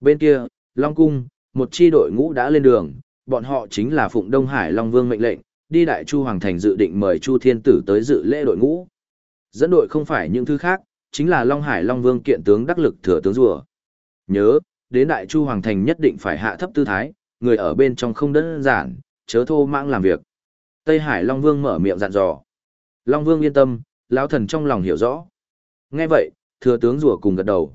Bên kia, Long Cung, một chi đội ngũ đã lên đường, bọn họ chính là Phụng Đông Hải Long Vương mệnh lệnh, đi Đại Chu Hoàng Thành dự định mời Chu Thiên Tử tới dự lễ đội ngũ. Dẫn đội không phải những thứ khác, chính là Long Hải Long Vương kiện tướng đắc lực thừa tướng rùa. Nhớ, đến Đại Chu Hoàng Thành nhất định phải hạ thấp tư thái, người ở bên trong không đơn giản, chớ thô mãng làm việc. Tây Hải Long Vương mở miệng dặn dò. Long Vương yên tâm, lão thần trong lòng hiểu rõ. Nghe vậy, thừa tướng rùa cùng gật đầu.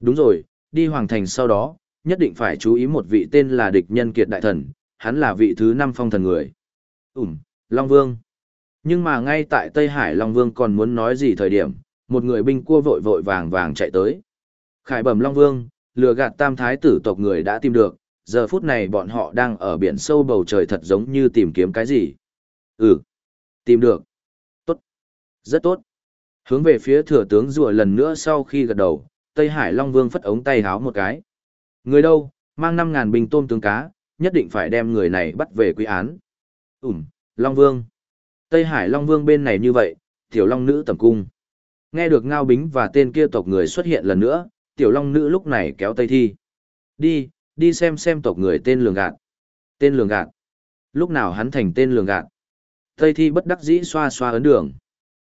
Đúng rồi, đi Hoàng Thành sau đó, nhất định phải chú ý một vị tên là địch nhân kiệt đại thần, hắn là vị thứ năm phong thần người. Ừm, Long Vương. Nhưng mà ngay tại Tây Hải Long Vương còn muốn nói gì thời điểm, một người binh cua vội vội vàng vàng chạy tới. Khải bẩm Long Vương, lừa gạt tam thái tử tộc người đã tìm được, giờ phút này bọn họ đang ở biển sâu bầu trời thật giống như tìm kiếm cái gì. Ừ, tìm được. Tốt, rất tốt. Hướng về phía thừa tướng rùa lần nữa sau khi gật đầu, Tây Hải Long Vương phất ống tay háo một cái. Người đâu, mang 5.000 bình tôm tướng cá, nhất định phải đem người này bắt về quy án. Ừm, Long Vương. Tây Hải Long Vương bên này như vậy, tiểu Long Nữ tầm cung. Nghe được Ngao Bính và tên kia tộc người xuất hiện lần nữa, tiểu Long Nữ lúc này kéo Tây Thi. Đi, đi xem xem tộc người tên lường gạt. Tên lường gạt. Lúc nào hắn thành tên lường gạt. Tây Thi bất đắc dĩ xoa xoa ấn đường.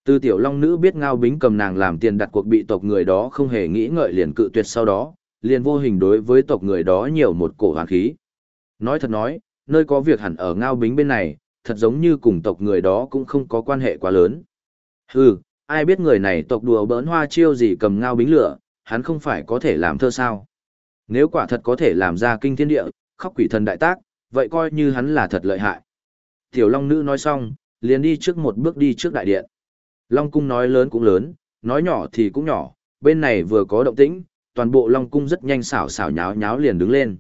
Từ tiểu Long Nữ biết Ngao Bính cầm nàng làm tiền đặt cuộc bị tộc người đó không hề nghĩ ngợi liền cự tuyệt sau đó, liền vô hình đối với tộc người đó nhiều một cổ hoàn khí. Nói thật nói, nơi có việc hẳn ở Ngao Bính bên này, thật giống như cùng tộc người đó cũng không có quan hệ quá lớn. Hừ, ai biết người này tộc đùa bỡn hoa chiêu gì cầm Ngao Bính lửa, hắn không phải có thể làm thơ sao. Nếu quả thật có thể làm ra kinh thiên địa, khóc quỷ thần đại tác, vậy coi như hắn là thật lợi hại. Tiểu Long Nữ nói xong, liền đi trước một bước đi trước đại điện. Long Cung nói lớn cũng lớn, nói nhỏ thì cũng nhỏ, bên này vừa có động tĩnh, toàn bộ Long Cung rất nhanh xảo xảo nháo nháo liền đứng lên.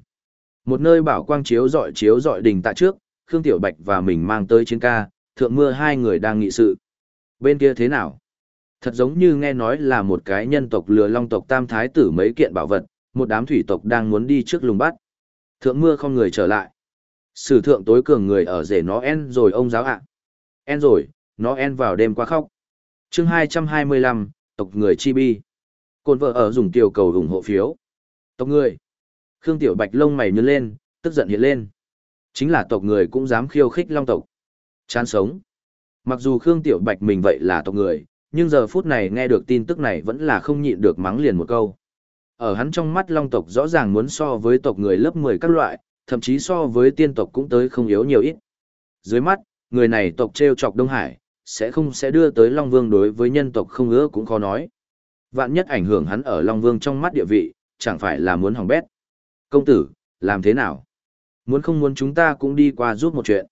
Một nơi bảo quang chiếu dọi chiếu dọi đỉnh tại trước, Khương Tiểu Bạch và mình mang tới chiến ca, thượng mưa hai người đang nghị sự. Bên kia thế nào? Thật giống như nghe nói là một cái nhân tộc lừa long tộc tam thái tử mấy kiện bảo vật, một đám thủy tộc đang muốn đi trước lùng bắt. Thượng mưa không người trở lại. Sử thượng tối cường người ở rể nó en rồi ông giáo ạ. En rồi, nó en vào đêm qua khóc chương 225, tộc người chi bi. Côn vợ ở dùng tiểu cầu ủng hộ phiếu. Tộc người. Khương Tiểu Bạch lông mày nhướng lên, tức giận hiện lên. Chính là tộc người cũng dám khiêu khích long tộc. Chán sống. Mặc dù Khương Tiểu Bạch mình vậy là tộc người, nhưng giờ phút này nghe được tin tức này vẫn là không nhịn được mắng liền một câu. Ở hắn trong mắt long tộc rõ ràng muốn so với tộc người lớp 10 các loại, thậm chí so với tiên tộc cũng tới không yếu nhiều ít. Dưới mắt, người này tộc treo chọc Đông Hải, sẽ không sẽ đưa tới Long Vương đối với nhân tộc không ứa cũng khó nói. Vạn nhất ảnh hưởng hắn ở Long Vương trong mắt địa vị, chẳng phải là muốn hỏng bét. Công tử, làm thế nào? Muốn không muốn chúng ta cũng đi qua giúp một chuyện.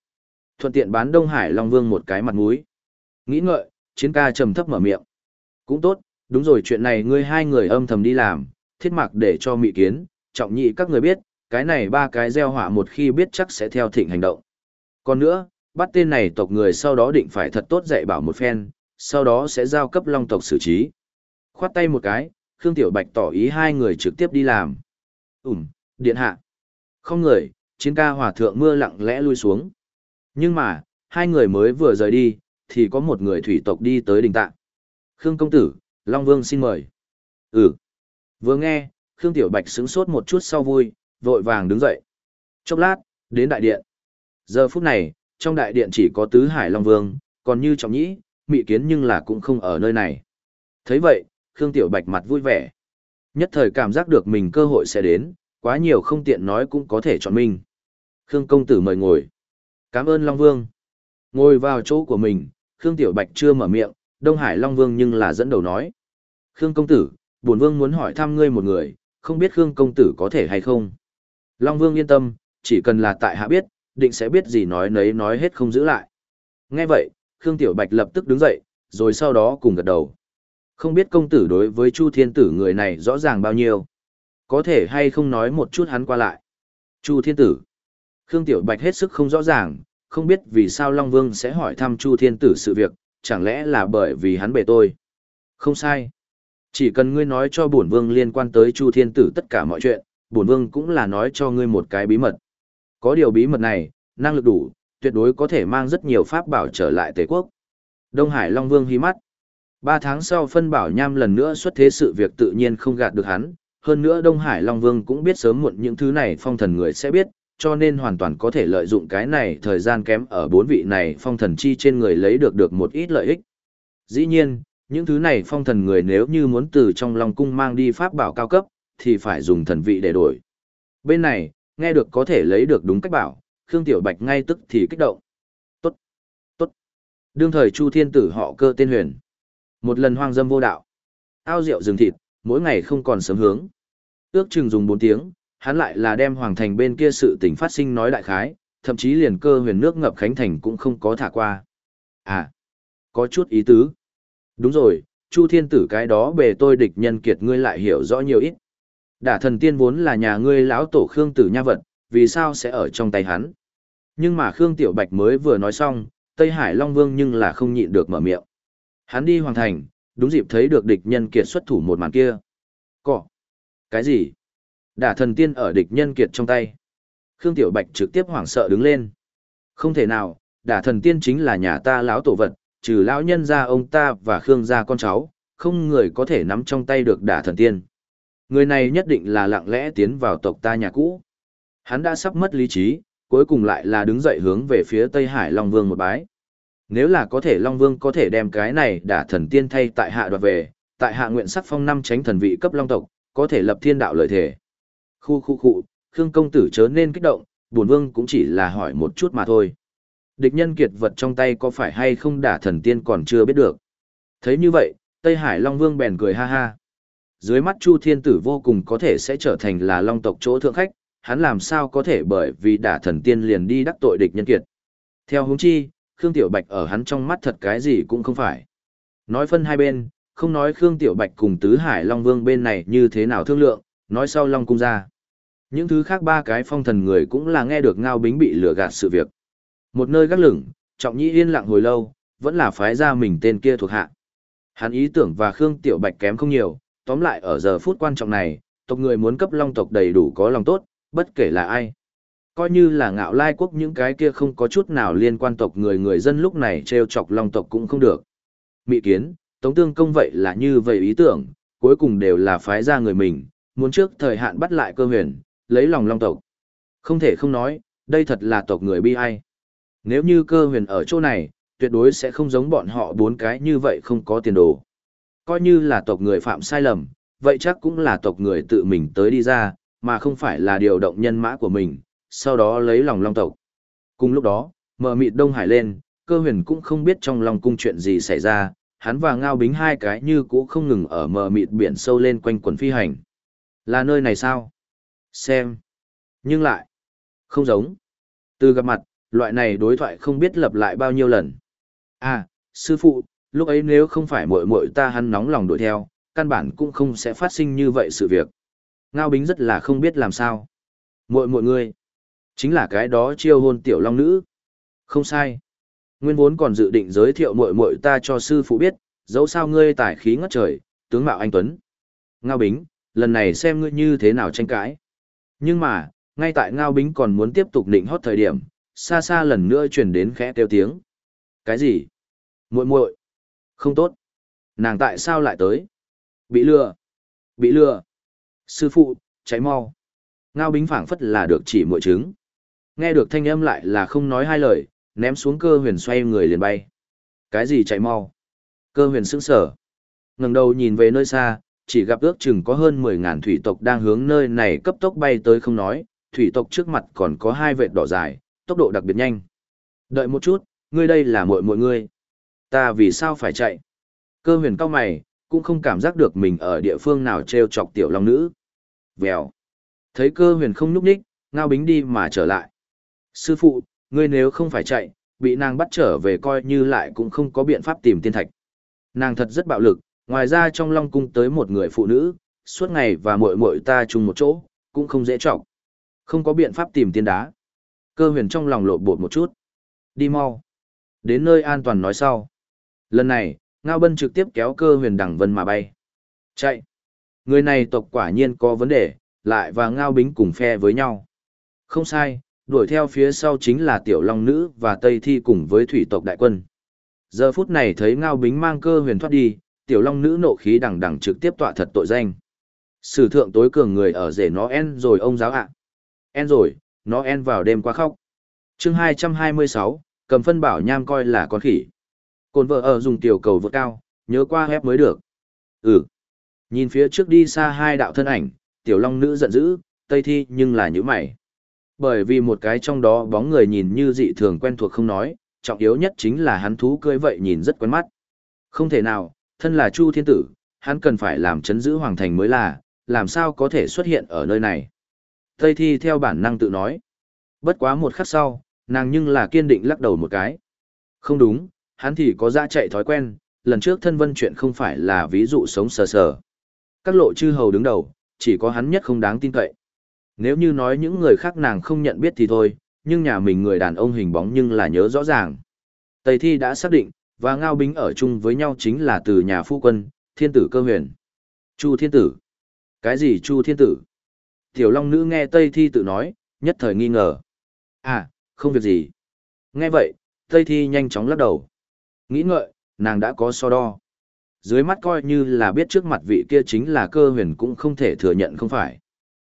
Thuận tiện bán Đông Hải Long Vương một cái mặt mũi. Nghĩ ngợi, chiến ca trầm thấp mở miệng. Cũng tốt, đúng rồi chuyện này ngươi hai người âm thầm đi làm, thiết mặc để cho mị kiến, trọng nhị các người biết, cái này ba cái gieo họa một khi biết chắc sẽ theo thịnh hành động. Còn nữa, bắt tên này tộc người sau đó định phải thật tốt dạy bảo một phen, sau đó sẽ giao cấp long tộc xử trí. Khoát tay một cái, Khương Tiểu Bạch tỏ ý hai người trực tiếp đi làm. Ừm, điện hạ. Không người, chiến ca hòa thượng mưa lặng lẽ lui xuống. Nhưng mà, hai người mới vừa rời đi, thì có một người thủy tộc đi tới đình tạng. Khương công tử, Long Vương xin mời. Ừ. Vừa nghe, Khương Tiểu Bạch sững sốt một chút sau vui, vội vàng đứng dậy. Chốc lát, đến đại điện. Giờ phút này, trong đại điện chỉ có tứ hải Long Vương, còn như trọng nhĩ, mị kiến nhưng là cũng không ở nơi này. thấy vậy, Khương Tiểu Bạch mặt vui vẻ. Nhất thời cảm giác được mình cơ hội sẽ đến, quá nhiều không tiện nói cũng có thể chọn mình. Khương công tử mời ngồi. Cảm ơn Long Vương. Ngồi vào chỗ của mình, Khương Tiểu Bạch chưa mở miệng, Đông Hải Long Vương nhưng là dẫn đầu nói. Khương công tử, bổn vương muốn hỏi thăm ngươi một người, không biết Khương công tử có thể hay không. Long Vương yên tâm, chỉ cần là tại hạ biết, định sẽ biết gì nói nấy nói hết không giữ lại. Nghe vậy, Khương Tiểu Bạch lập tức đứng dậy, rồi sau đó cùng gật đầu. Không biết công tử đối với Chu Thiên Tử người này rõ ràng bao nhiêu. Có thể hay không nói một chút hắn qua lại. Chu Thiên Tử. Khương Tiểu Bạch hết sức không rõ ràng, không biết vì sao Long Vương sẽ hỏi thăm Chu Thiên Tử sự việc, chẳng lẽ là bởi vì hắn bề tôi. Không sai. Chỉ cần ngươi nói cho bổn vương liên quan tới Chu Thiên Tử tất cả mọi chuyện, bổn vương cũng là nói cho ngươi một cái bí mật. Có điều bí mật này, năng lực đủ, tuyệt đối có thể mang rất nhiều pháp bảo trở lại Tề quốc. Đông Hải Long Vương hí mắt. Ba tháng sau phân bảo nham lần nữa xuất thế sự việc tự nhiên không gạt được hắn, hơn nữa Đông Hải Long Vương cũng biết sớm muộn những thứ này phong thần người sẽ biết, cho nên hoàn toàn có thể lợi dụng cái này thời gian kém ở bốn vị này phong thần chi trên người lấy được được một ít lợi ích. Dĩ nhiên, những thứ này phong thần người nếu như muốn từ trong Long Cung mang đi pháp bảo cao cấp, thì phải dùng thần vị để đổi. Bên này, nghe được có thể lấy được đúng cách bảo, Khương Tiểu Bạch ngay tức thì kích động. Tốt, tốt. Đương thời Chu Thiên Tử họ cơ tên huyền. Một lần hoang dâm vô đạo. Ao rượu rừng thịt, mỗi ngày không còn sớm hướng. Ước chừng dùng 4 tiếng, hắn lại là đem hoàng thành bên kia sự tình phát sinh nói đại khái, thậm chí liền cơ huyền nước ngập khánh thành cũng không có thả qua. À, có chút ý tứ. Đúng rồi, Chu Thiên Tử cái đó bề tôi địch nhân kiệt ngươi lại hiểu rõ nhiều ít. Đả thần tiên vốn là nhà ngươi lão tổ Khương Tử nha vật, vì sao sẽ ở trong tay hắn? Nhưng mà Khương Tiểu Bạch mới vừa nói xong, Tây Hải Long Vương nhưng là không nhịn được mở miệng. Hắn đi hoàng thành, đúng dịp thấy được địch nhân kiệt xuất thủ một màn kia. Cỏ. Cái gì? Đả thần tiên ở địch nhân kiệt trong tay. Khương Tiểu Bạch trực tiếp hoảng sợ đứng lên. Không thể nào, đả thần tiên chính là nhà ta lão tổ vật, trừ lão nhân ra ông ta và Khương gia con cháu, không người có thể nắm trong tay được đả thần tiên. Người này nhất định là lặng lẽ tiến vào tộc ta nhà cũ. Hắn đã sắp mất lý trí, cuối cùng lại là đứng dậy hướng về phía Tây Hải Long Vương một bái. Nếu là có thể Long Vương có thể đem cái này đả thần tiên thay tại hạ đoạt về, tại hạ nguyện sắc phong năm tránh thần vị cấp Long tộc, có thể lập thiên đạo lợi thể. Khu khu khu, Khương công tử chớ nên kích động, bổn vương cũng chỉ là hỏi một chút mà thôi. Địch nhân kiệt vật trong tay có phải hay không đả thần tiên còn chưa biết được. Thấy như vậy, Tây Hải Long Vương bèn cười ha ha. Dưới mắt Chu Thiên Tử vô cùng có thể sẽ trở thành là Long tộc chỗ thượng khách, hắn làm sao có thể bởi vì đả thần tiên liền đi đắc tội địch nhân kiệt. Theo hướng chi, Khương Tiểu Bạch ở hắn trong mắt thật cái gì cũng không phải. Nói phân hai bên, không nói Khương Tiểu Bạch cùng Tứ Hải Long Vương bên này như thế nào thương lượng, nói sau Long Cung ra. Những thứ khác ba cái phong thần người cũng là nghe được Ngao Bính bị lừa gạt sự việc. Một nơi gác lửng, Trọng Nhĩ yên lặng hồi lâu, vẫn là phái ra mình tên kia thuộc hạ. Hắn ý tưởng và Khương Tiểu Bạch kém không nhiều, tóm lại ở giờ phút quan trọng này, tộc người muốn cấp long tộc đầy đủ có lòng tốt, bất kể là ai. Coi như là ngạo lai quốc những cái kia không có chút nào liên quan tộc người người dân lúc này treo chọc long tộc cũng không được. Mị kiến, Tống Tương Công vậy là như vậy ý tưởng, cuối cùng đều là phái ra người mình, muốn trước thời hạn bắt lại cơ huyền, lấy lòng long tộc. Không thể không nói, đây thật là tộc người bi ai. Nếu như cơ huyền ở chỗ này, tuyệt đối sẽ không giống bọn họ bốn cái như vậy không có tiền đồ. Coi như là tộc người phạm sai lầm, vậy chắc cũng là tộc người tự mình tới đi ra, mà không phải là điều động nhân mã của mình, sau đó lấy lòng long tộc. Cùng lúc đó, mở mịt Đông Hải lên, cơ huyền cũng không biết trong lòng cung chuyện gì xảy ra, hắn và Ngao Bính hai cái như cũ không ngừng ở mờ mịt biển sâu lên quanh quần phi hành. Là nơi này sao? Xem. Nhưng lại. Không giống. Từ gặp mặt, loại này đối thoại không biết lặp lại bao nhiêu lần. À, sư phụ, lúc ấy nếu không phải muội muội ta hắn nóng lòng đuổi theo, căn bản cũng không sẽ phát sinh như vậy sự việc. Ngao Bính rất là không biết làm sao. Muội muội ngươi, chính là cái đó chiêu hôn tiểu long nữ. Không sai. Nguyên vốn còn dự định giới thiệu muội muội ta cho sư phụ biết, dẫu sao ngươi tài khí ngất trời, tướng mạo anh tuấn. Ngao Bính, lần này xem ngươi như thế nào tranh cãi. Nhưng mà, ngay tại Ngao Bính còn muốn tiếp tục định hót thời điểm, xa xa lần nữa truyền đến khẽ kêu tiếng. Cái gì? Muội muội? Không tốt. Nàng tại sao lại tới? Bị lừa. Bị lừa. Sư phụ, cháy mau. Ngao Bính phảng phất là được chỉ muội chứng. Nghe được thanh âm lại là không nói hai lời, ném xuống cơ huyền xoay người liền bay. Cái gì chạy mau? Cơ huyền sững sờ ngẩng đầu nhìn về nơi xa, chỉ gặp ước chừng có hơn 10.000 thủy tộc đang hướng nơi này cấp tốc bay tới không nói, thủy tộc trước mặt còn có hai vệt đỏ dài, tốc độ đặc biệt nhanh. Đợi một chút, ngươi đây là muội muội ngươi. Ta vì sao phải chạy? Cơ huyền cao mày, cũng không cảm giác được mình ở địa phương nào treo chọc tiểu long nữ. Vèo. Thấy cơ huyền không núp ních, ngao bính đi mà trở lại. Sư phụ, ngươi nếu không phải chạy, bị nàng bắt trở về coi như lại cũng không có biện pháp tìm tiên thạch. Nàng thật rất bạo lực, ngoài ra trong long cung tới một người phụ nữ, suốt ngày và muội muội ta chung một chỗ, cũng không dễ trọng. Không có biện pháp tìm tiên đá. Cơ huyền trong lòng lộ bột một chút. Đi mau. Đến nơi an toàn nói sau. Lần này, Ngao Bân trực tiếp kéo cơ huyền đằng vân mà bay. Chạy. Người này tộc quả nhiên có vấn đề, lại và Ngao Bính cùng phe với nhau. Không sai, đuổi theo phía sau chính là Tiểu Long Nữ và Tây Thi cùng với thủy tộc đại quân. Giờ phút này thấy Ngao Bính mang cơ huyền thoát đi, Tiểu Long Nữ nộ khí đằng đằng trực tiếp tọa thật tội danh. Sử thượng tối cường người ở rể nó en rồi ông giáo ạ. En rồi, nó en vào đêm qua khóc. chương 226, cầm phân bảo nham coi là con khỉ. Cồn vợ ở dùng tiểu cầu vượt cao, nhớ qua hép mới được. Ừ. Nhìn phía trước đi xa hai đạo thân ảnh, tiểu long nữ giận dữ, tây thi nhưng là những mày. Bởi vì một cái trong đó bóng người nhìn như dị thường quen thuộc không nói, trọng yếu nhất chính là hắn thú cười vậy nhìn rất quen mắt. Không thể nào, thân là Chu Thiên Tử, hắn cần phải làm chấn giữ hoàng thành mới là, làm sao có thể xuất hiện ở nơi này. Tây Thi theo bản năng tự nói. Bất quá một khắc sau, nàng nhưng là kiên định lắc đầu một cái. Không đúng, hắn thì có ra chạy thói quen, lần trước thân vân chuyện không phải là ví dụ sống sờ sờ. Các lộ chư hầu đứng đầu, chỉ có hắn nhất không đáng tin cậy. Nếu như nói những người khác nàng không nhận biết thì thôi, nhưng nhà mình người đàn ông hình bóng nhưng là nhớ rõ ràng. Tây Thi đã xác định, và Ngao Bính ở chung với nhau chính là từ nhà phu quân, thiên tử cơ huyền. Chu thiên tử. Cái gì Chu thiên tử? Tiểu Long Nữ nghe Tây Thi tự nói, nhất thời nghi ngờ. À, không việc gì. Nghe vậy, Tây Thi nhanh chóng lắc đầu. Nghĩ ngợi, nàng đã có so đo. Dưới mắt coi như là biết trước mặt vị kia chính là cơ huyền cũng không thể thừa nhận không phải.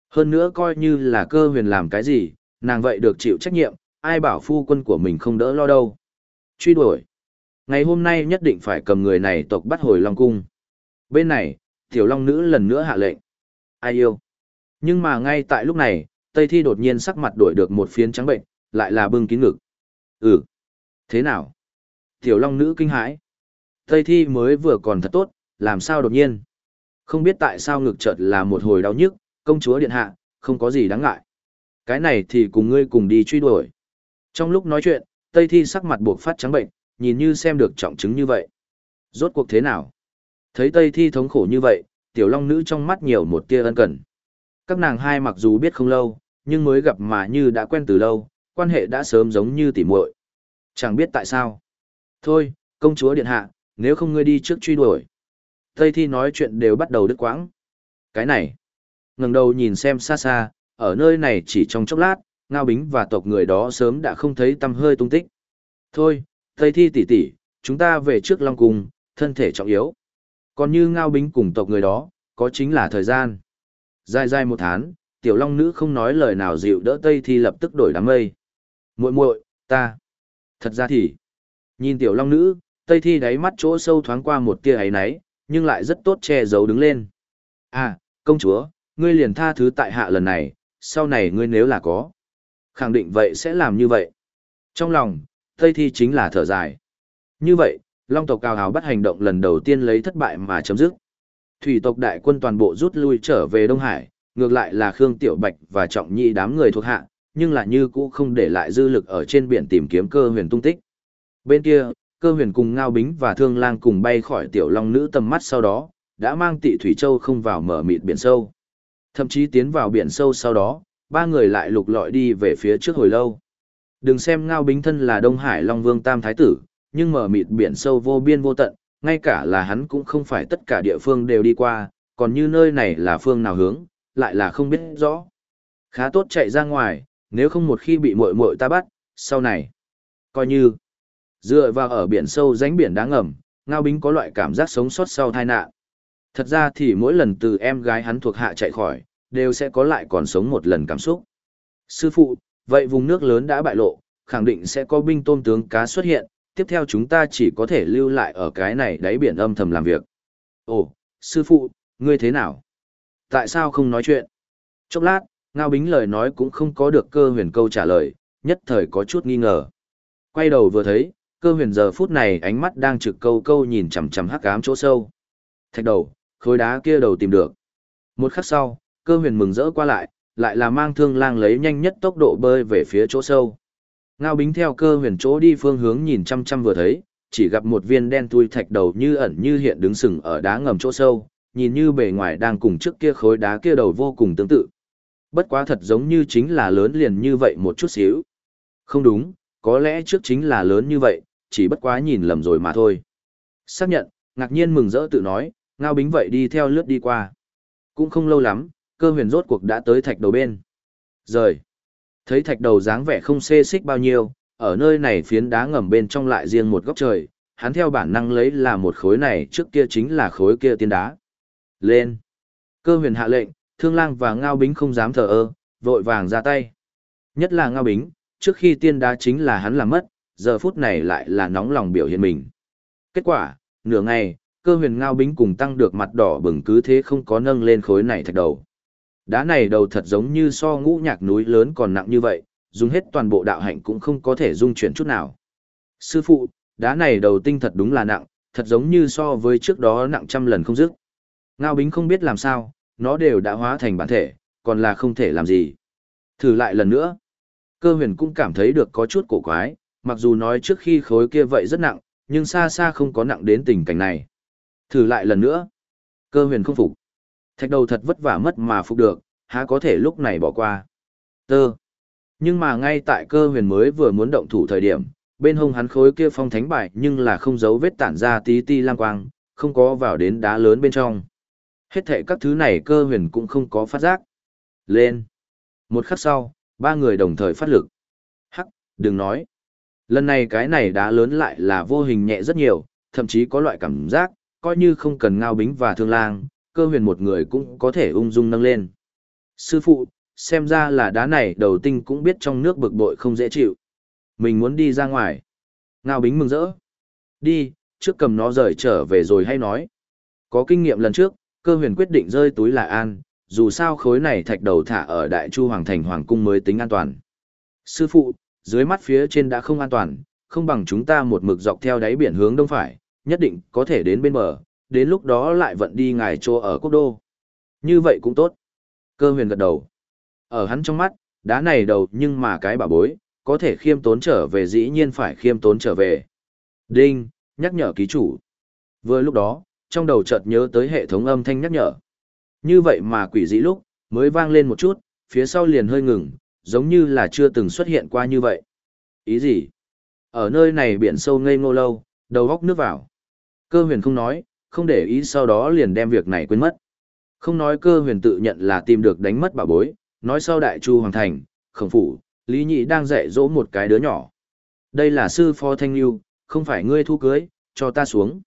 Hơn nữa coi như là cơ huyền làm cái gì, nàng vậy được chịu trách nhiệm, ai bảo phu quân của mình không đỡ lo đâu. Truy đuổi. Ngày hôm nay nhất định phải cầm người này tộc bắt hồi Long Cung. Bên này, tiểu Long Nữ lần nữa hạ lệnh. Ai yêu? Nhưng mà ngay tại lúc này, Tây Thi đột nhiên sắc mặt đổi được một phiến trắng bệnh, lại là bưng kín ngực. Ừ. Thế nào? Tiểu Long Nữ kinh hãi. Tây Thi mới vừa còn thật tốt, làm sao đột nhiên? Không biết tại sao ngực chợt là một hồi đau nhức, công chúa điện hạ, không có gì đáng ngại. Cái này thì cùng ngươi cùng đi truy đuổi. Trong lúc nói chuyện, Tây Thi sắc mặt buộc phát trắng bệnh, nhìn như xem được trọng chứng như vậy. Rốt cuộc thế nào? Thấy Tây Thi thống khổ như vậy, tiểu long nữ trong mắt nhiều một tia ân cần. Các nàng hai mặc dù biết không lâu, nhưng mới gặp mà như đã quen từ lâu, quan hệ đã sớm giống như tỉ muội. Chẳng biết tại sao. Thôi, công chúa điện hạ, nếu không ngươi đi trước truy đuổi. Tây Thi nói chuyện đều bắt đầu đứt quãng. Cái này, ngẩng đầu nhìn xem xa xa, ở nơi này chỉ trong chốc lát, Ngao Bính và tộc người đó sớm đã không thấy tăm hơi tung tích. Thôi, Tây Thi tỷ tỷ, chúng ta về trước Long Cung, thân thể trọng yếu. Còn như Ngao Bính cùng tộc người đó, có chính là thời gian. Dài dài một tháng, tiểu long nữ không nói lời nào dịu đỡ Tây Thi lập tức đổi đám mây. muội muội ta. Thật ra thì, nhìn tiểu long nữ, Tây Thi đáy mắt chỗ sâu thoáng qua một tia ấy náy, nhưng lại rất tốt che giấu đứng lên. À, công chúa, ngươi liền tha thứ tại hạ lần này, sau này ngươi nếu là có. Khẳng định vậy sẽ làm như vậy. Trong lòng, Tây Thi chính là thở dài. Như vậy, Long tộc cao hào bắt hành động lần đầu tiên lấy thất bại mà chấm dứt. Thủy tộc đại quân toàn bộ rút lui trở về Đông Hải, ngược lại là Khương Tiểu Bạch và Trọng Nhị đám người thuộc hạ, nhưng là như cũ không để lại dư lực ở trên biển tìm kiếm cơ huyền tung tích. Bên kia, cơ huyền cùng Ngao Bính và Thương Lang cùng bay khỏi Tiểu Long Nữ tầm mắt sau đó, đã mang tị Thủy Châu không vào mở mịt biển sâu. Thậm chí tiến vào biển sâu sau đó, ba người lại lục lọi đi về phía trước hồi lâu. Đừng xem Ngao Bính thân là Đông Hải Long Vương Tam Thái Tử, nhưng mở mịt biển sâu vô biên vô tận, ngay cả là hắn cũng không phải tất cả địa phương đều đi qua, còn như nơi này là phương nào hướng, lại là không biết rõ. Khá tốt chạy ra ngoài, nếu không một khi bị muội muội ta bắt, sau này, coi như dựa vào ở biển sâu rãnh biển đáng ngầm, Ngao Bính có loại cảm giác sống sót sau tai nạn. Thật ra thì mỗi lần từ em gái hắn thuộc hạ chạy khỏi, đều sẽ có lại còn sống một lần cảm xúc. Sư phụ, vậy vùng nước lớn đã bại lộ, khẳng định sẽ có binh tôm tướng cá xuất hiện, tiếp theo chúng ta chỉ có thể lưu lại ở cái này đáy biển âm thầm làm việc. Ồ, sư phụ, ngươi thế nào? Tại sao không nói chuyện? Chốc lát, Ngao Bính lời nói cũng không có được cơ huyền câu trả lời, nhất thời có chút nghi ngờ. Quay đầu vừa thấy, cơ huyền giờ phút này ánh mắt đang trực câu câu nhìn chằm chằm hắc ám chỗ sâu. Thạch đầu, khối đá kia đầu tìm được. Một khắc sau, cơ huyền mừng rỡ qua lại, lại là mang thương lang lấy nhanh nhất tốc độ bơi về phía chỗ sâu. Ngao Bính theo cơ huyền chỗ đi phương hướng nhìn chăm chăm vừa thấy, chỉ gặp một viên đen thui thạch đầu như ẩn như hiện đứng sừng ở đá ngầm chỗ sâu, nhìn như bề ngoài đang cùng trước kia khối đá kia đầu vô cùng tương tự. Bất quá thật giống như chính là lớn liền như vậy một chút xíu. Không đúng, có lẽ trước chính là lớn như vậy, chỉ bất quá nhìn lầm rồi mà thôi. Xác nhận, ngạc nhiên mừng rỡ tự nói, Ngao Bính vậy đi theo lướt đi qua. Cũng không lâu lắm, cơ huyền rốt cuộc đã tới thạch đầu bên. Rời. Thấy thạch đầu dáng vẻ không xê xích bao nhiêu, ở nơi này phiến đá ngầm bên trong lại riêng một góc trời, hắn theo bản năng lấy là một khối này trước kia chính là khối kia tiên đá. Lên! Cơ huyền hạ lệnh, thương lang và ngao bính không dám thờ ơ, vội vàng ra tay. Nhất là ngao bính, trước khi tiên đá chính là hắn làm mất, giờ phút này lại là nóng lòng biểu hiện mình. Kết quả, nửa ngày, cơ huyền ngao bính cùng tăng được mặt đỏ bừng cứ thế không có nâng lên khối này thạch đầu. Đá này đầu thật giống như so ngũ nhạc núi lớn còn nặng như vậy, dùng hết toàn bộ đạo hạnh cũng không có thể dung chuyển chút nào. Sư phụ, đá này đầu tinh thật đúng là nặng, thật giống như so với trước đó nặng trăm lần không dứt. Ngao Bính không biết làm sao, nó đều đã hóa thành bản thể, còn là không thể làm gì. Thử lại lần nữa. Cơ huyền cũng cảm thấy được có chút cổ quái, mặc dù nói trước khi khối kia vậy rất nặng, nhưng xa xa không có nặng đến tình cảnh này. Thử lại lần nữa. Cơ huyền không phục. Thạch đầu thật vất vả mất mà phục được, há có thể lúc này bỏ qua. Tơ. Nhưng mà ngay tại cơ huyền mới vừa muốn động thủ thời điểm, bên hông hắn khối kia phong thánh bài nhưng là không giấu vết tản ra tí ti lang quang, không có vào đến đá lớn bên trong. Hết thệ các thứ này cơ huyền cũng không có phát giác. Lên. Một khắc sau, ba người đồng thời phát lực. Hắc, đừng nói. Lần này cái này đá lớn lại là vô hình nhẹ rất nhiều, thậm chí có loại cảm giác, coi như không cần ngao bính và thương lang, cơ huyền một người cũng có thể ung dung nâng lên. Sư phụ, xem ra là đá này đầu tinh cũng biết trong nước bực bội không dễ chịu. Mình muốn đi ra ngoài. Ngao bính mừng rỡ. Đi, trước cầm nó rời trở về rồi hay nói. Có kinh nghiệm lần trước, cơ huyền quyết định rơi túi là an, dù sao khối này thạch đầu thả ở đại chu hoàng thành hoàng cung mới tính an toàn. Sư phụ, dưới mắt phía trên đã không an toàn, không bằng chúng ta một mực dọc theo đáy biển hướng đông phải, nhất định có thể đến bên bờ, đến lúc đó lại vận đi ngài chỗ ở quốc đô. Như vậy cũng tốt. Cơ huyền gật đầu. Ở hắn trong mắt, đá này đầu nhưng mà cái bà bối, có thể khiêm tốn trở về dĩ nhiên phải khiêm tốn trở về. Đinh, nhắc nhở ký chủ. Vừa lúc đó, trong đầu chợt nhớ tới hệ thống âm thanh nhắc nhở. Như vậy mà quỷ dĩ lúc, mới vang lên một chút, phía sau liền hơi ngừng, giống như là chưa từng xuất hiện qua như vậy. Ý gì? Ở nơi này biển sâu ngây ngô lâu, đầu góc nước vào. Cơ huyền không nói, không để ý sau đó liền đem việc này quên mất. Không nói cơ huyền tự nhận là tìm được đánh mất bảo bối, nói sau đại chu hoàng thành, khổng phủ, Lý Nhị đang dạy dỗ một cái đứa nhỏ. Đây là sư phó thanh lưu, không phải ngươi thu cưới, cho ta xuống.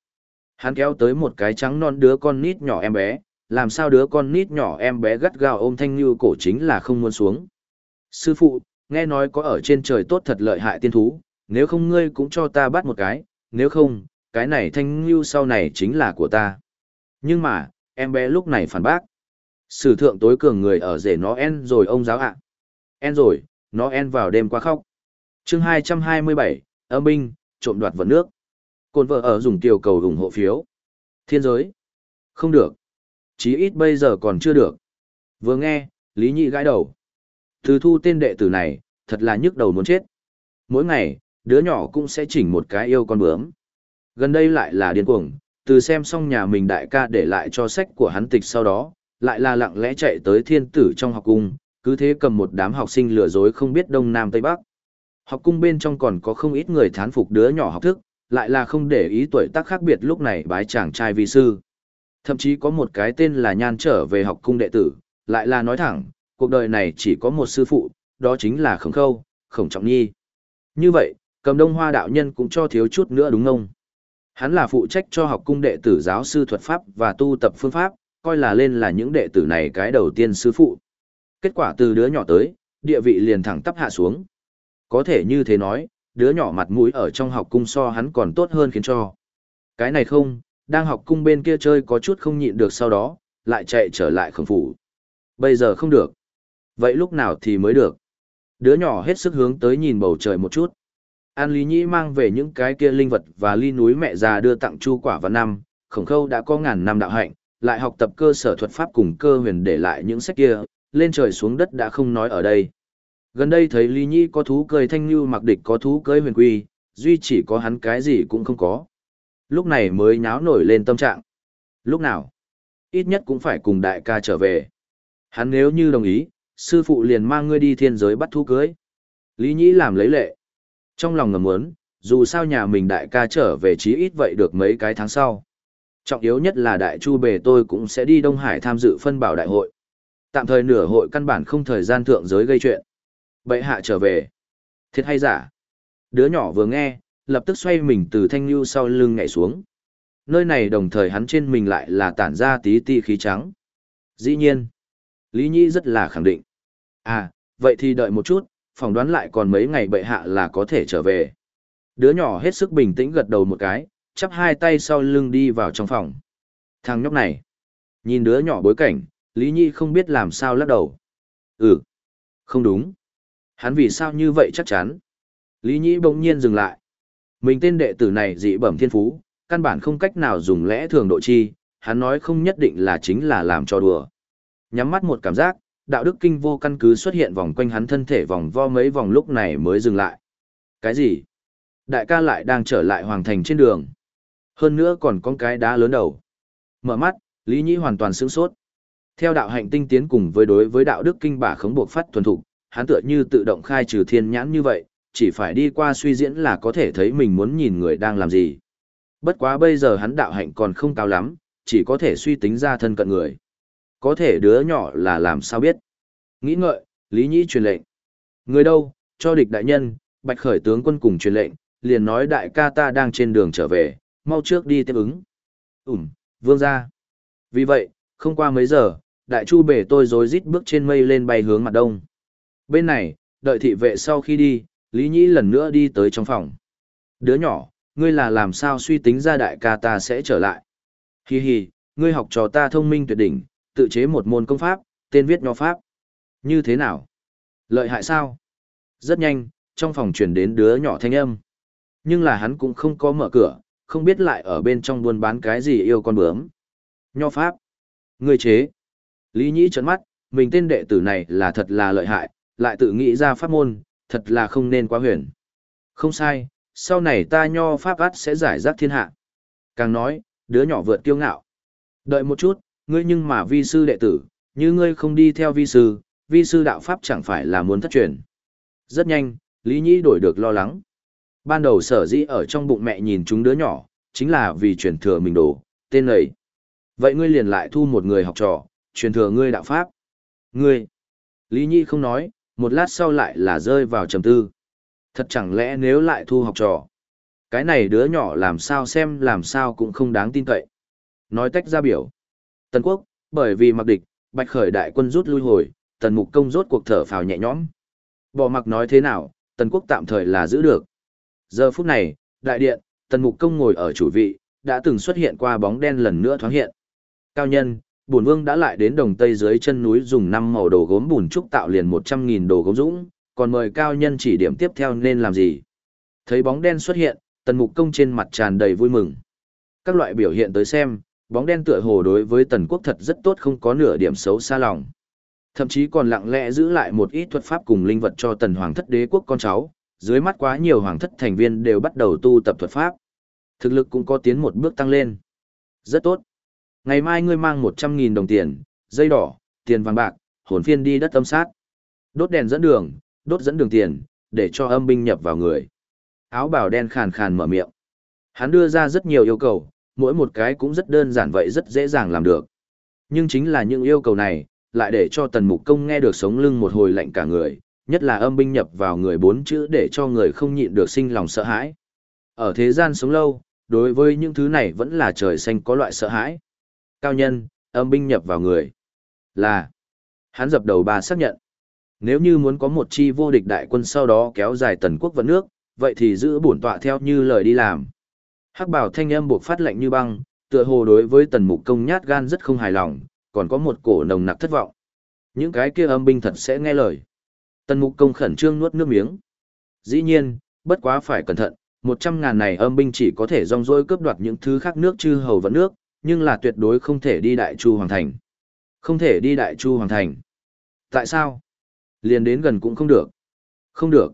Hắn kéo tới một cái trắng non đứa con nít nhỏ em bé, làm sao đứa con nít nhỏ em bé gắt gao ôm thanh lưu cổ chính là không muốn xuống. Sư phụ, nghe nói có ở trên trời tốt thật lợi hại tiên thú, nếu không ngươi cũng cho ta bắt một cái, nếu không, cái này thanh lưu sau này chính là của ta. Nhưng mà, em bé lúc này phản bác. Sử thượng tối cường người ở rể nó en rồi ông giáo ạ. En rồi, nó en vào đêm qua khóc. chương 227, âm binh, trộm đoạt vật nước. Côn vợ ở dùng tiểu cầu ủng hộ phiếu. Thiên giới. Không được. Chí ít bây giờ còn chưa được. Vừa nghe, Lý Nhị gãi đầu. Từ thu tên đệ tử này, thật là nhức đầu muốn chết. Mỗi ngày, đứa nhỏ cũng sẽ chỉnh một cái yêu con bướm. Gần đây lại là điên cuồng, từ xem xong nhà mình đại ca để lại cho sách của hắn tịch sau đó, lại là lặng lẽ chạy tới thiên tử trong học cung, cứ thế cầm một đám học sinh lừa dối không biết đông nam tây bắc. Học cung bên trong còn có không ít người thán phục đứa nhỏ học thức, lại là không để ý tuổi tác khác biệt lúc này bái chàng trai vi sư. Thậm chí có một cái tên là nhan trở về học cung đệ tử, lại là nói thẳng, cuộc đời này chỉ có một sư phụ, đó chính là khổng khâu, khổng trọng nhi. Như vậy, cầm đông hoa đạo nhân cũng cho thiếu chút nữa đúng không? Hắn là phụ trách cho học cung đệ tử giáo sư thuật pháp và tu tập phương pháp, coi là lên là những đệ tử này cái đầu tiên sư phụ. Kết quả từ đứa nhỏ tới, địa vị liền thẳng tắp hạ xuống. Có thể như thế nói, đứa nhỏ mặt mũi ở trong học cung so hắn còn tốt hơn khiến cho. Cái này không, đang học cung bên kia chơi có chút không nhịn được sau đó, lại chạy trở lại khổng phủ. Bây giờ không được. Vậy lúc nào thì mới được? Đứa nhỏ hết sức hướng tới nhìn bầu trời một chút. An Lý Nhĩ mang về những cái kia linh vật và ly núi mẹ già đưa tặng chu quả và năm, khổng khâu đã có ngàn năm đạo hạnh, lại học tập cơ sở thuật pháp cùng cơ huyền để lại những sách kia, lên trời xuống đất đã không nói ở đây. Gần đây thấy Lý Nhĩ có thú cười thanh như mặc địch có thú cưới huyền quy, duy chỉ có hắn cái gì cũng không có. Lúc này mới nháo nổi lên tâm trạng. Lúc nào? Ít nhất cũng phải cùng đại ca trở về. Hắn nếu như đồng ý, sư phụ liền mang ngươi đi thiên giới bắt thú cưới. Lý Nhĩ làm lấy lệ. Trong lòng ngầm muốn, dù sao nhà mình đại ca trở về chí ít vậy được mấy cái tháng sau. Trọng yếu nhất là đại chu bề tôi cũng sẽ đi Đông Hải tham dự phân bảo đại hội. Tạm thời nửa hội căn bản không thời gian thượng giới gây chuyện. Bệ hạ trở về. Thiệt hay giả? Đứa nhỏ vừa nghe, lập tức xoay mình từ thanh lưu sau lưng nhảy xuống. Nơi này đồng thời hắn trên mình lại là tản ra tí ti khí trắng. Dĩ nhiên. Lý Nhĩ rất là khẳng định. À, vậy thì đợi một chút, phỏng đoán lại còn mấy ngày bệ hạ là có thể trở về. Đứa nhỏ hết sức bình tĩnh gật đầu một cái, chắp hai tay sau lưng đi vào trong phòng. Thằng nhóc này. Nhìn đứa nhỏ bối cảnh, Lý Nhi không biết làm sao lắc đầu. Ừ. Không đúng. Hắn vì sao như vậy chắc chắn. Lý Nhĩ bỗng nhiên dừng lại. Mình tên đệ tử này dị bẩm thiên phú, căn bản không cách nào dùng lẽ thường độ chi, hắn nói không nhất định là chính là làm cho đùa. Nhắm mắt một cảm giác, đạo đức kinh vô căn cứ xuất hiện vòng quanh hắn thân thể vòng vo mấy vòng lúc này mới dừng lại. Cái gì? Đại ca lại đang trở lại hoàng thành trên đường. Hơn nữa còn có cái đá lớn đầu. Mở mắt, Lý Nhĩ hoàn toàn sững sốt. Theo đạo hạnh tinh tiến cùng với đối với đạo đức kinh bả khống buộc phát thuần thục, hắn tựa như tự động khai trừ thiên nhãn như vậy, chỉ phải đi qua suy diễn là có thể thấy mình muốn nhìn người đang làm gì. Bất quá bây giờ hắn đạo hạnh còn không cao lắm, chỉ có thể suy tính ra thân cận người. Có thể đứa nhỏ là làm sao biết. Nghĩ ngợi, Lý Nhĩ truyền lệnh. Người đâu, cho địch đại nhân, bạch khởi tướng quân cùng truyền lệnh, liền nói đại ca ta đang trên đường trở về, mau trước đi tiếp ứng. Ừm, vương ra. Vì vậy, không qua mấy giờ, đại chu bể tôi rối rít bước trên mây lên bay hướng mặt đông. Bên này, đợi thị vệ sau khi đi, Lý Nhĩ lần nữa đi tới trong phòng. Đứa nhỏ, ngươi là làm sao suy tính ra đại ca ta sẽ trở lại. Hi hi, ngươi học trò ta thông minh tuyệt đỉnh, tự chế một môn công pháp, tên viết nho pháp. Như thế nào? Lợi hại sao? Rất nhanh, trong phòng chuyển đến đứa nhỏ thanh âm. Nhưng là hắn cũng không có mở cửa, không biết lại ở bên trong buôn bán cái gì yêu con bướm. Nho pháp. Ngươi chế. Lý Nhĩ trấn mắt, mình tên đệ tử này là thật là lợi hại, lại tự nghĩ ra pháp môn, thật là không nên quá huyền. Không sai, sau này ta nho pháp át sẽ giải rác thiên hạ. Càng nói, đứa nhỏ vượt kiêu ngạo. Đợi một chút, ngươi nhưng mà vi sư đệ tử, như ngươi không đi theo vi sư, vi sư đạo pháp chẳng phải là muốn thất truyền. Rất nhanh, Lý Nhĩ đổi được lo lắng. Ban đầu sở dĩ ở trong bụng mẹ nhìn chúng đứa nhỏ, chính là vì truyền thừa mình đồ, tên lầy. Vậy ngươi liền lại thu một người học trò, truyền thừa ngươi đạo pháp. Ngươi. Lý Nhĩ không nói, một lát sau lại là rơi vào trầm tư. Thật chẳng lẽ nếu lại thu học trò, cái này đứa nhỏ làm sao xem làm sao cũng không đáng tin cậy. Nói tách ra biểu. Tần quốc, bởi vì mặc địch, bạch khởi đại quân rút lui hồi, tần mục công rốt cuộc thở phào nhẹ nhõm. Bỏ mặc nói thế nào, tần quốc tạm thời là giữ được. Giờ phút này, đại điện, tần mục công ngồi ở chủ vị, đã từng xuất hiện qua bóng đen lần nữa thoáng hiện. Cao nhân, bổn vương đã lại đến đồng tây dưới chân núi dùng năm màu đồ gốm bùn trúc tạo liền một trăm nghìn đồ gốm dũng, còn mời cao nhân chỉ điểm tiếp theo nên làm gì. Thấy bóng đen xuất hiện, tần mục công trên mặt tràn đầy vui mừng. Các loại biểu hiện tới xem, bóng đen tựa hồ đối với tần quốc thật rất tốt không có nửa điểm xấu xa lòng. Thậm chí còn lặng lẽ giữ lại một ít thuật pháp cùng linh vật cho tần hoàng thất đế quốc con cháu, dưới mắt quá nhiều hoàng thất thành viên đều bắt đầu tu tập thuật pháp. Thực lực cũng có tiến một bước tăng lên. Rất tốt. Ngày mai ngươi mang một trăm nghìn đồng tiền, dây đỏ, tiền vàng bạc, hồn phiên đi đất âm sát. Đốt đèn dẫn đường, đốt dẫn đường tiền, để cho âm binh nhập vào người. Áo bào đen khàn khàn mở miệng. Hắn đưa ra rất nhiều yêu cầu, mỗi một cái cũng rất đơn giản vậy rất dễ dàng làm được. Nhưng chính là những yêu cầu này, lại để cho tần mục công nghe được sống lưng một hồi lạnh cả người, nhất là âm binh nhập vào người bốn chữ để cho người không nhịn được sinh lòng sợ hãi. Ở thế gian sống lâu, đối với những thứ này vẫn là trời xanh có loại sợ hãi. Cao nhân, âm binh nhập vào người. Là. Hắn dập đầu bà xác nhận. Nếu như muốn có một chi vô địch đại quân sau đó kéo dài tần quốc vận nước, vậy thì giữ bổn tọa theo như lời đi làm. Hắc bảo thanh âm buộc phát lệnh như băng, tựa hồ đối với tần mục công nhát gan rất không hài lòng, còn có một cổ nồng nặc thất vọng. Những cái kia âm binh thật sẽ nghe lời. Tần mục công khẩn trương nuốt nước miếng. Dĩ nhiên, bất quá phải cẩn thận, một trăm ngàn này âm binh chỉ có thể rong rỗi cướp đoạt những thứ khác nước chư hầu vận nước, nhưng là tuyệt đối không thể đi đại chu hoàng thành. Không thể đi đại chu hoàng thành. Tại sao? Liền đến gần cũng không được. Không được.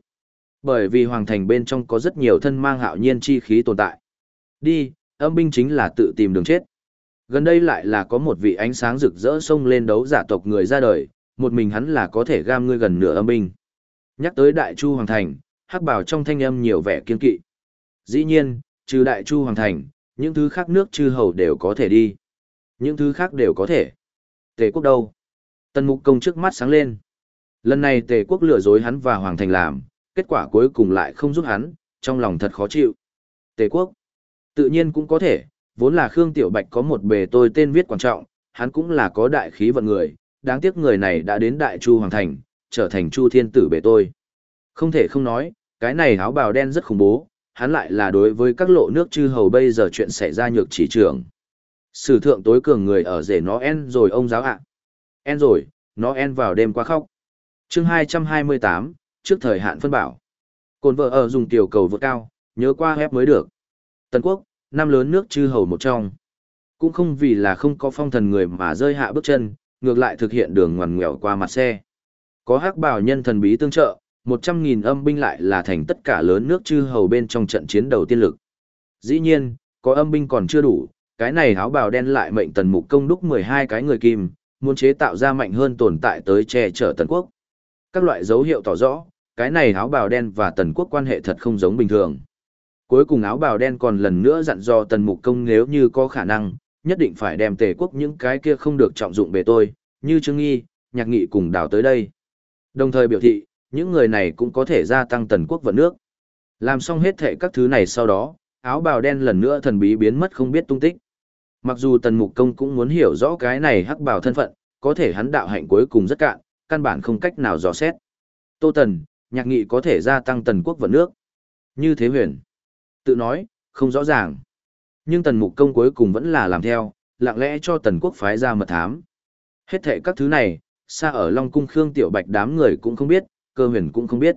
Bởi vì hoàng thành bên trong có rất nhiều thân mang hạo nhiên chi khí tồn tại. Đi, âm binh chính là tự tìm đường chết. Gần đây lại là có một vị ánh sáng rực rỡ xông lên đấu giả tộc người ra đời, một mình hắn là có thể gam ngươi gần nửa âm binh. Nhắc tới Đại Chu Hoàng Thành, hắc bảo trong thanh âm nhiều vẻ kiên kỵ. Dĩ nhiên, trừ Đại Chu Hoàng Thành, những thứ khác nước chư hầu đều có thể đi. Những thứ khác đều có thể. Tề quốc đâu? Tần mục công trước mắt sáng lên. Lần này tề quốc lừa dối hắn và Hoàng Thành làm, kết quả cuối cùng lại không giúp hắn, trong lòng thật khó chịu. Tề quốc. Tự nhiên cũng có thể, vốn là Khương Tiểu Bạch có một bề tôi tên viết quan trọng, hắn cũng là có đại khí vận người, đáng tiếc người này đã đến Đại Chu Hoàng Thành, trở thành Chu Thiên Tử bề tôi. Không thể không nói, cái này áo bào đen rất khủng bố, hắn lại là đối với các lộ nước chư hầu bây giờ chuyện xảy ra nhược chỉ trưởng. Sử thượng tối cường người ở rể nó en rồi ông giáo ạ. En rồi, nó en vào đêm qua khóc. chương 228, trước thời hạn phân bảo. Cồn vợ ở dùng tiểu cầu vượt cao, nhớ qua hép mới được. Tần quốc, năm lớn nước chư hầu một trong. Cũng không vì là không có phong thần người mà rơi hạ bước chân, ngược lại thực hiện đường ngoằn ngoèo qua mặt xe. Có hắc bảo nhân thần bí tương trợ, một trăm nghìn âm binh lại là thành tất cả lớn nước chư hầu bên trong trận chiến đầu tiên lực. Dĩ nhiên, có âm binh còn chưa đủ, cái này áo bào đen lại mệnh tần mục công đúc mười hai cái người kim, muốn chế tạo ra mạnh hơn tồn tại tới che chở tần quốc. Các loại dấu hiệu tỏ rõ, cái này áo bào đen và tần quốc quan hệ thật không giống bình thường. Cuối cùng áo bào đen còn lần nữa dặn dò tần mục công nếu như có khả năng, nhất định phải đem tề quốc những cái kia không được trọng dụng bề tôi, như Trương Nghi, Nhạc Nghị cùng đào tới đây. Đồng thời biểu thị, những người này cũng có thể gia tăng tần quốc vận nước. Làm xong hết thệ các thứ này sau đó, áo bào đen lần nữa thần bí biến mất không biết tung tích. Mặc dù tần mục công cũng muốn hiểu rõ cái này hắc bào thân phận, có thể hắn đạo hạnh cuối cùng rất cạn, căn bản không cách nào dò xét. Tô tần, nhạc nghị có thể gia tăng tần quốc vận nước. Như thế huyền. Tự nói, không rõ ràng. Nhưng tần mục công cuối cùng vẫn là làm theo, lặng lẽ cho tần quốc phái ra mật thám. Hết thệ các thứ này, xa ở Long Cung Khương Tiểu Bạch đám người cũng không biết, cơ huyền cũng không biết.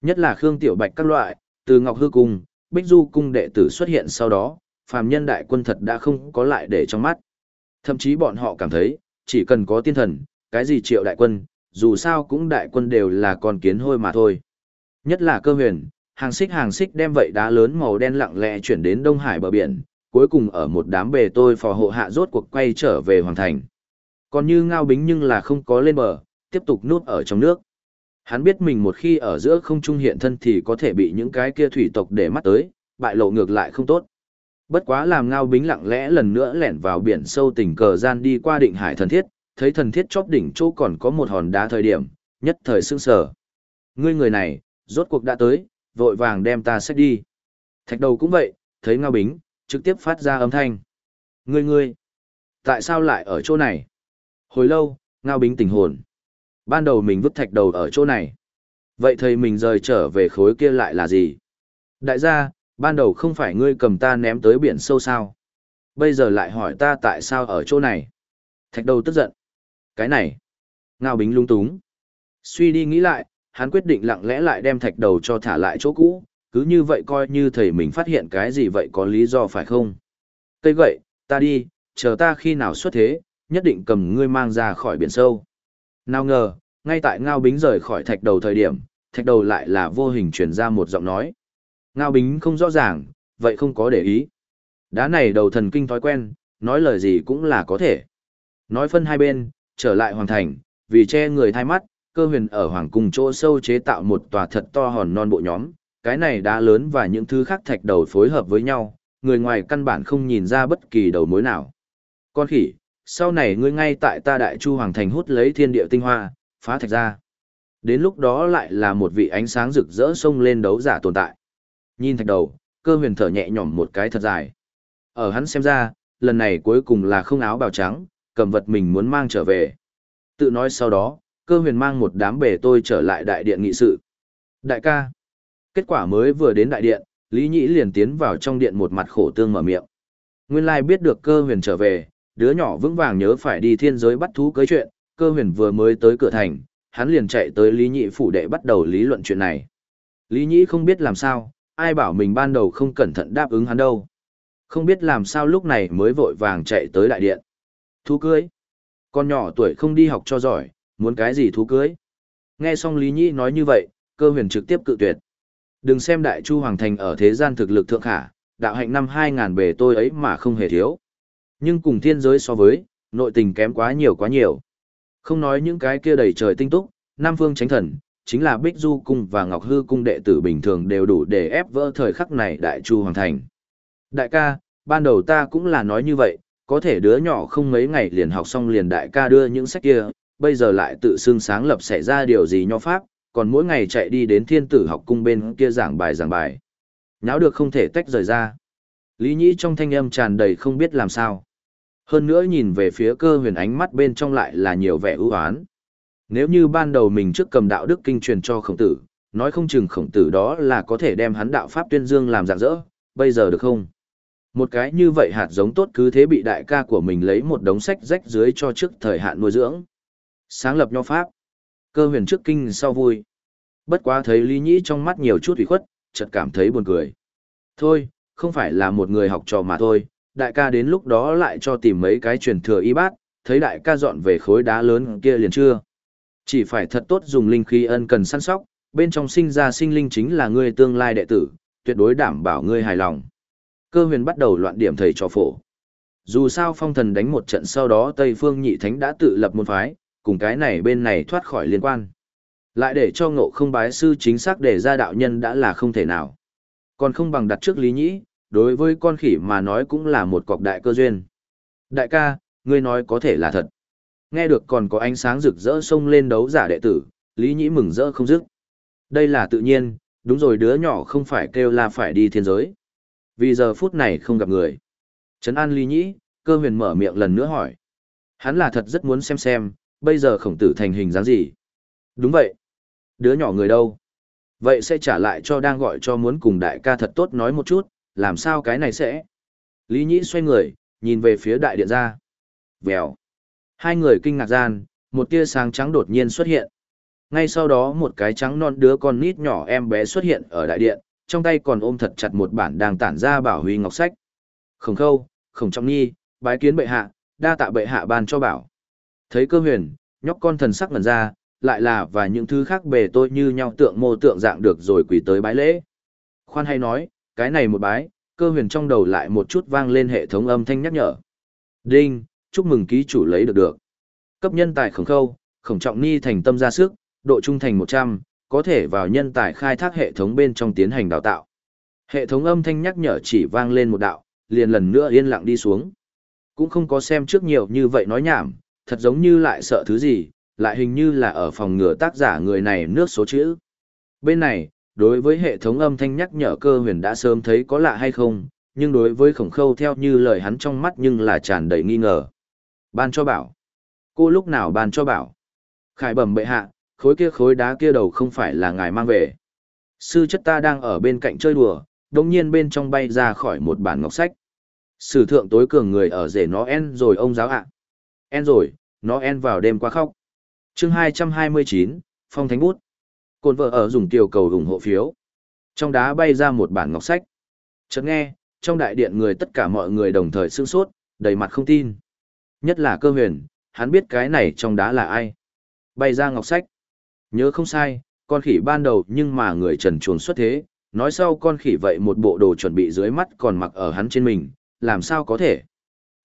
Nhất là Khương Tiểu Bạch các loại, từ Ngọc Hư Cung, Bích Du Cung đệ tử xuất hiện sau đó, phàm nhân đại quân thật đã không có lại để trong mắt. Thậm chí bọn họ cảm thấy, chỉ cần có tiên thần, cái gì triệu đại quân, dù sao cũng đại quân đều là con kiến hôi mà thôi. Nhất là cơ huyền, hàng xích hàng xích đem vậy đá lớn màu đen lặng lẽ chuyển đến Đông Hải bờ biển, cuối cùng ở một đám bề tôi phò hộ hạ rốt cuộc quay trở về Hoàng Thành. Còn như ngao bính nhưng là không có lên bờ, tiếp tục nuốt ở trong nước. Hắn biết mình một khi ở giữa không trung hiện thân thì có thể bị những cái kia thủy tộc để mắt tới, bại lộ ngược lại không tốt. Bất quá làm ngao bính lặng lẽ lần nữa lẻn vào biển sâu tỉnh cờ gian đi qua định hải thần thiết, thấy thần thiết chóp đỉnh chỗ còn có một hòn đá thời điểm, nhất thời sững sờ. Ngươi người này, rốt cuộc đã tới, vội vàng đem ta xách đi. Thạch đầu cũng vậy, thấy ngao bính, trực tiếp phát ra âm thanh. Ngươi ngươi, tại sao lại ở chỗ này? Hồi lâu, ngao bính tỉnh hồn. Ban đầu mình vứt thạch đầu ở chỗ này. Vậy thầy mình rời trở về khối kia lại là gì? Đại gia, ban đầu không phải ngươi cầm ta ném tới biển sâu sao? Bây giờ lại hỏi ta tại sao ở chỗ này? Thạch đầu tức giận. Cái này. Ngao bính lung túng. Suy đi nghĩ lại, hắn quyết định lặng lẽ lại đem thạch đầu cho thả lại chỗ cũ, cứ như vậy coi như thầy mình phát hiện cái gì vậy có lý do phải không? Cây gậy, ta đi, chờ ta khi nào xuất thế, nhất định cầm ngươi mang ra khỏi biển sâu. Nào ngờ, ngay tại Ngao Bính rời khỏi thạch đầu thời điểm, thạch đầu lại là vô hình truyền ra một giọng nói. Ngao Bính không rõ ràng, vậy không có để ý. Đá này đầu thần kinh thói quen, nói lời gì cũng là có thể. Nói phân hai bên, trở lại hoàn thành, vì che người thay mắt, cơ huyền ở hoàng cung chỗ sâu chế tạo một tòa thật to hòn non bộ nhóm, cái này đá lớn và những thứ khác thạch đầu phối hợp với nhau, người ngoài căn bản không nhìn ra bất kỳ đầu mối nào. Con khỉ, sau này ngươi ngay tại ta đại chu hoàng thành hút lấy thiên địa tinh hoa, phá thạch ra. Đến lúc đó lại là một vị ánh sáng rực rỡ sông lên đấu giả tồn tại. Nhìn thạch đầu, cơ huyền thở nhẹ nhõm một cái thật dài. Ở hắn xem ra, lần này cuối cùng là không áo bào trắng, cầm vật mình muốn mang trở về. Tự nói sau đó, cơ huyền mang một đám bể tôi trở lại đại điện nghị sự. Đại ca. Kết quả mới vừa đến đại điện, Lý Nhĩ liền tiến vào trong điện một mặt khổ tương mở miệng. Nguyên lai biết được cơ huyền trở về, đứa nhỏ vững vàng nhớ phải đi thiên giới bắt thú cưới chuyện, cơ huyền vừa mới tới cửa thành, hắn liền chạy tới Lý Nhĩ phủ đệ bắt đầu lý luận chuyện này. Lý Nhĩ không biết làm sao, ai bảo mình ban đầu không cẩn thận đáp ứng hắn đâu. Không biết làm sao lúc này mới vội vàng chạy tới đại điện. Thú cưới. Con nhỏ tuổi không đi học cho giỏi, muốn cái gì thú cưới. Nghe xong Lý Nhĩ nói như vậy, cơ huyền trực tiếp cự tuyệt. Đừng xem đại chu hoàng thành ở thế gian thực lực thượng khả, đạo hạnh năm 2000 bề tôi ấy mà không hề thiếu. Nhưng cùng thiên giới so với, nội tình kém quá nhiều quá nhiều. Không nói những cái kia đầy trời tinh túc, Nam Phương Chánh Thần, chính là Bích Du Cung và Ngọc Hư Cung đệ tử bình thường đều đủ để ép vỡ thời khắc này đại chu hoàng thành. Đại ca, ban đầu ta cũng là nói như vậy, có thể đứa nhỏ không mấy ngày liền học xong liền đại ca đưa những sách kia, bây giờ lại tự xưng sáng lập xảy ra điều gì nho pháp, còn mỗi ngày chạy đi đến thiên tử học cung bên kia giảng bài giảng bài. Nháo được không thể tách rời ra. Lý Nhĩ trong thanh âm tràn đầy không biết làm sao. Hơn nữa nhìn về phía cơ huyền ánh mắt bên trong lại là nhiều vẻ ưu hoán. Nếu như ban đầu mình trước cầm đạo đức kinh truyền cho khổng tử, nói không chừng khổng tử đó là có thể đem hắn đạo pháp tuyên dương làm dạng dỡ, bây giờ được không? Một cái như vậy hạt giống tốt cứ thế bị đại ca của mình lấy một đống sách rách dưới cho trước thời hạn nuôi dưỡng. Sáng lập nho pháp. Cơ huyền trước kinh sau vui. Bất quá thấy Lý Nhĩ trong mắt nhiều chút ủy khuất, chợt cảm thấy buồn cười. Thôi, không phải là một người học trò mà thôi, đại ca đến lúc đó lại cho tìm mấy cái truyền thừa y bát, thấy đại ca dọn về khối đá lớn kia liền chưa. Chỉ phải thật tốt dùng linh khí ân cần săn sóc, bên trong sinh ra sinh linh chính là ngươi tương lai đệ tử, tuyệt đối đảm bảo ngươi hài lòng. Cơ huyền bắt đầu loạn điểm thầy trò phổ. Dù sao phong thần đánh một trận sau đó Tây Phương Nhị Thánh đã tự lập môn phái, cùng cái này bên này thoát khỏi liên quan. Lại để cho ngộ không bái sư chính xác để ra đạo nhân đã là không thể nào. Còn không bằng đặt trước lý nhĩ, đối với con khỉ mà nói cũng là một cọc đại cơ duyên. Đại ca, ngươi nói có thể là thật. Nghe được còn có ánh sáng rực rỡ xông lên đấu giả đệ tử, lý nhĩ mừng rỡ không dứt. Đây là tự nhiên, đúng rồi đứa nhỏ không phải kêu là phải đi thiên giới. Vì giờ phút này không gặp người. Trấn an lý nhĩ, cơ huyền mở miệng lần nữa hỏi. Hắn là thật rất muốn xem xem, bây giờ khổng tử thành hình dáng gì. Đúng vậy. Đứa nhỏ người đâu? Vậy sẽ trả lại cho đang gọi cho muốn cùng đại ca thật tốt nói một chút, làm sao cái này sẽ? Lý Nhĩ xoay người, nhìn về phía đại điện ra. Vèo. Hai người kinh ngạc gian, một tia sáng trắng đột nhiên xuất hiện. Ngay sau đó một cái trắng non đứa con nít nhỏ em bé xuất hiện ở đại điện, trong tay còn ôm thật chặt một bản đang tản ra bảo huy ngọc sách. Khổng khâu, khổng trọng nhi, bái kiến bệ hạ, đa tạ bệ hạ ban cho bảo. Thấy cơ huyền, nhóc con thần sắc ngẩn ra, lại là và những thứ khác bề tôi như nhau tượng mô tượng dạng được rồi quỳ tới bái lễ. Khoan hay nói, cái này một bái, cơ huyền trong đầu lại một chút vang lên hệ thống âm thanh nhắc nhở. Đinh, chúc mừng ký chủ lấy được được. Cấp nhân tài khổng khâu, khổng trọng ni thành tâm ra sức, độ trung thành 100, có thể vào nhân tài khai thác hệ thống bên trong tiến hành đào tạo. Hệ thống âm thanh nhắc nhở chỉ vang lên một đạo, liền lần nữa yên lặng đi xuống. Cũng không có xem trước nhiều như vậy nói nhảm, thật giống như lại sợ thứ gì, lại hình như là ở phòng ngừa tác giả người này nước số chữ. Bên này, đối với hệ thống âm thanh nhắc nhở cơ huyền đã sớm thấy có lạ hay không, nhưng đối với khổng khâu theo như lời hắn trong mắt nhưng là tràn đầy nghi ngờ. Ban cho bảo. Cô lúc nào ban cho bảo. Khải bẩm bệ hạ, khối kia khối đá kia đầu không phải là ngài mang về. Sư chất ta đang ở bên cạnh chơi đùa, đồng nhiên bên trong bay ra khỏi một bản ngọc sách. Sử thượng tối cường người ở rể nó en rồi ông giáo ạ. En rồi, nó en vào đêm qua khóc chương 229, Phong Thánh Bút. Côn vợ ở dùng tiểu cầu ủng hộ phiếu. Trong đá bay ra một bản ngọc sách. Chợt nghe, trong đại điện người tất cả mọi người đồng thời sương sốt, đầy mặt không tin. Nhất là cơ huyền, hắn biết cái này trong đá là ai. Bay ra ngọc sách. Nhớ không sai, con khỉ ban đầu nhưng mà người trần chuồn xuất thế, nói sau con khỉ vậy một bộ đồ chuẩn bị dưới mắt còn mặc ở hắn trên mình, làm sao có thể.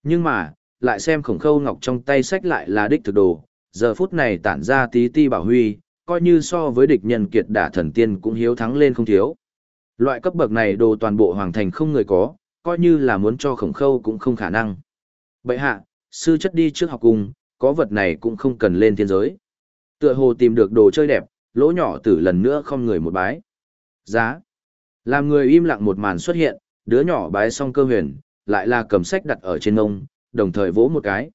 Nhưng mà, lại xem khổng khâu ngọc trong tay sách lại là đích thực đồ, giờ phút này tản ra tí ti bảo huy, coi như so với địch nhân kiệt đả thần tiên cũng hiếu thắng lên không thiếu. Loại cấp bậc này đồ toàn bộ hoàng thành không người có, coi như là muốn cho khổng khâu cũng không khả năng. Bậy hạ, sư chất đi trước học cùng, có vật này cũng không cần lên thiên giới. Tựa hồ tìm được đồ chơi đẹp, lỗ nhỏ tử lần nữa không người một bái. Giá. Làm người im lặng một màn xuất hiện, đứa nhỏ bái xong cơ huyền, lại là cầm sách đặt ở trên ngông, đồng thời vỗ một cái.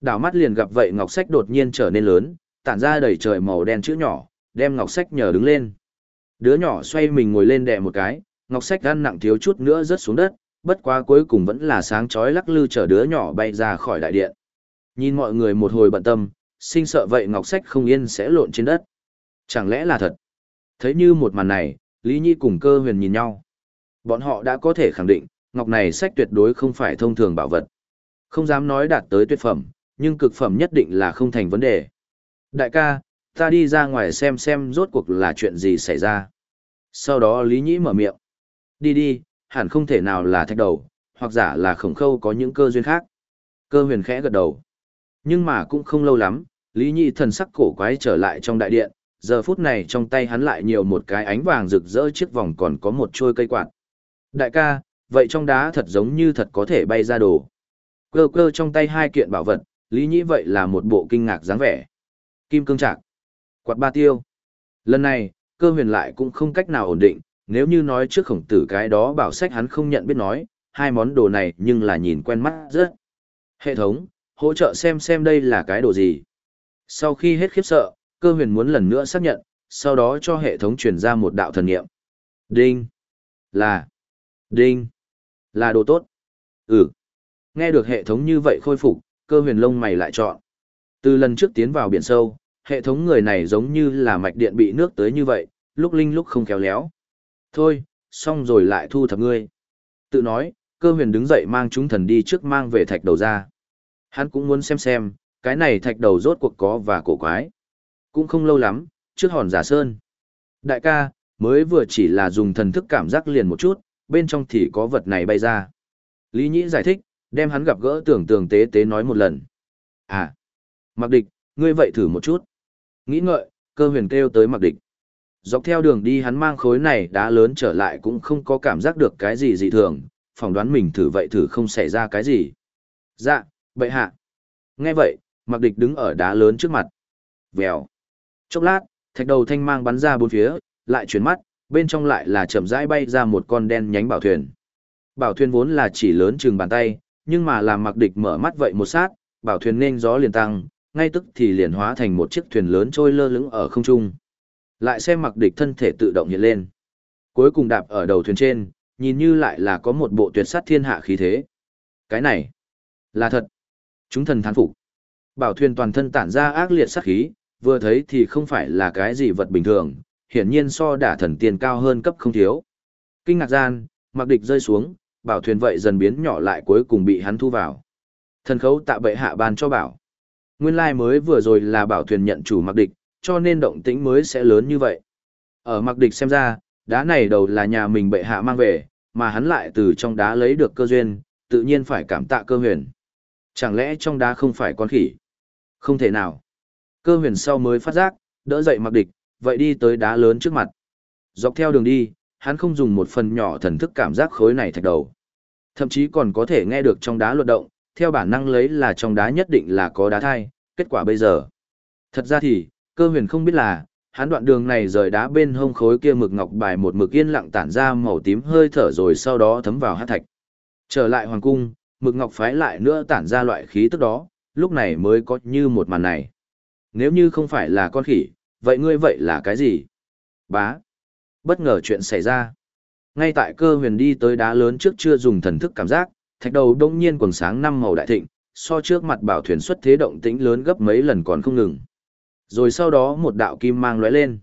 Đảo mắt liền gặp vậy ngọc sách đột nhiên trở nên lớn, tản ra đầy trời màu đen chữ nhỏ, đem ngọc sách nhờ đứng lên. Đứa nhỏ xoay mình ngồi lên đè một cái, ngọc sách gan nặng thiếu chút nữa rớt xuống đất, bất quá cuối cùng vẫn là sáng chói lắc lư chở đứa nhỏ bay ra khỏi đại điện. Nhìn mọi người một hồi bận tâm, sinh sợ vậy ngọc sách không yên sẽ lộn trên đất. Chẳng lẽ là thật? Thấy như một màn này, Lý Nhi cùng cơ huyền nhìn nhau. Bọn họ đã có thể khẳng định, ngọc này sách tuyệt đối không phải thông thường bảo vật. Không dám nói đạt tới tuyệt phẩm, nhưng cực phẩm nhất định là không thành vấn đề. Đại ca, ta đi ra ngoài xem xem rốt cuộc là chuyện gì xảy ra. Sau đó Lý Nhĩ mở miệng. Đi đi, hẳn không thể nào là thạch đầu, hoặc giả là khổng khâu có những cơ duyên khác. Cơ huyền khẽ gật đầu. Nhưng mà cũng không lâu lắm, Lý Nhĩ thần sắc cổ quái trở lại trong đại điện, giờ phút này trong tay hắn lại nhiều một cái ánh vàng rực rỡ chiếc vòng còn có một trôi cây quạt. Đại ca, vậy trong đá thật giống như thật có thể bay ra đồ. Cơ cơ trong tay hai kiện bảo vật, Lý Nhĩ vậy là một bộ kinh ngạc dáng vẻ. Kim cương trạc, quạt ba tiêu. Lần này, cơ huyền lại cũng không cách nào ổn định, nếu như nói trước khổng tử cái đó bảo sách hắn không nhận biết nói, hai món đồ này nhưng là nhìn quen mắt rất. Hệ thống, hỗ trợ xem xem đây là cái đồ gì. Sau khi hết khiếp sợ, cơ huyền muốn lần nữa xác nhận, sau đó cho hệ thống truyền ra một đạo thần nghiệm. Đinh. Là. Đinh. Là đồ tốt. Ừ. Nghe được hệ thống như vậy khôi phục, cơ huyền lông mày lại chọn. Từ lần trước tiến vào biển sâu, hệ thống người này giống như là mạch điện bị nước tới như vậy, lúc linh lúc không kéo léo. Thôi, xong rồi lại thu thập ngươi. Tự nói, cơ huyền đứng dậy mang chúng thần đi trước mang về thạch đầu ra. Hắn cũng muốn xem xem, cái này thạch đầu rốt cuộc có và cổ quái. Cũng không lâu lắm, trước hòn giả sơn. Đại ca, mới vừa chỉ là dùng thần thức cảm giác liền một chút, bên trong thì có vật này bay ra. Lý Nhĩ giải thích, đem hắn gặp gỡ tưởng tường tế tế nói một lần. À, mặc địch, ngươi vậy thử một chút. Nghĩ ngợi, cơ huyền kêu tới mặc địch. Dọc theo đường đi hắn mang khối này đá lớn trở lại cũng không có cảm giác được cái gì dị thường, phỏng đoán mình thử vậy thử không xảy ra cái gì. Dạ, bậy hạ. Nghe vậy, mặc địch đứng ở đá lớn trước mặt. Vèo. Chốc lát, thạch đầu thanh mang bắn ra bốn phía, lại chuyển mắt, bên trong lại là chậm rãi bay ra một con đen nhánh bảo thuyền. Bảo thuyền vốn là chỉ lớn chừng bàn tay, nhưng mà làm mặc địch mở mắt vậy một sát, bảo thuyền nên gió liền tăng, ngay tức thì liền hóa thành một chiếc thuyền lớn trôi lơ lửng ở không trung. Lại xem mặc địch thân thể tự động hiện lên. Cuối cùng đạp ở đầu thuyền trên, nhìn như lại là có một bộ tuyệt sát thiên hạ khí thế. Cái này, là thật. Chúng thần thán phục. Bảo thuyền toàn thân tản ra ác liệt sát khí, vừa thấy thì không phải là cái gì vật bình thường, hiển nhiên so đả thần tiền cao hơn cấp không thiếu. Kinh ngạc gian, mặc địch rơi xuống, bảo thuyền vậy dần biến nhỏ lại cuối cùng bị hắn thu vào. Thần khấu tạ bệ hạ ban cho bảo. Nguyên lai mới vừa rồi là bảo thuyền nhận chủ mặc địch, cho nên động tĩnh mới sẽ lớn như vậy. Ở mặc địch xem ra, đá này đầu là nhà mình bệ hạ mang về, mà hắn lại từ trong đá lấy được cơ duyên, tự nhiên phải cảm tạ cơ huyền. Chẳng lẽ trong đá không phải con khỉ? Không thể nào. Cơ huyền sau mới phát giác, đỡ dậy mặc địch, vậy đi tới đá lớn trước mặt. Dọc theo đường đi, hắn không dùng một phần nhỏ thần thức cảm giác khối này thạch đầu. Thậm chí còn có thể nghe được trong đá luật động, theo bản năng lấy là trong đá nhất định là có đá thai, kết quả bây giờ. Thật ra thì, cơ huyền không biết là, hắn đoạn đường này rời đá bên hông khối kia mực ngọc bài một mực yên lặng tản ra màu tím hơi thở rồi sau đó thấm vào hát thạch. Trở lại hoàng cung, mực ngọc phái lại nữa tản ra loại khí tức đó, lúc này mới có như một màn này. Nếu như không phải là con khỉ, vậy ngươi vậy là cái gì? Bá. Bất ngờ chuyện xảy ra. Ngay tại cơ huyền đi tới đá lớn trước chưa dùng thần thức cảm giác, thạch đầu đông nhiên quần sáng năm màu đại thịnh, so trước mặt bảo thuyền xuất thế động tĩnh lớn gấp mấy lần còn không ngừng. Rồi sau đó một đạo kim mang lóe lên.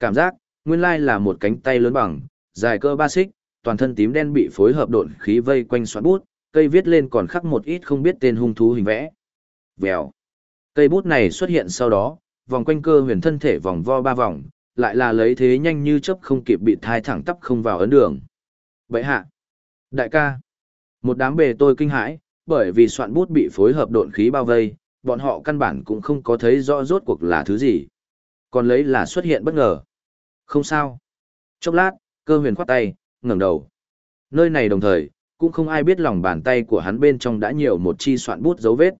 Cảm giác, nguyên lai là một cánh tay lớn bằng, dài cơ ba xích, toàn thân tím đen bị phối hợp độn khí vây quanh xoắn bút, cây viết lên còn khắc một ít không biết tên hung thú hình vẽ. Vèo. Cây bút này xuất hiện sau đó, vòng quanh cơ huyền thân thể vòng vo ba vòng, lại là lấy thế nhanh như chớp không kịp bị thai thẳng tắp không vào ấn đường. Vậy hạ. Đại ca. Một đám bề tôi kinh hãi, bởi vì soạn bút bị phối hợp độn khí bao vây, bọn họ căn bản cũng không có thấy rõ rốt cuộc là thứ gì. Còn lấy là xuất hiện bất ngờ. Không sao. Chốc lát, cơ huyền khoát tay, ngẩng đầu. Nơi này đồng thời, cũng không ai biết lòng bàn tay của hắn bên trong đã nhiều một chi soạn bút dấu vết.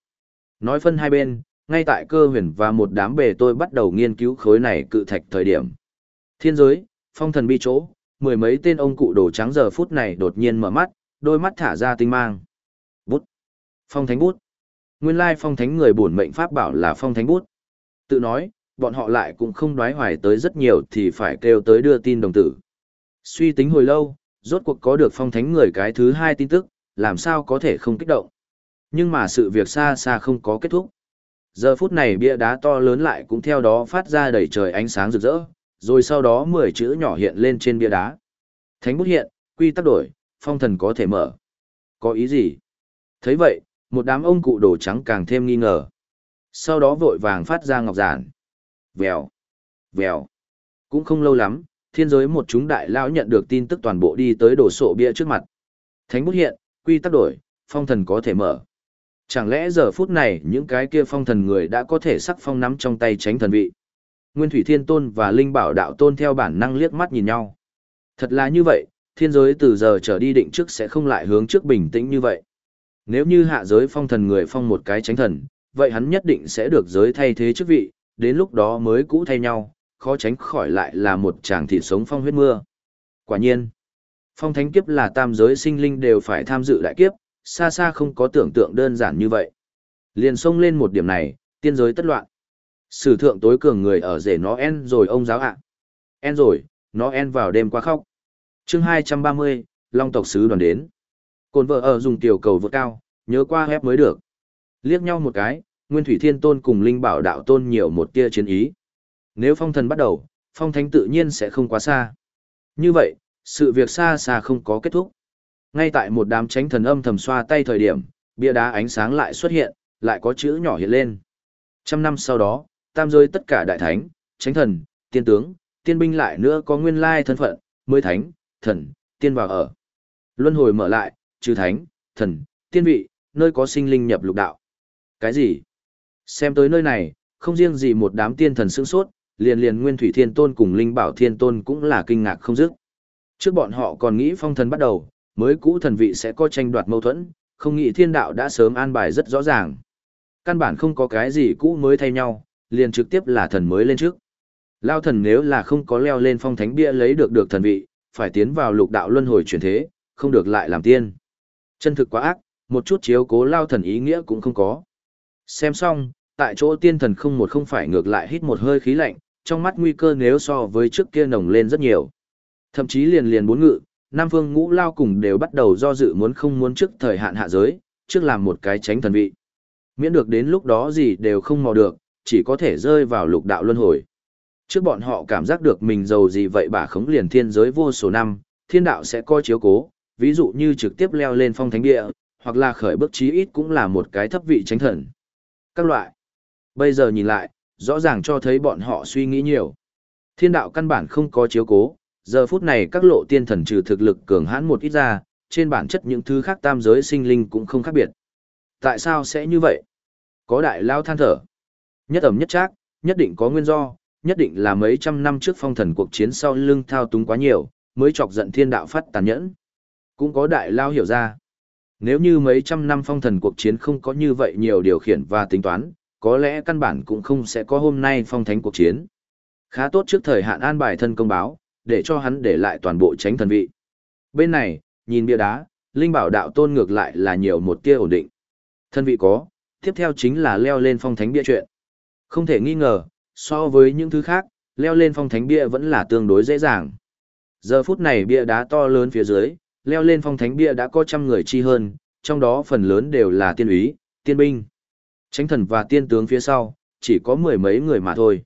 Nói phân hai bên, ngay tại cơ huyền và một đám bề tôi bắt đầu nghiên cứu khối này cự thạch thời điểm. Thiên giới, phong thần bi chỗ, mười mấy tên ông cụ đồ trắng giờ phút này đột nhiên mở mắt, đôi mắt thả ra tinh mang. Bút. Phong thánh bút. Nguyên lai phong thánh người bổn mệnh pháp bảo là phong thánh bút. Tự nói, bọn họ lại cũng không đoái hoài tới rất nhiều thì phải kêu tới đưa tin đồng tử. Suy tính hồi lâu, rốt cuộc có được phong thánh người cái thứ hai tin tức, làm sao có thể không kích động. Nhưng mà sự việc xa xa không có kết thúc. Giờ phút này bia đá to lớn lại cũng theo đó phát ra đầy trời ánh sáng rực rỡ, rồi sau đó 10 chữ nhỏ hiện lên trên bia đá. Thánh bút hiện, quy tắc đổi, phong thần có thể mở. Có ý gì? thấy vậy, một đám ông cụ đồ trắng càng thêm nghi ngờ. Sau đó vội vàng phát ra ngọc giản. Vèo, vèo. Cũng không lâu lắm, thiên giới một chúng đại lão nhận được tin tức toàn bộ đi tới đổ sộ bia trước mặt. Thánh bút hiện, quy tắc đổi, phong thần có thể mở. Chẳng lẽ giờ phút này những cái kia phong thần người đã có thể sắc phong nắm trong tay tránh thần vị? Nguyên Thủy Thiên Tôn và Linh Bảo Đạo Tôn theo bản năng liếc mắt nhìn nhau. Thật là như vậy, thiên giới từ giờ trở đi định trước sẽ không lại hướng trước bình tĩnh như vậy. Nếu như hạ giới phong thần người phong một cái tránh thần, vậy hắn nhất định sẽ được giới thay thế chức vị, đến lúc đó mới cũ thay nhau, khó tránh khỏi lại là một chàng thịt sống phong huyết mưa. Quả nhiên, phong thánh kiếp là tam giới sinh linh đều phải tham dự đại kiếp, xa xa không có tưởng tượng đơn giản như vậy. Liền xông lên một điểm này, tiên giới tất loạn. Sử thượng tối cường người ở rể nó en rồi ông giáo ạ. En rồi, nó en vào đêm qua khóc. chương 230, Long tộc sứ đoàn đến. Cồn vợ ở dùng tiểu cầu vượt cao, nhớ qua hép mới được. Liếc nhau một cái, Nguyên Thủy Thiên Tôn cùng Linh Bảo Đạo Tôn nhiều một tia chiến ý. Nếu phong thần bắt đầu, phong thánh tự nhiên sẽ không quá xa. Như vậy, sự việc xa xa không có kết thúc. Ngay tại một đám tránh thần âm thầm xoa tay thời điểm, bia đá ánh sáng lại xuất hiện, lại có chữ nhỏ hiện lên. Trăm năm sau đó, tam giới tất cả đại thánh, tránh thần, tiên tướng, tiên binh lại nữa có nguyên lai thân phận, mới thánh, thần, tiên vào ở. Luân hồi mở lại, trừ thánh, thần, tiên vị, nơi có sinh linh nhập lục đạo. Cái gì? Xem tới nơi này, không riêng gì một đám tiên thần sướng sốt, liền liền Nguyên Thủy Thiên Tôn cùng Linh Bảo Thiên Tôn cũng là kinh ngạc không dứt. Trước bọn họ còn nghĩ phong thần bắt đầu, mới cũ thần vị sẽ có tranh đoạt mâu thuẫn, không nghĩ thiên đạo đã sớm an bài rất rõ ràng. Căn bản không có cái gì cũ mới thay nhau, liền trực tiếp là thần mới lên trước. Lao thần nếu là không có leo lên phong thánh bia lấy được được thần vị, phải tiến vào lục đạo luân hồi chuyển thế, không được lại làm tiên. Chân thực quá ác, một chút chiếu cố lao thần ý nghĩa cũng không có. Xem xong, tại chỗ tiên thần không một không phải ngược lại hít một hơi khí lạnh, trong mắt nguy cơ nếu so với trước kia nồng lên rất nhiều. Thậm chí liền liền bốn ngự, Nam Phương ngũ lao cùng đều bắt đầu do dự muốn không muốn trước thời hạn hạ giới, trước làm một cái tránh thần vị. Miễn được đến lúc đó gì đều không mò được, chỉ có thể rơi vào lục đạo luân hồi. Trước bọn họ cảm giác được mình giàu gì vậy bà khống liền thiên giới vô số năm, thiên đạo sẽ coi chiếu cố, ví dụ như trực tiếp leo lên phong thánh địa, hoặc là khởi bước chí ít cũng là một cái thấp vị tránh thần. Các loại. Bây giờ nhìn lại, rõ ràng cho thấy bọn họ suy nghĩ nhiều. Thiên đạo căn bản không có chiếu cố, giờ phút này các lộ tiên thần trừ thực lực cường hãn một ít ra, trên bản chất những thứ khác tam giới sinh linh cũng không khác biệt. Tại sao sẽ như vậy? Có đại lao than thở. Nhất ẩm nhất trác, nhất định có nguyên do, nhất định là mấy trăm năm trước phong thần cuộc chiến sau lưng thao túng quá nhiều, mới chọc giận thiên đạo phát tàn nhẫn. Cũng có đại lao hiểu ra. Nếu như mấy trăm năm phong thần cuộc chiến không có như vậy nhiều điều khiển và tính toán, có lẽ căn bản cũng không sẽ có hôm nay phong thánh cuộc chiến. Khá tốt trước thời hạn an bài thân công báo, để cho hắn để lại toàn bộ tránh thần vị. Bên này, nhìn bia đá, Linh bảo đạo tôn ngược lại là nhiều một tia ổn định. Thân vị có, tiếp theo chính là leo lên phong thánh bia chuyện. Không thể nghi ngờ, so với những thứ khác, leo lên phong thánh bia vẫn là tương đối dễ dàng. Giờ phút này bia đá to lớn phía dưới, leo lên phong thánh bia đã có trăm người chi hơn, trong đó phần lớn đều là tiên úy, tiên binh. Tránh thần và tiên tướng phía sau, chỉ có mười mấy người mà thôi.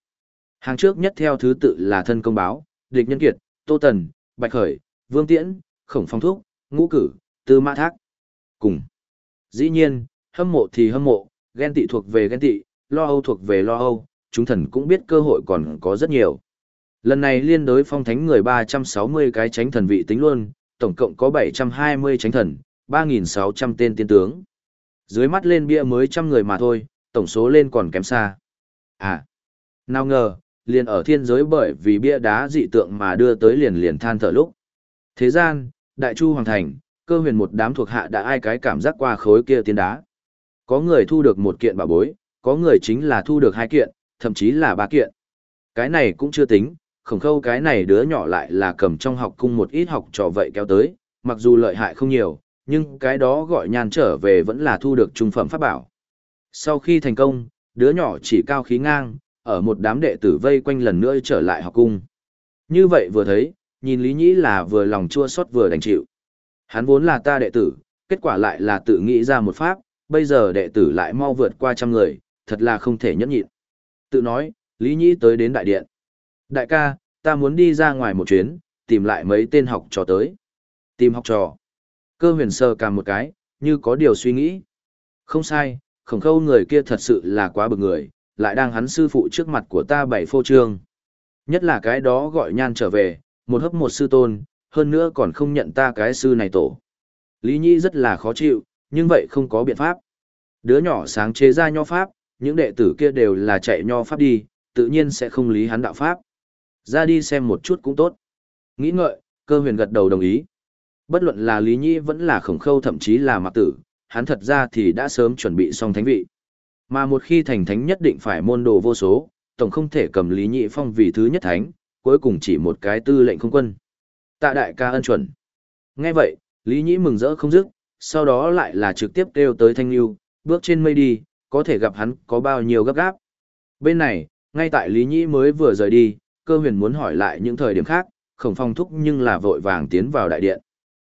Hàng trước nhất theo thứ tự là thân công báo, địch nhân kiệt, tô tần, bạch khởi, vương tiễn, khổng phong thúc, ngũ cử, tư mã thác. Cùng. Dĩ nhiên, hâm mộ thì hâm mộ, ghen tị thuộc về ghen tị, lo âu thuộc về lo âu, chúng thần cũng biết cơ hội còn có rất nhiều. Lần này liên đối phong thánh người 360 cái tránh thần vị tính luôn, tổng cộng có 720 tránh thần, 3.600 tên tiên tướng. Dưới mắt lên bia mới trăm người mà thôi, tổng số lên còn kém xa. À, nào ngờ, liền ở thiên giới bởi vì bia đá dị tượng mà đưa tới liền liền than thở lúc. Thế gian, Đại Chu Hoàng Thành, cơ huyền một đám thuộc hạ đã ai cái cảm giác qua khối kia tiên đá. Có người thu được một kiện bảo bối, có người chính là thu được hai kiện, thậm chí là ba kiện. Cái này cũng chưa tính, khổng khâu cái này đứa nhỏ lại là cầm trong học cung một ít học trò vậy kéo tới, mặc dù lợi hại không nhiều, nhưng cái đó gọi nhàn trở về vẫn là thu được trung phẩm pháp bảo. Sau khi thành công, đứa nhỏ chỉ cao khí ngang, ở một đám đệ tử vây quanh lần nữa trở lại học cung. Như vậy vừa thấy, nhìn Lý Nhĩ là vừa lòng chua xót vừa đành chịu. Hắn vốn là ta đệ tử, kết quả lại là tự nghĩ ra một pháp, bây giờ đệ tử lại mau vượt qua trăm người, thật là không thể nhẫn nhịn. Tự nói, Lý Nhĩ tới đến đại điện. Đại ca, ta muốn đi ra ngoài một chuyến, tìm lại mấy tên học trò tới. Tìm học trò. Cơ huyền sơ cả một cái, như có điều suy nghĩ. Không sai, khổng khâu người kia thật sự là quá bực người, lại đang hắn sư phụ trước mặt của ta bảy phô trương. Nhất là cái đó gọi nhan trở về, một hấp một sư tôn, hơn nữa còn không nhận ta cái sư này tổ. Lý Nhi rất là khó chịu, nhưng vậy không có biện pháp. Đứa nhỏ sáng chế ra nho pháp, những đệ tử kia đều là chạy nho pháp đi, tự nhiên sẽ không lý hắn đạo pháp. Ra đi xem một chút cũng tốt. Nghĩ ngợi, cơ huyền gật đầu đồng ý. Bất luận là Lý Nhi vẫn là khổng khâu thậm chí là mạc tử, hắn thật ra thì đã sớm chuẩn bị xong thánh vị. Mà một khi thành thánh nhất định phải môn đồ vô số, tổng không thể cầm Lý Nhị Phong vì thứ nhất thánh, cuối cùng chỉ một cái tư lệnh không quân. Tạ đại ca ân chuẩn. Nghe vậy, Lý nhị mừng rỡ không dứt, sau đó lại là trực tiếp kêu tới Thanh Nhu, bước trên mây đi, có thể gặp hắn có bao nhiêu gấp gáp. Bên này, ngay tại Lý nhị mới vừa rời đi, cơ huyền muốn hỏi lại những thời điểm khác, khổng phong thúc nhưng là vội vàng tiến vào đại điện.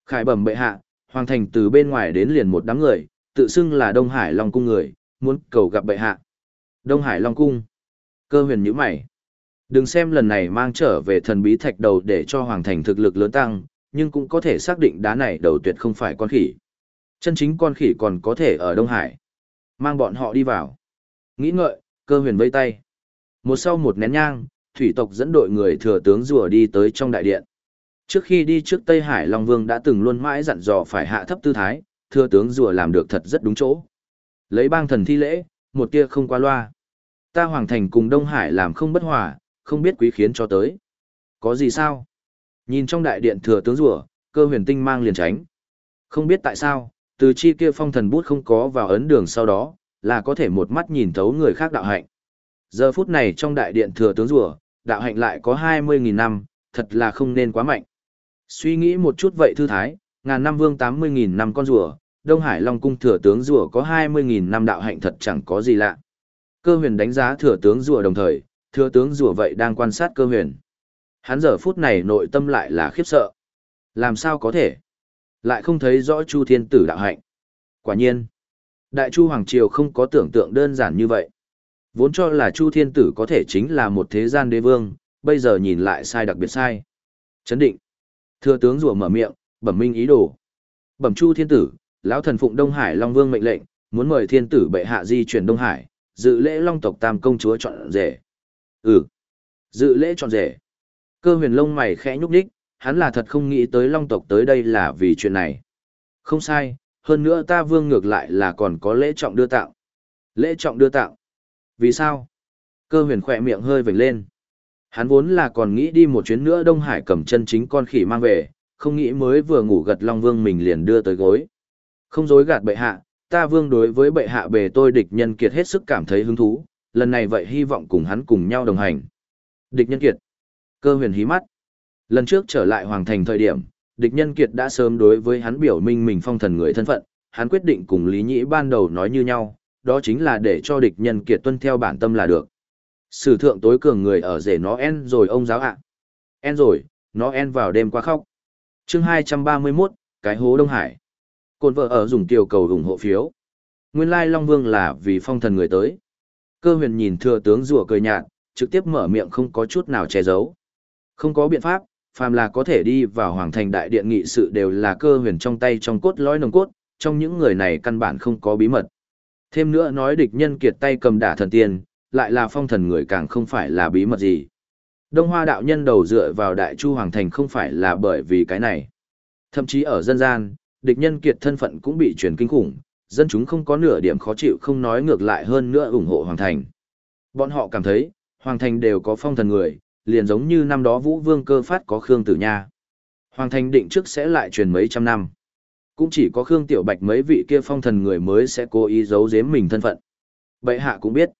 Khải bẩm bệ hạ, hoàng thành từ bên ngoài đến liền một đám người, tự xưng là Đông Hải Long Cung người, muốn cầu gặp bệ hạ. Đông Hải Long Cung. Cơ huyền nhíu mày. Đừng xem lần này mang trở về thần bí thạch đầu để cho hoàng thành thực lực lớn tăng, nhưng cũng có thể xác định đá này đầu tuyệt không phải con khỉ. Chân chính con khỉ còn có thể ở Đông Hải. Mang bọn họ đi vào. Nghĩ ngợi, cơ huyền vây tay. Một sau một nén nhang, thủy tộc dẫn đội người thừa tướng rùa đi tới trong đại điện. Trước khi đi trước Tây Hải Long Vương đã từng luôn mãi dặn dò phải hạ thấp tư thái, thừa tướng rùa làm được thật rất đúng chỗ. Lấy bang thần thi lễ, một tia không qua loa. Ta Hoàng Thành cùng Đông Hải làm không bất hòa, không biết quý khiến cho tới. Có gì sao? Nhìn trong đại điện thừa tướng rùa, cơ huyền tinh mang liền tránh. Không biết tại sao, từ chi kia phong thần bút không có vào ấn đường sau đó, là có thể một mắt nhìn thấu người khác đạo hạnh. Giờ phút này trong đại điện thừa tướng rùa, đạo hạnh lại có 20.000 năm, thật là không nên quá mạnh. Suy nghĩ một chút vậy thư thái, ngàn năm vương 80.000 năm con rùa, Đông Hải Long cung thừa tướng rùa có 20.000 năm đạo hạnh thật chẳng có gì lạ. Cơ huyền đánh giá thừa tướng rùa đồng thời, thừa tướng rùa vậy đang quan sát cơ huyền. Hắn giờ phút này nội tâm lại là khiếp sợ. Làm sao có thể? Lại không thấy rõ Chu Thiên Tử đạo hạnh. Quả nhiên, Đại Chu Hoàng Triều không có tưởng tượng đơn giản như vậy. Vốn cho là Chu Thiên Tử có thể chính là một thế gian đế vương, bây giờ nhìn lại sai đặc biệt sai. Chấn định. Thừa tướng rùa mở miệng, bẩm minh ý đồ. Bẩm Chu Thiên Tử, lão thần phụng Đông Hải Long Vương mệnh lệnh, muốn mời Thiên Tử bệ hạ di chuyển Đông Hải, dự lễ Long tộc Tam công chúa chọn rể. Ừ. Dự lễ chọn rể. Cơ huyền lông mày khẽ nhúc nhích, hắn là thật không nghĩ tới long tộc tới đây là vì chuyện này. Không sai, hơn nữa ta vương ngược lại là còn có lễ trọng đưa tạo. Lễ trọng đưa tạo. Vì sao? Cơ huyền khỏe miệng hơi vểnh lên. Hắn vốn là còn nghĩ đi một chuyến nữa Đông Hải cầm chân chính con khỉ mang về, không nghĩ mới vừa ngủ gật Long Vương mình liền đưa tới gối. Không dối gạt bệ hạ, ta vương đối với bệ hạ bề tôi địch nhân kiệt hết sức cảm thấy hứng thú, lần này vậy hy vọng cùng hắn cùng nhau đồng hành. Địch nhân kiệt. Cơ huyền hí mắt. Lần trước trở lại hoàng thành thời điểm, địch nhân kiệt đã sớm đối với hắn biểu minh mình phong thần người thân phận, hắn quyết định cùng Lý Nhĩ ban đầu nói như nhau, đó chính là để cho địch nhân kiệt tuân theo bản tâm là được. Sử thượng tối cường người ở rể nó en rồi ông giáo ạ. En rồi, nó en vào đêm qua khóc. chương 231, cái hố Đông Hải. Cồn vợ ở dùng tiểu cầu ủng hộ phiếu. Nguyên lai Long Vương là vì phong thần người tới. Cơ huyền nhìn thừa tướng rùa cười nhạt, trực tiếp mở miệng không có chút nào che giấu. Không có biện pháp, phàm là có thể đi vào hoàng thành đại điện nghị sự đều là cơ huyền trong tay trong cốt lõi nồng cốt, trong những người này căn bản không có bí mật. Thêm nữa nói địch nhân kiệt tay cầm đả thần tiên, lại là phong thần người càng không phải là bí mật gì. Đông Hoa đạo nhân đầu dựa vào đại chu hoàng thành không phải là bởi vì cái này. Thậm chí ở dân gian, địch nhân kiệt thân phận cũng bị truyền kinh khủng, dân chúng không có nửa điểm khó chịu không nói ngược lại hơn nữa ủng hộ hoàng thành. Bọn họ cảm thấy, hoàng thành đều có phong thần người, liền giống như năm đó Vũ Vương cơ phát có Khương Tử Nha. Hoàng thành định trước sẽ lại truyền mấy trăm năm. Cũng chỉ có Khương Tiểu Bạch mấy vị kia phong thần người mới sẽ cố ý giấu giếm mình thân phận. Bệ hạ cũng biết.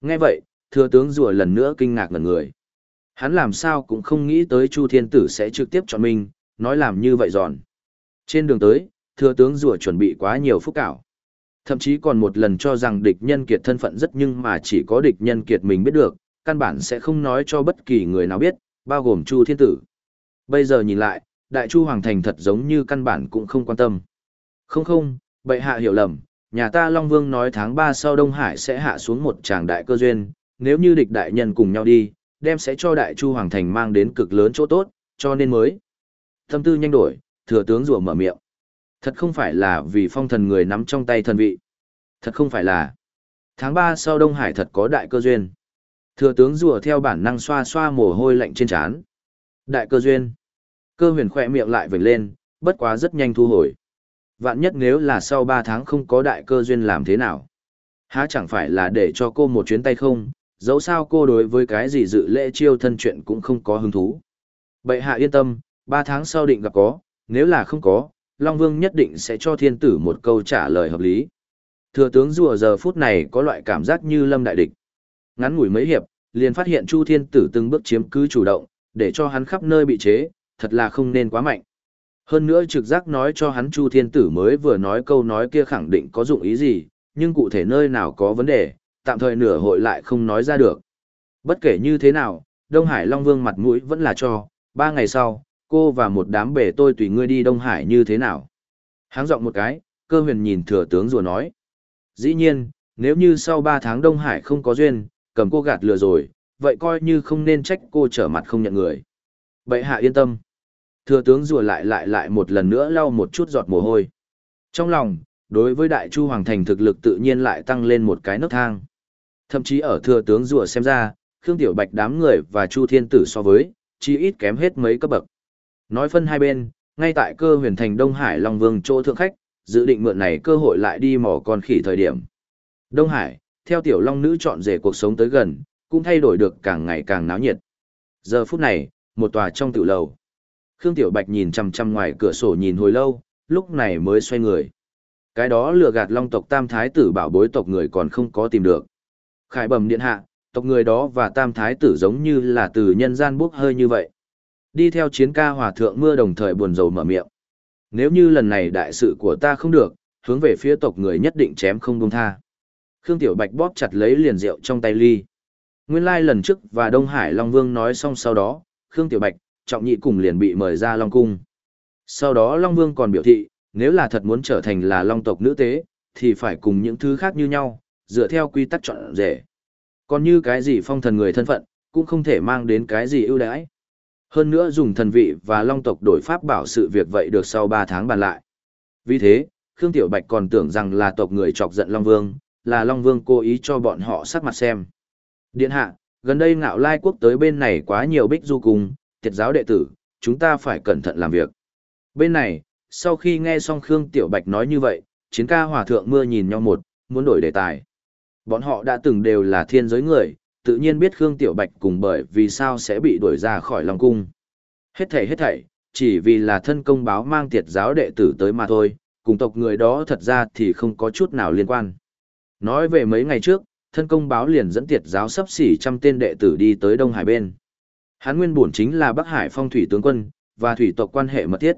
Nghe vậy, thừa tướng rùa lần nữa kinh ngạc ngần người. Hắn làm sao cũng không nghĩ tới Chu Thiên Tử sẽ trực tiếp chọn mình, nói làm như vậy giòn. Trên đường tới, thừa tướng rùa chuẩn bị quá nhiều phúc cảo. Thậm chí còn một lần cho rằng địch nhân kiệt thân phận rất nhưng mà chỉ có địch nhân kiệt mình biết được, căn bản sẽ không nói cho bất kỳ người nào biết, bao gồm Chu Thiên Tử. Bây giờ nhìn lại, Đại Chu Hoàng Thành thật giống như căn bản cũng không quan tâm. Không không, bệ hạ hiểu lầm, nhà ta Long Vương nói tháng 3 sau Đông Hải sẽ hạ xuống một tràng đại cơ duyên, nếu như địch đại nhân cùng nhau đi, đem sẽ cho Đại Chu Hoàng Thành mang đến cực lớn chỗ tốt, cho nên mới. Tâm tư nhanh đổi, thừa tướng rủa mở miệng. Thật không phải là vì phong thần người nắm trong tay thần vị. Thật không phải là. Tháng 3 sau Đông Hải thật có đại cơ duyên. Thừa tướng rùa theo bản năng xoa xoa mồ hôi lạnh trên trán. Đại cơ duyên. Cơ huyền khỏe miệng lại vểnh lên, bất quá rất nhanh thu hồi. Vạn nhất nếu là sau 3 tháng không có đại cơ duyên làm thế nào? Há chẳng phải là để cho cô một chuyến tay không, dẫu sao cô đối với cái gì dự lễ chiêu thân chuyện cũng không có hứng thú. Bệ hạ yên tâm, 3 tháng sau định gặp có, nếu là không có, Long Vương nhất định sẽ cho thiên tử một câu trả lời hợp lý. Thừa tướng rùa giờ phút này có loại cảm giác như lâm đại địch. Ngắn ngủi mấy hiệp, liền phát hiện Chu Thiên Tử từng bước chiếm cứ chủ động, để cho hắn khắp nơi bị chế, thật là không nên quá mạnh. Hơn nữa trực giác nói cho hắn Chu Thiên Tử mới vừa nói câu nói kia khẳng định có dụng ý gì, nhưng cụ thể nơi nào có vấn đề, tạm thời nửa hội lại không nói ra được. Bất kể như thế nào, Đông Hải Long Vương mặt mũi vẫn là cho, ba ngày sau, cô và một đám bể tôi tùy ngươi đi Đông Hải như thế nào. Háng giọng một cái, cơ huyền nhìn thừa tướng rùa nói. Dĩ nhiên, nếu như sau ba tháng Đông Hải không có duyên, cầm cô gạt lừa rồi, vậy coi như không nên trách cô trở mặt không nhận người. Bệ hạ yên tâm. Thừa tướng rùa lại lại lại một lần nữa lau một chút giọt mồ hôi. Trong lòng, đối với đại chu hoàng thành thực lực tự nhiên lại tăng lên một cái nấc thang. Thậm chí ở thừa tướng rùa xem ra, Khương Tiểu Bạch đám người và Chu Thiên Tử so với, chỉ ít kém hết mấy cấp bậc. Nói phân hai bên, ngay tại cơ huyền thành Đông Hải Long Vương chỗ thượng khách, dự định mượn này cơ hội lại đi mò con khỉ thời điểm. Đông Hải, theo tiểu long nữ chọn rể cuộc sống tới gần, cũng thay đổi được càng ngày càng náo nhiệt. Giờ phút này, một tòa trong tiểu lầu. Khương Tiểu Bạch nhìn chằm chằm ngoài cửa sổ nhìn hồi lâu, lúc này mới xoay người. Cái đó lừa gạt long tộc tam thái tử bảo bối tộc người còn không có tìm được. Khải bẩm điện hạ, tộc người đó và tam thái tử giống như là từ nhân gian bốc hơi như vậy. Đi theo chiến ca hòa thượng mưa đồng thời buồn rầu mở miệng. Nếu như lần này đại sự của ta không được, hướng về phía tộc người nhất định chém không buông tha. Khương Tiểu Bạch bóp chặt lấy liền rượu trong tay ly. Nguyên lai lần trước và Đông Hải Long Vương nói xong sau đó, Khương Tiểu Bạch, Trọng Nhị cùng liền bị mời ra Long Cung. Sau đó Long Vương còn biểu thị, nếu là thật muốn trở thành là Long tộc nữ tế, thì phải cùng những thứ khác như nhau, dựa theo quy tắc chọn rể. Còn như cái gì phong thần người thân phận, cũng không thể mang đến cái gì ưu đãi. Hơn nữa dùng thần vị và long tộc đổi pháp bảo sự việc vậy được sau 3 tháng bàn lại. Vì thế, Khương Tiểu Bạch còn tưởng rằng là tộc người chọc giận Long Vương, là Long Vương cố ý cho bọn họ sắc mặt xem. Điện hạ, gần đây ngạo lai quốc tới bên này quá nhiều bích du cùng, tiệt giáo đệ tử, chúng ta phải cẩn thận làm việc. Bên này, sau khi nghe xong Khương Tiểu Bạch nói như vậy, chiến ca hòa thượng mưa nhìn nhau một, muốn đổi đề tài. Bọn họ đã từng đều là thiên giới người, tự nhiên biết Khương Tiểu Bạch cùng bởi vì sao sẽ bị đuổi ra khỏi Long Cung. Hết thảy hết thảy, chỉ vì là thân công báo mang tiệt giáo đệ tử tới mà thôi, cùng tộc người đó thật ra thì không có chút nào liên quan. Nói về mấy ngày trước, thân công báo liền dẫn tiệt giáo sắp xỉ trăm tên đệ tử đi tới Đông Hải bên. Hán nguyên bổn chính là Bắc Hải phong thủy tướng quân, và thủy tộc quan hệ mật thiết.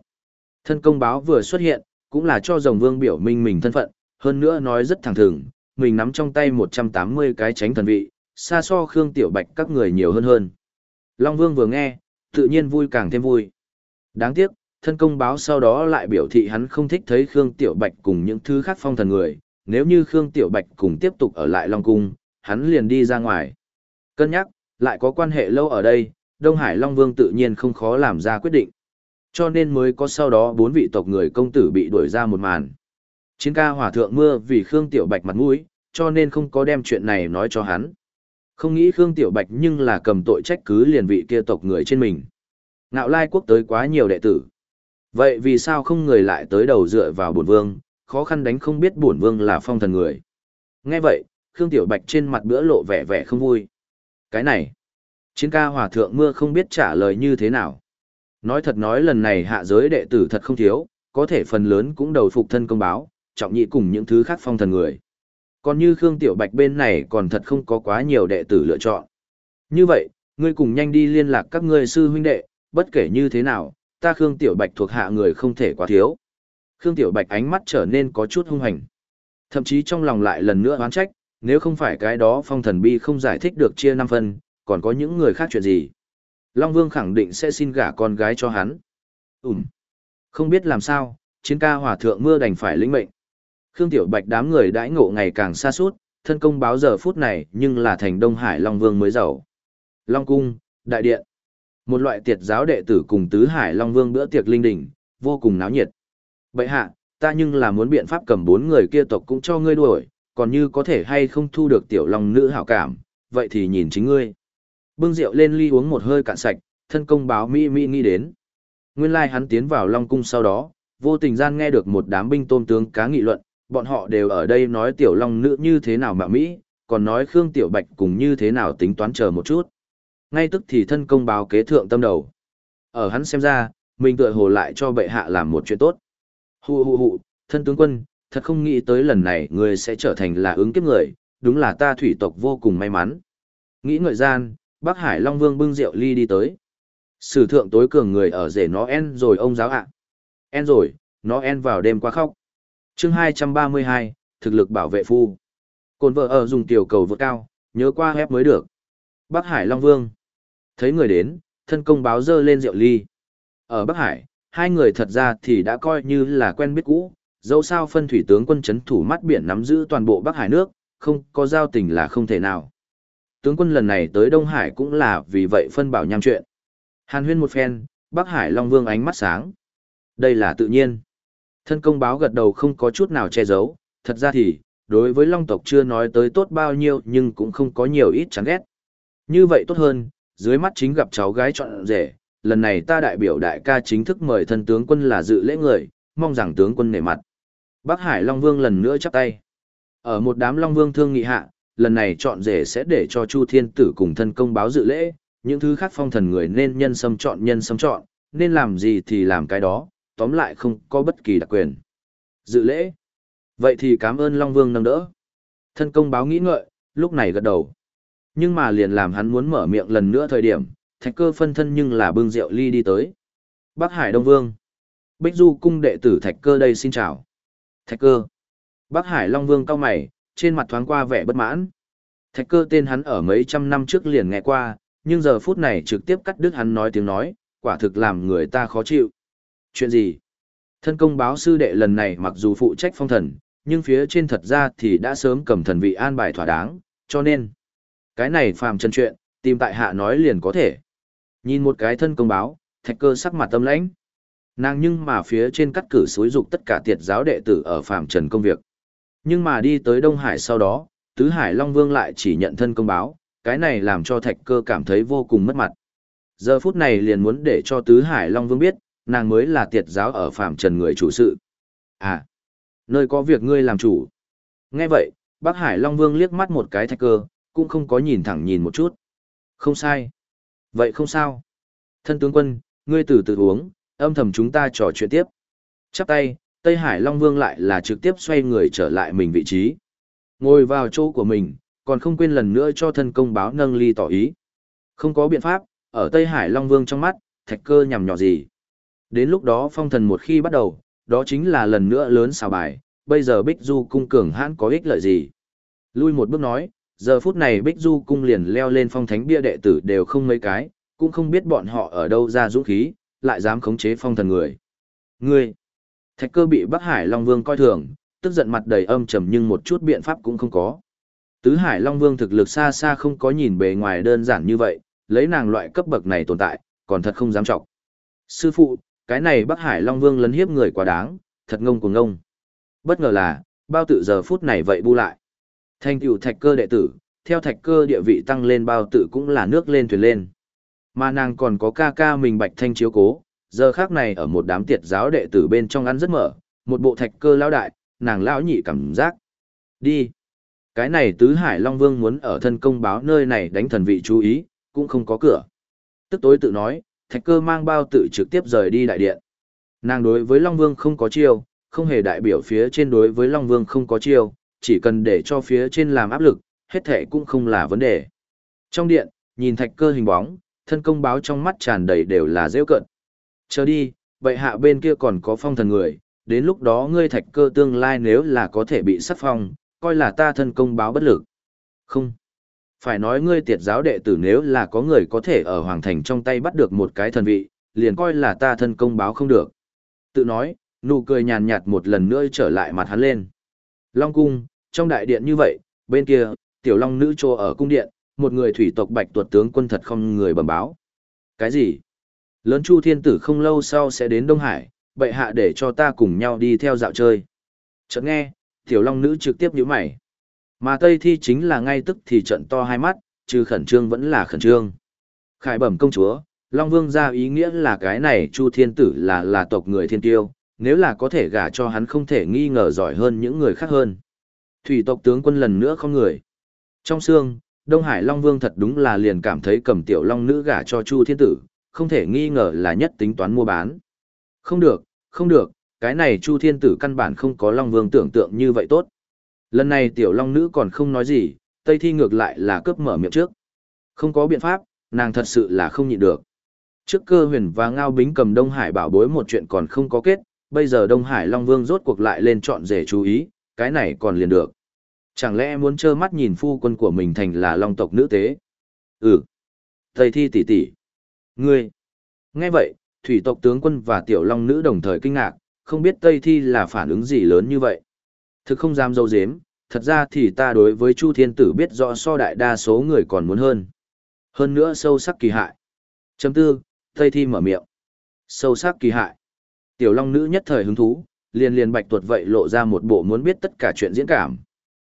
Thân công báo vừa xuất hiện, cũng là cho rồng vương biểu minh mình thân phận, hơn nữa nói rất thẳng thừng, mình nắm trong tay 180 cái tránh thần vị, xa so Khương Tiểu Bạch các người nhiều hơn hơn. Long Vương vừa nghe, tự nhiên vui càng thêm vui. Đáng tiếc, thân công báo sau đó lại biểu thị hắn không thích thấy Khương Tiểu Bạch cùng những thứ khác phong thần người, nếu như Khương Tiểu Bạch cùng tiếp tục ở lại Long Cung, hắn liền đi ra ngoài. Cân nhắc, lại có quan hệ lâu ở đây, Đông Hải Long Vương tự nhiên không khó làm ra quyết định. Cho nên mới có sau đó bốn vị tộc người công tử bị đuổi ra một màn. Chiến ca hỏa thượng mưa vì Khương Tiểu Bạch mặt mũi, cho nên không có đem chuyện này nói cho hắn. Không nghĩ Khương Tiểu Bạch nhưng là cầm tội trách cứ liền vị kia tộc người trên mình. Ngạo lai quốc tới quá nhiều đệ tử. Vậy vì sao không người lại tới đầu dựa vào bổn vương, khó khăn đánh không biết bổn vương là phong thần người. Nghe vậy, Khương Tiểu Bạch trên mặt bữa lộ vẻ vẻ không vui. Cái này, chiến ca hòa thượng mưa không biết trả lời như thế nào. Nói thật nói lần này hạ giới đệ tử thật không thiếu, có thể phần lớn cũng đầu phục thân công báo, trọng nhị cùng những thứ khác phong thần người. Còn như Khương Tiểu Bạch bên này còn thật không có quá nhiều đệ tử lựa chọn. Như vậy, ngươi cùng nhanh đi liên lạc các ngươi sư huynh đệ, bất kể như thế nào, ta Khương Tiểu Bạch thuộc hạ người không thể quá thiếu. Khương Tiểu Bạch ánh mắt trở nên có chút hung hành. Thậm chí trong lòng lại lần nữa oán trách, nếu không phải cái đó phong thần bi không giải thích được chia năm phân, còn có những người khác chuyện gì. Long Vương khẳng định sẽ xin gả con gái cho hắn. Ừm. Không biết làm sao, chiến ca hỏa thượng mưa đành phải lĩnh mệnh. Khương Tiểu Bạch đám người đãi ngộ ngày càng xa suốt, thân công báo giờ phút này nhưng là thành Đông Hải Long Vương mới giàu. Long Cung, Đại Điện. Một loại tiệt giáo đệ tử cùng Tứ Hải Long Vương bữa tiệc linh đình, vô cùng náo nhiệt. Bậy hạ, ta nhưng là muốn biện pháp cầm bốn người kia tộc cũng cho ngươi đuổi, còn như có thể hay không thu được tiểu long nữ hảo cảm, vậy thì nhìn chính ngươi. Bưng rượu lên ly uống một hơi cạn sạch, thân công báo Mỹ Mỹ nghĩ đến. Nguyên lai hắn tiến vào Long Cung sau đó, vô tình gian nghe được một đám binh tôm tướng cá nghị luận, bọn họ đều ở đây nói tiểu long nữ như thế nào mà Mỹ, còn nói Khương Tiểu Bạch cùng như thế nào tính toán chờ một chút. Ngay tức thì thân công báo kế thượng tâm đầu. Ở hắn xem ra, mình tựa hồ lại cho bệ hạ làm một chuyện tốt. Hù hù hù, thân tướng quân, thật không nghĩ tới lần này người sẽ trở thành là ứng kiếp người, đúng là ta thủy tộc vô cùng may mắn. Nghĩ ngợi gian, Bắc Hải Long Vương bưng rượu ly đi tới. Sử thượng tối cường người ở rể nó en rồi ông giáo ạ. En rồi, nó en vào đêm qua khóc chương 232, thực lực bảo vệ phu. Cồn vợ ở dùng tiểu cầu vượt cao, nhớ qua hép mới được. Bắc Hải Long Vương. Thấy người đến, thân công báo dơ lên rượu ly. Ở Bắc Hải, hai người thật ra thì đã coi như là quen biết cũ, dẫu sao phân thủy tướng quân chấn thủ mắt biển nắm giữ toàn bộ Bắc Hải nước, không có giao tình là không thể nào. Tướng quân lần này tới Đông Hải cũng là vì vậy phân bảo nham chuyện. Hàn huyên một phen, Bắc Hải Long Vương ánh mắt sáng. Đây là tự nhiên. Thân công báo gật đầu không có chút nào che giấu, thật ra thì, đối với Long tộc chưa nói tới tốt bao nhiêu nhưng cũng không có nhiều ít chán ghét. Như vậy tốt hơn, dưới mắt chính gặp cháu gái chọn rể, lần này ta đại biểu đại ca chính thức mời thân tướng quân là dự lễ người, mong rằng tướng quân nể mặt. Bắc Hải Long Vương lần nữa chắp tay. Ở một đám Long Vương thương nghị hạ, lần này chọn rể sẽ để cho Chu Thiên Tử cùng thân công báo dự lễ, những thứ khác phong thần người nên nhân xâm chọn nhân xâm chọn, nên làm gì thì làm cái đó, tóm lại không có bất kỳ đặc quyền. Dự lễ. Vậy thì cảm ơn Long Vương nâng đỡ. Thân công báo nghĩ ngợi, lúc này gật đầu. Nhưng mà liền làm hắn muốn mở miệng lần nữa thời điểm, thạch cơ phân thân nhưng là bưng rượu ly đi tới. Bắc Hải Đông Vương. Bích Du cung đệ tử thạch cơ đây xin chào. Thạch cơ. Bắc Hải Long Vương cao mày, trên mặt thoáng qua vẻ bất mãn. Thạch cơ tên hắn ở mấy trăm năm trước liền nghe qua, nhưng giờ phút này trực tiếp cắt đứt hắn nói tiếng nói, quả thực làm người ta khó chịu. Chuyện gì? Thân công báo sư đệ lần này mặc dù phụ trách phong thần, nhưng phía trên thật ra thì đã sớm cầm thần vị an bài thỏa đáng, cho nên, cái này phàm chân chuyện, tìm tại hạ nói liền có thể. Nhìn một cái thân công báo, thạch cơ sắc mặt tâm lãnh. Nàng nhưng mà phía trên cắt cử xối dục tất cả tiệt giáo đệ tử ở phàm trần công việc. Nhưng mà đi tới Đông Hải sau đó, Tứ Hải Long Vương lại chỉ nhận thân công báo, cái này làm cho thạch cơ cảm thấy vô cùng mất mặt. Giờ phút này liền muốn để cho Tứ Hải Long Vương biết, nàng mới là tiệt giáo ở phạm trần người chủ sự. À, nơi có việc ngươi làm chủ. Nghe vậy, Bắc Hải Long Vương liếc mắt một cái thạch cơ, cũng không có nhìn thẳng nhìn một chút. Không sai. Vậy không sao. Thân tướng quân, ngươi từ từ uống, âm thầm chúng ta trò chuyện tiếp. Chắp tay, Tây Hải Long Vương lại là trực tiếp xoay người trở lại mình vị trí. Ngồi vào chỗ của mình, còn không quên lần nữa cho thân công báo nâng ly tỏ ý. Không có biện pháp, ở Tây Hải Long Vương trong mắt, thạch cơ nhằm nhỏ gì. Đến lúc đó phong thần một khi bắt đầu, đó chính là lần nữa lớn xào bài, bây giờ Bích Du cung cường hãn có ích lợi gì. Lui một bước nói, giờ phút này Bích Du cung liền leo lên phong thánh bia đệ tử đều không mấy cái, cũng không biết bọn họ ở đâu ra dũng khí, lại dám khống chế phong thần người. Ngươi! Thạch cơ bị Bắc Hải Long Vương coi thường, tức giận mặt đầy âm trầm nhưng một chút biện pháp cũng không có. Tứ Hải Long Vương thực lực xa xa không có nhìn bề ngoài đơn giản như vậy, lấy nàng loại cấp bậc này tồn tại, còn thật không dám trọng. Sư phụ, cái này Bắc Hải Long Vương lấn hiếp người quá đáng, thật ngông của ngông. Bất ngờ là, bao tự giờ phút này vậy bu lại. Thành tựu thạch cơ đệ tử, theo thạch cơ địa vị tăng lên bao tự cũng là nước lên thuyền lên. Mà nàng còn có ca ca mình bạch thanh chiếu cố, giờ khác này ở một đám tiệt giáo đệ tử bên trong ăn rất mở, một bộ thạch cơ lão đại, nàng lão nhị cảm giác. Đi. Cái này tứ hải Long Vương muốn ở thân công báo nơi này đánh thần vị chú ý, cũng không có cửa. Tức tối tự nói, thạch cơ mang bao tự trực tiếp rời đi đại điện. Nàng đối với Long Vương không có chiêu, không hề đại biểu phía trên đối với Long Vương không có chiêu, chỉ cần để cho phía trên làm áp lực, hết thảy cũng không là vấn đề. Trong điện, nhìn thạch cơ hình bóng, thân công báo trong mắt tràn đầy đều là dễ cận. Chờ đi, vậy hạ bên kia còn có phong thần người, đến lúc đó ngươi thạch cơ tương lai nếu là có thể bị sát phong, coi là ta thân công báo bất lực. Không. Phải nói ngươi tiệt giáo đệ tử nếu là có người có thể ở hoàng thành trong tay bắt được một cái thần vị, liền coi là ta thân công báo không được. Tự nói, nụ cười nhàn nhạt một lần nữa trở lại mặt hắn lên. Long cung, trong đại điện như vậy, bên kia, tiểu long nữ trô ở cung điện, một người thủy tộc bạch tuột tướng quân thật không người bẩm báo. Cái gì? Lớn Chu Thiên Tử không lâu sau sẽ đến Đông Hải, bệ hạ để cho ta cùng nhau đi theo dạo chơi. Chợt nghe, tiểu long nữ trực tiếp nhíu mày. Mà Tây Thi chính là ngay tức thì trận to hai mắt, trừ khẩn trương vẫn là khẩn trương. Khải bẩm công chúa, Long Vương ra ý nghĩa là cái này Chu Thiên Tử là là tộc người thiên tiêu, nếu là có thể gả cho hắn không thể nghi ngờ giỏi hơn những người khác hơn. Thủy tộc tướng quân lần nữa không người. Trong xương, Đông Hải Long Vương thật đúng là liền cảm thấy cầm tiểu long nữ gả cho Chu Thiên Tử, không thể nghi ngờ là nhất tính toán mua bán. Không được, không được, cái này Chu Thiên Tử căn bản không có Long Vương tưởng tượng như vậy tốt. Lần này tiểu long nữ còn không nói gì, Tây Thi ngược lại là cướp mở miệng trước. Không có biện pháp, nàng thật sự là không nhịn được. Trước cơ huyền và Ngao Bính cầm Đông Hải bảo bối một chuyện còn không có kết, bây giờ Đông Hải Long Vương rốt cuộc lại lên chọn rể chú ý, cái này còn liền được. Chẳng lẽ muốn trơ mắt nhìn phu quân của mình thành là Long tộc nữ tế? Ừ. Tây thi tỷ tỷ. Ngươi. Nghe vậy, thủy tộc tướng quân và tiểu long nữ đồng thời kinh ngạc, không biết Tây thi là phản ứng gì lớn như vậy. Thực không dám dâu dếm, thật ra thì ta đối với Chu Thiên Tử biết rõ so đại đa số người còn muốn hơn. Hơn nữa sâu sắc kỳ hại. Chấm tư, Tây Thi mở miệng. Sâu sắc kỳ hại. Tiểu Long Nữ nhất thời hứng thú, liền liền bạch tuột vậy lộ ra một bộ muốn biết tất cả chuyện diễn cảm.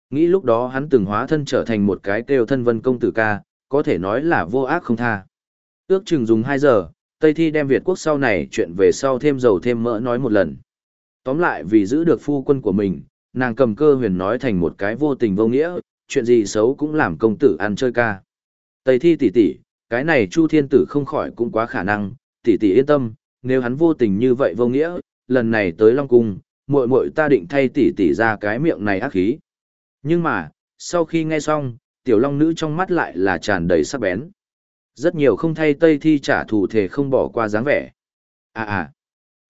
Nghĩ lúc đó hắn từng hóa thân trở thành một cái kêu thân vân công tử ca, có thể nói là vô ác không tha. Ước chừng dùng 2 giờ, Tây Thi đem Việt quốc sau này chuyện về sau thêm dầu thêm mỡ nói một lần. Tóm lại vì giữ được phu quân của mình, nàng cầm cơ huyền nói thành một cái vô tình vô nghĩa, chuyện gì xấu cũng làm công tử ăn chơi ca. Tây thi tỷ tỷ, cái này Chu Thiên Tử không khỏi cũng quá khả năng, tỷ tỷ yên tâm, nếu hắn vô tình như vậy vô nghĩa, lần này tới Long Cung, muội muội ta định thay tỷ tỷ ra cái miệng này ác khí. Nhưng mà, sau khi nghe xong, tiểu long nữ trong mắt lại là tràn đầy sắc bén. Rất nhiều không thay Tây thi trả thù thể không bỏ qua dáng vẻ. À à,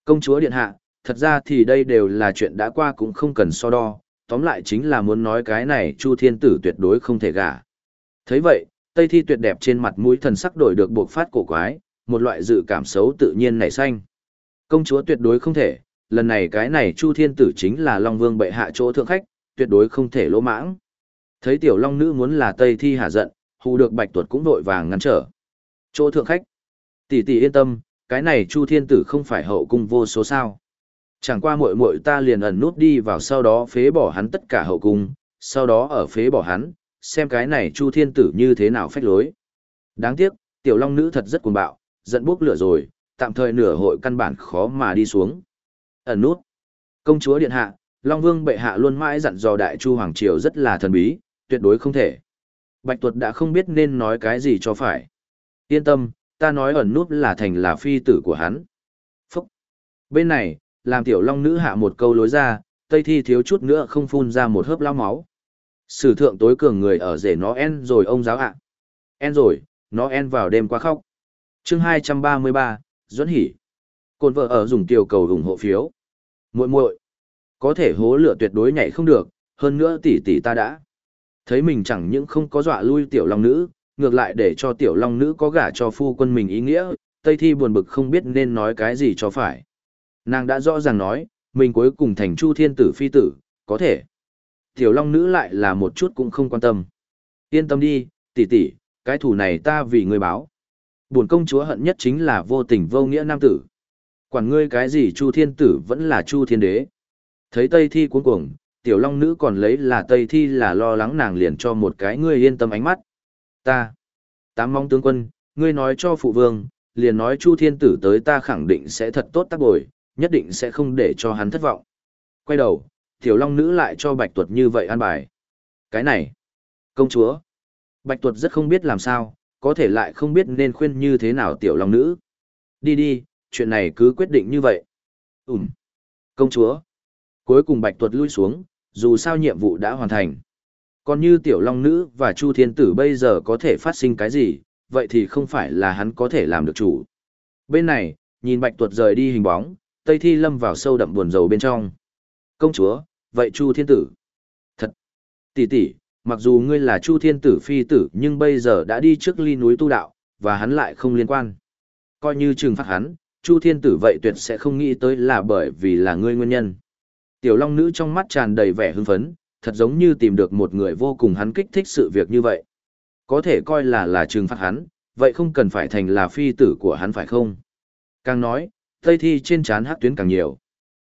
công chúa điện hạ, thật ra thì đây đều là chuyện đã qua cũng không cần so đo, tóm lại chính là muốn nói cái này Chu Thiên Tử tuyệt đối không thể gả. thấy vậy, Tây Thi tuyệt đẹp trên mặt mũi thần sắc đổi được buộc phát cổ quái, một loại dự cảm xấu tự nhiên nảy xanh. Công chúa tuyệt đối không thể, lần này cái này Chu Thiên Tử chính là Long Vương bệ hạ chỗ thượng khách, tuyệt đối không thể lỗ mãng. Thấy tiểu Long nữ muốn là Tây Thi hạ giận, hù được Bạch Tuột cũng vội vàng ngăn trở. Chỗ thượng khách. Tỷ tỷ yên tâm, cái này Chu Thiên Tử không phải hậu cung vô số sao? Chẳng qua muội muội ta liền ẩn nút đi vào sau đó phế bỏ hắn tất cả hậu cung, sau đó ở phế bỏ hắn, xem cái này Chu Thiên Tử như thế nào phách lối. Đáng tiếc, tiểu long nữ thật rất cuồng bạo, giận bốc lửa rồi, tạm thời nửa hội căn bản khó mà đi xuống. Ẩn nút. Công chúa điện hạ, Long Vương bệ hạ luôn mãi dặn dò Đại Chu hoàng triều rất là thần bí, tuyệt đối không thể. Bạch Tuật đã không biết nên nói cái gì cho phải. Yên tâm, ta nói ẩn nút là thành là phi tử của hắn. Phúc. Bên này, làm tiểu long nữ hạ một câu lối ra, Tây Thi thiếu chút nữa không phun ra một hớp lao máu. Sử thượng tối cường người ở rể nó en rồi ông giáo ạ. En rồi, nó en vào đêm qua khóc. chương 233, Duẫn Hỷ. Côn vợ ở dùng tiểu cầu ủng hộ phiếu. muội muội Có thể hố lửa tuyệt đối nhảy không được, hơn nữa tỷ tỷ ta đã. Thấy mình chẳng những không có dọa lui tiểu long nữ, ngược lại để cho tiểu long nữ có gả cho phu quân mình ý nghĩa, Tây Thi buồn bực không biết nên nói cái gì cho phải. Nàng đã rõ ràng nói, mình cuối cùng thành Chu Thiên Tử phi tử, có thể. Tiểu Long nữ lại là một chút cũng không quan tâm. Yên tâm đi, tỷ tỷ, cái thủ này ta vì ngươi báo. Buồn công chúa hận nhất chính là vô tình vô nghĩa nam tử. Quản ngươi cái gì Chu Thiên Tử vẫn là Chu Thiên Đế. Thấy Tây Thi cuống cuồng, Tiểu Long nữ còn lấy là Tây Thi là lo lắng nàng liền cho một cái ngươi yên tâm ánh mắt. Ta, tám mong tướng quân, ngươi nói cho phụ vương, liền nói Chu Thiên Tử tới ta khẳng định sẽ thật tốt tác bồi, nhất định sẽ không để cho hắn thất vọng. Quay đầu, tiểu long nữ lại cho bạch tuật như vậy an bài. Cái này, công chúa, bạch tuật rất không biết làm sao, có thể lại không biết nên khuyên như thế nào tiểu long nữ. Đi đi, chuyện này cứ quyết định như vậy. Ừm, công chúa. Cuối cùng bạch tuật lui xuống, dù sao nhiệm vụ đã hoàn thành. Còn như tiểu long nữ và chu thiên tử bây giờ có thể phát sinh cái gì, vậy thì không phải là hắn có thể làm được chủ. Bên này, nhìn bạch tuật rời đi hình bóng, Tây Thi lâm vào sâu đậm buồn rầu bên trong. Công chúa, vậy Chu Thiên Tử. Thật. tỷ tỷ, mặc dù ngươi là Chu Thiên Tử phi tử nhưng bây giờ đã đi trước ly núi tu đạo, và hắn lại không liên quan. Coi như trừng phạt hắn, Chu Thiên Tử vậy tuyệt sẽ không nghĩ tới là bởi vì là ngươi nguyên nhân. Tiểu Long Nữ trong mắt tràn đầy vẻ hưng phấn, thật giống như tìm được một người vô cùng hắn kích thích sự việc như vậy. Có thể coi là là trừng phạt hắn, vậy không cần phải thành là phi tử của hắn phải không? Càng nói, Tây thi trên trán hát tuyến càng nhiều.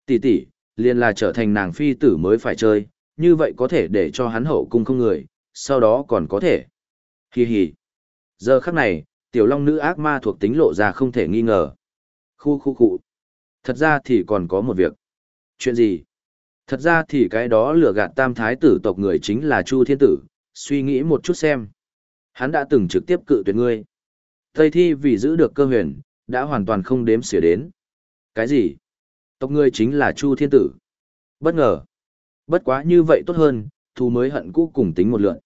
Tỷ tỷ, liền là trở thành nàng phi tử mới phải chơi, như vậy có thể để cho hắn hậu cung không người, sau đó còn có thể. Hi hi. Giờ khắc này, tiểu long nữ ác ma thuộc tính lộ ra không thể nghi ngờ. Khu khu khu. Thật ra thì còn có một việc. Chuyện gì? Thật ra thì cái đó lừa gạt tam thái tử tộc người chính là Chu Thiên Tử, suy nghĩ một chút xem. Hắn đã từng trực tiếp cự tuyệt ngươi. Tây thi vì giữ được cơ huyền, đã hoàn toàn không đếm xỉa đến. Cái gì? Tộc ngươi chính là Chu Thiên Tử. Bất ngờ. Bất quá như vậy tốt hơn, thù mới hận cũ cùng tính một lượn.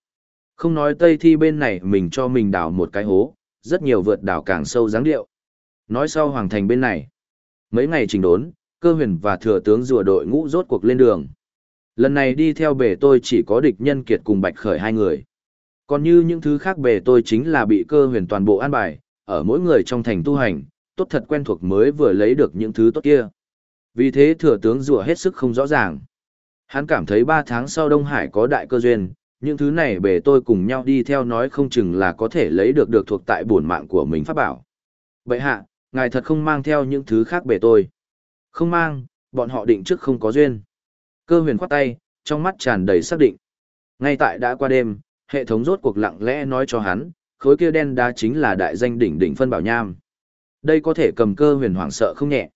Không nói Tây Thi bên này mình cho mình đào một cái hố, rất nhiều vượt đào càng sâu dáng điệu. Nói sau Hoàng Thành bên này. Mấy ngày trình đốn, cơ huyền và thừa tướng rùa đội ngũ rốt cuộc lên đường. Lần này đi theo bề tôi chỉ có địch nhân kiệt cùng bạch khởi hai người. Còn như những thứ khác bề tôi chính là bị cơ huyền toàn bộ an bài, ở mỗi người trong thành tu hành, tốt thật quen thuộc mới vừa lấy được những thứ tốt kia. Vì thế thừa tướng rùa hết sức không rõ ràng. Hắn cảm thấy ba tháng sau Đông Hải có đại cơ duyên, những thứ này bề tôi cùng nhau đi theo nói không chừng là có thể lấy được được thuộc tại bổn mạng của mình pháp bảo. Vậy hạ, ngài thật không mang theo những thứ khác bề tôi. Không mang, bọn họ định trước không có duyên. Cơ huyền khoát tay, trong mắt tràn đầy xác định. Ngay tại đã qua đêm, hệ thống rốt cuộc lặng lẽ nói cho hắn, khối kia đen đá chính là đại danh đỉnh đỉnh phân bảo nham. Đây có thể cầm cơ huyền hoảng sợ không nhẹ.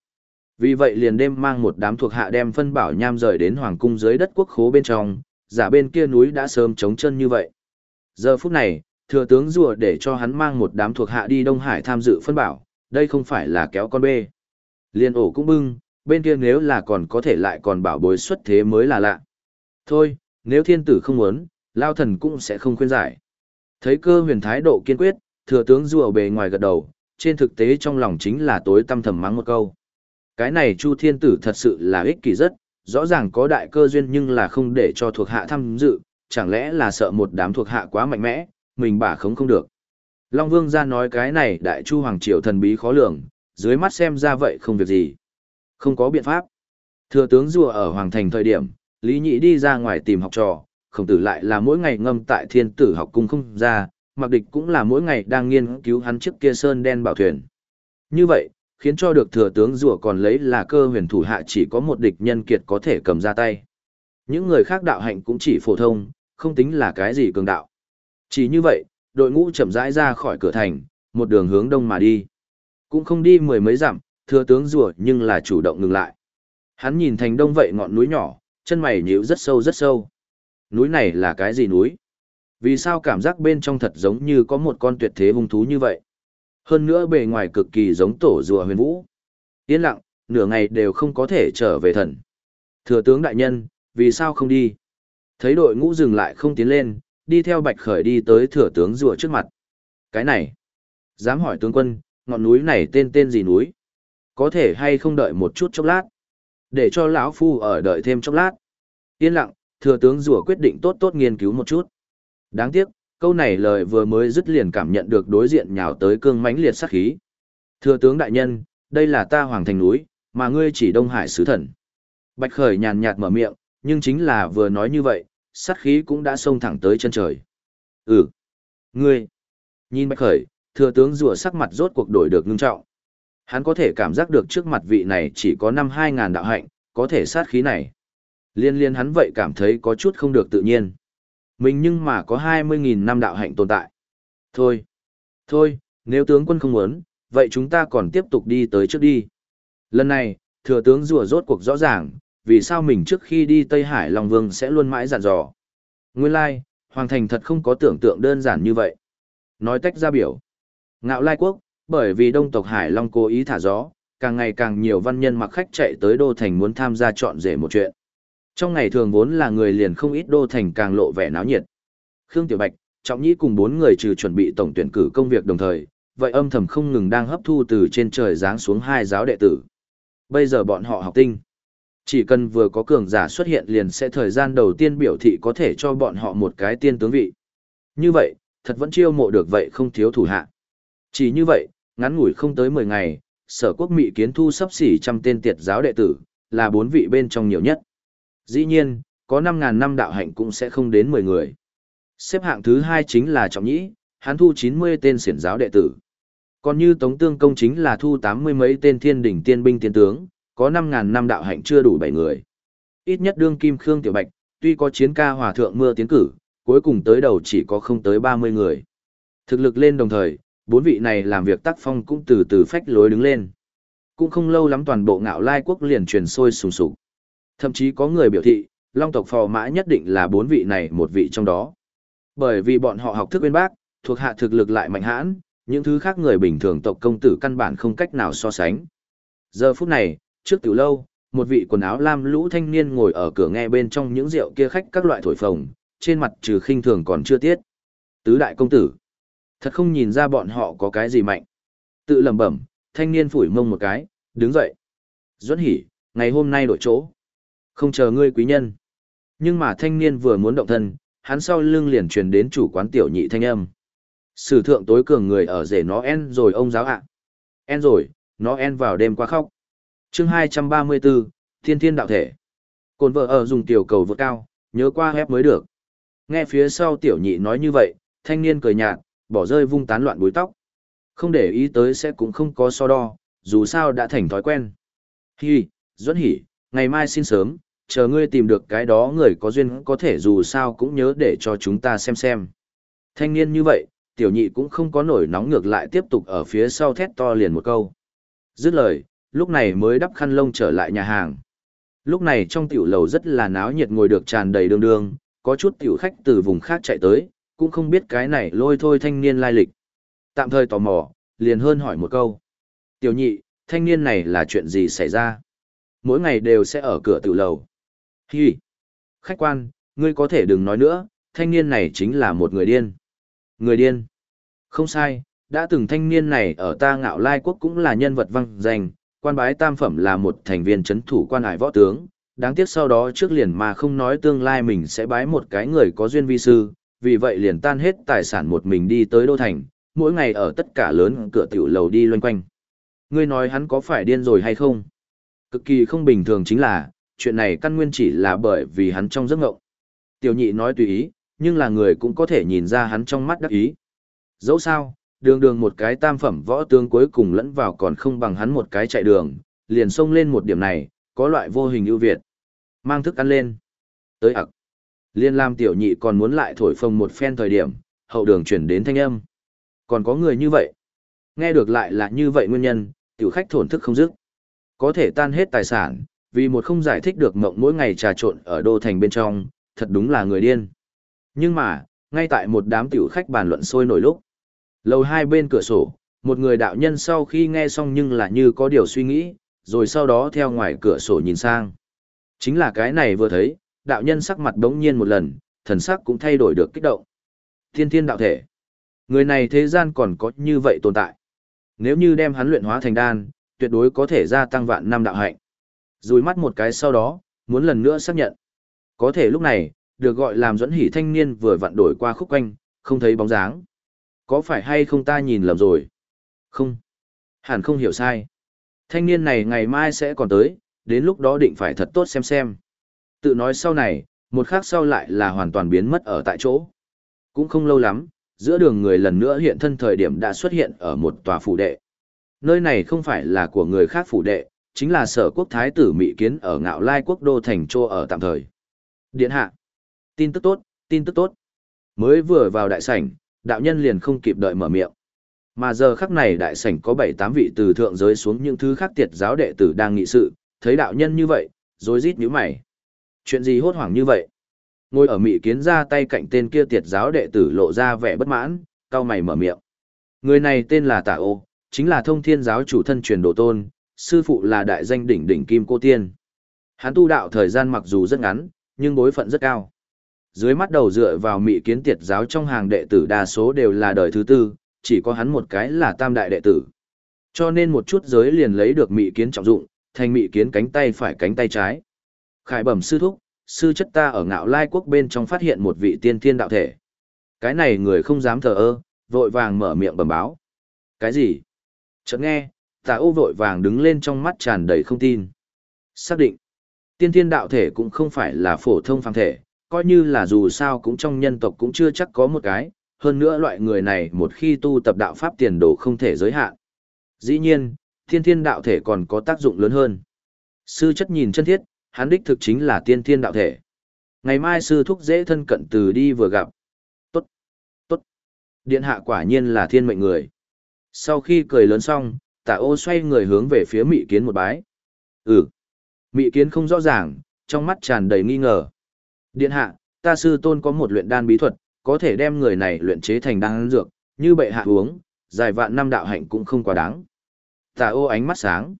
Vì vậy liền đêm mang một đám thuộc hạ đem phân bảo nham rời đến hoàng cung dưới đất quốc khố bên trong, giả bên kia núi đã sớm trống chân như vậy. Giờ phút này, thừa tướng rùa để cho hắn mang một đám thuộc hạ đi Đông Hải tham dự phân bảo, đây không phải là kéo con bê. Liên ổ cũng bưng, bên kia nếu là còn có thể lại còn bảo bối xuất thế mới là lạ. Thôi, nếu thiên tử không muốn, lao thần cũng sẽ không khuyên giải. Thấy cơ huyền thái độ kiên quyết, thừa tướng rùa bề ngoài gật đầu, trên thực tế trong lòng chính là tối tâm thầm mắng một câu. Cái này Chu Thiên Tử thật sự là ích kỷ rất, rõ ràng có đại cơ duyên nhưng là không để cho thuộc hạ tham dự, chẳng lẽ là sợ một đám thuộc hạ quá mạnh mẽ, mình bả khống không được. Long Vương ra nói cái này đại chu hoàng triều thần bí khó lường, dưới mắt xem ra vậy không việc gì. Không có biện pháp. Thừa tướng rùa ở Hoàng Thành thời điểm, Lý Nhị đi ra ngoài tìm học trò, khổng tử lại là mỗi ngày ngâm tại thiên tử học cung không ra, mặc địch cũng là mỗi ngày đang nghiên cứu hắn trước kia sơn đen bảo thuyền. Như vậy, khiến cho được thừa tướng rùa còn lấy là cơ huyền thủ hạ chỉ có một địch nhân kiệt có thể cầm ra tay. Những người khác đạo hạnh cũng chỉ phổ thông, không tính là cái gì cường đạo. Chỉ như vậy, đội ngũ chậm rãi ra khỏi cửa thành, một đường hướng đông mà đi. Cũng không đi mười mấy dặm, thừa tướng rùa nhưng là chủ động ngừng lại. Hắn nhìn thành đông vậy ngọn núi nhỏ, chân mày nhíu rất sâu rất sâu. Núi này là cái gì núi? Vì sao cảm giác bên trong thật giống như có một con tuyệt thế hung thú như vậy? Hơn nữa bề ngoài cực kỳ giống tổ rùa huyền vũ. Yên lặng, nửa ngày đều không có thể trở về thần. Thừa tướng đại nhân, vì sao không đi? Thấy đội ngũ dừng lại không tiến lên, đi theo bạch khởi đi tới thừa tướng rùa trước mặt. Cái này, dám hỏi tướng quân, ngọn núi này tên tên gì núi? Có thể hay không đợi một chút chốc lát? Để cho lão phu ở đợi thêm chốc lát. Yên lặng, thừa tướng rùa quyết định tốt tốt nghiên cứu một chút. Đáng tiếc, câu này lời vừa mới dứt liền cảm nhận được đối diện nhào tới cương mãnh liệt sát khí. Thừa tướng đại nhân, đây là ta hoàng thành núi, mà ngươi chỉ đông hải sứ thần. Bạch khởi nhàn nhạt mở miệng, nhưng chính là vừa nói như vậy, sát khí cũng đã xông thẳng tới chân trời. Ừ, ngươi, nhìn bạch khởi, thừa tướng rùa sắc mặt rốt cuộc đổi được ngưng trọng. Hắn có thể cảm giác được trước mặt vị này chỉ có năm hai ngàn đạo hạnh, có thể sát khí này. Liên liên hắn vậy cảm thấy có chút không được tự nhiên. Mình nhưng mà có 20.000 năm đạo hạnh tồn tại. Thôi, thôi, nếu tướng quân không muốn, vậy chúng ta còn tiếp tục đi tới trước đi. Lần này, thừa tướng rùa rốt cuộc rõ ràng, vì sao mình trước khi đi Tây Hải Long Vương sẽ luôn mãi dặn dò. Nguyên lai, like, Hoàng Thành thật không có tưởng tượng đơn giản như vậy. Nói tách ra biểu. Ngạo Lai Quốc, bởi vì đông tộc Hải Long cố ý thả gió, càng ngày càng nhiều văn nhân mặc khách chạy tới Đô Thành muốn tham gia chọn rể một chuyện. Trong ngày thường vốn là người liền không ít đô thành càng lộ vẻ náo nhiệt. Khương Tiểu Bạch, Trọng Nhĩ cùng bốn người trừ chuẩn bị tổng tuyển cử công việc đồng thời, vậy âm thầm không ngừng đang hấp thu từ trên trời giáng xuống hai giáo đệ tử. Bây giờ bọn họ học tinh. Chỉ cần vừa có cường giả xuất hiện liền sẽ thời gian đầu tiên biểu thị có thể cho bọn họ một cái tiên tướng vị. Như vậy, thật vẫn chiêu mộ được vậy không thiếu thủ hạ. Chỉ như vậy, ngắn ngủi không tới 10 ngày, sở quốc mỹ kiến thu sắp xỉ trăm tên tiệt giáo đệ tử, là bốn vị bên trong nhiều nhất. Dĩ nhiên, có 5.000 năm đạo hạnh cũng sẽ không đến 10 người. Xếp hạng thứ hai chính là Trọng Nhĩ, hắn thu 90 tên siển giáo đệ tử. Còn như Tống Tương Công chính là thu 80 mấy tên thiên đỉnh tiên binh tiên tướng, có 5.000 năm đạo hạnh chưa đủ 7 người. Ít nhất đương kim Khương Tiểu Bạch, tuy có chiến ca hòa thượng mưa tiến cử, cuối cùng tới đầu chỉ có không tới 30 người. Thực lực lên đồng thời, bốn vị này làm việc tác phong cũng từ từ phách lối đứng lên. Cũng không lâu lắm toàn bộ ngạo lai quốc liền truyền sôi sùng sục. Thậm chí có người biểu thị, long tộc phò mã nhất định là bốn vị này một vị trong đó. Bởi vì bọn họ học thức bên bác, thuộc hạ thực lực lại mạnh hãn, những thứ khác người bình thường tộc công tử căn bản không cách nào so sánh. Giờ phút này, trước tiểu lâu, một vị quần áo lam lũ thanh niên ngồi ở cửa nghe bên trong những rượu kia khách các loại thổi phồng, trên mặt trừ khinh thường còn chưa tiết. Tứ đại công tử, thật không nhìn ra bọn họ có cái gì mạnh. Tự lẩm bẩm, thanh niên phủi mông một cái, đứng dậy. Duẫn hỉ, ngày hôm nay đổi chỗ. Không chờ ngươi quý nhân. Nhưng mà thanh niên vừa muốn động thân, hắn sau lưng liền truyền đến chủ quán tiểu nhị thanh âm. Sử thượng tối cường người ở rể nó en rồi ông giáo ạ. En rồi, nó en vào đêm qua khóc. chương 234, Thiên Thiên Đạo Thể. Cồn vợ ở dùng tiểu cầu vượt cao, nhớ qua hép mới được. Nghe phía sau tiểu nhị nói như vậy, thanh niên cười nhạt, bỏ rơi vung tán loạn búi tóc. Không để ý tới sẽ cũng không có so đo, dù sao đã thành thói quen. Hi, Duẫn hỉ, ngày mai xin sớm, chờ ngươi tìm được cái đó người có duyên có thể dù sao cũng nhớ để cho chúng ta xem xem. Thanh niên như vậy, tiểu nhị cũng không có nổi nóng ngược lại tiếp tục ở phía sau thét to liền một câu. Dứt lời, lúc này mới đắp khăn lông trở lại nhà hàng. Lúc này trong tiểu lầu rất là náo nhiệt ngồi được tràn đầy đường đường, có chút tiểu khách từ vùng khác chạy tới, cũng không biết cái này lôi thôi thanh niên lai lịch. Tạm thời tò mò, liền hơn hỏi một câu. Tiểu nhị, thanh niên này là chuyện gì xảy ra? Mỗi ngày đều sẽ ở cửa tự lầu. Hi! Khách quan, ngươi có thể đừng nói nữa, thanh niên này chính là một người điên. Người điên? Không sai, đã từng thanh niên này ở ta ngạo lai quốc cũng là nhân vật văng danh, quan bái tam phẩm là một thành viên chấn thủ quan hải võ tướng, đáng tiếc sau đó trước liền mà không nói tương lai mình sẽ bái một cái người có duyên vi sư, vì vậy liền tan hết tài sản một mình đi tới đô thành, mỗi ngày ở tất cả lớn cửa tiểu lầu đi loanh quanh. Ngươi nói hắn có phải điên rồi hay không? Cực kỳ không bình thường chính là, chuyện này căn nguyên chỉ là bởi vì hắn trong giấc ngộng. Tiểu nhị nói tùy ý, nhưng là người cũng có thể nhìn ra hắn trong mắt đắc ý. Dẫu sao, đường đường một cái tam phẩm võ tướng cuối cùng lẫn vào còn không bằng hắn một cái chạy đường, liền xông lên một điểm này, có loại vô hình ưu việt. Mang thức ăn lên. Tới ặc. Liên Lam tiểu nhị còn muốn lại thổi phồng một phen thời điểm, hậu đường chuyển đến thanh âm. Còn có người như vậy. Nghe được lại là như vậy nguyên nhân, tiểu khách thổn thức không dứt. Có thể tan hết tài sản, vì một không giải thích được mộng mỗi ngày trà trộn ở đô thành bên trong, thật đúng là người điên. Nhưng mà, ngay tại một đám tiểu khách bàn luận sôi nổi lúc, lầu hai bên cửa sổ, một người đạo nhân sau khi nghe xong nhưng là như có điều suy nghĩ, rồi sau đó theo ngoài cửa sổ nhìn sang. Chính là cái này vừa thấy, đạo nhân sắc mặt bỗng nhiên một lần, thần sắc cũng thay đổi được kích động. Thiên thiên đạo thể. Người này thế gian còn có như vậy tồn tại. Nếu như đem hắn luyện hóa thành đan, tuyệt đối có thể gia tăng vạn năm đạo hạnh. Rùi mắt một cái sau đó, muốn lần nữa xác nhận. Có thể lúc này, được gọi làm dẫn hỉ thanh niên vừa vặn đổi qua khúc quanh, không thấy bóng dáng. Có phải hay không ta nhìn lầm rồi? Không. Hẳn không hiểu sai. Thanh niên này ngày mai sẽ còn tới, đến lúc đó định phải thật tốt xem xem. Tự nói sau này, một khắc sau lại là hoàn toàn biến mất ở tại chỗ. Cũng không lâu lắm, giữa đường người lần nữa hiện thân thời điểm đã xuất hiện ở một tòa phủ đệ. Nơi này không phải là của người khác phủ đệ, chính là sở quốc thái tử Mỹ Kiến ở ngạo lai quốc đô thành trô ở tạm thời. Điện hạ. Tin tức tốt, tin tức tốt. Mới vừa vào đại sảnh, đạo nhân liền không kịp đợi mở miệng. Mà giờ khắc này đại sảnh có 7-8 vị từ thượng giới xuống những thứ khác tiệt giáo đệ tử đang nghị sự, thấy đạo nhân như vậy, rồi rít nhíu mày. Chuyện gì hốt hoảng như vậy? Ngồi ở Mỹ Kiến ra tay cạnh tên kia tiệt giáo đệ tử lộ ra vẻ bất mãn, cao mày mở miệng. Người này tên là Tả Ô, chính là thông thiên giáo chủ thân truyền đồ tôn, sư phụ là đại danh đỉnh đỉnh Kim Cô Tiên. Hắn tu đạo thời gian mặc dù rất ngắn, nhưng bối phận rất cao. Dưới mắt đầu dựa vào mị kiến tiệt giáo trong hàng đệ tử đa số đều là đời thứ tư, chỉ có hắn một cái là tam đại đệ tử. Cho nên một chút giới liền lấy được mị kiến trọng dụng, thành mị kiến cánh tay phải cánh tay trái. Khải bẩm sư thúc, sư chất ta ở ngạo lai quốc bên trong phát hiện một vị tiên thiên đạo thể. Cái này người không dám thờ ơ, vội vàng mở miệng bẩm báo. Cái gì? Chợt nghe, tà ô vội vàng đứng lên trong mắt tràn đầy không tin. Xác định, tiên thiên đạo thể cũng không phải là phổ thông phàm thể, coi như là dù sao cũng trong nhân tộc cũng chưa chắc có một cái, hơn nữa loại người này một khi tu tập đạo pháp tiền đồ không thể giới hạn. Dĩ nhiên, thiên thiên đạo thể còn có tác dụng lớn hơn. Sư chất nhìn chân thiết, hắn đích thực chính là tiên thiên đạo thể. Ngày mai sư thúc dễ thân cận từ đi vừa gặp. Tốt, tốt. Điện hạ quả nhiên là thiên mệnh người. Sau khi cười lớn xong, tả ô xoay người hướng về phía mị kiến một bái. Ừ. Mị kiến không rõ ràng, trong mắt tràn đầy nghi ngờ. Điện hạ, ta sư tôn có một luyện đan bí thuật, có thể đem người này luyện chế thành đan dược, như bệ hạ uống, dài vạn năm đạo hạnh cũng không quá đáng. Tà ô ánh mắt sáng.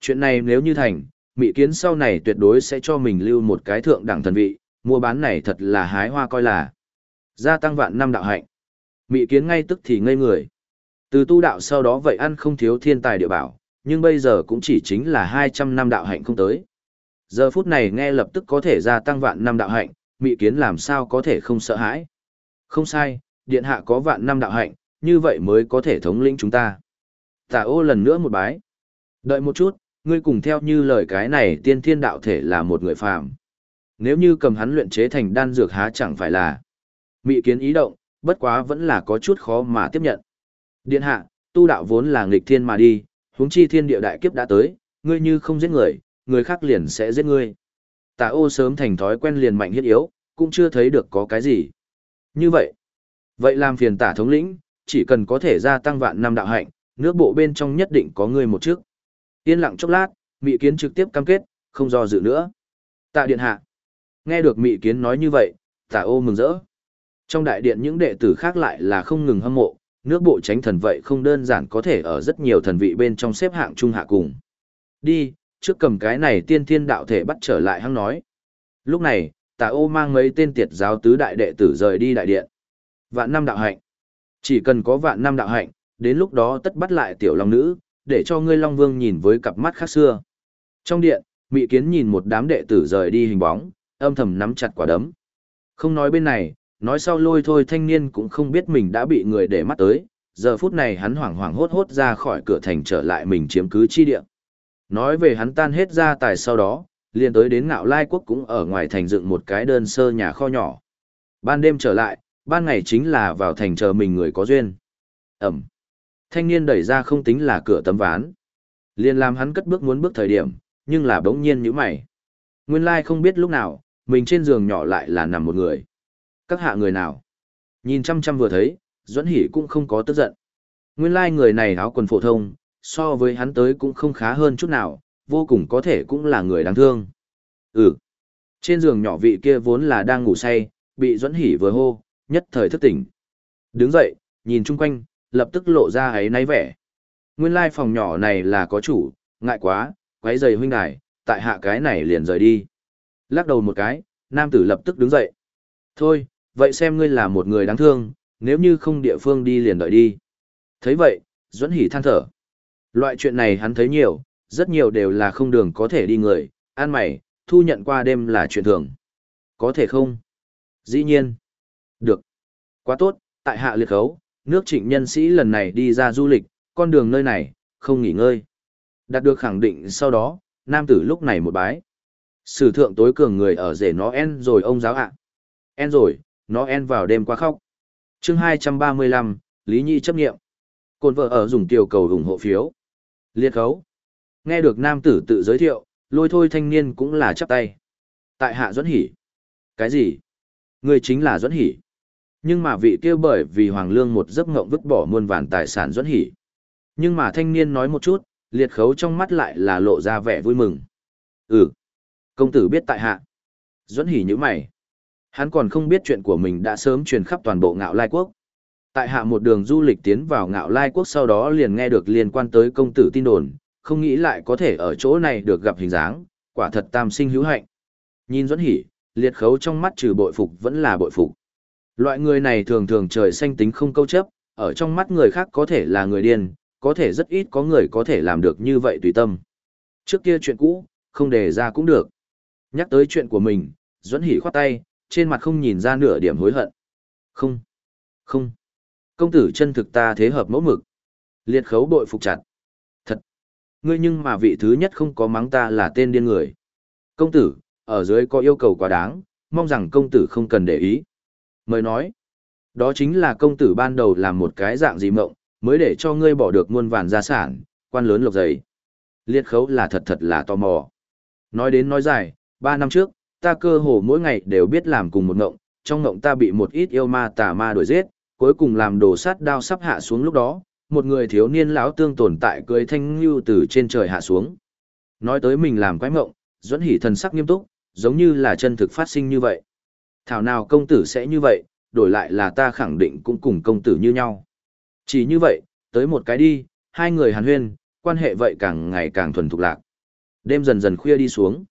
Chuyện này nếu như thành, mị kiến sau này tuyệt đối sẽ cho mình lưu một cái thượng đẳng thần vị, mua bán này thật là hái hoa coi là. Gia tăng vạn năm đạo hạnh. Mị kiến ngay tức thì ngây người. Từ tu đạo sau đó vậy ăn không thiếu thiên tài địa bảo, nhưng bây giờ cũng chỉ chính là 200 năm đạo hạnh không tới. Giờ phút này nghe lập tức có thể gia tăng vạn năm đạo hạnh, mị kiến làm sao có thể không sợ hãi. Không sai, điện hạ có vạn năm đạo hạnh, như vậy mới có thể thống lĩnh chúng ta. Tả ô lần nữa một bái. Đợi một chút, ngươi cùng theo như lời cái này tiên thiên đạo thể là một người phàm. Nếu như cầm hắn luyện chế thành đan dược há chẳng phải là. Mị kiến ý động, bất quá vẫn là có chút khó mà tiếp nhận. Điện hạ, tu đạo vốn là nghịch thiên mà đi, huống chi thiên địa đại kiếp đã tới, ngươi như không giết người, người khác liền sẽ giết ngươi. Tà ô sớm thành thói quen liền mạnh hiết yếu, cũng chưa thấy được có cái gì. Như vậy, vậy làm phiền tả thống lĩnh, chỉ cần có thể gia tăng vạn năm đạo hạnh, nước bộ bên trong nhất định có ngươi một trước. Yên lặng chốc lát, Mị Kiến trực tiếp cam kết, không do dự nữa. Tạ điện hạ. Nghe được Mị Kiến nói như vậy, Tả Ô mừng rỡ. Trong đại điện những đệ tử khác lại là không ngừng hâm mộ, nước bộ tránh thần vậy không đơn giản có thể ở rất nhiều thần vị bên trong xếp hạng trung hạ cùng. Đi, trước cầm cái này tiên thiên đạo thể bắt trở lại hăng nói. Lúc này, tà Ô mang mấy tên tiệt giáo tứ đại đệ tử rời đi đại điện. Vạn năm đạo hạnh. Chỉ cần có vạn năm đạo hạnh, đến lúc đó tất bắt lại tiểu long nữ, để cho ngươi long vương nhìn với cặp mắt khác xưa. Trong điện, Mị Kiến nhìn một đám đệ tử rời đi hình bóng, âm thầm nắm chặt quả đấm. Không nói bên này, nói sau lôi thôi thanh niên cũng không biết mình đã bị người để mắt tới, giờ phút này hắn hoảng hoảng hốt hốt ra khỏi cửa thành trở lại mình chiếm cứ chi địa. Nói về hắn tan hết gia tài sau đó, liền tới đến ngạo lai quốc cũng ở ngoài thành dựng một cái đơn sơ nhà kho nhỏ. Ban đêm trở lại, ban ngày chính là vào thành chờ mình người có duyên. Ẩm. Thanh niên đẩy ra không tính là cửa tấm ván. Liền làm hắn cất bước muốn bước thời điểm, nhưng là bỗng nhiên như mày. Nguyên lai không biết lúc nào, mình trên giường nhỏ lại là nằm một người. Các hạ người nào? Nhìn chăm chăm vừa thấy, Duẫn Hỷ cũng không có tức giận. Nguyên lai người này áo quần phổ thông, so với hắn tới cũng không khá hơn chút nào, vô cùng có thể cũng là người đáng thương. Ừ. Trên giường nhỏ vị kia vốn là đang ngủ say, bị Duẫn Hỷ vừa hô, nhất thời thức tỉnh. Đứng dậy, nhìn chung quanh, lập tức lộ ra ấy náy vẻ. Nguyên lai phòng nhỏ này là có chủ, ngại quá, quấy giày huynh đài, tại hạ cái này liền rời đi. Lắc đầu một cái, nam tử lập tức đứng dậy. Thôi, vậy xem ngươi là một người đáng thương, nếu như không địa phương đi liền đợi đi. thấy vậy, Duẫn Hỷ than thở. Loại chuyện này hắn thấy nhiều, rất nhiều đều là không đường có thể đi người, an mày, thu nhận qua đêm là chuyện thường. Có thể không? Dĩ nhiên. Được. Quá tốt, tại hạ liệt khấu, nước trịnh nhân sĩ lần này đi ra du lịch, con đường nơi này, không nghỉ ngơi. Đạt được khẳng định sau đó, nam tử lúc này một bái. Sử thượng tối cường người ở rể nó en rồi ông giáo ạ. En rồi, nó en vào đêm qua khóc. chương 235, Lý Nhi chấp nghiệm. Côn vợ ở dùng tiểu cầu ủng hộ phiếu. Liệt khấu. Nghe được nam tử tự giới thiệu, lôi thôi thanh niên cũng là chắp tay. Tại hạ Duẫn Hỷ. Cái gì? Người chính là Duẫn Hỷ. Nhưng mà vị kia bởi vì Hoàng Lương một giấc ngộng vứt bỏ muôn vàn tài sản Duẫn Hỷ. Nhưng mà thanh niên nói một chút, liệt khấu trong mắt lại là lộ ra vẻ vui mừng. Ừ. Công tử biết tại hạ. Duẫn Hỷ như mày. Hắn còn không biết chuyện của mình đã sớm truyền khắp toàn bộ ngạo lai quốc. Tại hạ một đường du lịch tiến vào ngạo lai quốc sau đó liền nghe được liên quan tới công tử tin đồn, không nghĩ lại có thể ở chỗ này được gặp hình dáng, quả thật tam sinh hữu hạnh. Nhìn Duẫn Hỷ, liệt khấu trong mắt trừ bội phục vẫn là bội phục. Loại người này thường thường trời xanh tính không câu chấp, ở trong mắt người khác có thể là người điên, có thể rất ít có người có thể làm được như vậy tùy tâm. Trước kia chuyện cũ, không đề ra cũng được. Nhắc tới chuyện của mình, Duẫn Hỷ khoát tay, trên mặt không nhìn ra nửa điểm hối hận. Không, không. Công tử chân thực ta thế hợp mẫu mực. Liệt khấu bội phục chặt. Thật. Ngươi nhưng mà vị thứ nhất không có mắng ta là tên điên người. Công tử, ở dưới có yêu cầu quá đáng, mong rằng công tử không cần để ý. Mời nói. Đó chính là công tử ban đầu làm một cái dạng gì mộng, mới để cho ngươi bỏ được muôn vàn gia sản, quan lớn lộc giấy. Liệt khấu là thật thật là tò mò. Nói đến nói dài, ba năm trước, ta cơ hồ mỗi ngày đều biết làm cùng một ngộng, trong ngộng ta bị một ít yêu ma tà ma đuổi giết, cuối cùng làm đồ sát đao sắp hạ xuống lúc đó, một người thiếu niên lão tương tồn tại cưới thanh lưu từ trên trời hạ xuống. Nói tới mình làm quái ngộng, Duẫn Hỷ thần sắc nghiêm túc, giống như là chân thực phát sinh như vậy. Thảo nào công tử sẽ như vậy, đổi lại là ta khẳng định cũng cùng công tử như nhau. Chỉ như vậy, tới một cái đi, hai người hàn huyên, quan hệ vậy càng ngày càng thuần thục lạc. Đêm dần dần khuya đi xuống.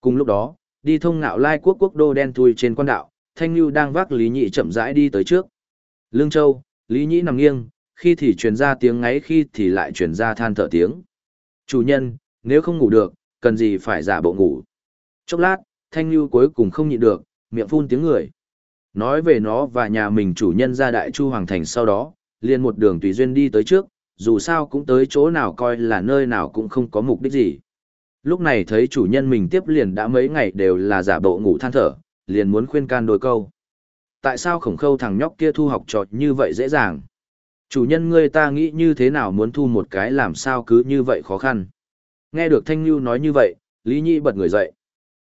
Cùng lúc đó, đi thông ngạo lai quốc quốc đô đen thui trên quan đạo, Thanh Nhu đang vác Lý Nhị chậm rãi đi tới trước. Lương Châu, Lý Nhị nằm nghiêng, khi thì truyền ra tiếng ngáy khi thì lại truyền ra than thở tiếng. Chủ nhân, nếu không ngủ được, cần gì phải giả bộ ngủ. Chốc lát, Thanh Nhu cuối cùng không nhịn được, miệng phun tiếng người. Nói về nó và nhà mình chủ nhân ra đại chu hoàng thành sau đó, liền một đường tùy duyên đi tới trước, dù sao cũng tới chỗ nào coi là nơi nào cũng không có mục đích gì. Lúc này thấy chủ nhân mình tiếp liền đã mấy ngày đều là giả bộ ngủ than thở, liền muốn khuyên can đôi câu. Tại sao khổng khâu thằng nhóc kia thu học trọt như vậy dễ dàng? Chủ nhân ngươi ta nghĩ như thế nào muốn thu một cái làm sao cứ như vậy khó khăn? Nghe được Thanh Lưu nói như vậy, Lý Nhị bật người dậy.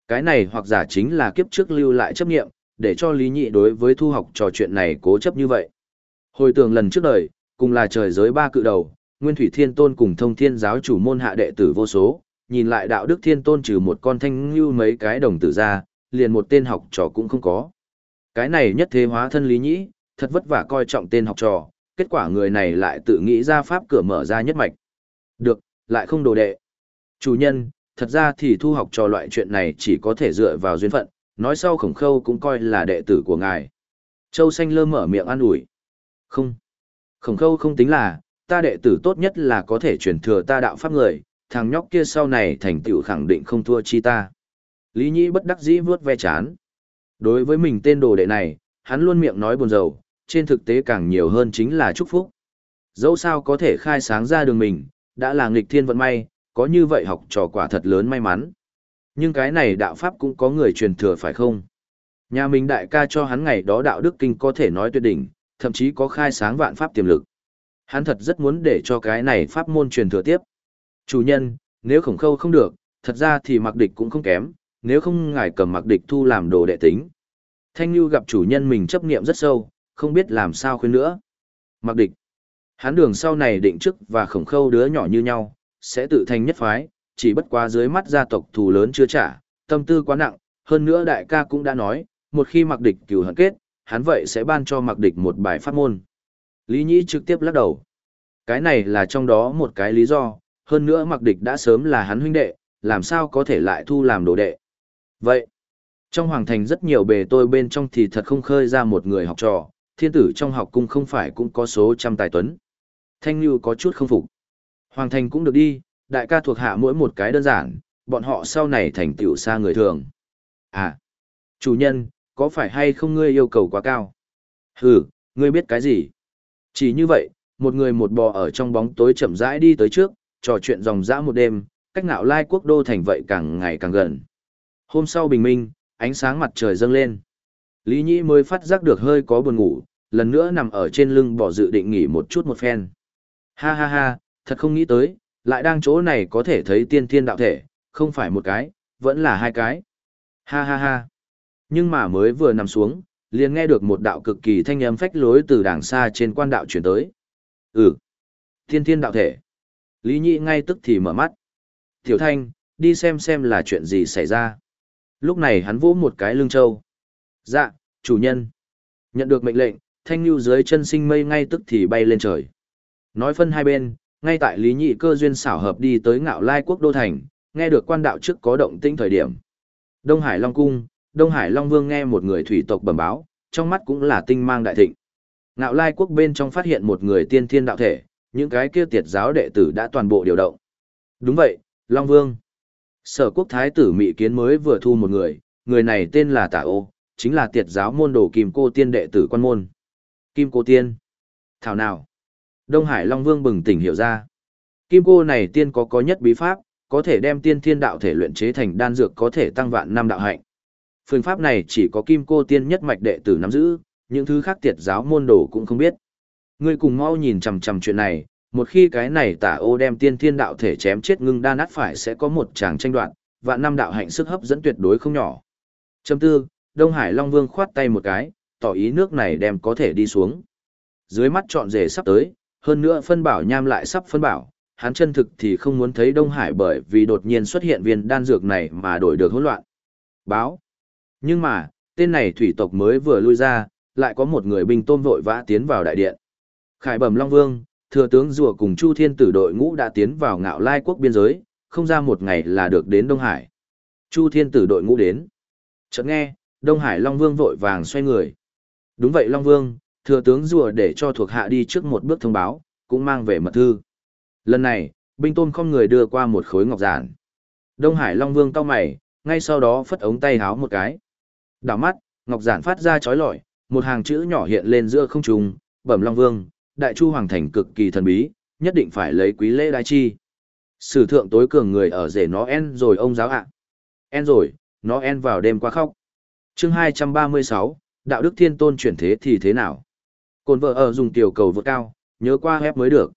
Cái này hoặc giả chính là kiếp trước lưu lại chấp nghiệm, để cho Lý Nhị đối với thu học trò chuyện này cố chấp như vậy. Hồi tưởng lần trước đời, cùng là trời giới ba cự đầu, Nguyên Thủy Thiên Tôn cùng thông thiên giáo chủ môn hạ đệ tử vô số, nhìn lại đạo đức thiên tôn trừ một con thanh như mấy cái đồng tử ra, liền một tên học trò cũng không có. Cái này nhất thế hóa thân lý nhĩ, thật vất vả coi trọng tên học trò, kết quả người này lại tự nghĩ ra pháp cửa mở ra nhất mạch. Được, lại không đồ đệ. Chủ nhân, thật ra thì thu học trò loại chuyện này chỉ có thể dựa vào duyên phận, nói sau khổng khâu cũng coi là đệ tử của ngài. Châu xanh lơ mở miệng an ủi. Không. Khổng khâu không tính là, ta đệ tử tốt nhất là có thể truyền thừa ta đạo pháp người, thằng nhóc kia sau này thành tựu khẳng định không thua chi ta. Lý Nhĩ bất đắc dĩ vướt ve chán. Đối với mình tên đồ đệ này, hắn luôn miệng nói buồn rầu, trên thực tế càng nhiều hơn chính là chúc phúc. Dẫu sao có thể khai sáng ra đường mình, đã là nghịch thiên vận may, có như vậy học trò quả thật lớn may mắn. Nhưng cái này đạo pháp cũng có người truyền thừa phải không? Nhà mình đại ca cho hắn ngày đó đạo đức kinh có thể nói tuyệt đỉnh, thậm chí có khai sáng vạn pháp tiềm lực. Hắn thật rất muốn để cho cái này pháp môn truyền thừa tiếp. Chủ nhân, nếu khổng khâu không được, thật ra thì mặc địch cũng không kém, nếu không ngài cầm mặc địch thu làm đồ đệ tính. Thanh Nhu gặp chủ nhân mình chấp niệm rất sâu, không biết làm sao khuyên nữa. Mặc địch. Hắn đường sau này định chức và khổng khâu đứa nhỏ như nhau, sẽ tự thành nhất phái, chỉ bất quá dưới mắt gia tộc thù lớn chưa trả, tâm tư quá nặng, hơn nữa đại ca cũng đã nói, một khi mặc địch cửu hận kết, hắn vậy sẽ ban cho mặc địch một bài pháp môn. Lý Nhĩ trực tiếp lắc đầu. Cái này là trong đó một cái lý do, hơn nữa mặc địch đã sớm là hắn huynh đệ, làm sao có thể lại thu làm đồ đệ. Vậy, trong hoàng thành rất nhiều bề tôi bên trong thì thật không khơi ra một người học trò, thiên tử trong học cung không phải cũng có số trăm tài tuấn. Thanh Nhu có chút không phục. Hoàng thành cũng được đi, đại ca thuộc hạ mỗi một cái đơn giản, bọn họ sau này thành tựu xa người thường. À, chủ nhân, có phải hay không ngươi yêu cầu quá cao? Hừ, ngươi biết cái gì? Chỉ như vậy, một người một bò ở trong bóng tối chậm rãi đi tới trước, trò chuyện dòng dã một đêm, cách ngạo lai quốc đô thành vậy càng ngày càng gần. Hôm sau bình minh, ánh sáng mặt trời dâng lên. Lý Nhĩ mới phát giác được hơi có buồn ngủ, lần nữa nằm ở trên lưng bỏ dự định nghỉ một chút một phen. Ha ha ha, thật không nghĩ tới, lại đang chỗ này có thể thấy tiên thiên đạo thể, không phải một cái, vẫn là hai cái. Ha ha ha. Nhưng mà mới vừa nằm xuống, liền nghe được một đạo cực kỳ thanh âm phách lối từ đàng xa trên quan đạo chuyển tới. Ừ. Tiên thiên đạo thể. Lý nhị ngay tức thì mở mắt. Tiểu Thanh, đi xem xem là chuyện gì xảy ra. Lúc này hắn vỗ một cái lưng châu. Dạ, chủ nhân. Nhận được mệnh lệnh, Thanh Nhu dưới chân sinh mây ngay tức thì bay lên trời. Nói phân hai bên, ngay tại Lý Nhị cơ duyên xảo hợp đi tới ngạo lai quốc đô thành, nghe được quan đạo trước có động tĩnh thời điểm. Đông Hải Long Cung, Đông Hải Long Vương nghe một người thủy tộc bẩm báo, trong mắt cũng là tinh mang đại thịnh. Ngạo lai quốc bên trong phát hiện một người tiên thiên đạo thể, những cái kia tiệt giáo đệ tử đã toàn bộ điều động. Đúng vậy, Long Vương. Sở quốc thái tử Mỹ Kiến mới vừa thu một người, người này tên là Tả Ô, chính là tiệt giáo môn đồ Kim Cô Tiên đệ tử quan môn. Kim Cô Tiên. Thảo nào? Đông Hải Long Vương bừng tỉnh hiểu ra. Kim Cô này tiên có có nhất bí pháp, có thể đem tiên thiên đạo thể luyện chế thành đan dược có thể tăng vạn năm đạo hạnh. Phương pháp này chỉ có Kim Cô Tiên nhất mạch đệ tử nắm giữ, những thứ khác tiệt giáo môn đồ cũng không biết. Ngươi cùng mau nhìn chằm chằm chuyện này, một khi cái này tả ô đem tiên thiên đạo thể chém chết ngưng đa nát phải sẽ có một tràng tranh đoạn, và năm đạo hạnh sức hấp dẫn tuyệt đối không nhỏ. Châm tư, Đông Hải Long Vương khoát tay một cái, tỏ ý nước này đem có thể đi xuống. Dưới mắt trọn rể sắp tới, hơn nữa phân bảo nham lại sắp phân bảo, hắn chân thực thì không muốn thấy Đông Hải bởi vì đột nhiên xuất hiện viên đan dược này mà đổi được hỗn loạn. Báo. Nhưng mà, tên này thủy tộc mới vừa lui ra, lại có một người binh tôm vội vã tiến vào đại điện. Khải bẩm Long Vương, thừa tướng rùa cùng Chu Thiên tử đội ngũ đã tiến vào ngạo lai quốc biên giới, không ra một ngày là được đến Đông Hải. Chu Thiên tử đội ngũ đến. Chợt nghe, Đông Hải Long Vương vội vàng xoay người. Đúng vậy Long Vương, thừa tướng rùa để cho thuộc hạ đi trước một bước thông báo, cũng mang về mật thư. Lần này, binh tôn không người đưa qua một khối ngọc giản. Đông Hải Long Vương cau mày, ngay sau đó phất ống tay háo một cái. Đảo mắt, ngọc giản phát ra chói lọi, một hàng chữ nhỏ hiện lên giữa không trung, bẩm Long Vương, Đại Chu Hoàng Thành cực kỳ thần bí, nhất định phải lấy quý lễ đại chi. Sử thượng tối cường người ở rể nó en rồi ông giáo ạ. En rồi, nó en vào đêm qua khóc. chương 236, Đạo Đức Thiên Tôn chuyển thế thì thế nào? Cồn vợ ở dùng tiểu cầu vượt cao, nhớ qua hép mới được.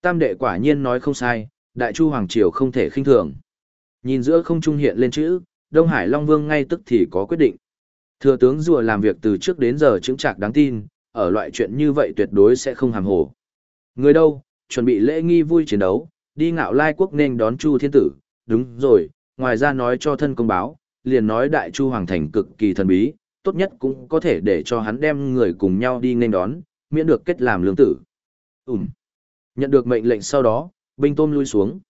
Tam đệ quả nhiên nói không sai, Đại Chu Hoàng Triều không thể khinh thường. Nhìn giữa không trung hiện lên chữ, Đông Hải Long Vương ngay tức thì có quyết định. Thừa tướng rùa làm việc từ trước đến giờ chứng trạc đáng tin, ở loại chuyện như vậy tuyệt đối sẽ không hàm hồ. Người đâu, chuẩn bị lễ nghi vui chiến đấu, đi ngạo lai quốc nên đón Chu Thiên Tử, đúng rồi, ngoài ra nói cho thân công báo, liền nói đại Chu Hoàng Thành cực kỳ thần bí, tốt nhất cũng có thể để cho hắn đem người cùng nhau đi nên đón, miễn được kết làm lương tử. Ừm. Nhận được mệnh lệnh sau đó, binh tôm lui xuống.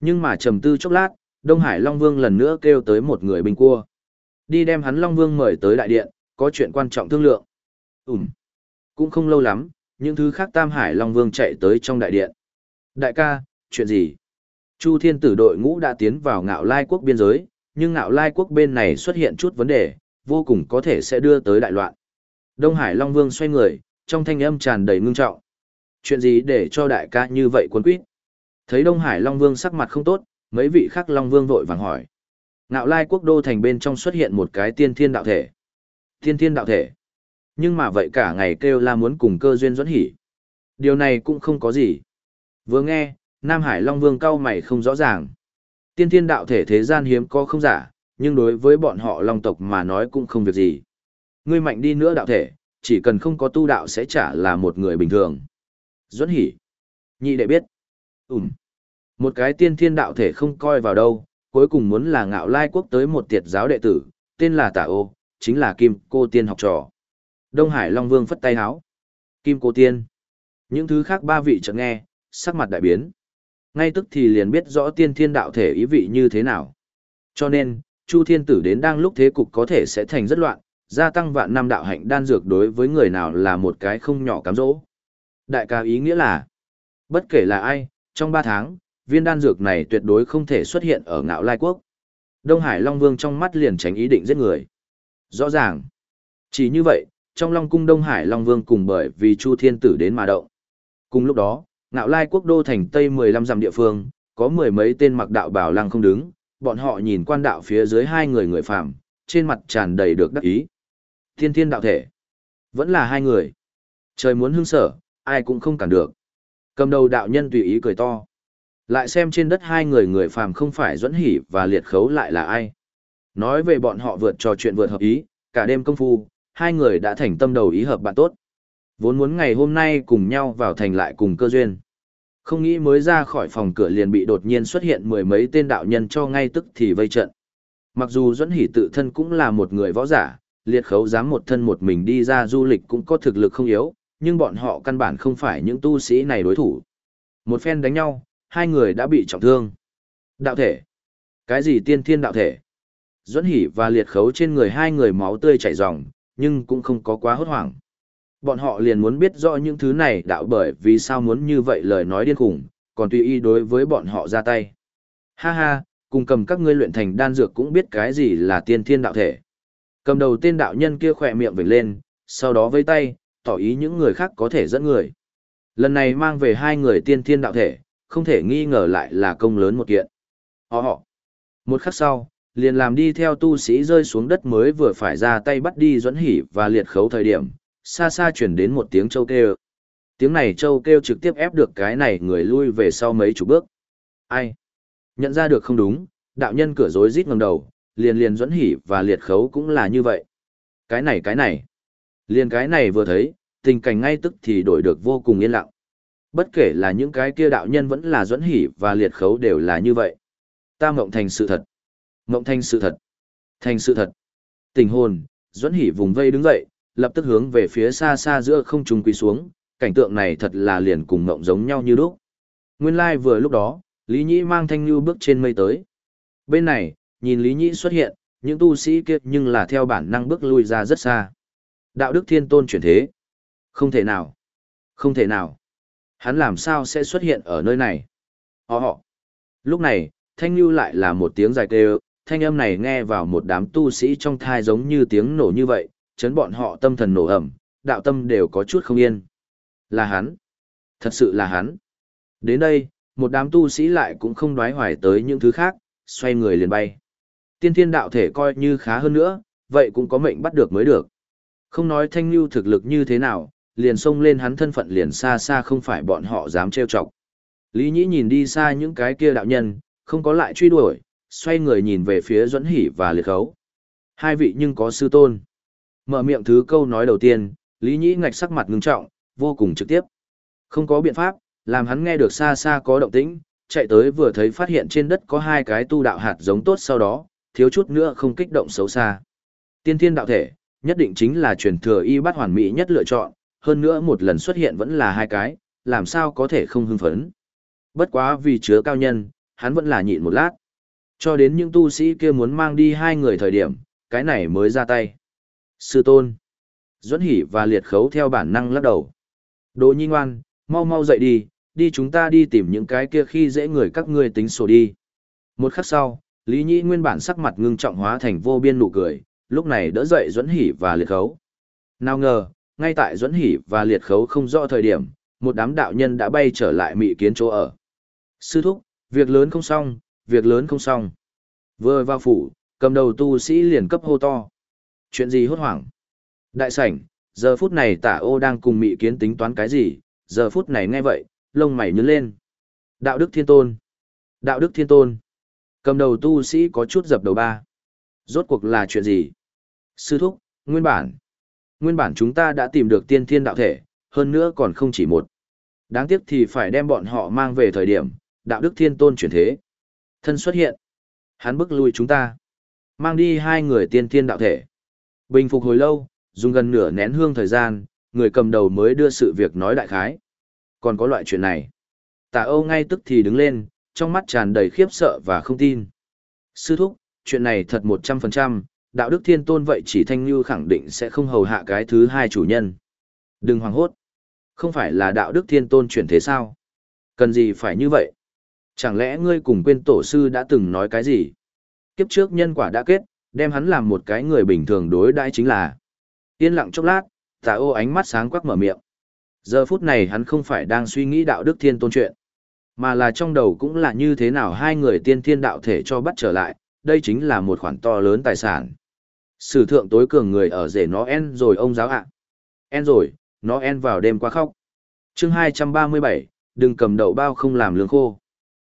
Nhưng mà trầm tư chốc lát, Đông Hải Long Vương lần nữa kêu tới một người binh cua. Đi đem hắn Long Vương mời tới đại điện, có chuyện quan trọng thương lượng. Ừm. Cũng không lâu lắm, những thứ khác Tam Hải Long Vương chạy tới trong đại điện. Đại ca, chuyện gì? Chu Thiên Tử đội ngũ đã tiến vào ngạo lai quốc biên giới, nhưng ngạo lai quốc bên này xuất hiện chút vấn đề, vô cùng có thể sẽ đưa tới đại loạn. Đông Hải Long Vương xoay người, trong thanh âm tràn đầy ngưng trọng. Chuyện gì để cho đại ca như vậy quân quýt Thấy Đông Hải Long Vương sắc mặt không tốt, mấy vị khác Long Vương vội vàng hỏi. Ngạo lai quốc đô thành bên trong xuất hiện một cái tiên thiên đạo thể. Tiên thiên đạo thể. Nhưng mà vậy cả ngày kêu la muốn cùng cơ duyên dẫn hỉ. Điều này cũng không có gì. Vừa nghe, Nam Hải Long Vương cao mày không rõ ràng. Tiên thiên đạo thể thế gian hiếm có không giả, nhưng đối với bọn họ Long tộc mà nói cũng không việc gì. Ngươi mạnh đi nữa đạo thể, chỉ cần không có tu đạo sẽ trả là một người bình thường. Duẫn hỉ. Nhị đệ biết. Ừm. Một cái tiên thiên đạo thể không coi vào đâu, cuối cùng muốn là ngạo lai quốc tới một tiệt giáo đệ tử, tên là Tả Ô, chính là Kim Cô Tiên học trò. Đông Hải Long Vương phất tay háo. Kim Cô Tiên. Những thứ khác ba vị chợt nghe, sắc mặt đại biến. Ngay tức thì liền biết rõ tiên thiên đạo thể ý vị như thế nào. Cho nên, Chu Thiên Tử đến đang lúc thế cục có thể sẽ thành rất loạn, gia tăng vạn năm đạo hạnh đan dược đối với người nào là một cái không nhỏ cám dỗ. Đại ca ý nghĩa là, bất kể là ai, trong ba tháng, viên đan dược này tuyệt đối không thể xuất hiện ở ngạo lai quốc. Đông Hải Long Vương trong mắt liền tránh ý định giết người. Rõ ràng. Chỉ như vậy, trong Long Cung Đông Hải Long Vương cùng bởi vì Chu Thiên Tử đến mà động. Cùng lúc đó, ngạo lai quốc đô thành Tây 15 dặm địa phương, có mười mấy tên mặc đạo bảo lăng không đứng, bọn họ nhìn quan đạo phía dưới hai người người phạm, trên mặt tràn đầy được đắc ý. Thiên thiên đạo thể. Vẫn là hai người. Trời muốn hưng sở, ai cũng không cản được. Cầm đầu đạo nhân tùy ý cười to. Lại xem trên đất hai người người phàm không phải dẫn hỉ và liệt khấu lại là ai. Nói về bọn họ vượt trò chuyện vượt hợp ý, cả đêm công phu, hai người đã thành tâm đầu ý hợp bạn tốt. Vốn muốn ngày hôm nay cùng nhau vào thành lại cùng cơ duyên. Không nghĩ mới ra khỏi phòng cửa liền bị đột nhiên xuất hiện mười mấy tên đạo nhân cho ngay tức thì vây trận. Mặc dù Duẫn Hỷ tự thân cũng là một người võ giả, liệt khấu dám một thân một mình đi ra du lịch cũng có thực lực không yếu, nhưng bọn họ căn bản không phải những tu sĩ này đối thủ. Một phen đánh nhau, hai người đã bị trọng thương. Đạo thể. Cái gì tiên thiên đạo thể? Duẫn Hỷ và liệt khấu trên người hai người máu tươi chảy ròng, nhưng cũng không có quá hốt hoảng. Bọn họ liền muốn biết rõ những thứ này đạo bởi vì sao muốn như vậy lời nói điên khủng, còn tùy ý đối với bọn họ ra tay. Ha ha, cùng cầm các ngươi luyện thành đan dược cũng biết cái gì là tiên thiên đạo thể. Cầm đầu tên đạo nhân kia khỏe miệng vểnh lên, sau đó với tay, tỏ ý những người khác có thể dẫn người. Lần này mang về hai người tiên thiên đạo thể, không thể nghi ngờ lại là công lớn một kiện. Họ họ. Một khắc sau, liền làm đi theo tu sĩ rơi xuống đất mới vừa phải ra tay bắt đi duẫn hỉ và liệt khấu thời điểm, xa xa chuyển đến một tiếng châu kêu. Tiếng này châu kêu trực tiếp ép được cái này người lui về sau mấy chục bước. Ai? Nhận ra được không đúng, đạo nhân cửa rối rít ngẩng đầu, liền liền duẫn hỉ và liệt khấu cũng là như vậy. Cái này cái này. Liền cái này vừa thấy, tình cảnh ngay tức thì đổi được vô cùng yên lặng. Bất kể là những cái kia đạo nhân vẫn là duẫn hỉ và liệt khấu đều là như vậy. Ta mộng thành sự thật. Mộng thành sự thật. Thành sự thật. Tình hồn, Duẫn hỉ vùng vây đứng dậy, lập tức hướng về phía xa xa giữa không trung quỳ xuống, cảnh tượng này thật là liền cùng mộng giống nhau như lúc. Nguyên lai like vừa lúc đó, Lý Nhĩ mang thanh lưu bước trên mây tới. Bên này, nhìn Lý Nhĩ xuất hiện, những tu sĩ kia nhưng là theo bản năng bước lui ra rất xa. Đạo đức thiên tôn chuyển thế. Không thể nào. Không thể nào. Hắn làm sao sẽ xuất hiện ở nơi này? Họ họ. Lúc này, thanh lưu lại là một tiếng dài kêu, thanh âm này nghe vào một đám tu sĩ trong thai giống như tiếng nổ như vậy, chấn bọn họ tâm thần nổ ẩm, đạo tâm đều có chút không yên. Là hắn. Thật sự là hắn. Đến đây, một đám tu sĩ lại cũng không đoái hoài tới những thứ khác, xoay người liền bay. Tiên thiên đạo thể coi như khá hơn nữa, vậy cũng có mệnh bắt được mới được. Không nói thanh lưu thực lực như thế nào, liền xông lên hắn thân phận liền xa xa không phải bọn họ dám trêu chọc. Lý Nhĩ nhìn đi xa những cái kia đạo nhân, không có lại truy đuổi, xoay người nhìn về phía Duẫn Hỷ và Liệt Khấu. Hai vị nhưng có sư tôn. Mở miệng thứ câu nói đầu tiên, Lý Nhĩ ngạch sắc mặt ngưng trọng, vô cùng trực tiếp. Không có biện pháp, làm hắn nghe được xa xa có động tĩnh, chạy tới vừa thấy phát hiện trên đất có hai cái tu đạo hạt giống tốt sau đó, thiếu chút nữa không kích động xấu xa. Tiên thiên đạo thể, nhất định chính là truyền thừa y bát hoàn mỹ nhất lựa chọn, hơn nữa một lần xuất hiện vẫn là hai cái, làm sao có thể không hưng phấn. Bất quá vì chứa cao nhân, hắn vẫn là nhịn một lát. Cho đến những tu sĩ kia muốn mang đi hai người thời điểm, cái này mới ra tay. Sư tôn. Duẫn hỉ và liệt khấu theo bản năng lắc đầu. Đỗ nhi ngoan, mau mau dậy đi, đi chúng ta đi tìm những cái kia khi dễ người các ngươi tính sổ đi. Một khắc sau, Lý Nhĩ nguyên bản sắc mặt ngưng trọng hóa thành vô biên nụ cười, lúc này đỡ dậy Duẫn Hỉ và Liệt Khấu. Nào ngờ, ngay tại Duẫn Hỉ và Liệt Khấu không rõ thời điểm, một đám đạo nhân đã bay trở lại mị kiến chỗ ở. Sư thúc, việc lớn không xong, việc lớn không xong. Vừa vào phủ, cầm đầu tu sĩ liền cấp hô to. Chuyện gì hốt hoảng? Đại sảnh, giờ phút này tả ô đang cùng mị kiến tính toán cái gì, giờ phút này nghe vậy, lông mày nhướng lên. Đạo đức thiên tôn. Đạo đức thiên tôn. Cầm đầu tu sĩ có chút dập đầu ba. Rốt cuộc là chuyện gì? Sư thúc, nguyên bản. Nguyên bản chúng ta đã tìm được tiên thiên đạo thể, hơn nữa còn không chỉ một. Đáng tiếc thì phải đem bọn họ mang về thời điểm, đạo đức thiên tôn chuyển thế. Thân xuất hiện. Hắn bức lui chúng ta. Mang đi hai người tiên thiên đạo thể. Bình phục hồi lâu, dùng gần nửa nén hương thời gian, người cầm đầu mới đưa sự việc nói đại khái. Còn có loại chuyện này. Tà Âu ngay tức thì đứng lên, trong mắt tràn đầy khiếp sợ và không tin. Sư thúc, chuyện này thật một trăm phần trăm, đạo đức thiên tôn vậy chỉ thanh như khẳng định sẽ không hầu hạ cái thứ hai chủ nhân. Đừng hoảng hốt. Không phải là đạo đức thiên tôn chuyển thế sao? Cần gì phải như vậy? Chẳng lẽ ngươi cùng quên tổ sư đã từng nói cái gì? Kiếp trước nhân quả đã kết, đem hắn làm một cái người bình thường đối đãi chính là. Yên lặng chốc lát, tà ô ánh mắt sáng quắc mở miệng. Giờ phút này hắn không phải đang suy nghĩ đạo đức thiên tôn chuyện, mà là trong đầu cũng là như thế nào hai người tiên thiên đạo thể cho bắt trở lại, đây chính là một khoản to lớn tài sản. Sử thượng tối cường người ở rể nó en rồi ông giáo ạ. En rồi, nó en vào đêm qua khóc. chương 237, đừng cầm đậu bao không làm lương khô.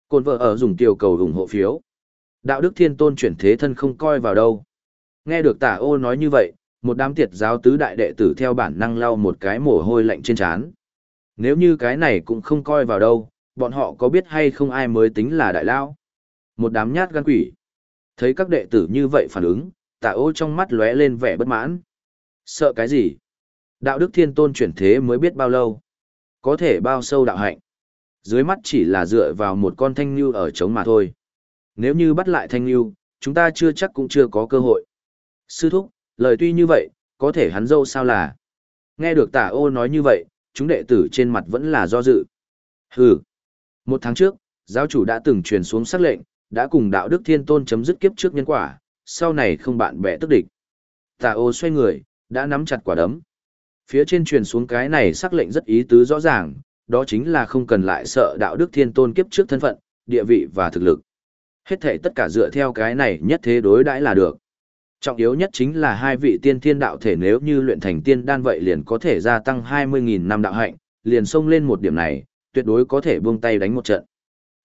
Côn vợ ở dùng tiểu cầu ủng hộ phiếu. Đạo đức thiên tôn chuyển thế thân không coi vào đâu. Nghe được tả ô nói như vậy, một đám tiệt giáo tứ đại đệ tử theo bản năng lau một cái mồ hôi lạnh trên trán. Nếu như cái này cũng không coi vào đâu, bọn họ có biết hay không ai mới tính là đại lao. Một đám nhát gan quỷ. Thấy các đệ tử như vậy phản ứng, Tả ô trong mắt lóe lên vẻ bất mãn. Sợ cái gì? Đạo đức thiên tôn chuyển thế mới biết bao lâu. Có thể bao sâu đạo hạnh. Dưới mắt chỉ là dựa vào một con thanh lưu ở trống mà thôi. Nếu như bắt lại thanh lưu, chúng ta chưa chắc cũng chưa có cơ hội. Sư thúc, lời tuy như vậy, có thể hắn dâu sao là. Nghe được tả ô nói như vậy, chúng đệ tử trên mặt vẫn là do dự. Hừ. Một tháng trước, giáo chủ đã từng truyền xuống sắc lệnh, đã cùng đạo đức thiên tôn chấm dứt kiếp trước nhân quả, sau này không bạn bè tức địch. Tả ô xoay người, đã nắm chặt quả đấm. Phía trên truyền xuống cái này sắc lệnh rất ý tứ rõ ràng, đó chính là không cần lại sợ đạo đức thiên tôn kiếp trước thân phận, địa vị và thực lực. Hết thể tất cả dựa theo cái này nhất thế đối đãi là được. Trọng yếu nhất chính là hai vị tiên thiên đạo thể nếu như luyện thành tiên đan vậy liền có thể gia tăng 20.000 năm đạo hạnh, liền xông lên một điểm này, tuyệt đối có thể buông tay đánh một trận.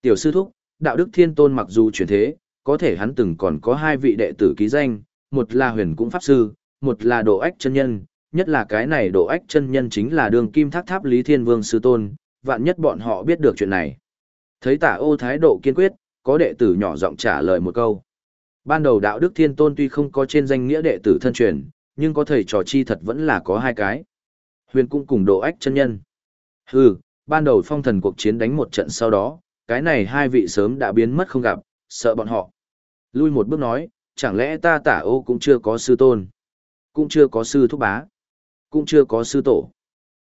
Tiểu sư thúc, đạo đức thiên tôn mặc dù chuyển thế, có thể hắn từng còn có hai vị đệ tử ký danh, một là huyền cũng pháp sư, một là độ ách chân nhân, nhất là cái này độ ách chân nhân chính là đường kim thác tháp Lý Thiên Vương sư tôn, vạn nhất bọn họ biết được chuyện này. Thấy tả ô thái độ kiên quyết, có đệ tử nhỏ giọng trả lời một câu. Ban đầu đạo đức thiên tôn tuy không có trên danh nghĩa đệ tử thân truyền, nhưng có thầy trò chi thật vẫn là có hai cái. Huyền cũng cùng độ ách chân nhân. Hừ, ban đầu phong thần cuộc chiến đánh một trận sau đó, cái này hai vị sớm đã biến mất không gặp, sợ bọn họ. Lui một bước nói, chẳng lẽ ta tả ô cũng chưa có sư tôn, cũng chưa có sư thúc bá, cũng chưa có sư tổ.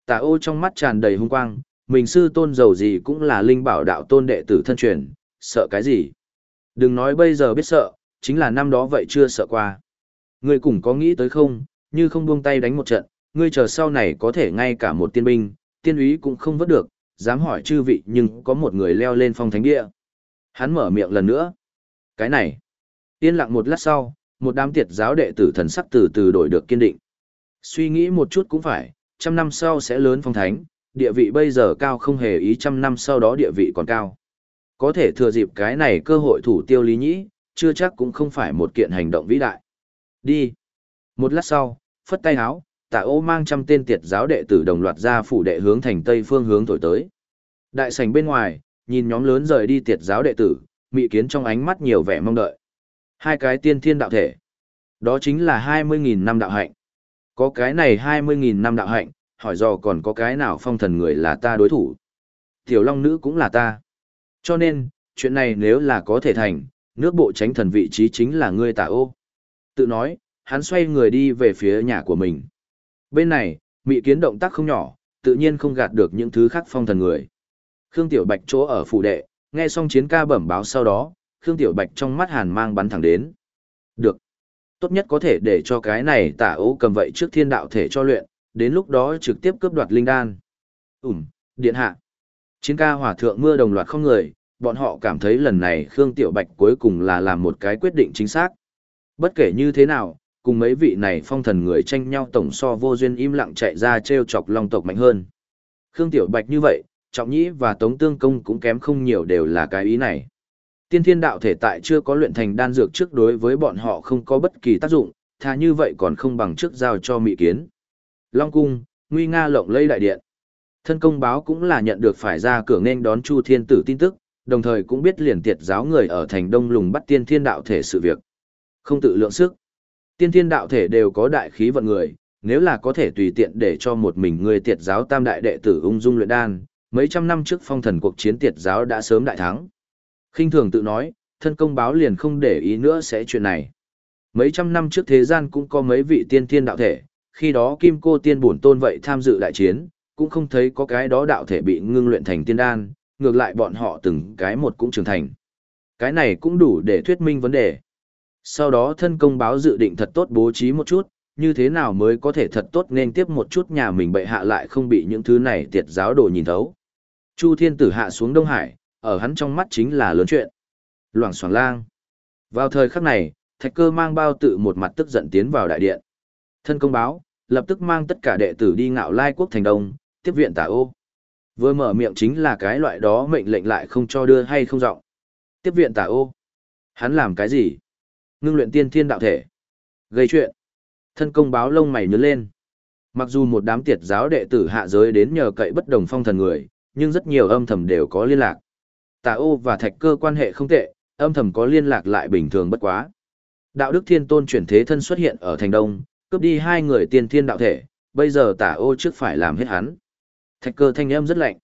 Tà ô trong mắt tràn đầy hung quang, mình sư tôn giàu gì cũng là linh bảo đạo tôn đệ tử thân truyền, sợ cái gì? Đừng nói bây giờ biết sợ, chính là năm đó vậy chưa sợ qua. Ngươi cũng có nghĩ tới không, như không buông tay đánh một trận, ngươi chờ sau này có thể ngay cả một tiên binh, tiên úy cũng không vớt được, dám hỏi chư vị nhưng có một người leo lên phong thánh địa. Hắn mở miệng lần nữa. Cái này. Yên lặng một lát sau, một đám tiệt giáo đệ tử thần sắc từ từ đổi được kiên định. Suy nghĩ một chút cũng phải, trăm năm sau sẽ lớn phong thánh, địa vị bây giờ cao không hề ý trăm năm sau đó địa vị còn cao. Có thể thừa dịp cái này cơ hội thủ tiêu lý nhĩ, chưa chắc cũng không phải một kiện hành động vĩ đại. Đi. Một lát sau, phất tay háo, tạ ô mang trăm tên tiệt giáo đệ tử đồng loạt ra phủ đệ hướng thành tây phương hướng thổi tới. Đại sảnh bên ngoài, nhìn nhóm lớn rời đi tiệt giáo đệ tử, mị kiến trong ánh mắt nhiều vẻ mong đợi. Hai cái tiên thiên đạo thể. Đó chính là 20.000 năm đạo hạnh. Có cái này 20.000 năm đạo hạnh, hỏi dò còn có cái nào phong thần người là ta đối thủ. Tiểu Long Nữ cũng là ta. Cho nên, chuyện này nếu là có thể thành, nước bộ tránh thần vị trí chính là ngươi tả ô. Tự nói, hắn xoay người đi về phía nhà của mình. Bên này, mị kiến động tác không nhỏ, tự nhiên không gạt được những thứ khác phong thần người. Khương Tiểu Bạch chỗ ở phủ đệ, nghe xong chiến ca bẩm báo sau đó, Khương Tiểu Bạch trong mắt hàn mang bắn thẳng đến. Được. Tốt nhất có thể để cho cái này tả ố cầm vậy trước thiên đạo thể cho luyện, đến lúc đó trực tiếp cướp đoạt linh đan. Ừm, điện hạ. Chiến ca hỏa thượng mưa đồng loạt không người, bọn họ cảm thấy lần này Khương Tiểu Bạch cuối cùng là làm một cái quyết định chính xác. Bất kể như thế nào, cùng mấy vị này phong thần người tranh nhau tổng so vô duyên im lặng chạy ra treo chọc long tộc mạnh hơn. Khương Tiểu Bạch như vậy, Trọng Nhĩ và Tống Tương Công cũng kém không nhiều đều là cái ý này. Tiên thiên đạo thể tại chưa có luyện thành đan dược trước đối với bọn họ không có bất kỳ tác dụng, thà như vậy còn không bằng trước giao cho mị kiến. Long cung, nguy nga lộng lây đại điện. Thân công báo cũng là nhận được phải ra cửa nên đón Chu Thiên Tử tin tức, đồng thời cũng biết liền tiệt giáo người ở thành Đông Lùng bắt tiên thiên đạo thể sự việc. Không tự lượng sức. Tiên thiên đạo thể đều có đại khí vận người, nếu là có thể tùy tiện để cho một mình người tiệt giáo tam đại đệ tử ung dung luyện đan, mấy trăm năm trước phong thần cuộc chiến tiệt giáo đã sớm đại thắng khinh thường tự nói, thân công báo liền không để ý nữa sẽ chuyện này. Mấy trăm năm trước thế gian cũng có mấy vị tiên thiên đạo thể, khi đó kim cô tiên bổn tôn vậy tham dự đại chiến, cũng không thấy có cái đó đạo thể bị ngưng luyện thành tiên đan, ngược lại bọn họ từng cái một cũng trưởng thành. Cái này cũng đủ để thuyết minh vấn đề. Sau đó thân công báo dự định thật tốt bố trí một chút, như thế nào mới có thể thật tốt nên tiếp một chút nhà mình bệ hạ lại không bị những thứ này tiệt giáo đồ nhìn thấu. Chu thiên tử hạ xuống Đông Hải, ở hắn trong mắt chính là lớn chuyện. Loảng xoảng lang. Vào thời khắc này, thạch cơ mang bao tự một mặt tức giận tiến vào đại điện. Thân công báo, lập tức mang tất cả đệ tử đi ngạo lai quốc thành đông, tiếp viện tả ô. Vừa mở miệng chính là cái loại đó mệnh lệnh lại không cho đưa hay không giọng. Tiếp viện tả ô. Hắn làm cái gì? Ngưng luyện tiên thiên đạo thể. Gây chuyện. Thân công báo lông mày nhớ lên. Mặc dù một đám tiệt giáo đệ tử hạ giới đến nhờ cậy bất đồng phong thần người, nhưng rất nhiều âm thầm đều có liên lạc. Tà ô và thạch cơ quan hệ không tệ, âm thầm có liên lạc lại bình thường bất quá. Đạo đức thiên tôn chuyển thế thân xuất hiện ở thành đông, cướp đi hai người tiên thiên đạo thể, bây giờ tả ô trước phải làm hết hắn. Thạch cơ thanh âm rất lạnh.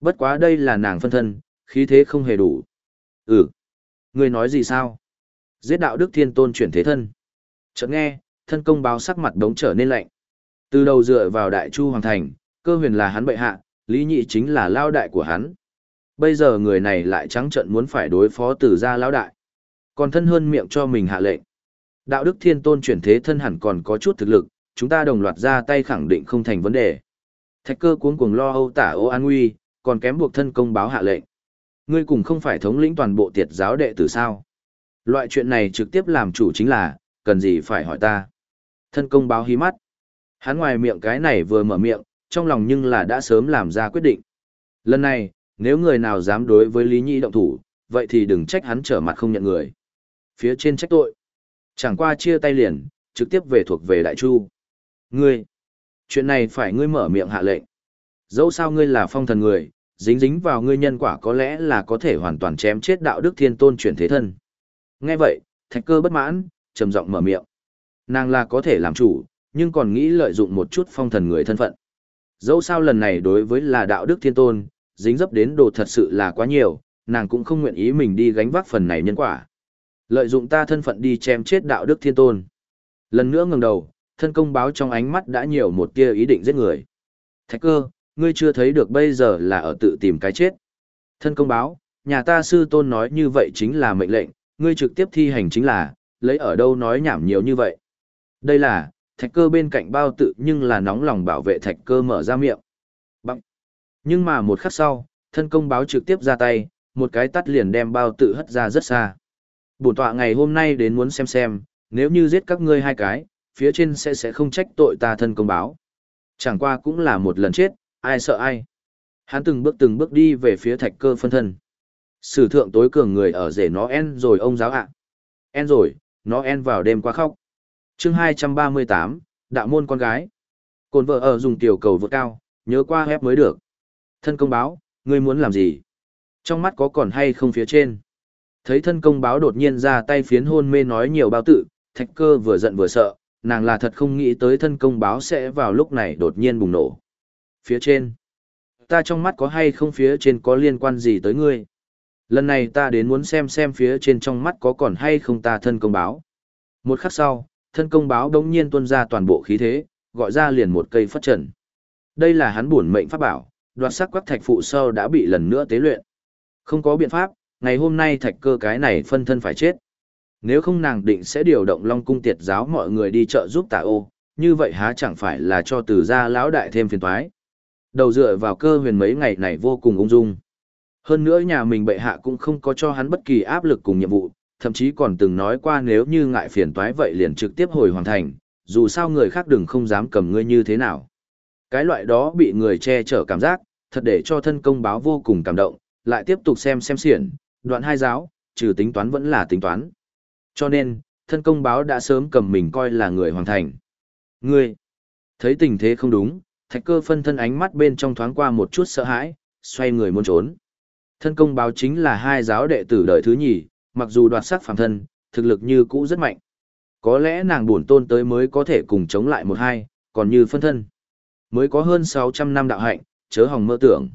Bất quá đây là nàng phân thân, khí thế không hề đủ. Ừ. Người nói gì sao? Giết đạo đức thiên tôn chuyển thế thân. Chợt nghe, thân công báo sắc mặt đống trở nên lạnh. Từ đầu dựa vào đại chu hoàng thành, cơ huyền là hắn bệ hạ, lý nhị chính là lao đại của hắn. Bây giờ người này lại trắng trận muốn phải đối phó từ gia lão đại. Còn thân hơn miệng cho mình hạ lệnh. Đạo đức thiên tôn chuyển thế thân hẳn còn có chút thực lực, chúng ta đồng loạt ra tay khẳng định không thành vấn đề. Thạch cơ cuống cuồng lo âu tả ô an nguy, còn kém buộc thân công báo hạ lệnh. Ngươi cùng không phải thống lĩnh toàn bộ tiệt giáo đệ tử sao. Loại chuyện này trực tiếp làm chủ chính là, cần gì phải hỏi ta. Thân công báo hí mắt. Hắn ngoài miệng cái này vừa mở miệng, trong lòng nhưng là đã sớm làm ra quyết định. Lần này, nếu người nào dám đối với Lý Nhĩ động thủ, vậy thì đừng trách hắn trở mặt không nhận người. Phía trên trách tội. Chẳng qua chia tay liền, trực tiếp về thuộc về Đại Chu. Ngươi, chuyện này phải ngươi mở miệng hạ lệnh. Dẫu sao ngươi là phong thần người, dính dính vào ngươi nhân quả có lẽ là có thể hoàn toàn chém chết đạo đức thiên tôn chuyển thế thân. Nghe vậy, thạch cơ bất mãn, trầm giọng mở miệng. Nàng là có thể làm chủ, nhưng còn nghĩ lợi dụng một chút phong thần người thân phận. Dẫu sao lần này đối với là đạo đức thiên tôn, dính dấp đến đồ thật sự là quá nhiều, nàng cũng không nguyện ý mình đi gánh vác phần này nhân quả. Lợi dụng ta thân phận đi chém chết đạo đức thiên tôn. Lần nữa ngẩng đầu, thân công báo trong ánh mắt đã nhiều một tia ý định giết người. Thạch cơ, ngươi chưa thấy được bây giờ là ở tự tìm cái chết. Thân công báo, nhà ta sư tôn nói như vậy chính là mệnh lệnh, ngươi trực tiếp thi hành chính là, lấy ở đâu nói nhảm nhiều như vậy. Đây là, thạch cơ bên cạnh bao tự nhưng là nóng lòng bảo vệ thạch cơ mở ra miệng. Nhưng mà một khắc sau, thân công báo trực tiếp ra tay, một cái tắt liền đem bao tự hất ra rất xa. Bổn tọa ngày hôm nay đến muốn xem xem, nếu như giết các ngươi hai cái, phía trên sẽ sẽ không trách tội ta thân công báo. Chẳng qua cũng là một lần chết, ai sợ ai. Hắn từng bước từng bước đi về phía thạch cơ phân thân. Sử thượng tối cường người ở rể nó en rồi ông giáo ạ. En rồi, nó en vào đêm qua khóc. chương 238, đạo môn con gái. Cồn vợ ở dùng tiểu cầu vượt cao, nhớ qua hép mới được. Thân công báo, ngươi muốn làm gì? Trong mắt có còn hay không phía trên? Thấy thân công báo đột nhiên ra tay phiến hôn mê nói nhiều bao tự, thạch cơ vừa giận vừa sợ, nàng là thật không nghĩ tới thân công báo sẽ vào lúc này đột nhiên bùng nổ. Phía trên. Ta trong mắt có hay không phía trên có liên quan gì tới ngươi? Lần này ta đến muốn xem xem phía trên trong mắt có còn hay không ta thân công báo. Một khắc sau, thân công báo đống nhiên tuôn ra toàn bộ khí thế, gọi ra liền một cây phất trần. Đây là hắn buồn mệnh pháp bảo, đoạt sắc quắc thạch phụ sơ đã bị lần nữa tế luyện. Không có biện pháp, ngày hôm nay thạch cơ cái này phân thân phải chết. Nếu không nàng định sẽ điều động Long cung tiệt giáo mọi người đi trợ giúp tà ô, như vậy há chẳng phải là cho từ gia lão đại thêm phiền toái. Đầu dựa vào cơ huyền mấy ngày này vô cùng ung dung. Hơn nữa nhà mình bệ hạ cũng không có cho hắn bất kỳ áp lực cùng nhiệm vụ, thậm chí còn từng nói qua nếu như ngại phiền toái vậy liền trực tiếp hồi hoàn thành, dù sao người khác đừng không dám cầm ngươi như thế nào. Cái loại đó bị người che chở cảm giác, thật để cho thân công báo vô cùng cảm động, lại tiếp tục xem xem xiển, đoạn hai giáo, trừ tính toán vẫn là tính toán. Cho nên, thân công báo đã sớm cầm mình coi là người hoàn thành. Ngươi, thấy tình thế không đúng, thạch cơ phân thân ánh mắt bên trong thoáng qua một chút sợ hãi, xoay người muốn trốn. Thân công báo chính là hai giáo đệ tử đời thứ nhì, mặc dù đoạt sắc phàm thân, thực lực như cũ rất mạnh. Có lẽ nàng buồn tôn tới mới có thể cùng chống lại một hai, còn như phân thân. Mới có hơn 600 năm đạo hạnh, chớ hòng mơ tưởng.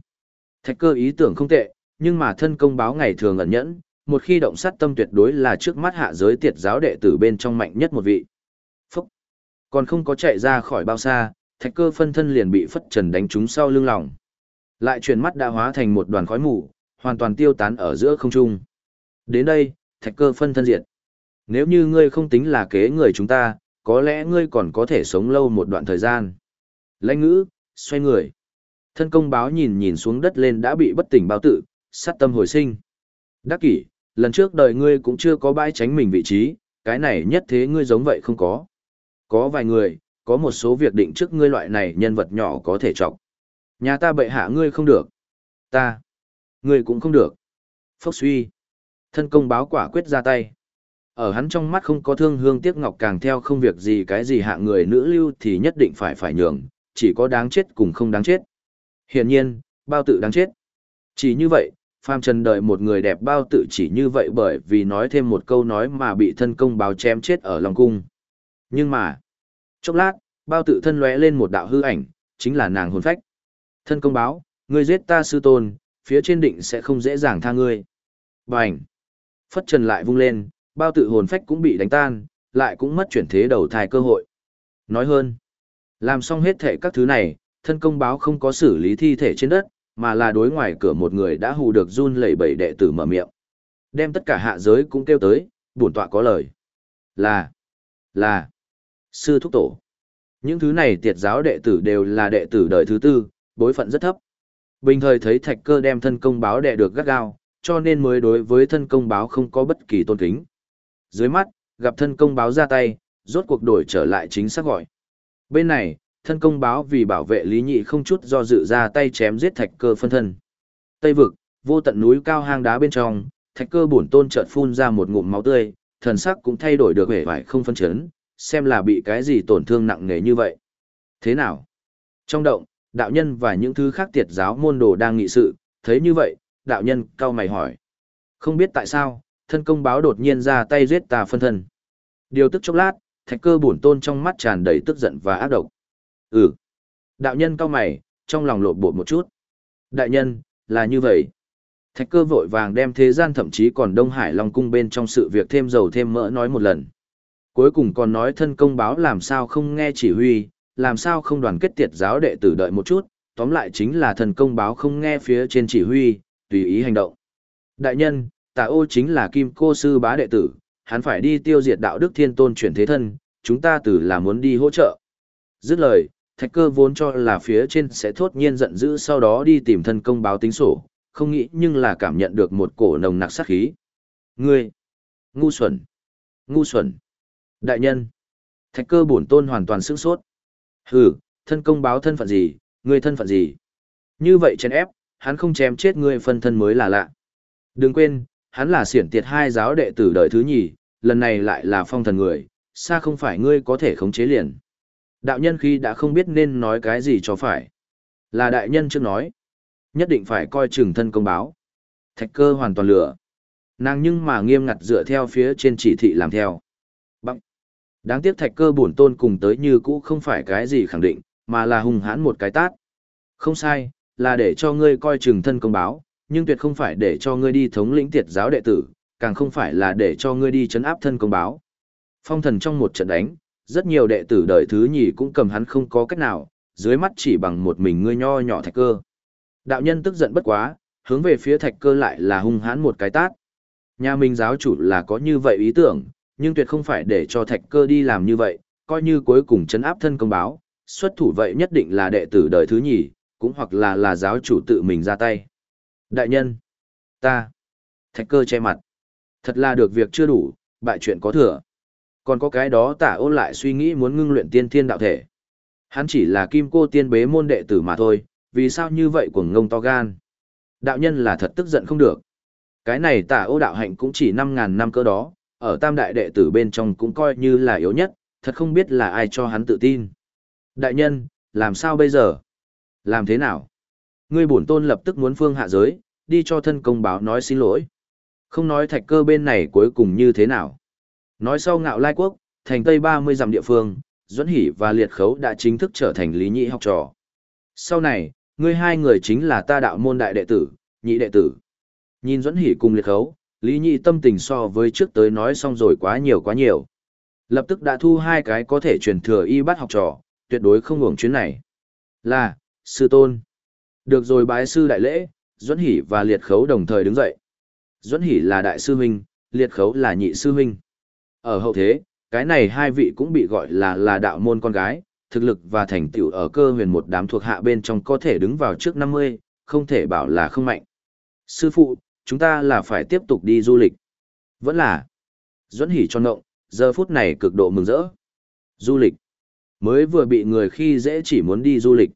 Thạch cơ ý tưởng không tệ, nhưng mà thân công báo ngày thường ẩn nhẫn, một khi động sát tâm tuyệt đối là trước mắt hạ giới tiệt giáo đệ tử bên trong mạnh nhất một vị. Phúc! Còn không có chạy ra khỏi bao xa, thạch cơ phân thân liền bị phất trần đánh trúng sau lưng lòng. Lại chuyển mắt đã hóa thành một đoàn khói mù, hoàn toàn tiêu tán ở giữa không trung. Đến đây, thạch cơ phân thân diệt. Nếu như ngươi không tính là kế người chúng ta, có lẽ ngươi còn có thể sống lâu một đoạn thời gian. Lãnh ngữ, xoay người. Thân công báo nhìn nhìn xuống đất lên đã bị bất tỉnh bao tự, sát tâm hồi sinh. Đắc kỷ, lần trước đời ngươi cũng chưa có bãi tránh mình vị trí, cái này nhất thế ngươi giống vậy không có. Có vài người, có một số việc định trước ngươi loại này nhân vật nhỏ có thể trọng. Nhà ta bệ hạ ngươi không được. Ta. Ngươi cũng không được. Phốc suy. Thân công báo quả quyết ra tay. Ở hắn trong mắt không có thương hương tiếc ngọc càng theo không việc gì cái gì hạ người nữ lưu thì nhất định phải phải nhường, chỉ có đáng chết cùng không đáng chết. Hiển nhiên, bao tự đáng chết. Chỉ như vậy, Phạm Trần đợi một người đẹp bao tự chỉ như vậy bởi vì nói thêm một câu nói mà bị thân công báo chém chết ở lòng cung. Nhưng mà, chốc lát, bao tự thân lóe lên một đạo hư ảnh, chính là nàng hồn phách. Thân công báo, ngươi giết ta sư tôn, phía trên định sẽ không dễ dàng tha ngươi. Bành! Phất Trần lại vung lên, bao tự hồn phách cũng bị đánh tan, lại cũng mất chuyển thế đầu thai cơ hội. Nói hơn, làm xong hết thể các thứ này, thân công báo không có xử lý thi thể trên đất, mà là đối ngoài cửa một người đã hù được run lẩy bẩy đệ tử mở miệng. Đem tất cả hạ giới cũng kêu tới, bổn tọa có lời. Là, là, sư thúc tổ. Những thứ này tiệt giáo đệ tử đều là đệ tử đời thứ tư, bối phận rất thấp. Bình thời thấy thạch cơ đem thân công báo đệ được gắt gao, cho nên mới đối với thân công báo không có bất kỳ tôn kính. Dưới mắt, gặp thân công báo ra tay, rốt cuộc đổi trở lại chính xác gọi. Bên này, thân công báo vì bảo vệ lý nhị không chút do dự ra tay chém giết thạch cơ phân thân. Tây vực, vô tận núi cao hang đá bên trong, thạch cơ bổn tôn chợt phun ra một ngụm máu tươi, thần sắc cũng thay đổi được vẻ vải không phân chấn, xem là bị cái gì tổn thương nặng nề như vậy. Thế nào? Trong động, đạo nhân và những thứ khác tiệt giáo môn đồ đang nghị sự, thấy như vậy, đạo nhân cao mày hỏi. Không biết tại sao, thân công báo đột nhiên ra tay giết ta phân thân. Điều tức chốc lát, thạch cơ bổn tôn trong mắt tràn đầy tức giận và ác độc. Ừ. Đạo nhân cao mày, trong lòng lộn bột một chút. Đại nhân, là như vậy. Thạch cơ vội vàng đem thế gian thậm chí còn Đông Hải Long Cung bên trong sự việc thêm dầu thêm mỡ nói một lần. Cuối cùng còn nói thân công báo làm sao không nghe chỉ huy, làm sao không đoàn kết tiệt giáo đệ tử đợi một chút, tóm lại chính là thần công báo không nghe phía trên chỉ huy, tùy ý hành động. Đại nhân, tà ô chính là kim cô sư bá đệ tử, hắn phải đi tiêu diệt đạo đức thiên tôn chuyển thế thân, chúng ta từ là muốn đi hỗ trợ. Dứt lời, thạch cơ vốn cho là phía trên sẽ thốt nhiên giận dữ sau đó đi tìm thân công báo tính sổ, không nghĩ nhưng là cảm nhận được một cổ nồng nặc sát khí. Ngươi! Ngu xuẩn! Ngu xuẩn! Đại nhân! Thạch cơ bổn tôn hoàn toàn sức sốt. Hừ, thân công báo thân phận gì, ngươi thân phận gì? Như vậy chèn ép, hắn không chém chết ngươi phân thân mới là lạ. Đừng quên, hắn là siển tiệt hai giáo đệ tử đời thứ nhì, lần này lại là phong thần người, xa không phải ngươi có thể khống chế liền. Đạo nhân khi đã không biết nên nói cái gì cho phải. Là đại nhân trước nói. Nhất định phải coi chừng thân công báo. Thạch cơ hoàn toàn lửa. Nàng nhưng mà nghiêm ngặt dựa theo phía trên chỉ thị làm theo. Bằng. Đáng tiếc thạch cơ bổn tôn cùng tới như cũ không phải cái gì khẳng định, mà là hung hãn một cái tát. Không sai, là để cho ngươi coi chừng thân công báo, nhưng tuyệt không phải để cho ngươi đi thống lĩnh tiệt giáo đệ tử, càng không phải là để cho ngươi đi chấn áp thân công báo. Phong thần trong một trận đánh, rất nhiều đệ tử đời thứ nhì cũng cầm hắn không có cách nào, dưới mắt chỉ bằng một mình ngươi nho nhỏ thạch cơ. Đạo nhân tức giận bất quá, hướng về phía thạch cơ lại là hung hãn một cái tát. Nhà mình giáo chủ là có như vậy ý tưởng, nhưng tuyệt không phải để cho thạch cơ đi làm như vậy, coi như cuối cùng chấn áp thân công báo, xuất thủ vậy nhất định là đệ tử đời thứ nhì, cũng hoặc là là giáo chủ tự mình ra tay. Đại nhân, ta, thạch cơ che mặt. Thật là được việc chưa đủ, bại chuyện có thừa. Còn có cái đó tả ôn lại suy nghĩ muốn ngưng luyện tiên thiên đạo thể. Hắn chỉ là kim cô tiên bế môn đệ tử mà thôi, vì sao như vậy của ngông to gan. Đạo nhân là thật tức giận không được. Cái này tả ô đạo hạnh cũng chỉ 5.000 năm cơ đó, ở tam đại đệ tử bên trong cũng coi như là yếu nhất, thật không biết là ai cho hắn tự tin. Đại nhân, làm sao bây giờ? Làm thế nào? Ngươi bổn tôn lập tức muốn phương hạ giới, đi cho thân công báo nói xin lỗi. Không nói thạch cơ bên này cuối cùng như thế nào. Nói sau ngạo lai quốc, thành tây 30 dặm địa phương, Duẫn Hỷ và Liệt Khấu đã chính thức trở thành lý nhị học trò. Sau này, ngươi hai người chính là ta đạo môn đại đệ tử, nhị đệ tử. Nhìn Duẫn Hỷ cùng Liệt Khấu, Lý Nhị tâm tình so với trước tới nói xong rồi quá nhiều quá nhiều. Lập tức đã thu hai cái có thể truyền thừa y bắt học trò, tuyệt đối không hưởng chuyến này. Là, sư tôn. Được rồi bái sư đại lễ, Duẫn Hỷ và Liệt Khấu đồng thời đứng dậy. Duẫn Hỷ là đại sư huynh, Liệt Khấu là nhị sư huynh. Ở hậu thế, cái này hai vị cũng bị gọi là là đạo môn con gái, thực lực và thành tựu ở cơ huyền một đám thuộc hạ bên trong có thể đứng vào trước 50, không thể bảo là không mạnh. Sư phụ, chúng ta là phải tiếp tục đi du lịch. Vẫn là. Duẫn Hỷ cho ngộng, giờ phút này cực độ mừng rỡ. Du lịch. Mới vừa bị người khi dễ chỉ muốn đi du lịch.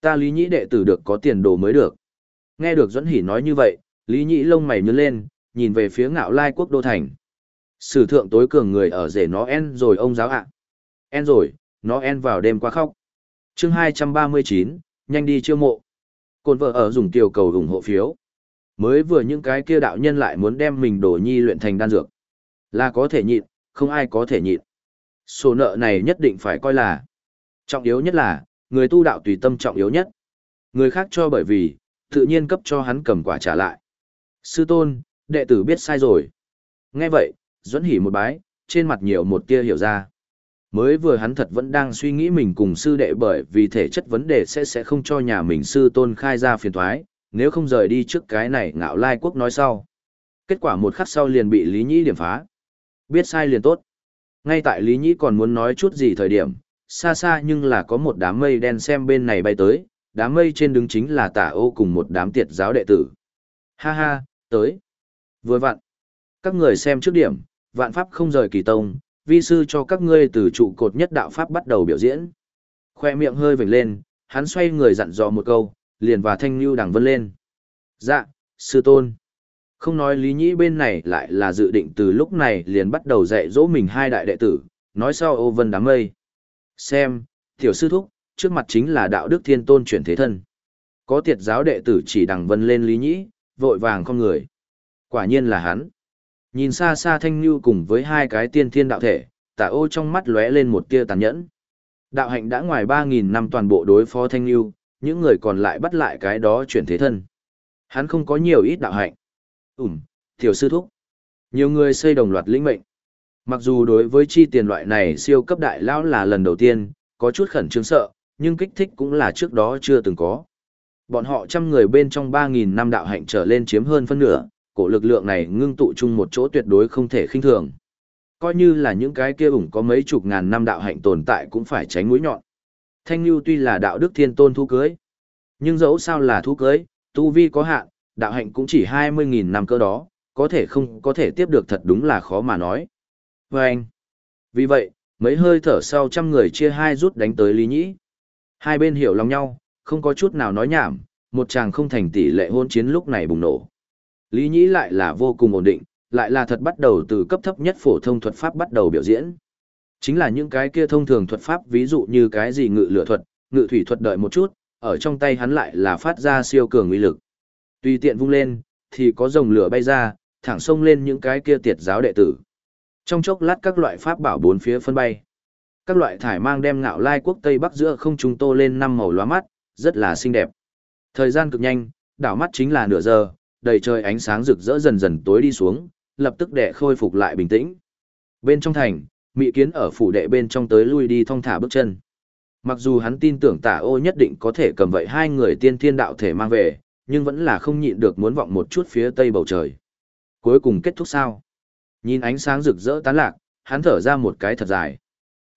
Ta Lý Nhĩ đệ tử được có tiền đồ mới được. Nghe được Duẫn Hỷ nói như vậy, Lý Nhĩ lông mày nhướng lên, nhìn về phía ngạo lai quốc đô thành. Sử thượng tối cường người ở rể nó en rồi ông giáo ạ. En rồi, nó en vào đêm qua khóc. chương 239, nhanh đi chiêu mộ. Côn vợ ở dùng tiểu cầu ủng hộ phiếu. Mới vừa những cái kia đạo nhân lại muốn đem mình đổ nhi luyện thành đan dược. Là có thể nhịn, không ai có thể nhịn. Số nợ này nhất định phải coi là. Trọng yếu nhất là, người tu đạo tùy tâm trọng yếu nhất. Người khác cho bởi vì, tự nhiên cấp cho hắn cầm quả trả lại. Sư tôn, đệ tử biết sai rồi. Nghe vậy, Duẫn hỉ một bái, trên mặt nhiều một tia hiểu ra. Mới vừa hắn thật vẫn đang suy nghĩ mình cùng sư đệ bởi vì thể chất vấn đề sẽ sẽ không cho nhà mình sư tôn khai ra phiền thoái, nếu không rời đi trước cái này ngạo lai quốc nói sau. Kết quả một khắc sau liền bị Lý Nhĩ điểm phá. Biết sai liền tốt. Ngay tại Lý Nhĩ còn muốn nói chút gì thời điểm, xa xa nhưng là có một đám mây đen xem bên này bay tới, đám mây trên đứng chính là tả ô cùng một đám tiệt giáo đệ tử. Ha ha, tới. Vừa vặn. Các người xem trước điểm, vạn pháp không rời kỳ tông, vi sư cho các ngươi từ trụ cột nhất đạo pháp bắt đầu biểu diễn. Khoe miệng hơi vểnh lên, hắn xoay người dặn dò một câu, liền và thanh lưu đằng vân lên. Dạ, sư tôn. Không nói lý nhĩ bên này lại là dự định từ lúc này liền bắt đầu dạy dỗ mình hai đại đệ tử, nói sau ô vân đám mây. Xem, tiểu sư thúc, trước mặt chính là đạo đức thiên tôn chuyển thế thân. Có tiệt giáo đệ tử chỉ đằng vân lên lý nhĩ, vội vàng con người. Quả nhiên là hắn. Nhìn xa xa thanh như cùng với hai cái tiên thiên đạo thể, tả ô trong mắt lóe lên một tia tàn nhẫn. Đạo hạnh đã ngoài 3.000 năm toàn bộ đối phó thanh như, những người còn lại bắt lại cái đó chuyển thế thân. Hắn không có nhiều ít đạo hạnh. Ừm, tiểu sư thúc. Nhiều người xây đồng loạt lĩnh mệnh. Mặc dù đối với chi tiền loại này siêu cấp đại lão là lần đầu tiên, có chút khẩn trương sợ, nhưng kích thích cũng là trước đó chưa từng có. Bọn họ trăm người bên trong 3.000 năm đạo hạnh trở lên chiếm hơn phân nửa, cổ lực lượng này ngưng tụ chung một chỗ tuyệt đối không thể khinh thường. Coi như là những cái kia ủng có mấy chục ngàn năm đạo hạnh tồn tại cũng phải tránh mũi nhọn. Thanh Lưu tuy là đạo đức thiên tôn thu cưới, nhưng dẫu sao là thu cưới, tu vi có hạn, đạo hạnh cũng chỉ 20.000 năm cơ đó, có thể không có thể tiếp được thật đúng là khó mà nói. Và anh, vì vậy, mấy hơi thở sau trăm người chia hai rút đánh tới Lý Nhĩ. Hai bên hiểu lòng nhau, không có chút nào nói nhảm, một chàng không thành tỷ lệ hôn chiến lúc này bùng nổ. Lý Nhĩ lại là vô cùng ổn định, lại là thật bắt đầu từ cấp thấp nhất phổ thông thuật pháp bắt đầu biểu diễn. Chính là những cái kia thông thường thuật pháp ví dụ như cái gì ngự lửa thuật, ngự thủy thuật đợi một chút, ở trong tay hắn lại là phát ra siêu cường uy lực. Tùy tiện vung lên, thì có dòng lửa bay ra, thẳng xông lên những cái kia tiệt giáo đệ tử. Trong chốc lát các loại pháp bảo bốn phía phân bay. Các loại thải mang đem ngạo lai quốc Tây Bắc giữa không trung tô lên năm màu lóa mắt, rất là xinh đẹp. Thời gian cực nhanh, đảo mắt chính là nửa giờ, đầy trời ánh sáng rực rỡ dần dần tối đi xuống, lập tức đệ khôi phục lại bình tĩnh. Bên trong thành, Mị Kiến ở phủ đệ bên trong tới lui đi thong thả bước chân. Mặc dù hắn tin tưởng tả ô nhất định có thể cầm vậy hai người tiên thiên đạo thể mang về, nhưng vẫn là không nhịn được muốn vọng một chút phía tây bầu trời. Cuối cùng kết thúc sao? Nhìn ánh sáng rực rỡ tán lạc, hắn thở ra một cái thật dài.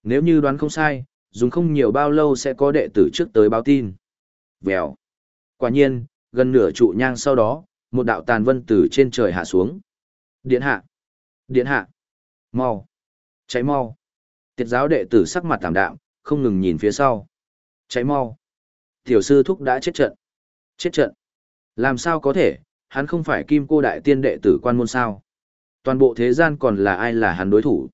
Nếu như đoán không sai, dùng không nhiều bao lâu sẽ có đệ tử trước tới báo tin. Vèo. Quả nhiên, gần nửa trụ nhang sau đó, một đạo tàn vân từ trên trời hạ xuống. Điện hạ. Điện hạ. Mau. Cháy mau. Tiệt giáo đệ tử sắc mặt tạm đạm, không ngừng nhìn phía sau. Cháy mau. Tiểu sư thúc đã chết trận. Chết trận. Làm sao có thể, hắn không phải kim cô đại tiên đệ tử quan môn sao. Toàn bộ thế gian còn là ai là hắn đối thủ.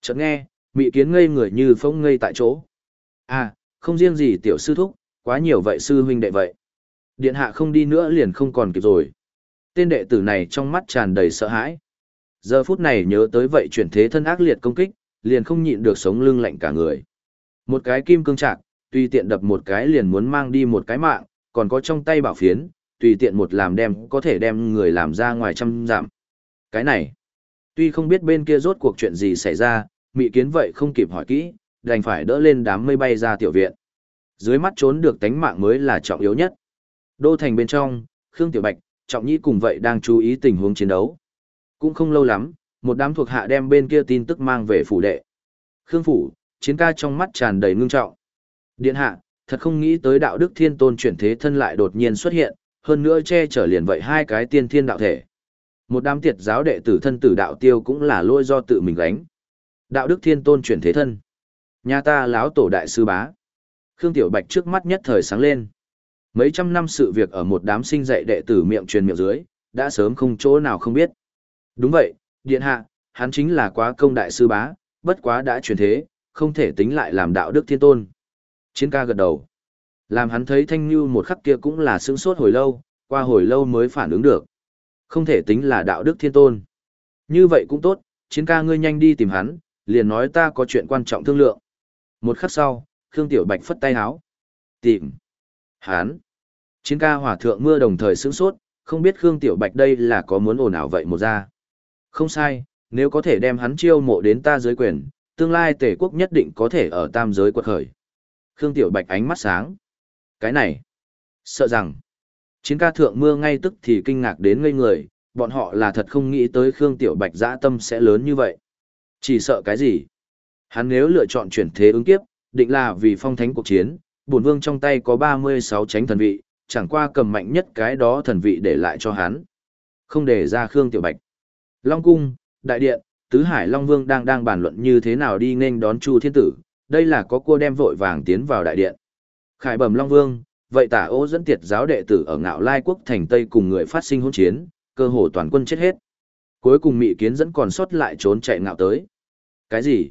Chợt nghe, mị kiến ngây người như phông ngây tại chỗ. À, không riêng gì tiểu sư thúc, quá nhiều vậy sư huynh đệ vậy. Điện hạ không đi nữa liền không còn kịp rồi. Tên đệ tử này trong mắt tràn đầy sợ hãi. Giờ phút này nhớ tới vậy chuyển thế thân ác liệt công kích, liền không nhịn được sống lưng lạnh cả người. Một cái kim cương trạc, tùy tiện đập một cái liền muốn mang đi một cái mạng, còn có trong tay bảo phiến, tùy tiện một làm đem có thể đem người làm ra ngoài trăm giảm. Cái này, tuy không biết bên kia rốt cuộc chuyện gì xảy ra, mị kiến vậy không kịp hỏi kỹ, đành phải đỡ lên đám mây bay ra tiểu viện. Dưới mắt trốn được tánh mạng mới là trọng yếu nhất. Đô thành bên trong, Khương Tiểu Bạch, Trọng Nhĩ cùng vậy đang chú ý tình huống chiến đấu. Cũng không lâu lắm, một đám thuộc hạ đem bên kia tin tức mang về phủ đệ. Khương Phủ, chiến ca trong mắt tràn đầy ngưng trọng. Điện hạ, thật không nghĩ tới đạo đức thiên tôn chuyển thế thân lại đột nhiên xuất hiện, hơn nữa che chở liền vậy hai cái tiên thiên đạo thể. Một đám tiệt giáo đệ tử thân tử đạo tiêu cũng là lôi do tự mình gánh. Đạo đức thiên tôn chuyển thế thân. Nhà ta láo tổ đại sư bá. Khương Tiểu Bạch trước mắt nhất thời sáng lên. Mấy trăm năm sự việc ở một đám sinh dạy đệ tử miệng truyền miệng dưới, đã sớm không chỗ nào không biết. Đúng vậy, điện hạ, hắn chính là quá công đại sư bá, bất quá đã truyền thế, không thể tính lại làm đạo đức thiên tôn. Chiến ca gật đầu. Làm hắn thấy thanh như một khắc kia cũng là sướng sốt hồi lâu, qua hồi lâu mới phản ứng được. Không thể tính là đạo đức thiên tôn. Như vậy cũng tốt, chiến ca ngươi nhanh đi tìm hắn, liền nói ta có chuyện quan trọng thương lượng. Một khắc sau, Khương Tiểu Bạch phất tay háo. Tìm. hán, Chiến ca hỏa thượng mưa đồng thời sướng sốt, không biết Khương Tiểu Bạch đây là có muốn ồn ào vậy một ra. Không sai, nếu có thể đem hắn chiêu mộ đến ta giới quyền, tương lai tể quốc nhất định có thể ở tam giới quật khởi. Khương Tiểu Bạch ánh mắt sáng. Cái này, sợ rằng, chiến ca thượng mưa ngay tức thì kinh ngạc đến ngây người, bọn họ là thật không nghĩ tới Khương Tiểu Bạch dã tâm sẽ lớn như vậy. Chỉ sợ cái gì? Hắn nếu lựa chọn chuyển thế ứng kiếp, định là vì phong thánh cuộc chiến, bổn vương trong tay có 36 tránh thần vị, chẳng qua cầm mạnh nhất cái đó thần vị để lại cho hắn. Không để ra Khương Tiểu Bạch. Long Cung, Đại Điện, Tứ Hải Long Vương đang đang bàn luận như thế nào đi nên đón Chu Thiên Tử, đây là có cua đem vội vàng tiến vào Đại Điện. Khải bẩm Long Vương, vậy tả ô dẫn tiệt giáo đệ tử ở ngạo lai quốc thành Tây cùng người phát sinh hỗn chiến, cơ hồ toàn quân chết hết. Cuối cùng mị kiến dẫn còn sót lại trốn chạy ngạo tới. Cái gì?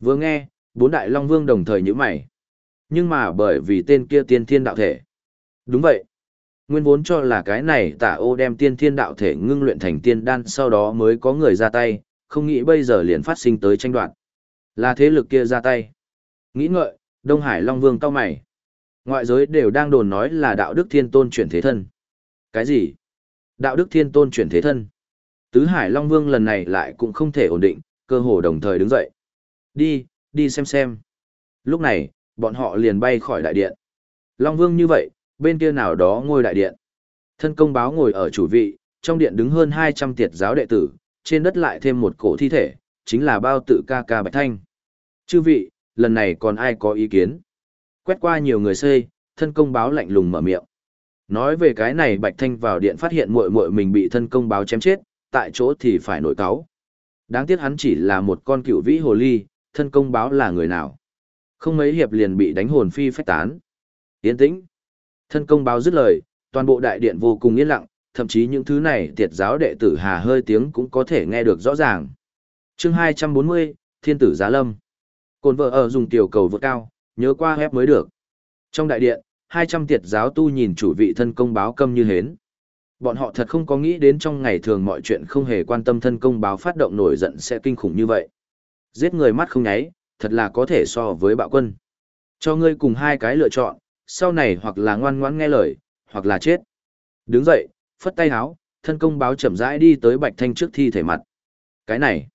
Vừa nghe, bốn đại Long Vương đồng thời như mày. Nhưng mà bởi vì tên kia tiên thiên đạo thể. Đúng vậy. Nguyên vốn cho là cái này tả ô đem tiên thiên đạo thể ngưng luyện thành tiên đan sau đó mới có người ra tay, không nghĩ bây giờ liền phát sinh tới tranh đoạt. Là thế lực kia ra tay. Nghĩ ngợi, Đông Hải Long Vương cao mày. Ngoại giới đều đang đồn nói là đạo đức thiên tôn chuyển thế thân. Cái gì? Đạo đức thiên tôn chuyển thế thân. Tứ Hải Long Vương lần này lại cũng không thể ổn định, cơ hồ đồng thời đứng dậy. Đi, đi xem xem. Lúc này, bọn họ liền bay khỏi đại điện. Long Vương như vậy, bên kia nào đó ngôi đại điện. Thân công báo ngồi ở chủ vị, trong điện đứng hơn 200 tiệt giáo đệ tử, trên đất lại thêm một cổ thi thể, chính là bao tự ca ca Bạch Thanh. Chư vị, lần này còn ai có ý kiến? Quét qua nhiều người xê, thân công báo lạnh lùng mở miệng. Nói về cái này Bạch Thanh vào điện phát hiện muội muội mình bị thân công báo chém chết, tại chỗ thì phải nổi cáo. Đáng tiếc hắn chỉ là một con cựu vĩ hồ ly, thân công báo là người nào. Không mấy hiệp liền bị đánh hồn phi phách tán. Yên tĩnh. Thân công báo dứt lời, toàn bộ đại điện vô cùng yên lặng, thậm chí những thứ này tiệt giáo đệ tử hà hơi tiếng cũng có thể nghe được rõ ràng. chương 240, Thiên tử Giá Lâm. Cồn vợ ở dùng tiểu cầu vượt cao, nhớ qua hép mới được. Trong đại điện, 200 tiệt giáo tu nhìn chủ vị thân công báo câm như hến. Bọn họ thật không có nghĩ đến trong ngày thường mọi chuyện không hề quan tâm thân công báo phát động nổi giận sẽ kinh khủng như vậy. Giết người mắt không nháy, thật là có thể so với bạo quân. Cho ngươi cùng hai cái lựa chọn, sau này hoặc là ngoan ngoãn nghe lời, hoặc là chết. Đứng dậy, phất tay háo, thân công báo chậm rãi đi tới Bạch Thanh trước thi thể mặt. Cái này,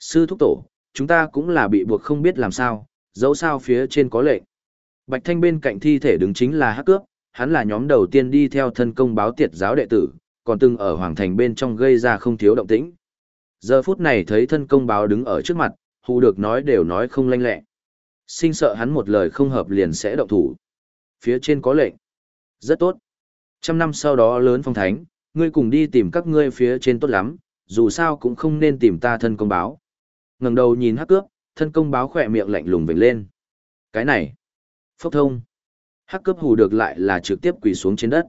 sư thúc tổ, chúng ta cũng là bị buộc không biết làm sao, dẫu sao phía trên có lệnh. Bạch Thanh bên cạnh thi thể đứng chính là hắc cướp, hắn là nhóm đầu tiên đi theo thân công báo tiệt giáo đệ tử, còn từng ở Hoàng Thành bên trong gây ra không thiếu động tĩnh. Giờ phút này thấy thân công báo đứng ở trước mặt, hù được nói đều nói không lanh lẹ. Sinh sợ hắn một lời không hợp liền sẽ động thủ. Phía trên có lệnh. Rất tốt. Trăm năm sau đó lớn phong thánh, ngươi cùng đi tìm các ngươi phía trên tốt lắm, dù sao cũng không nên tìm ta thân công báo. ngẩng đầu nhìn hắc cướp, thân công báo khỏe miệng lạnh lùng vểnh lên. Cái này. Phốc thông. Hắc cướp hù được lại là trực tiếp quỳ xuống trên đất.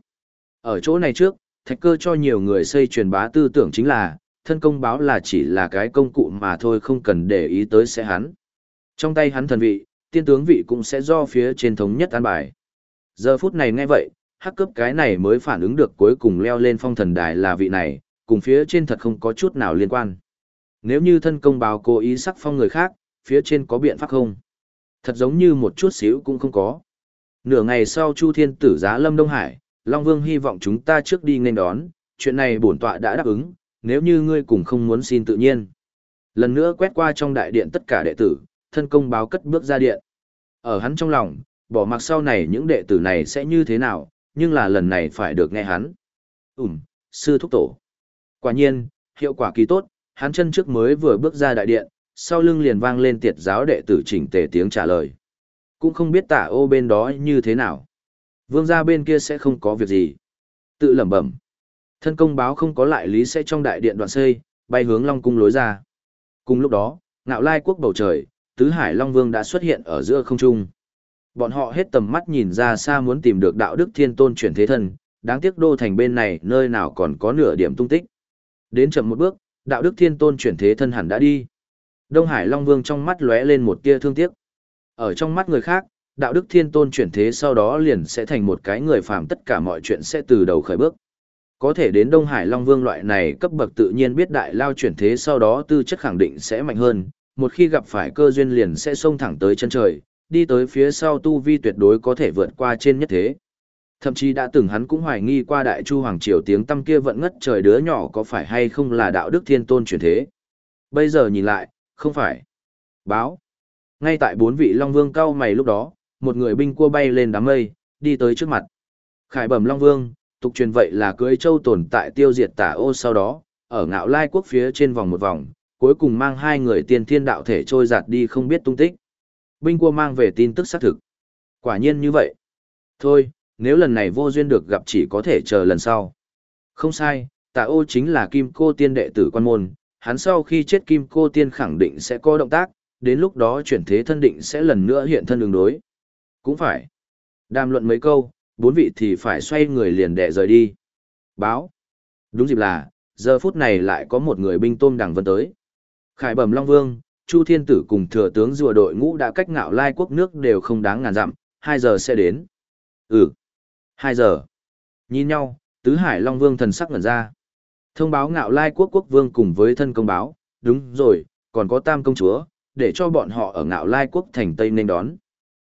Ở chỗ này trước, thạch cơ cho nhiều người xây truyền bá tư tưởng chính là, thân công báo là chỉ là cái công cụ mà thôi không cần để ý tới sẽ hắn. Trong tay hắn thần vị, tiên tướng vị cũng sẽ do phía trên thống nhất an bài. Giờ phút này nghe vậy, hắc cướp cái này mới phản ứng được cuối cùng leo lên phong thần đài là vị này, cùng phía trên thật không có chút nào liên quan. Nếu như thân công báo cố ý sắc phong người khác, phía trên có biện pháp không? Thật giống như một chút xíu cũng không có. Nửa ngày sau Chu Thiên tử giá Lâm Đông Hải, Long Vương hy vọng chúng ta trước đi nên đón, chuyện này bổn tọa đã đáp ứng, nếu như ngươi cùng không muốn xin tự nhiên. Lần nữa quét qua trong đại điện tất cả đệ tử, thân công báo cất bước ra điện. Ở hắn trong lòng, bỏ mặc sau này những đệ tử này sẽ như thế nào, nhưng là lần này phải được nghe hắn. Ừm, sư thúc tổ. Quả nhiên, hiệu quả kỳ tốt, hắn chân trước mới vừa bước ra đại điện, sau lưng liền vang lên tiệt giáo đệ tử chỉnh tề tiếng trả lời. Cũng không biết tả ô bên đó như thế nào. Vương gia bên kia sẽ không có việc gì. Tự lẩm bẩm. Thân công báo không có lại lý sẽ trong đại điện đoạn xây, bay hướng Long cung lối ra. Cùng lúc đó, ngạo lai quốc bầu trời, tứ hải Long Vương đã xuất hiện ở giữa không trung. Bọn họ hết tầm mắt nhìn ra xa muốn tìm được đạo đức thiên tôn chuyển thế thân, đáng tiếc đô thành bên này nơi nào còn có nửa điểm tung tích. Đến chậm một bước, đạo đức thiên tôn chuyển thế thân hẳn đã đi. Đông Hải Long Vương trong mắt lóe lên một tia thương tiếc. Ở trong mắt người khác, đạo đức thiên tôn chuyển thế sau đó liền sẽ thành một cái người phàm tất cả mọi chuyện sẽ từ đầu khởi bước. Có thể đến Đông Hải Long Vương loại này cấp bậc tự nhiên biết đại lao chuyển thế sau đó tư chất khẳng định sẽ mạnh hơn, một khi gặp phải cơ duyên liền sẽ xông thẳng tới chân trời, đi tới phía sau tu vi tuyệt đối có thể vượt qua trên nhất thế. Thậm chí đã từng hắn cũng hoài nghi qua đại chu hoàng triều tiếng tâm kia vận ngất trời đứa nhỏ có phải hay không là đạo đức thiên tôn chuyển thế. Bây giờ nhìn lại, không phải. Báo. Ngay tại bốn vị Long Vương cao mày lúc đó, một người binh cua bay lên đám mây, đi tới trước mặt. Khải bẩm Long Vương, tục truyền vậy là cưới châu tồn tại tiêu diệt tả ô sau đó, ở ngạo lai quốc phía trên vòng một vòng, cuối cùng mang hai người tiên thiên đạo thể trôi giạt đi không biết tung tích. Binh cua mang về tin tức xác thực. Quả nhiên như vậy. Thôi, nếu lần này vô duyên được gặp chỉ có thể chờ lần sau. Không sai, tả ô chính là kim cô tiên đệ tử quan môn, hắn sau khi chết kim cô tiên khẳng định sẽ có động tác, đến lúc đó chuyển thế thân định sẽ lần nữa hiện thân đường đối. Cũng phải. Đàm luận mấy câu, bốn vị thì phải xoay người liền đẻ rời đi. Báo. Đúng dịp là, giờ phút này lại có một người binh tôm đằng vân tới. Khải bẩm Long Vương, Chu Thiên Tử cùng thừa tướng rùa đội ngũ đã cách ngạo lai quốc nước đều không đáng ngàn dặm, hai giờ sẽ đến. Ừ. hai giờ. Nhìn nhau, Tứ Hải Long Vương thần sắc ngẩn ra. Thông báo ngạo lai quốc quốc vương cùng với thân công báo, đúng rồi, còn có tam công chúa, để cho bọn họ ở ngạo lai quốc thành Tây nên đón.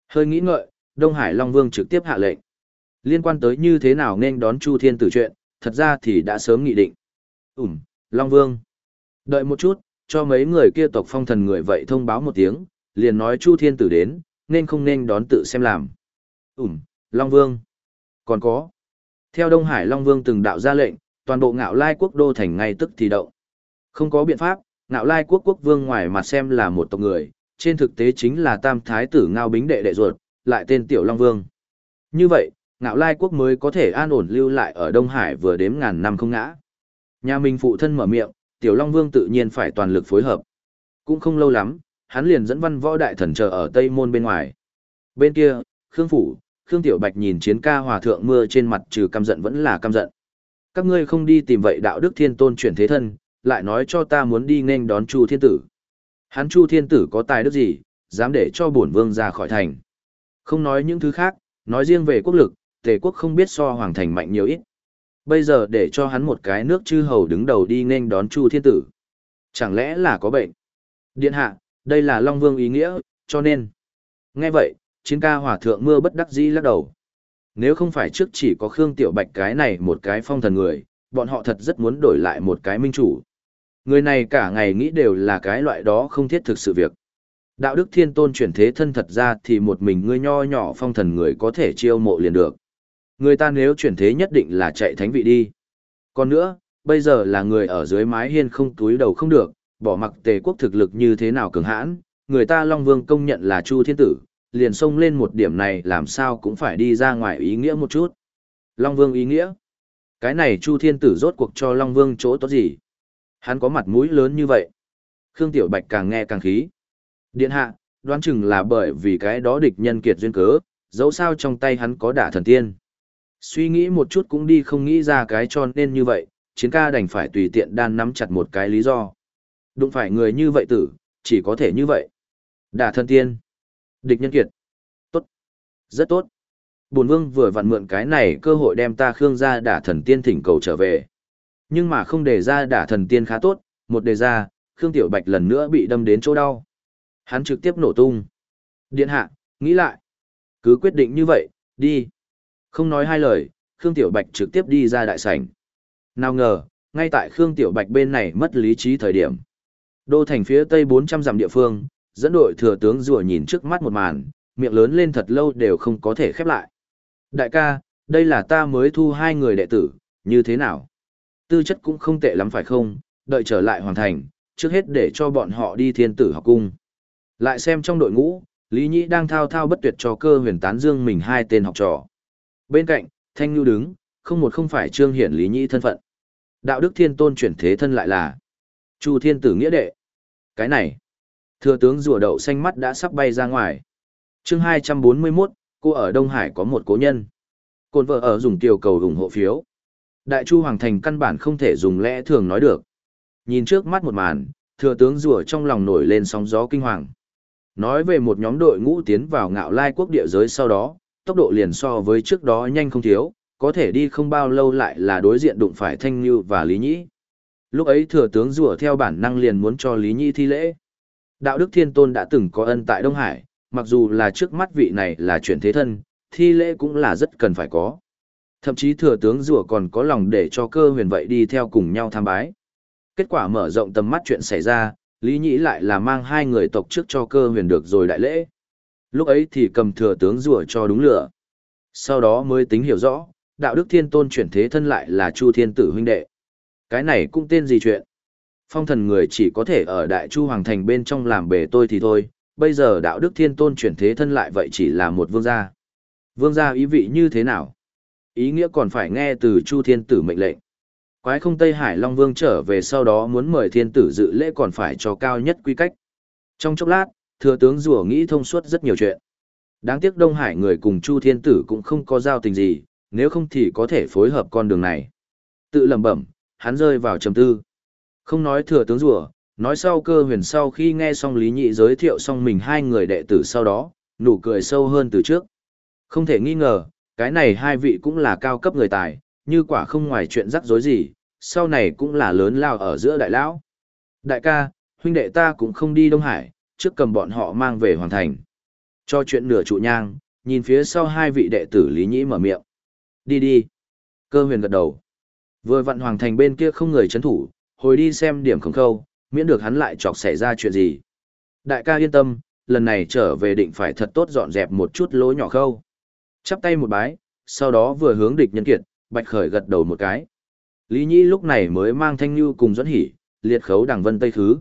Hơi nghĩ ngợi, Đông Hải Long Vương trực tiếp hạ lệnh. Liên quan tới như thế nào nên đón Chu Thiên Tử chuyện, thật ra thì đã sớm nghị định. Ừm, Long Vương. Đợi một chút, cho mấy người kia tộc phong thần người vậy thông báo một tiếng, liền nói Chu Thiên Tử đến, nên không nên đón tự xem làm. Ừm, Long Vương. Còn có, theo Đông Hải Long Vương từng đạo ra lệnh, toàn bộ ngạo lai quốc đô thành ngay tức thì động. Không có biện pháp, ngạo lai quốc quốc vương ngoài mặt xem là một tộc người, trên thực tế chính là tam thái tử ngao bính đệ đệ ruột, lại tên Tiểu Long Vương. Như vậy, ngạo lai quốc mới có thể an ổn lưu lại ở Đông Hải vừa đếm ngàn năm không ngã. Nhà mình phụ thân mở miệng, Tiểu Long Vương tự nhiên phải toàn lực phối hợp. Cũng không lâu lắm, hắn liền dẫn văn võ đại thần chờ ở Tây Môn bên ngoài. Bên kia, Khương Phủ, Khương Tiểu Bạch nhìn chiến ca hòa thượng mưa trên mặt trừ căm giận vẫn là căm giận. Các ngươi không đi tìm vậy đạo đức thiên tôn chuyển thế thân, lại nói cho ta muốn đi nghênh đón Chu Thiên Tử. Hắn Chu Thiên Tử có tài đức gì, dám để cho bổn vương ra khỏi thành. Không nói những thứ khác, nói riêng về quốc lực, tề quốc không biết so hoàng thành mạnh nhiều ít. Bây giờ để cho hắn một cái nước chư hầu đứng đầu đi nên đón Chu Thiên Tử. Chẳng lẽ là có bệnh? Điện hạ, đây là Long Vương ý nghĩa, cho nên. Nghe vậy, chiến ca hỏa thượng mưa bất đắc dĩ lắc đầu. Nếu không phải trước chỉ có Khương Tiểu Bạch cái này một cái phong thần người, bọn họ thật rất muốn đổi lại một cái minh chủ. Người này cả ngày nghĩ đều là cái loại đó không thiết thực sự việc. Đạo đức thiên tôn chuyển thế thân thật ra thì một mình ngươi nho nhỏ phong thần người có thể chiêu mộ liền được. Người ta nếu chuyển thế nhất định là chạy thánh vị đi. Còn nữa, bây giờ là người ở dưới mái hiên không túi đầu không được, bỏ mặc tề quốc thực lực như thế nào cường hãn, người ta Long Vương công nhận là Chu Thiên Tử, liền xông lên một điểm này làm sao cũng phải đi ra ngoài ý nghĩa một chút. Long Vương ý nghĩa? Cái này Chu Thiên Tử rốt cuộc cho Long Vương chỗ tốt gì? Hắn có mặt mũi lớn như vậy. Khương Tiểu Bạch càng nghe càng khí. Điện hạ, đoán chừng là bởi vì cái đó địch nhân kiệt duyên cớ, dẫu sao trong tay hắn có đả thần tiên. Suy nghĩ một chút cũng đi không nghĩ ra cái cho nên như vậy, chiến ca đành phải tùy tiện đan nắm chặt một cái lý do. Đụng phải người như vậy tử, chỉ có thể như vậy. Đả thần tiên. Địch nhân kiệt. Tốt. Rất tốt. Bồn vương vừa vặn mượn cái này cơ hội đem ta khương ra đả thần tiên thỉnh cầu trở về. Nhưng mà không đề ra đả thần tiên khá tốt, một đề ra, Khương Tiểu Bạch lần nữa bị đâm đến chỗ đau. Hắn trực tiếp nổ tung. Điện hạ, nghĩ lại. Cứ quyết định như vậy, đi. Không nói hai lời, Khương Tiểu Bạch trực tiếp đi ra đại sảnh. Nào ngờ, ngay tại Khương Tiểu Bạch bên này mất lý trí thời điểm. Đô thành phía tây 400 dặm địa phương, dẫn đội thừa tướng rùa nhìn trước mắt một màn, miệng lớn lên thật lâu đều không có thể khép lại. Đại ca, đây là ta mới thu hai người đệ tử, như thế nào? Tư chất cũng không tệ lắm phải không, đợi trở lại hoàn thành, trước hết để cho bọn họ đi thiên tử học cung. Lại xem trong đội ngũ, Lý Nhĩ đang thao thao bất tuyệt cho cơ huyền tán dương mình hai tên học trò. Bên cạnh, Thanh Nhu đứng, không một không phải trương hiển Lý Nhĩ thân phận. Đạo đức thiên tôn chuyển thế thân lại là Chu thiên tử nghĩa đệ. Cái này, thừa tướng rùa đậu xanh mắt đã sắp bay ra ngoài. chương 241, cô ở Đông Hải có một cố nhân. Côn vợ ở dùng tiểu cầu ủng hộ phiếu. Đại Chu Hoàng Thành căn bản không thể dùng lẽ thường nói được. Nhìn trước mắt một màn, thừa tướng rùa trong lòng nổi lên sóng gió kinh hoàng. Nói về một nhóm đội ngũ tiến vào ngạo lai quốc địa giới sau đó, tốc độ liền so với trước đó nhanh không thiếu, có thể đi không bao lâu lại là đối diện đụng phải Thanh Như và Lý Nhĩ. Lúc ấy thừa tướng rùa theo bản năng liền muốn cho Lý Nhĩ thi lễ. Đạo Đức Thiên Tôn đã từng có ân tại Đông Hải, mặc dù là trước mắt vị này là chuyển thế thân, thi lễ cũng là rất cần phải có. Thậm chí thừa tướng rùa còn có lòng để cho cơ huyền vậy đi theo cùng nhau tham bái. Kết quả mở rộng tầm mắt chuyện xảy ra, Lý Nhĩ lại là mang hai người tộc trước cho cơ huyền được rồi đại lễ. Lúc ấy thì cầm thừa tướng rùa cho đúng lửa. Sau đó mới tính hiểu rõ, đạo đức thiên tôn chuyển thế thân lại là Chu Thiên Tử huynh đệ. Cái này cũng tên gì chuyện? Phong thần người chỉ có thể ở Đại Chu Hoàng Thành bên trong làm bề tôi thì thôi, bây giờ đạo đức thiên tôn chuyển thế thân lại vậy chỉ là một vương gia. Vương gia ý vị như thế nào? Ý nghĩa còn phải nghe từ Chu Thiên Tử mệnh lệnh. Quái không Tây Hải Long Vương trở về sau đó muốn mời Thiên Tử dự lễ còn phải cho cao nhất quy cách. Trong chốc lát, thừa tướng rùa nghĩ thông suốt rất nhiều chuyện. Đáng tiếc Đông Hải người cùng Chu Thiên Tử cũng không có giao tình gì, nếu không thì có thể phối hợp con đường này. Tự lẩm bẩm, hắn rơi vào trầm tư. Không nói thừa tướng rùa, nói sau cơ huyền sau khi nghe xong Lý Nhị giới thiệu xong mình hai người đệ tử sau đó, nụ cười sâu hơn từ trước. Không thể nghi ngờ, cái này hai vị cũng là cao cấp người tài, như quả không ngoài chuyện rắc rối gì, sau này cũng là lớn lao ở giữa đại lão. Đại ca, huynh đệ ta cũng không đi Đông Hải, trước cầm bọn họ mang về hoàn thành. Cho chuyện nửa trụ nhang, nhìn phía sau hai vị đệ tử Lý Nhĩ mở miệng. Đi đi. Cơ huyền gật đầu. Vừa vặn hoàng thành bên kia không người chấn thủ, hồi đi xem điểm khổng khâu, miễn được hắn lại chọc xảy ra chuyện gì. Đại ca yên tâm, lần này trở về định phải thật tốt dọn dẹp một chút lỗ nhỏ khâu. Chắp tay một bái, sau đó vừa hướng địch nhân kiệt, Bạch Khởi gật đầu một cái. Lý Nhĩ lúc này mới mang Thanh Nhu cùng dẫn hỉ, liệt khấu đằng vân tây khứ.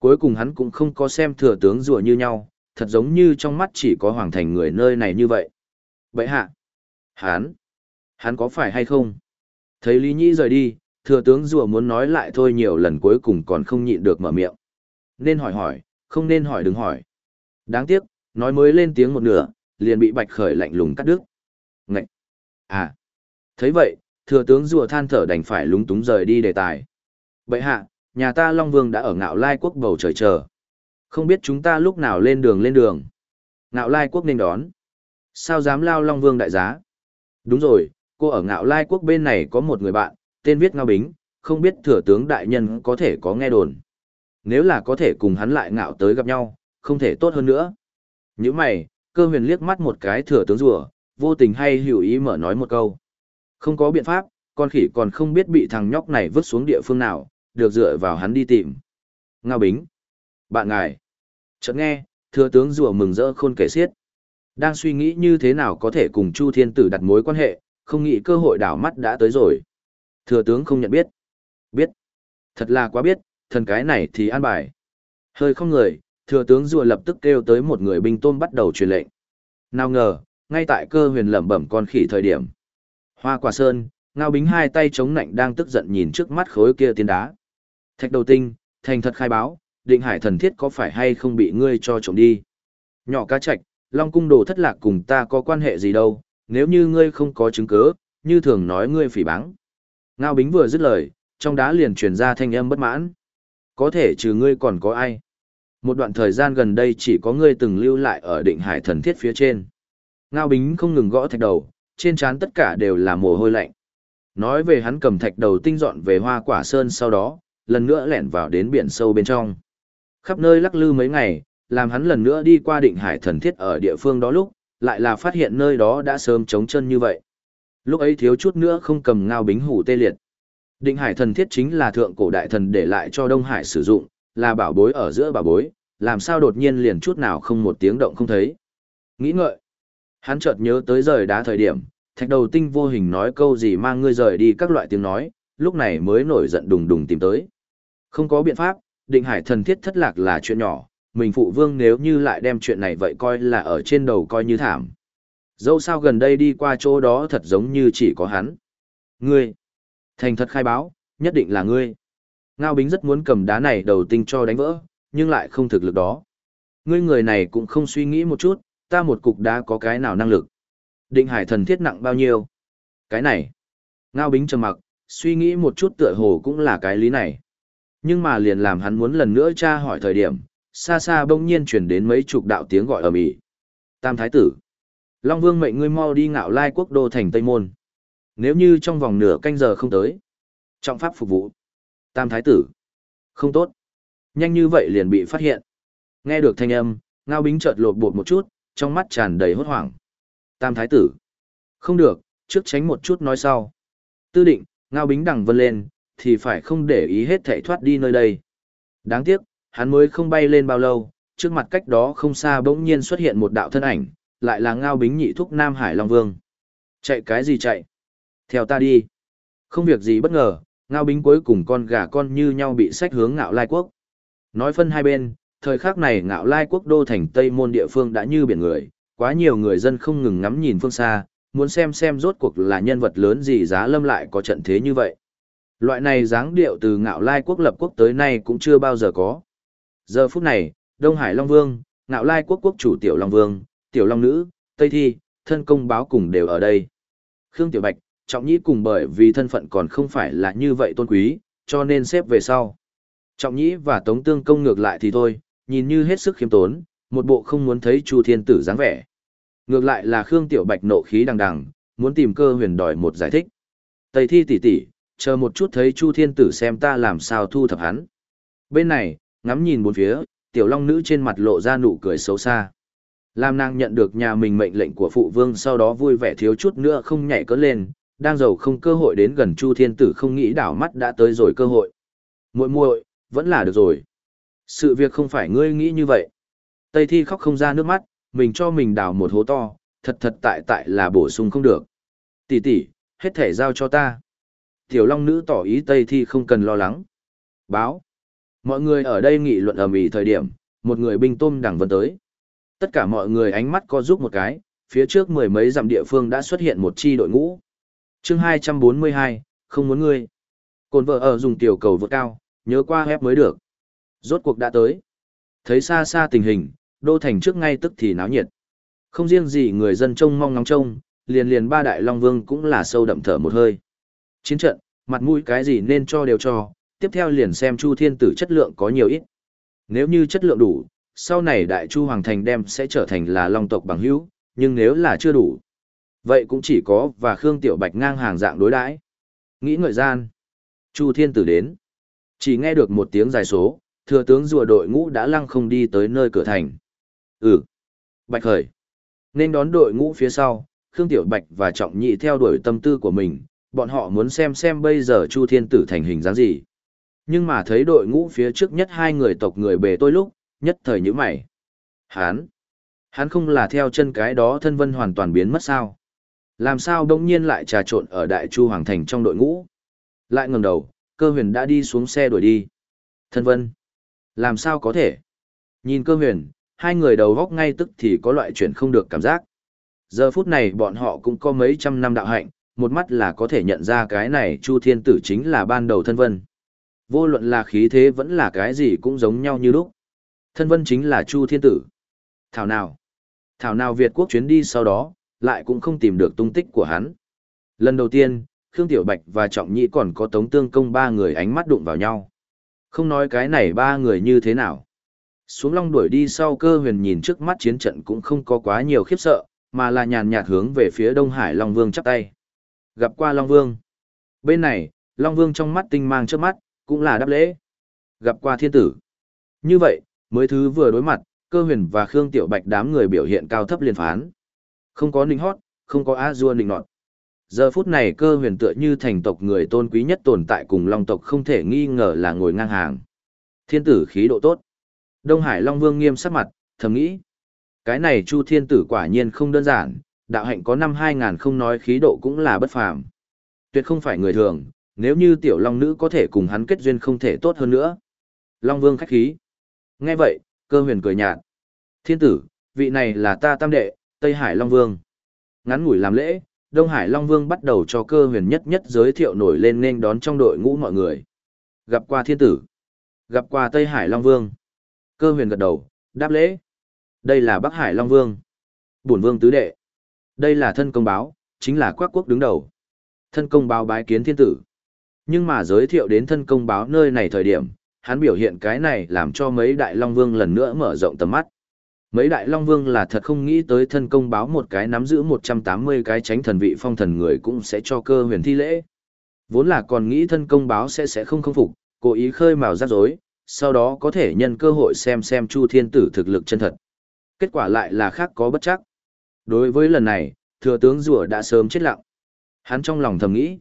Cuối cùng hắn cũng không có xem thừa tướng rùa như nhau, thật giống như trong mắt chỉ có hoàng thành người nơi này như vậy. Vậy hạ, hắn, hắn có phải hay không? Thấy Lý Nhĩ rời đi, thừa tướng rùa muốn nói lại thôi nhiều lần cuối cùng còn không nhịn được mở miệng. Nên hỏi hỏi, không nên hỏi đừng hỏi. Đáng tiếc, nói mới lên tiếng một nửa, liền bị bạch khởi lạnh lùng cắt đứt. Ngậy! À! thấy vậy, thừa tướng rùa than thở đành phải lúng túng rời đi đề tài. Bệ hạ, nhà ta Long Vương đã ở ngạo lai quốc bầu trời chờ. Không biết chúng ta lúc nào lên đường lên đường. Ngạo lai quốc nên đón. Sao dám lao Long Vương đại giá? Đúng rồi, cô ở ngạo lai quốc bên này có một người bạn, tên viết Ngao Bính, không biết thừa tướng đại nhân có thể có nghe đồn. Nếu là có thể cùng hắn lại ngạo tới gặp nhau, không thể tốt hơn nữa. Những mày, cơ huyền liếc mắt một cái thừa tướng rùa, vô tình hay hiểu ý mở nói một câu. Không có biện pháp, con khỉ còn không biết bị thằng nhóc này vứt xuống địa phương nào, được dựa vào hắn đi tìm. Ngao Bính. Bạn ngài. Chợt nghe, thừa tướng rùa mừng rỡ khôn kể xiết. Đang suy nghĩ như thế nào có thể cùng Chu Thiên Tử đặt mối quan hệ, không nghĩ cơ hội đảo mắt đã tới rồi. Thừa tướng không nhận biết. Biết. Thật là quá biết, thần cái này thì an bài. Hơi không người, thừa tướng rùa lập tức kêu tới một người binh tôm bắt đầu truyền lệnh. Nào ngờ, ngay tại cơ huyền lẩm bẩm con khỉ thời điểm. Hoa quả sơn, ngao bính hai tay chống nạnh đang tức giận nhìn trước mắt khối kia tiên đá. Thạch đầu tinh, thành thật khai báo, định hải thần thiết có phải hay không bị ngươi cho trộm đi. Nhỏ cá trạch, long cung đồ thất lạc cùng ta có quan hệ gì đâu, nếu như ngươi không có chứng cứ, như thường nói ngươi phỉ báng. Ngao bính vừa dứt lời, trong đá liền truyền ra thanh âm bất mãn. Có thể trừ ngươi còn có ai? Một đoạn thời gian gần đây chỉ có ngươi từng lưu lại ở định hải thần thiết phía trên. Ngao bính không ngừng gõ thạch đầu, trên trán tất cả đều là mồ hôi lạnh. Nói về hắn cầm thạch đầu tinh dọn về hoa quả sơn sau đó, lần nữa lẻn vào đến biển sâu bên trong. Khắp nơi lắc lư mấy ngày, làm hắn lần nữa đi qua định hải thần thiết ở địa phương đó lúc, lại là phát hiện nơi đó đã sớm trống chân như vậy. Lúc ấy thiếu chút nữa không cầm ngao bính hủ tê liệt. Định hải thần thiết chính là thượng cổ đại thần để lại cho Đông Hải sử dụng, là bảo bối ở giữa bảo bối, làm sao đột nhiên liền chút nào không một tiếng động không thấy. Nghĩ ngợi, hắn chợt nhớ tới rời đá thời điểm, thạch đầu tinh vô hình nói câu gì mang ngươi rời đi các loại tiếng nói, lúc này mới nổi giận đùng đùng tìm tới. Không có biện pháp, định hải thần thiết thất lạc là chuyện nhỏ, mình phụ vương nếu như lại đem chuyện này vậy coi là ở trên đầu coi như thảm. Dẫu sao gần đây đi qua chỗ đó thật giống như chỉ có hắn. Ngươi, thành thật khai báo, nhất định là ngươi. Ngao Bính rất muốn cầm đá này đầu tinh cho đánh vỡ, nhưng lại không thực lực đó. Ngươi người này cũng không suy nghĩ một chút, ta một cục đá có cái nào năng lực. Định hải thần thiết nặng bao nhiêu? Cái này. Ngao Bính trầm mặc, suy nghĩ một chút tựa hồ cũng là cái lý này. Nhưng mà liền làm hắn muốn lần nữa tra hỏi thời điểm, xa xa bỗng nhiên chuyển đến mấy chục đạo tiếng gọi ở mỹ. Tam Thái Tử. Long Vương mệnh ngươi mau đi ngạo lai quốc đô thành Tây Môn. Nếu như trong vòng nửa canh giờ không tới. Trọng pháp phục vụ. Tam Thái Tử. Không tốt. Nhanh như vậy liền bị phát hiện. Nghe được thanh âm, Ngao Bính chợt lột bột một chút, trong mắt tràn đầy hốt hoảng. Tam Thái Tử. Không được, trước tránh một chút nói sau. Tư định, Ngao Bính đằng vân lên, thì phải không để ý hết thảy thoát đi nơi đây. Đáng tiếc, hắn mới không bay lên bao lâu, trước mặt cách đó không xa bỗng nhiên xuất hiện một đạo thân ảnh, lại là Ngao Bính nhị thúc Nam Hải Long Vương. Chạy cái gì chạy? Theo ta đi. Không việc gì bất ngờ, Ngao Bính cuối cùng con gà con như nhau bị sách hướng ngạo lai quốc. Nói phân hai bên, thời khắc này ngạo lai quốc đô thành Tây Môn địa phương đã như biển người, quá nhiều người dân không ngừng ngắm nhìn phương xa, muốn xem xem rốt cuộc là nhân vật lớn gì giá lâm lại có trận thế như vậy. Loại này dáng điệu từ ngạo lai quốc lập quốc tới nay cũng chưa bao giờ có. Giờ phút này, Đông Hải Long Vương, ngạo lai quốc quốc chủ Tiểu Long Vương, Tiểu Long Nữ, Tây Thi, thân công báo cùng đều ở đây. Khương Tiểu Bạch, Trọng Nhĩ cùng bởi vì thân phận còn không phải là như vậy tôn quý, cho nên xếp về sau. Trọng Nhĩ và Tống Tương công ngược lại thì thôi, nhìn như hết sức khiêm tốn, một bộ không muốn thấy Chu Thiên Tử dáng vẻ. Ngược lại là Khương Tiểu Bạch nộ khí đằng đằng, muốn tìm cơ huyền đòi một giải thích. Tây Thi tỷ tỷ, chờ một chút thấy Chu Thiên Tử xem ta làm sao thu thập hắn. Bên này, ngắm nhìn bốn phía, Tiểu Long nữ trên mặt lộ ra nụ cười xấu xa. Lam nàng nhận được nhà mình mệnh lệnh của phụ vương sau đó vui vẻ thiếu chút nữa không nhảy cỡ lên, đang giàu không cơ hội đến gần Chu Thiên Tử không nghĩ đảo mắt đã tới rồi cơ hội. Muội muội, vẫn là được rồi. Sự việc không phải ngươi nghĩ như vậy. Tây Thi khóc không ra nước mắt, mình cho mình đào một hố to, thật thật tại tại là bổ sung không được. Tỷ tỷ, hết thể giao cho ta. Tiểu Long nữ tỏ ý Tây Thi không cần lo lắng. Báo. Mọi người ở đây nghị luận ầm ĩ thời điểm, một người binh tôm đẳng vân tới. Tất cả mọi người ánh mắt co giúp một cái, phía trước mười mấy dặm địa phương đã xuất hiện một chi đội ngũ. Chương 242, không muốn ngươi. Cồn vợ ở dùng tiểu cầu vượt cao, nhớ qua hép mới được. Rốt cuộc đã tới. Thấy xa xa tình hình, đô thành trước ngay tức thì náo nhiệt. Không riêng gì người dân trông mong ngóng trông, liền liền ba đại long vương cũng là sâu đậm thở một hơi. Chiến trận, mặt mũi cái gì nên cho đều cho, tiếp theo liền xem Chu Thiên Tử chất lượng có nhiều ít. Nếu như chất lượng đủ, sau này Đại Chu Hoàng Thành đem sẽ trở thành là long tộc bằng hữu, nhưng nếu là chưa đủ, vậy cũng chỉ có và Khương Tiểu Bạch ngang hàng dạng đối đãi. Nghĩ ngợi gian, Chu Thiên Tử đến. Chỉ nghe được một tiếng dài số, thừa tướng rùa đội ngũ đã lăng không đi tới nơi cửa thành. Ừ. Bạch khởi. Nên đón đội ngũ phía sau, Khương Tiểu Bạch và Trọng Nhị theo đuổi tâm tư của mình, bọn họ muốn xem xem bây giờ Chu Thiên Tử thành hình dáng gì. Nhưng mà thấy đội ngũ phía trước nhất hai người tộc người bề tôi lúc, nhất thời như mày. Hán! Hắn không là theo chân cái đó thân vân hoàn toàn biến mất sao? Làm sao đông nhiên lại trà trộn ở Đại Chu Hoàng Thành trong đội ngũ? Lại ngẩng đầu, cơ huyền đã đi xuống xe đuổi đi. Thân vân! Làm sao có thể? Nhìn cơ huyền, hai người đầu góc ngay tức thì có loại chuyện không được cảm giác. Giờ phút này bọn họ cũng có mấy trăm năm đạo hạnh, một mắt là có thể nhận ra cái này Chu Thiên Tử chính là ban đầu thân vân. Vô luận là khí thế vẫn là cái gì cũng giống nhau như lúc. Thân vân chính là Chu Thiên Tử. Thảo nào? Thảo nào Việt quốc chuyến đi sau đó, lại cũng không tìm được tung tích của hắn. Lần đầu tiên, Khương Tiểu Bạch và Trọng Nhĩ còn có Tống Tương Công ba người ánh mắt đụng vào nhau. Không nói cái này ba người như thế nào. Xuống long đuổi đi sau cơ huyền nhìn trước mắt chiến trận cũng không có quá nhiều khiếp sợ, mà là nhàn nhạt hướng về phía Đông Hải Long Vương chắp tay. Gặp qua Long Vương. Bên này, Long Vương trong mắt tinh mang trước mắt, cũng là đáp lễ. Gặp qua thiên tử. Như vậy, mới thứ vừa đối mặt, cơ huyền và Khương Tiểu Bạch đám người biểu hiện cao thấp liên phán. Không có ninh hót, không có á dua ninh nọt. Giờ phút này cơ huyền tựa như thành tộc người tôn quý nhất tồn tại cùng long tộc không thể nghi ngờ là ngồi ngang hàng. Thiên tử khí độ tốt. Đông Hải Long Vương nghiêm sắc mặt, thầm nghĩ. Cái này Chu Thiên Tử quả nhiên không đơn giản, đạo hạnh có năm 2000 không nói khí độ cũng là bất phàm. Tuyệt không phải người thường, nếu như tiểu long nữ có thể cùng hắn kết duyên không thể tốt hơn nữa. Long Vương khách khí. Nghe vậy, cơ huyền cười nhạt. Thiên tử, vị này là ta tam đệ, Tây Hải Long Vương. Ngắn ngủi làm lễ, Đông Hải Long Vương bắt đầu cho cơ huyền nhất nhất giới thiệu nổi lên nên đón trong đội ngũ mọi người. Gặp qua thiên tử. Gặp qua Tây Hải Long Vương. Cơ huyền gật đầu, đáp lễ. Đây là Bắc Hải Long Vương. Bổn Vương tứ đệ. Đây là thân công báo, chính là quắc quốc đứng đầu. Thân công báo bái kiến thiên tử. Nhưng mà giới thiệu đến thân công báo nơi này thời điểm, hắn biểu hiện cái này làm cho mấy đại Long Vương lần nữa mở rộng tầm mắt. Mấy đại Long Vương là thật không nghĩ tới thân công báo một cái nắm giữ 180 cái tránh thần vị phong thần người cũng sẽ cho cơ huyền thi lễ. Vốn là còn nghĩ thân công báo sẽ sẽ không không phục, cố ý khơi mào rắc rối, sau đó có thể nhân cơ hội xem xem Chu Thiên Tử thực lực chân thật. Kết quả lại là khác có bất chắc. Đối với lần này, thừa tướng rùa đã sớm chết lặng. Hắn trong lòng thầm nghĩ.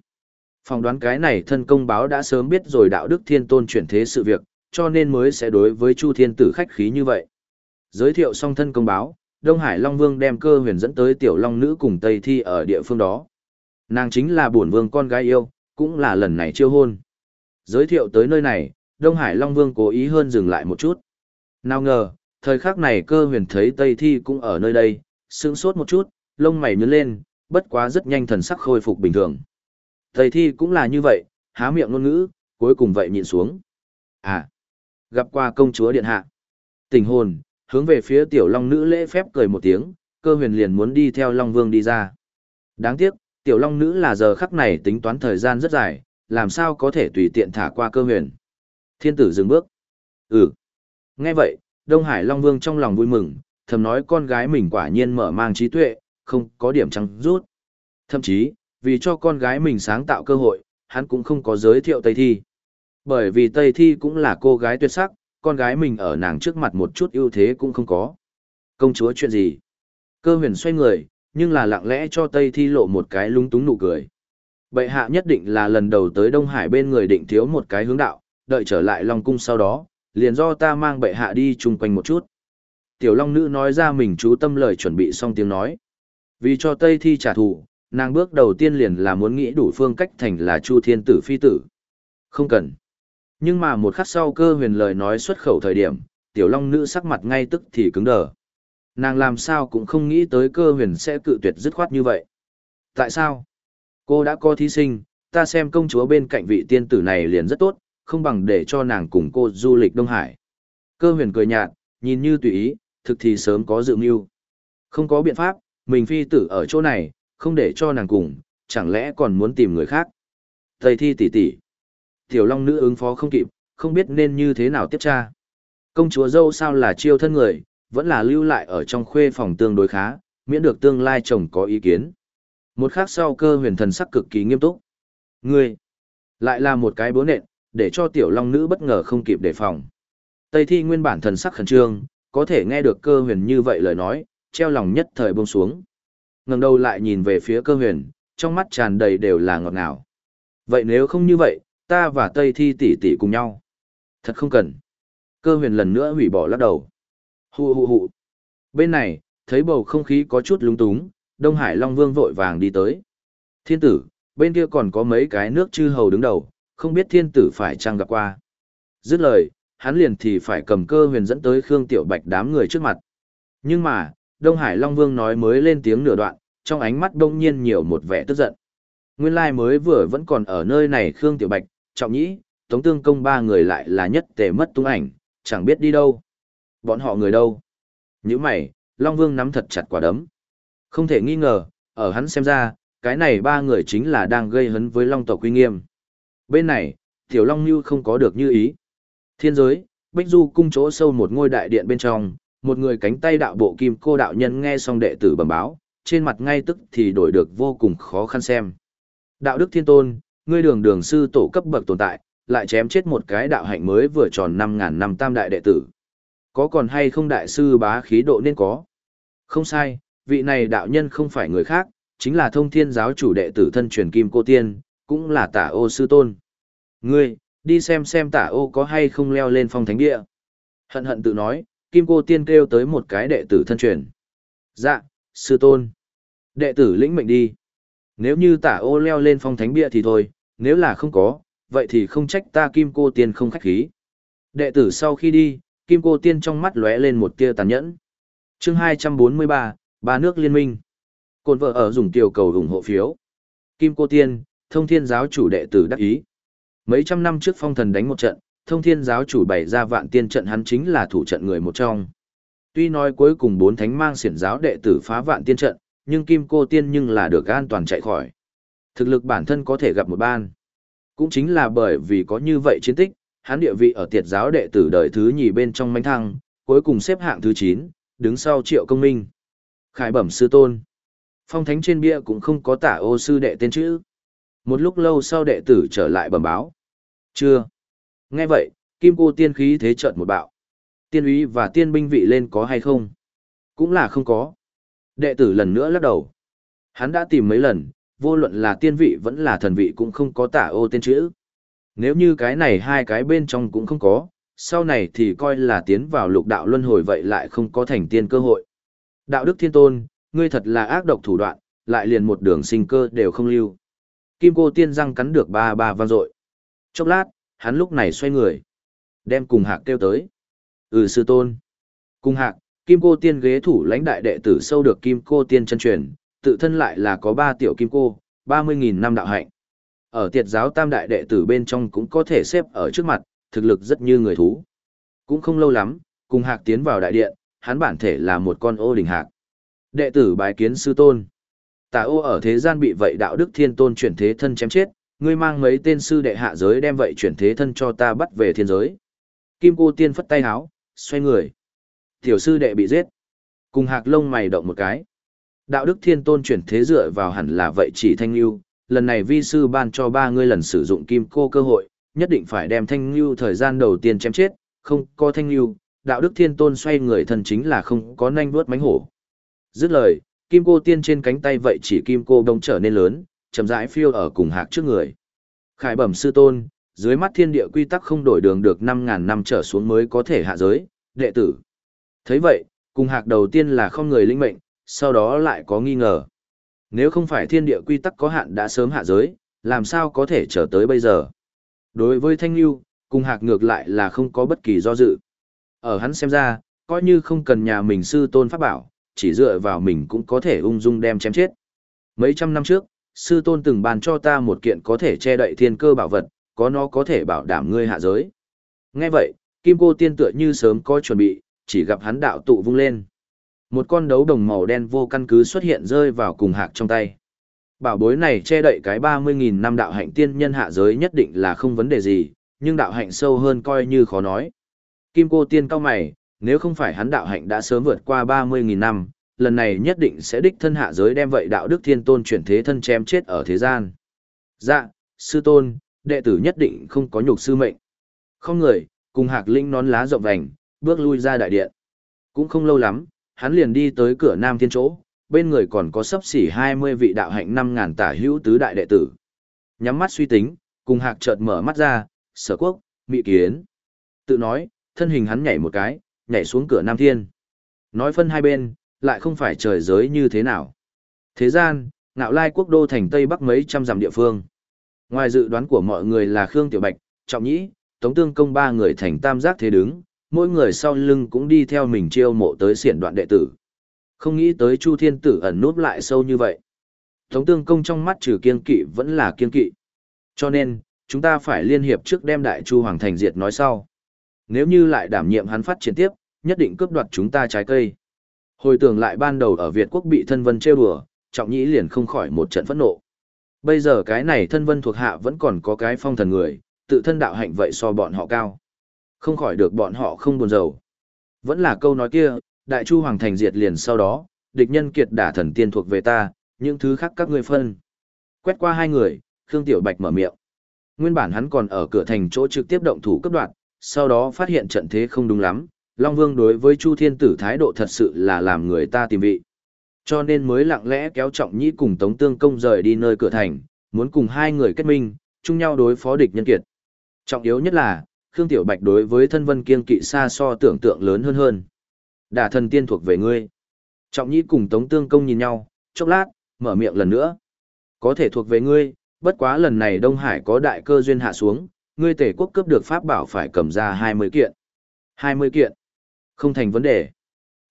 Phòng đoán cái này thân công báo đã sớm biết rồi đạo đức thiên tôn chuyển thế sự việc, cho nên mới sẽ đối với Chu Thiên Tử khách khí như vậy. Giới thiệu xong thân công báo, Đông Hải Long Vương đem cơ huyền dẫn tới tiểu Long Nữ cùng Tây Thi ở địa phương đó. Nàng chính là bổn vương con gái yêu, cũng là lần này chiêu hôn. Giới thiệu tới nơi này, Đông Hải Long Vương cố ý hơn dừng lại một chút. Nào ngờ, thời khắc này cơ huyền thấy Tây Thi cũng ở nơi đây, sững sốt một chút, lông mày nhướng lên, bất quá rất nhanh thần sắc khôi phục bình thường. thầy Thi cũng là như vậy, há miệng ngôn ngữ, cuối cùng vậy nhìn xuống. À, gặp qua công chúa điện hạ. Tình hồn, hướng về phía tiểu long nữ lễ phép cười một tiếng, cơ huyền liền muốn đi theo Long Vương đi ra. Đáng tiếc, tiểu long nữ là giờ khắc này tính toán thời gian rất dài, làm sao có thể tùy tiện thả qua cơ huyền. Thiên tử dừng bước. Ừ. Nghe vậy, Đông Hải Long Vương trong lòng vui mừng, thầm nói con gái mình quả nhiên mở mang trí tuệ, không có điểm trắng rút. Thậm chí, vì cho con gái mình sáng tạo cơ hội, hắn cũng không có giới thiệu Tây Thi. Bởi vì Tây Thi cũng là cô gái tuyệt sắc, con gái mình ở nàng trước mặt một chút ưu thế cũng không có. Công chúa chuyện gì? Cơ huyền xoay người, nhưng là lặng lẽ cho Tây Thi lộ một cái lung túng nụ cười. Bệ hạ nhất định là lần đầu tới Đông Hải bên người định thiếu một cái hướng đạo, đợi trở lại Long Cung sau đó, liền do ta mang bệ hạ đi chung quanh một chút. Tiểu Long Nữ nói ra mình chú tâm lời chuẩn bị xong tiếng nói. Vì cho Tây Thi trả thù, nàng bước đầu tiên liền là muốn nghĩ đủ phương cách thành là Chu Thiên Tử phi tử. Không cần. Nhưng mà một khắc sau cơ huyền lời nói xuất khẩu thời điểm, tiểu long nữ sắc mặt ngay tức thì cứng đờ. Nàng làm sao cũng không nghĩ tới cơ huyền sẽ cự tuyệt dứt khoát như vậy. Tại sao? Cô đã có thí sinh, ta xem công chúa bên cạnh vị tiên tử này liền rất tốt, không bằng để cho nàng cùng cô du lịch Đông Hải. Cơ huyền cười nhạt, nhìn như tùy ý, thực thì sớm có dự mưu. Không có biện pháp, mình phi tử ở chỗ này, không để cho nàng cùng, chẳng lẽ còn muốn tìm người khác. Thầy thi tỷ tỷ. Tiểu Long nữ ứng phó không kịp, không biết nên như thế nào tiếp tra. Công chúa dâu sao là chiêu thân người, vẫn là lưu lại ở trong khuê phòng tương đối khá, miễn được tương lai chồng có ý kiến. Một khắc sau cơ huyền thần sắc cực kỳ nghiêm túc. Ngươi, lại là một cái bố nện, để cho tiểu long nữ bất ngờ không kịp đề phòng. Tây thi nguyên bản thần sắc khẩn trương, có thể nghe được cơ huyền như vậy lời nói, treo lòng nhất thời buông xuống. ngẩng đầu lại nhìn về phía cơ huyền, trong mắt tràn đầy đều là ngọt ngào. Vậy nếu không như vậy, ta và Tây thi tỷ tỷ cùng nhau. Thật không cần. Cơ huyền lần nữa hủy bỏ lắc đầu. Hù hù hù. Bên này, thấy bầu không khí có chút lung túng, Đông Hải Long Vương vội vàng đi tới. Thiên tử, bên kia còn có mấy cái nước chư hầu đứng đầu, không biết thiên tử phải chăng gặp qua. Dứt lời, hắn liền thì phải cầm cơ huyền dẫn tới Khương Tiểu Bạch đám người trước mặt. Nhưng mà, Đông Hải Long Vương nói mới lên tiếng nửa đoạn, trong ánh mắt đông nhiên nhiều một vẻ tức giận. Nguyên lai mới vừa vẫn còn ở nơi này Khương Tiểu Bạch, trọng nhĩ, Tống Tương Công ba người lại là nhất tề mất tung ảnh, chẳng biết đi đâu. Bọn họ người đâu? Như mày, Long Vương nắm thật chặt quả đấm. Không thể nghi ngờ, ở hắn xem ra, cái này ba người chính là đang gây hấn với Long tộc uy nghiêm. Bên này, Tiểu Long Nhu không có được như ý. Thiên giới, Bích Du cung chỗ sâu một ngôi đại điện bên trong, một người cánh tay đạo bộ kim cô đạo nhân nghe xong đệ tử bẩm báo, trên mặt ngay tức thì đổi được vô cùng khó khăn xem. Đạo đức thiên tôn, ngươi đường đường sư tổ cấp bậc tồn tại, lại chém chết một cái đạo hạnh mới vừa tròn 5.000 năm tam đại đệ tử. Có còn hay không đại sư bá khí độ nên có? Không sai, vị này đạo nhân không phải người khác, chính là thông thiên giáo chủ đệ tử thân truyền Kim Cô Tiên, cũng là tả ô sư tôn. Ngươi, đi xem xem tả ô có hay không leo lên phong thánh địa. Hận hận tự nói, Kim Cô Tiên kêu tới một cái đệ tử thân truyền. Dạ, sư tôn. Đệ tử lĩnh mệnh đi. Nếu như tả ô leo lên phong thánh địa thì thôi, nếu là không có, vậy thì không trách ta Kim Cô Tiên không khách khí. Đệ tử sau khi đi, Kim Cô Tiên trong mắt lóe lên một tia tàn nhẫn. chương 243, ba nước liên minh. Cồn vợ ở dùng tiểu cầu ủng hộ phiếu. Kim Cô Tiên, thông thiên giáo chủ đệ tử đắc ý. Mấy trăm năm trước phong thần đánh một trận, thông thiên giáo chủ bày ra vạn tiên trận hắn chính là thủ trận người một trong. Tuy nói cuối cùng bốn thánh mang siển giáo đệ tử phá vạn tiên trận, nhưng Kim Cô Tiên nhưng là được an toàn chạy khỏi. Thực lực bản thân có thể gặp một ban. Cũng chính là bởi vì có như vậy chiến tích, hắn địa vị ở tiệt giáo đệ tử đời thứ nhì bên trong manh thăng, cuối cùng xếp hạng thứ 9, đứng sau triệu công minh. Khải bẩm sư tôn. Phong thánh trên bia cũng không có tả ô sư đệ tên chữ. Một lúc lâu sau đệ tử trở lại bẩm báo. Chưa. Nghe vậy, kim cô tiên khí thế trận một bạo. Tiên úy và tiên binh vị lên có hay không? Cũng là không có. Đệ tử lần nữa lắc đầu. Hắn đã tìm mấy lần, vô luận là tiên vị vẫn là thần vị cũng không có tả ô tên chữ. Nếu như cái này hai cái bên trong cũng không có, sau này thì coi là tiến vào lục đạo luân hồi vậy lại không có thành tiên cơ hội. Đạo đức thiên tôn, ngươi thật là ác độc thủ đoạn, lại liền một đường sinh cơ đều không lưu. Kim cô tiên răng cắn được ba ba vang dội. Chốc lát, hắn lúc này xoay người. Đem cùng hạc kêu tới. Ừ sư tôn. Cùng hạc, kim cô tiên ghế thủ lãnh đại đệ tử sâu được kim cô tiên chân truyền, tự thân lại là có ba tiểu kim cô, ba mươi nghìn năm đạo hạnh. Ở tiệt giáo tam đại đệ tử bên trong cũng có thể xếp ở trước mặt, thực lực rất như người thú. Cũng không lâu lắm, cùng hạc tiến vào đại điện, hắn bản thể là một con ô đình hạc. Đệ tử bái kiến sư tôn. Tà ô ở thế gian bị vậy đạo đức thiên tôn chuyển thế thân chém chết, ngươi mang mấy tên sư đệ hạ giới đem vậy chuyển thế thân cho ta bắt về thiên giới. Kim cô tiên phất tay háo, xoay người. Tiểu sư đệ bị giết. Cùng hạc lông mày động một cái. Đạo đức thiên tôn chuyển thế dựa vào hẳn là vậy chỉ thanh lưu, lần này vi sư ban cho ba ngươi lần sử dụng kim cô cơ hội, nhất định phải đem thanh lưu thời gian đầu tiên chém chết, không có thanh lưu, đạo đức thiên tôn xoay người thân chính là không có nanh vuốt mánh hổ. Dứt lời, kim cô tiên trên cánh tay vậy chỉ kim cô đông trở nên lớn, chậm rãi phiêu ở cùng hạc trước người. Khải bẩm sư tôn, dưới mắt thiên địa quy tắc không đổi đường được 5.000 năm trở xuống mới có thể hạ giới, đệ tử. thấy vậy, cùng hạc đầu tiên là không người linh mệnh, sau đó lại có nghi ngờ. Nếu không phải thiên địa quy tắc có hạn đã sớm hạ giới, làm sao có thể trở tới bây giờ? Đối với Thanh Lưu, cùng hạc ngược lại là không có bất kỳ do dự. Ở hắn xem ra, coi như không cần nhà mình sư tôn pháp bảo, chỉ dựa vào mình cũng có thể ung dung đem chém chết. Mấy trăm năm trước, sư tôn từng bàn cho ta một kiện có thể che đậy thiên cơ bảo vật, có nó có thể bảo đảm ngươi hạ giới. Nghe vậy, Kim Cô Tiên tựa như sớm có chuẩn bị, chỉ gặp hắn đạo tụ vung lên. Một con đấu đồng màu đen vô căn cứ xuất hiện rơi vào cùng hạc trong tay. Bảo bối này che đậy cái 30.000 năm đạo hạnh tiên nhân hạ giới nhất định là không vấn đề gì, nhưng đạo hạnh sâu hơn coi như khó nói. Kim cô tiên cao mày, nếu không phải hắn đạo hạnh đã sớm vượt qua 30.000 năm, lần này nhất định sẽ đích thân hạ giới đem vậy đạo đức thiên tôn chuyển thế thân chém chết ở thế gian. Dạ, sư tôn, đệ tử nhất định không có nhục sư mệnh. Không người, cùng hạc linh nón lá rộng vành, bước lui ra đại điện. Cũng không lâu lắm, hắn liền đi tới cửa nam thiên chỗ, bên người còn có sấp xỉ 20 vị đạo hạnh 5.000 tả hữu tứ đại đệ tử. Nhắm mắt suy tính, cùng hạc chợt mở mắt ra, sở quốc, mị kiến. Tự nói, thân hình hắn nhảy một cái, nhảy xuống cửa nam thiên. Nói phân hai bên, lại không phải trời giới như thế nào. Thế gian, ngạo lai quốc đô thành Tây Bắc mấy trăm dặm địa phương. Ngoài dự đoán của mọi người là Khương Tiểu Bạch, Trọng Nhĩ, Tống Tương Công ba người thành tam giác thế đứng, mỗi người sau lưng cũng đi theo mình chiêu mộ tới siển đoạn đệ tử. Không nghĩ tới Chu Thiên Tử ẩn núp lại sâu như vậy. Tống Tương Công trong mắt trừ kiên kỵ vẫn là kiên kỵ. Cho nên, chúng ta phải liên hiệp trước đem Đại Chu Hoàng Thành diệt nói sau. Nếu như lại đảm nhiệm hắn phát triển tiếp, nhất định cướp đoạt chúng ta trái cây. Hồi tưởng lại ban đầu ở Việt quốc bị thân vân trêu đùa, trọng nhĩ liền không khỏi một trận phẫn nộ. Bây giờ cái này thân vân thuộc hạ vẫn còn có cái phong thần người, tự thân đạo hạnh vậy so bọn họ cao. Không khỏi được bọn họ không buồn rầu. Vẫn là câu nói kia, đại chu hoàng thành diệt liền sau đó, địch nhân kiệt đả thần tiên thuộc về ta, những thứ khác các ngươi phân. Quét qua hai người, Khương Tiểu Bạch mở miệng. Nguyên bản hắn còn ở cửa thành chỗ trực tiếp động thủ cấp đoạn, sau đó phát hiện trận thế không đúng lắm, Long Vương đối với Chu Thiên Tử thái độ thật sự là làm người ta tìm vị. Cho nên mới lặng lẽ kéo Trọng Nhĩ cùng Tống Tương Công rời đi nơi cửa thành, muốn cùng hai người kết minh, chung nhau đối phó địch nhân kiệt. Trọng yếu nhất là, Khương Tiểu Bạch đối với thân vân kiên kỵ xa so tưởng tượng lớn hơn hơn. Đả thần tiên thuộc về ngươi. Trọng Nhĩ cùng Tống Tương Công nhìn nhau, chốc lát, mở miệng lần nữa. Có thể thuộc về ngươi, bất quá lần này Đông Hải có đại cơ duyên hạ xuống, ngươi tể quốc cướp được pháp bảo phải cầm ra 20 kiện. 20 kiện. Không thành vấn đề.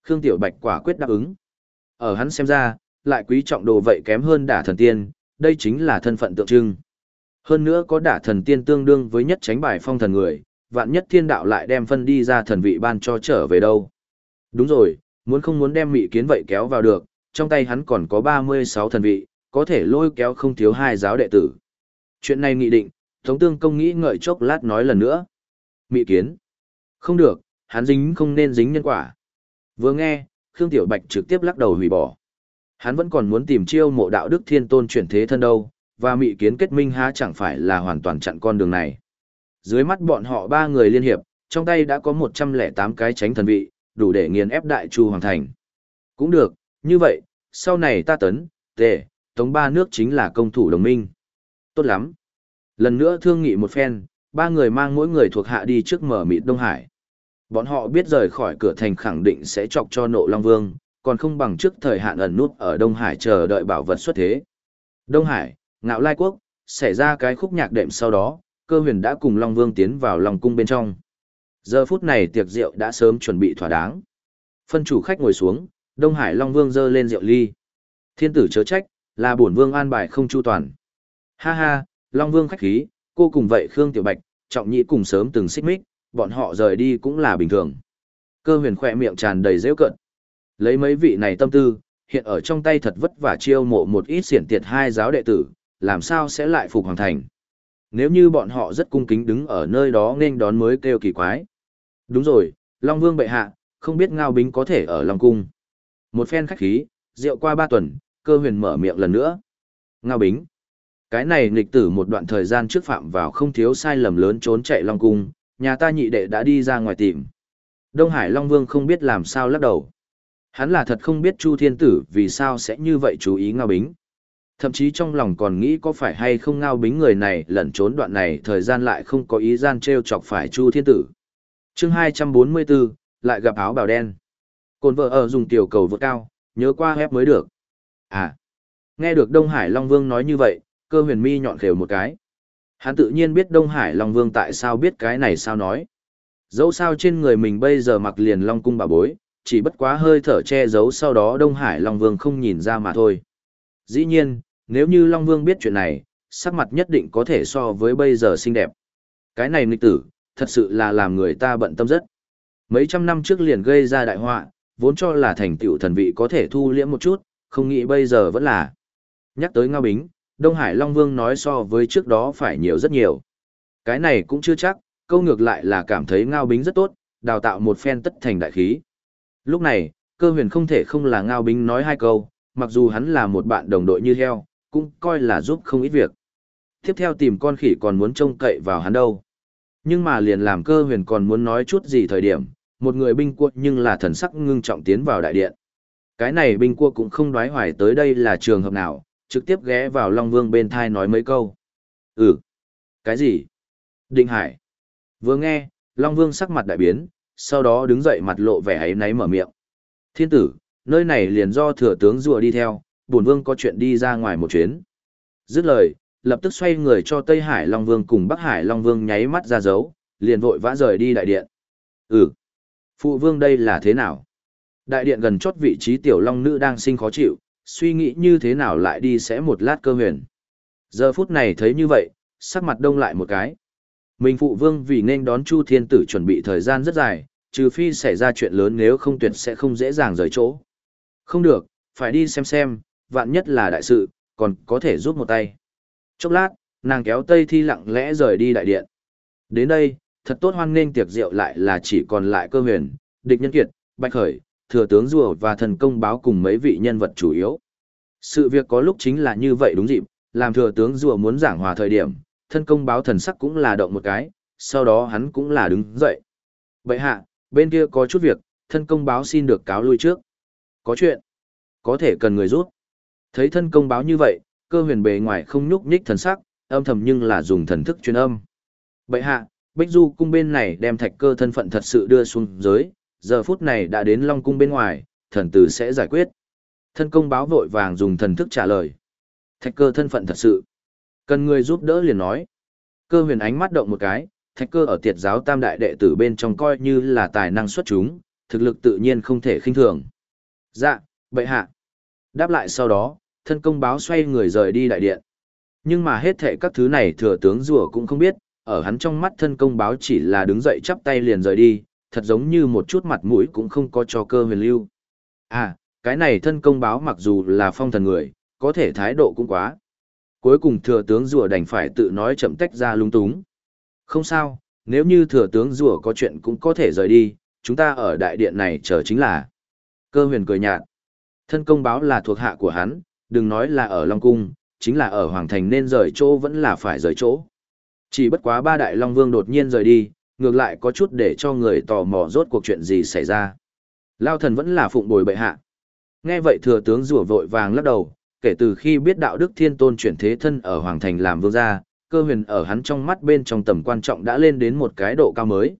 Khương Tiểu Bạch quả quyết đáp ứng. Ở hắn xem ra, lại quý trọng đồ vậy kém hơn đả thần tiên, đây chính là thân phận tượng trưng. Hơn nữa có đả thần tiên tương đương với nhất tránh bài phong thần người, vạn nhất thiên đạo lại đem phân đi ra thần vị ban cho trở về đâu. Đúng rồi, muốn không muốn đem mị kiến vậy kéo vào được, trong tay hắn còn có 36 thần vị, có thể lôi kéo không thiếu hai giáo đệ tử. Chuyện này nghị định, Tống Tương Công nghĩ ngợi chốc lát nói lần nữa. Mị kiến. Không được, hắn dính không nên dính nhân quả. Vừa nghe, Khương Tiểu Bạch trực tiếp lắc đầu hủy bỏ. Hắn vẫn còn muốn tìm chiêu mộ đạo đức thiên tôn chuyển thế thân đâu, và mị kiến kết minh há chẳng phải là hoàn toàn chặn con đường này. Dưới mắt bọn họ ba người liên hiệp, trong tay đã có 108 cái tránh thần vị, đủ để nghiền ép đại chu hoàng thành. Cũng được, như vậy, sau này ta tấn, tề, tống ba nước chính là công thủ đồng minh. Tốt lắm. Lần nữa thương nghị một phen, ba người mang mỗi người thuộc hạ đi trước mở mịt Đông Hải. Bọn họ biết rời khỏi cửa thành khẳng định sẽ chọc cho nộ Long Vương, còn không bằng trước thời hạn ẩn nút ở Đông Hải chờ đợi bảo vật xuất thế. Đông Hải, ngạo lai quốc, xảy ra cái khúc nhạc đệm sau đó, cơ huyền đã cùng Long Vương tiến vào Long Cung bên trong. Giờ phút này tiệc rượu đã sớm chuẩn bị thỏa đáng. Phân chủ khách ngồi xuống, Đông Hải Long Vương dơ lên rượu ly. Thiên tử chớ trách, là bổn vương an bài không chu toàn. Ha ha, Long Vương khách khí, cô cùng vậy Khương Tiểu Bạch, trọng nhị cùng sớm từng xích mích, bọn họ rời đi cũng là bình thường. Cơ huyền khỏe miệng tràn đầy dễ cận. Lấy mấy vị này tâm tư, hiện ở trong tay thật vất vả chiêu mộ một ít siển tiệt hai giáo đệ tử, làm sao sẽ lại phục hoàng thành. Nếu như bọn họ rất cung kính đứng ở nơi đó nên đón mới kêu kỳ quái. Đúng rồi, Long Vương bệ hạ, không biết Ngao Bính có thể ở Long Cung. Một phen khách khí, rượu qua ba tuần, cơ huyền mở miệng lần nữa. Ngao Bính. Cái này nghịch tử một đoạn thời gian trước phạm vào không thiếu sai lầm lớn trốn chạy Long Cung, nhà ta nhị đệ đã đi ra ngoài tìm. Đông Hải Long Vương không biết làm sao lắc đầu. Hắn là thật không biết Chu Thiên Tử vì sao sẽ như vậy chú ý Ngao Bính. Thậm chí trong lòng còn nghĩ có phải hay không Ngao Bính người này lẩn trốn đoạn này thời gian lại không có ý gian treo chọc phải Chu Thiên Tử. chương 244, lại gặp áo bào đen. Cồn vợ ở dùng tiểu cầu vượt cao, nhớ qua hép mới được. À, Nghe được Đông Hải Long Vương nói như vậy, cơ huyền mi nhọn khều một cái. Hắn tự nhiên biết Đông Hải Long Vương tại sao biết cái này sao nói. Dẫu sao trên người mình bây giờ mặc liền Long Cung bà bối, chỉ bất quá hơi thở che giấu sau đó Đông Hải Long Vương không nhìn ra mà thôi. Dĩ nhiên, nếu như Long Vương biết chuyện này, sắc mặt nhất định có thể so với bây giờ xinh đẹp. Cái này nghịch tử, thật sự là làm người ta bận tâm rất. Mấy trăm năm trước liền gây ra đại họa, vốn cho là thành tựu thần vị có thể thu liễm một chút, không nghĩ bây giờ vẫn là. Nhắc tới Ngao Bính, Đông Hải Long Vương nói so với trước đó phải nhiều rất nhiều. Cái này cũng chưa chắc, câu ngược lại là cảm thấy Ngao Bính rất tốt, đào tạo một phen tất thành đại khí. Lúc này, cơ huyền không thể không là Ngao Bính nói hai câu, mặc dù hắn là một bạn đồng đội như heo, cũng coi là giúp không ít việc. Tiếp theo tìm con khỉ còn muốn trông cậy vào hắn đâu. Nhưng mà liền làm cơ huyền còn muốn nói chút gì thời điểm, một người binh cua nhưng là thần sắc ngưng trọng tiến vào đại điện. Cái này binh cua cũng không đoái hoài tới đây là trường hợp nào, trực tiếp ghé vào Long Vương bên thai nói mấy câu. Ừ. Cái gì? Định Hải. Vừa nghe, Long Vương sắc mặt đại biến, sau đó đứng dậy mặt lộ vẻ ấy náy mở miệng. Thiên tử, nơi này liền do thừa tướng rùa đi theo, bổn vương có chuyện đi ra ngoài một chuyến. Dứt lời, lập tức xoay người cho Tây Hải Long Vương cùng Bắc Hải Long Vương nháy mắt ra dấu, liền vội vã rời đi đại điện. Ừ. Phụ vương đây là thế nào? Đại điện gần chốt vị trí tiểu long nữ đang sinh khó chịu, suy nghĩ như thế nào lại đi sẽ một lát cơ huyền. Giờ phút này thấy như vậy, sắc mặt đông lại một cái. Mình phụ vương vì nên đón Chu Thiên Tử chuẩn bị thời gian rất dài, trừ phi xảy ra chuyện lớn nếu không tuyệt sẽ không dễ dàng rời chỗ. Không được, phải đi xem xem, vạn nhất là đại sự, còn có thể giúp một tay. Chốc lát, nàng kéo Tây Thi lặng lẽ rời đi đại điện. Đến đây, thật tốt hoan nghênh tiệc rượu lại là chỉ còn lại cơ huyền, địch nhân kiệt, bạch khởi, thừa tướng rùa và thần công báo cùng mấy vị nhân vật chủ yếu. Sự việc có lúc chính là như vậy đúng dịp, làm thừa tướng rùa muốn giảng hòa thời điểm, thân công báo thần sắc cũng là động một cái, sau đó hắn cũng là đứng dậy. Bệ hạ, bên kia có chút việc, thân công báo xin được cáo lui trước. Có chuyện, có thể cần người rút. Thấy thân công báo như vậy, cơ huyền bề ngoài không nhúc nhích thần sắc, âm thầm nhưng là dùng thần thức truyền âm. Bệ hạ, Bích Du cung bên này đem thạch cơ thân phận thật sự đưa xuống dưới, giờ phút này đã đến Long cung bên ngoài, thần tử sẽ giải quyết. Thân công báo vội vàng dùng thần thức trả lời. Thạch cơ thân phận thật sự. Cần người giúp đỡ liền nói. Cơ huyền ánh mắt động một cái, thạch cơ ở tiệt giáo tam đại đệ tử bên trong coi như là tài năng xuất chúng, thực lực tự nhiên không thể khinh thường. Dạ, bệ hạ. Đáp lại sau đó, thân công báo xoay người rời đi đại điện. Nhưng mà hết thệ các thứ này thừa tướng rùa cũng không biết, ở hắn trong mắt thân công báo chỉ là đứng dậy chắp tay liền rời đi, thật giống như một chút mặt mũi cũng không có cho cơ huyền lưu. À, cái này thân công báo mặc dù là phong thần người, có thể thái độ cũng quá. Cuối cùng thừa tướng rùa đành phải tự nói chậm tách ra lung túng. Không sao, nếu như thừa tướng rùa có chuyện cũng có thể rời đi, chúng ta ở đại điện này chờ chính là. Cơ huyền cười nhạt. Thân công báo là thuộc hạ của hắn, đừng nói là ở Long Cung, chính là ở Hoàng Thành nên rời chỗ vẫn là phải rời chỗ. Chỉ bất quá ba đại Long Vương đột nhiên rời đi, ngược lại có chút để cho người tò mò rốt cuộc chuyện gì xảy ra. Lao thần vẫn là phụng bồi bệ hạ. Nghe vậy thừa tướng rủa vội vàng lắc đầu, kể từ khi biết đạo đức thiên tôn chuyển thế thân ở Hoàng Thành làm vương gia, cơ huyền ở hắn trong mắt bên trong tầm quan trọng đã lên đến một cái độ cao mới.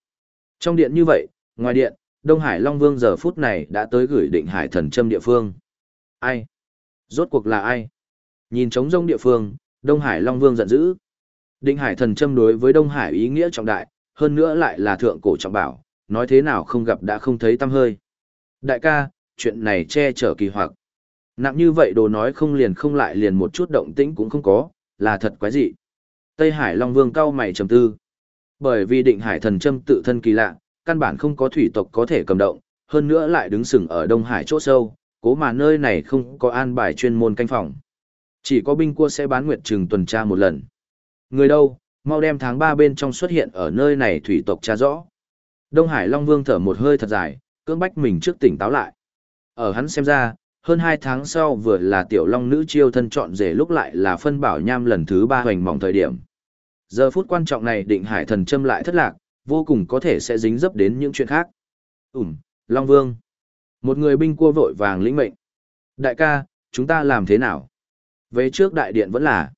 Trong điện như vậy, ngoài điện, Đông Hải Long Vương giờ phút này đã tới gửi định hải thần châm địa phương. Ai? Rốt cuộc là ai? Nhìn trống rông địa phương, Đông Hải Long Vương giận dữ. Định hải thần châm đối với Đông Hải ý nghĩa trọng đại, hơn nữa lại là thượng cổ trọng bảo, nói thế nào không gặp đã không thấy tâm hơi. Đại ca, chuyện này che chở kỳ hoặc. Nặng như vậy đồ nói không liền không lại liền một chút động tĩnh cũng không có, là thật quái dị. Tây Hải Long Vương cao mày trầm tư. Bởi vì định hải thần châm tự thân kỳ lạ, căn bản không có thủy tộc có thể cầm động, hơn nữa lại đứng sừng ở Đông Hải chỗ sâu, cố mà nơi này không có an bài chuyên môn canh phòng. Chỉ có binh cua sẽ bán nguyệt trừng tuần tra một lần. Người đâu, mau đem tháng 3 bên trong xuất hiện ở nơi này thủy tộc tra rõ. Đông Hải Long Vương thở một hơi thật dài, cưỡng bách mình trước tỉnh táo lại. Ở hắn xem ra, hơn 2 tháng sau vừa là tiểu long nữ chiêu thân chọn rể lúc lại là phân bảo nham lần thứ 3 hoành mỏng thời điểm. Giờ phút quan trọng này định hải thần châm lại thất lạc, vô cùng có thể sẽ dính dấp đến những chuyện khác. Ừm, Long Vương. Một người binh cua vội vàng lĩnh mệnh. Đại ca, chúng ta làm thế nào? Về trước đại điện vẫn là.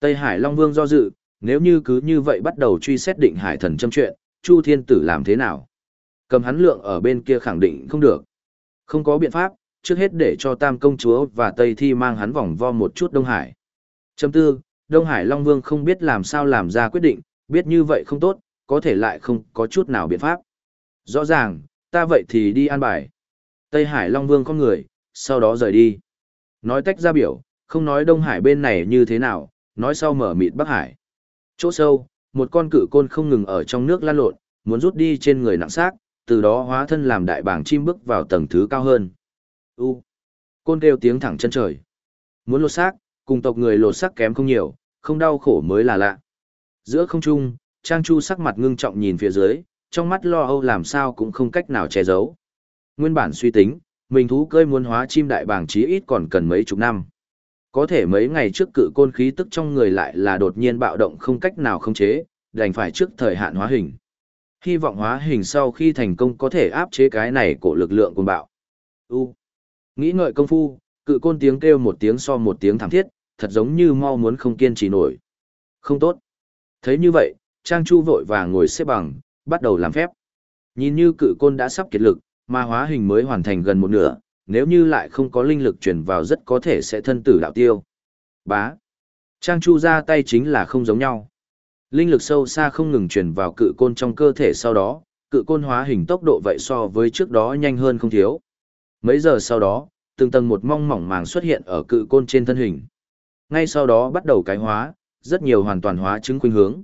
Tây Hải Long Vương do dự, nếu như cứ như vậy bắt đầu truy xét định hải thần châm chuyện, Chu Thiên Tử làm thế nào? Cầm hắn lượng ở bên kia khẳng định không được. Không có biện pháp, trước hết để cho Tam công chúa và Tây Thi mang hắn vòng vo một chút Đông Hải. Châm tư, Đông Hải Long Vương không biết làm sao làm ra quyết định, biết như vậy không tốt, có thể lại không có chút nào biện pháp. Rõ ràng, ta vậy thì đi an bài. Tây Hải Long Vương con người, sau đó rời đi. Nói tách ra biểu, không nói Đông Hải bên này như thế nào, nói sau mở mịt Bắc Hải. Chỗ sâu, một con cự côn không ngừng ở trong nước lan lộn, muốn rút đi trên người nặng xác, từ đó hóa thân làm đại bảng chim bước vào tầng thứ cao hơn. U. Côn kêu tiếng thẳng chân trời. Muốn lột xác, cùng tộc người lột xác kém không nhiều, không đau khổ mới là lạ. Giữa không trung, Trang Chu sắc mặt ngưng trọng nhìn phía dưới, trong mắt lo âu làm sao cũng không cách nào che giấu. Nguyên bản suy tính, mình thú cơi muốn hóa chim đại bàng chí ít còn cần mấy chục năm. Có thể mấy ngày trước cự côn khí tức trong người lại là đột nhiên bạo động không cách nào khống chế, đành phải trước thời hạn hóa hình. Hy vọng hóa hình sau khi thành công có thể áp chế cái này của lực lượng cuồng bạo. U. Nghĩ ngợi công phu, cự côn tiếng kêu một tiếng so một tiếng thảm thiết, thật giống như mau muốn không kiên trì nổi. Không tốt. Thấy như vậy, Trang Chu vội vàng ngồi xếp bằng, bắt đầu làm phép. Nhìn như cự côn đã sắp kiệt lực, mà hóa hình mới hoàn thành gần một nửa, nếu như lại không có linh lực truyền vào rất có thể sẽ thân tử đạo tiêu. Bá. Trang Chu ra tay chính là không giống nhau. Linh lực sâu xa không ngừng truyền vào cự côn trong cơ thể sau đó, cự côn hóa hình tốc độ vậy so với trước đó nhanh hơn không thiếu. Mấy giờ sau đó, từng tầng một mong mỏng màng xuất hiện ở cự côn trên thân hình. Ngay sau đó bắt đầu cái hóa, rất nhiều hoàn toàn hóa chứng khuynh hướng.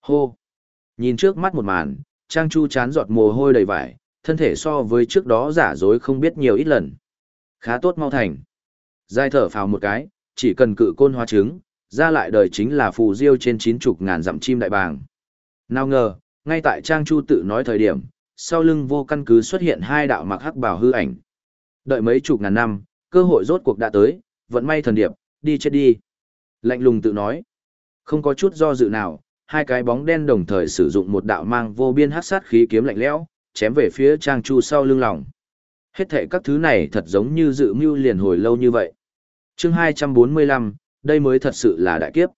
Hô! Nhìn trước mắt một màn, Trang Chu chán giọt mồ hôi đầy vải, thân thể so với trước đó giả dối không biết nhiều ít lần. Khá tốt mau thành. Giai thở phào một cái, chỉ cần cự côn hóa trứng, ra lại đời chính là phù diêu trên chín chục ngàn dặm chim đại bàng. Nào ngờ, ngay tại Trang Chu tự nói thời điểm, sau lưng vô căn cứ xuất hiện hai đạo mặc hắc bảo hư ảnh. Đợi mấy chục ngàn năm, cơ hội rốt cuộc đã tới, vận may thần điệp, đi chết đi. Lạnh lùng tự nói. Không có chút do dự nào, hai cái bóng đen đồng thời sử dụng một đạo mang vô biên hắc sát khí kiếm lạnh lẽo, chém về phía Trang Chu sau lưng lòng. Hết thệ các thứ này thật giống như dự mưu liền hồi lâu như vậy. chương 245, đây mới thật sự là đại kiếp.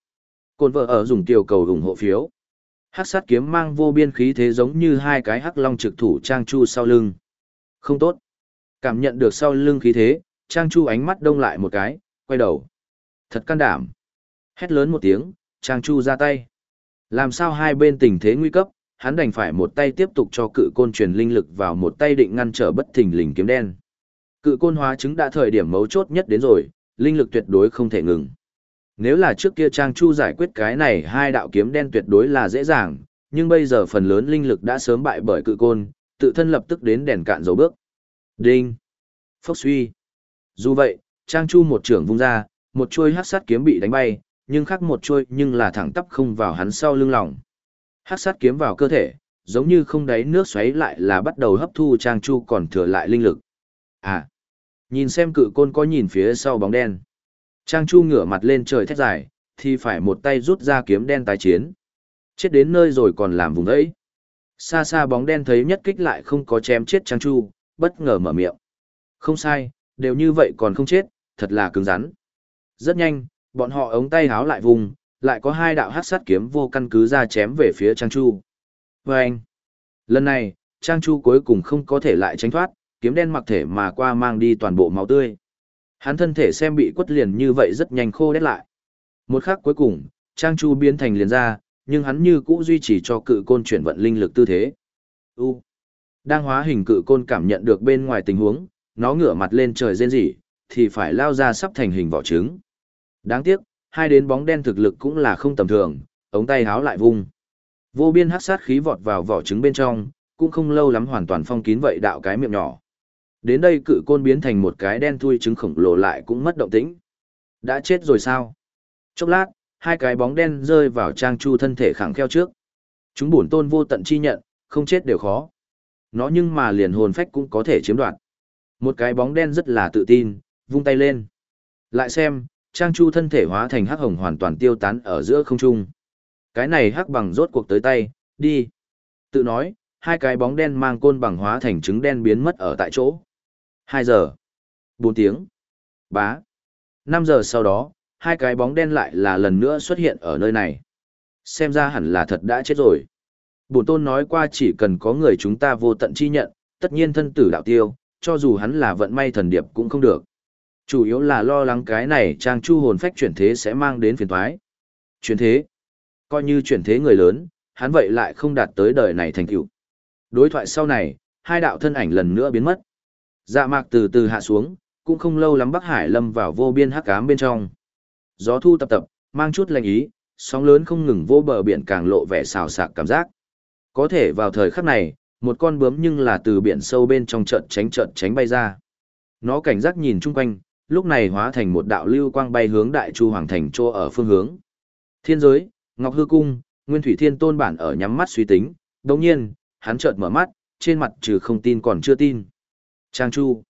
Côn vợ ở dùng tiểu cầu ủng hộ phiếu. Hắc sát kiếm mang vô biên khí thế giống như hai cái hắc long trực thủ Trang Chu sau lưng. Không tốt. Cảm nhận được sau lưng khí thế, Trang Chu ánh mắt đông lại một cái, quay đầu. Thật can đảm. Hét lớn một tiếng, Trang Chu ra tay. Làm sao hai bên tình thế nguy cấp, hắn đành phải một tay tiếp tục cho cự côn truyền linh lực vào một tay định ngăn trở bất thình lình kiếm đen. Cự côn hóa chứng đã thời điểm mấu chốt nhất đến rồi, linh lực tuyệt đối không thể ngừng. Nếu là trước kia Trang Chu giải quyết cái này hai đạo kiếm đen tuyệt đối là dễ dàng, nhưng bây giờ phần lớn linh lực đã sớm bại bởi cự côn, tự thân lập tức đến đèn cạn dấu bước. Đinh! Phốc suy! Dù vậy, Trang Chu một trưởng vung ra, một chuôi hắc sát kiếm bị đánh bay, nhưng khác một chuôi nhưng là thẳng tắp không vào hắn sau lưng lòng. Hắc sát kiếm vào cơ thể, giống như không đáy nước xoáy lại là bắt đầu hấp thu Trang Chu còn thừa lại linh lực. À! Nhìn xem cự côn có nhìn phía sau bóng đen. Trang Chu ngửa mặt lên trời thét dài, thì phải một tay rút ra kiếm đen tái chiến. Chết đến nơi rồi còn làm vùng ấy. Xa xa bóng đen thấy nhất kích lại không có chém chết Trang Chu, bất ngờ mở miệng. Không sai, đều như vậy còn không chết, thật là cứng rắn. Rất nhanh, bọn họ ống tay háo lại vùng, lại có hai đạo hát sát kiếm vô căn cứ ra chém về phía Trang Chu. Và anh, lần này, Trang Chu cuối cùng không có thể lại tránh thoát, kiếm đen mặc thể mà qua mang đi toàn bộ máu tươi. Hắn thân thể xem bị quất liền như vậy rất nhanh khô đét lại. Một khắc cuối cùng, Trang Chu biến thành liền ra, nhưng hắn như cũ duy trì cho cự côn chuyển vận linh lực tư thế. U. Đang hóa hình cự côn cảm nhận được bên ngoài tình huống, nó ngửa mặt lên trời rên rỉ, thì phải lao ra sắp thành hình vỏ trứng. Đáng tiếc, hai đến bóng đen thực lực cũng là không tầm thường, ống tay háo lại vung. Vô biên hắc sát khí vọt vào vỏ trứng bên trong, cũng không lâu lắm hoàn toàn phong kín vậy đạo cái miệng nhỏ. Đến đây cự côn biến thành một cái đen thui trứng khổng lồ lại cũng mất động tĩnh. Đã chết rồi sao? Chốc lát, hai cái bóng đen rơi vào trang chu thân thể khẳng kheo trước. Chúng bổn tôn vô tận chi nhận, không chết đều khó. Nó nhưng mà liền hồn phách cũng có thể chiếm đoạt. Một cái bóng đen rất là tự tin, vung tay lên. Lại xem, trang chu thân thể hóa thành hắc hồng hoàn toàn tiêu tán ở giữa không trung. Cái này hắc bằng rốt cuộc tới tay, đi. Tự nói, hai cái bóng đen mang côn bằng hóa thành trứng đen biến mất ở tại chỗ. 2 giờ, 4 tiếng, bá. 5 giờ sau đó, hai cái bóng đen lại là lần nữa xuất hiện ở nơi này. Xem ra hẳn là thật đã chết rồi. Bổn tôn nói qua chỉ cần có người chúng ta vô tận chi nhận, tất nhiên thân tử đạo tiêu, cho dù hắn là vận may thần điệp cũng không được. Chủ yếu là lo lắng cái này trang chu hồn phách chuyển thế sẽ mang đến phiền toái. Chuyển thế? Coi như chuyển thế người lớn, hắn vậy lại không đạt tới đời này thành tựu. Đối thoại sau này, hai đạo thân ảnh lần nữa biến mất. Dạ mạc từ từ hạ xuống, cũng không lâu lắm Bắc Hải lâm vào vô biên hắc ám bên trong. Gió thu tập tập, mang chút lành ý, sóng lớn không ngừng vô bờ biển càng lộ vẻ xào xạc cảm giác. Có thể vào thời khắc này, một con bướm nhưng là từ biển sâu bên trong trận tránh trận tránh bay ra. Nó cảnh giác nhìn chung quanh, lúc này hóa thành một đạo lưu quang bay hướng đại chu hoàng thành chỗ ở phương hướng. Thiên giới, Ngọc Hư Cung, Nguyên Thủy Thiên Tôn bản ở nhắm mắt suy tính, đồng nhiên, hắn chợt mở mắt, trên mặt trừ không tin còn chưa tin. Trang Chu,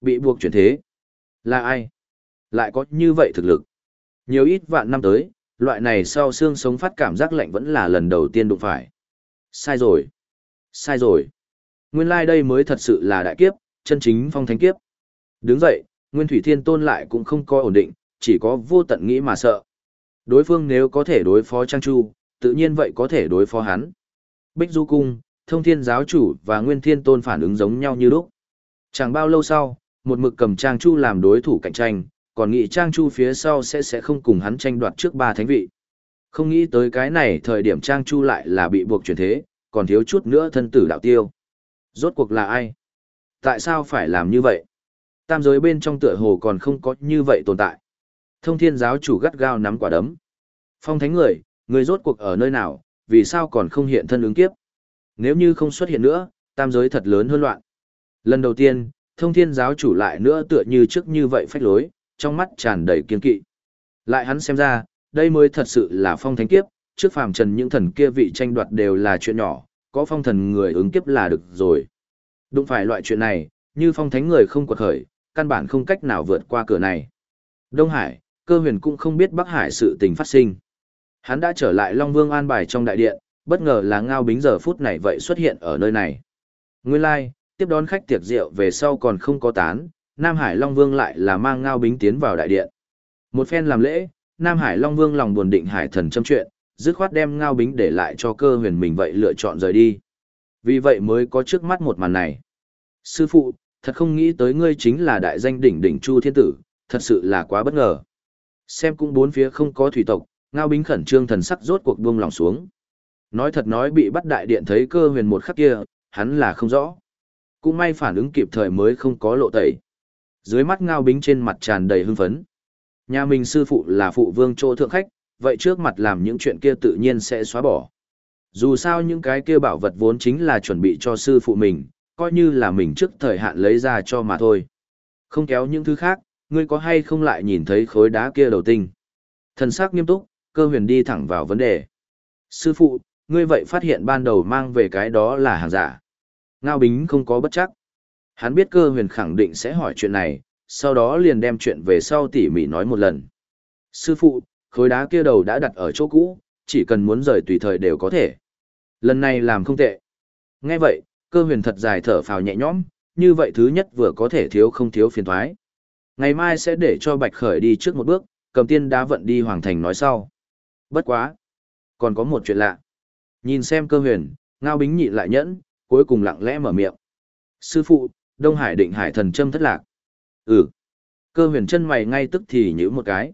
bị buộc chuyển thế. Là ai? Lại có như vậy thực lực. Nhiều ít vạn năm tới, loại này sau xương sống phát cảm giác lạnh vẫn là lần đầu tiên đụng phải. Sai rồi. Sai rồi. Nguyên lai like đây mới thật sự là đại kiếp, chân chính phong thánh kiếp. Đứng dậy, Nguyên Thủy Thiên Tôn lại cũng không có ổn định, chỉ có vô tận nghĩ mà sợ. Đối phương nếu có thể đối phó Trang Chu, tự nhiên vậy có thể đối phó hắn. Bích Du Cung, Thông Thiên Giáo Chủ và Nguyên Thiên Tôn phản ứng giống nhau như lúc. Chẳng bao lâu sau, một mực cầm Trang Chu làm đối thủ cạnh tranh, còn nghĩ Trang Chu phía sau sẽ sẽ không cùng hắn tranh đoạt trước ba thánh vị. Không nghĩ tới cái này thời điểm Trang Chu lại là bị buộc chuyển thế, còn thiếu chút nữa thân tử đạo tiêu. Rốt cuộc là ai? Tại sao phải làm như vậy? Tam giới bên trong tựa hồ còn không có như vậy tồn tại. Thông thiên giáo chủ gắt gao nắm quả đấm. Phong thánh người, người rốt cuộc ở nơi nào, vì sao còn không hiện thân ứng kiếp? Nếu như không xuất hiện nữa, tam giới thật lớn hơn loạn. Lần đầu tiên, thông thiên giáo chủ lại nữa tựa như trước như vậy phách lối, trong mắt tràn đầy kiên kỵ. Lại hắn xem ra, đây mới thật sự là phong thánh kiếp, trước phàm trần những thần kia vị tranh đoạt đều là chuyện nhỏ, có phong thần người ứng kiếp là được rồi. Đúng phải loại chuyện này, như phong thánh người không quật khởi, căn bản không cách nào vượt qua cửa này. Đông Hải, cơ huyền cũng không biết Bắc Hải sự tình phát sinh. Hắn đã trở lại Long Vương an bài trong đại điện, bất ngờ là ngao bính giờ phút này vậy xuất hiện ở nơi này. Nguyên lai, like, tiếp đón khách tiệc rượu về sau còn không có tán, Nam Hải Long Vương lại là mang ngao bính tiến vào đại điện. Một phen làm lễ, Nam Hải Long Vương lòng buồn định hải thần châm chuyện, dứt khoát đem ngao bính để lại cho cơ huyền mình vậy lựa chọn rời đi. Vì vậy mới có trước mắt một màn này. Sư phụ, thật không nghĩ tới ngươi chính là đại danh đỉnh đỉnh Chu Thiên Tử, thật sự là quá bất ngờ. Xem cũng bốn phía không có thủy tộc, ngao bính khẩn trương thần sắc rốt cuộc buông lòng xuống. Nói thật nói bị bắt đại điện thấy cơ huyền một khắc kia, hắn là không rõ. Cũng may phản ứng kịp thời mới không có lộ tẩy. Dưới mắt ngao bính trên mặt tràn đầy hưng phấn. Nhà mình sư phụ là phụ vương chỗ thượng khách, vậy trước mặt làm những chuyện kia tự nhiên sẽ xóa bỏ. Dù sao những cái kia bảo vật vốn chính là chuẩn bị cho sư phụ mình, coi như là mình trước thời hạn lấy ra cho mà thôi. Không kéo những thứ khác, ngươi có hay không lại nhìn thấy khối đá kia đầu tinh. Thần sắc nghiêm túc, cơ huyền đi thẳng vào vấn đề. Sư phụ, ngươi vậy phát hiện ban đầu mang về cái đó là hàng giả. Ngao Bính không có bất chắc. Hắn biết cơ huyền khẳng định sẽ hỏi chuyện này, sau đó liền đem chuyện về sau tỉ mỉ nói một lần. Sư phụ, khối đá kia đầu đã đặt ở chỗ cũ, chỉ cần muốn rời tùy thời đều có thể. Lần này làm không tệ. Nghe vậy, cơ huyền thật dài thở phào nhẹ nhõm, như vậy thứ nhất vừa có thể thiếu không thiếu phiền thoái. Ngày mai sẽ để cho Bạch Khởi đi trước một bước, cầm tiên đá vận đi Hoàng Thành nói sau. Bất quá. Còn có một chuyện lạ. Nhìn xem cơ huyền, ngao bính nhị lại nhẫn, cuối cùng lặng lẽ mở miệng. Sư phụ, Đông Hải định hải thần châm thất lạc. Ừ. Cơ huyền chân mày ngay tức thì nhữ một cái.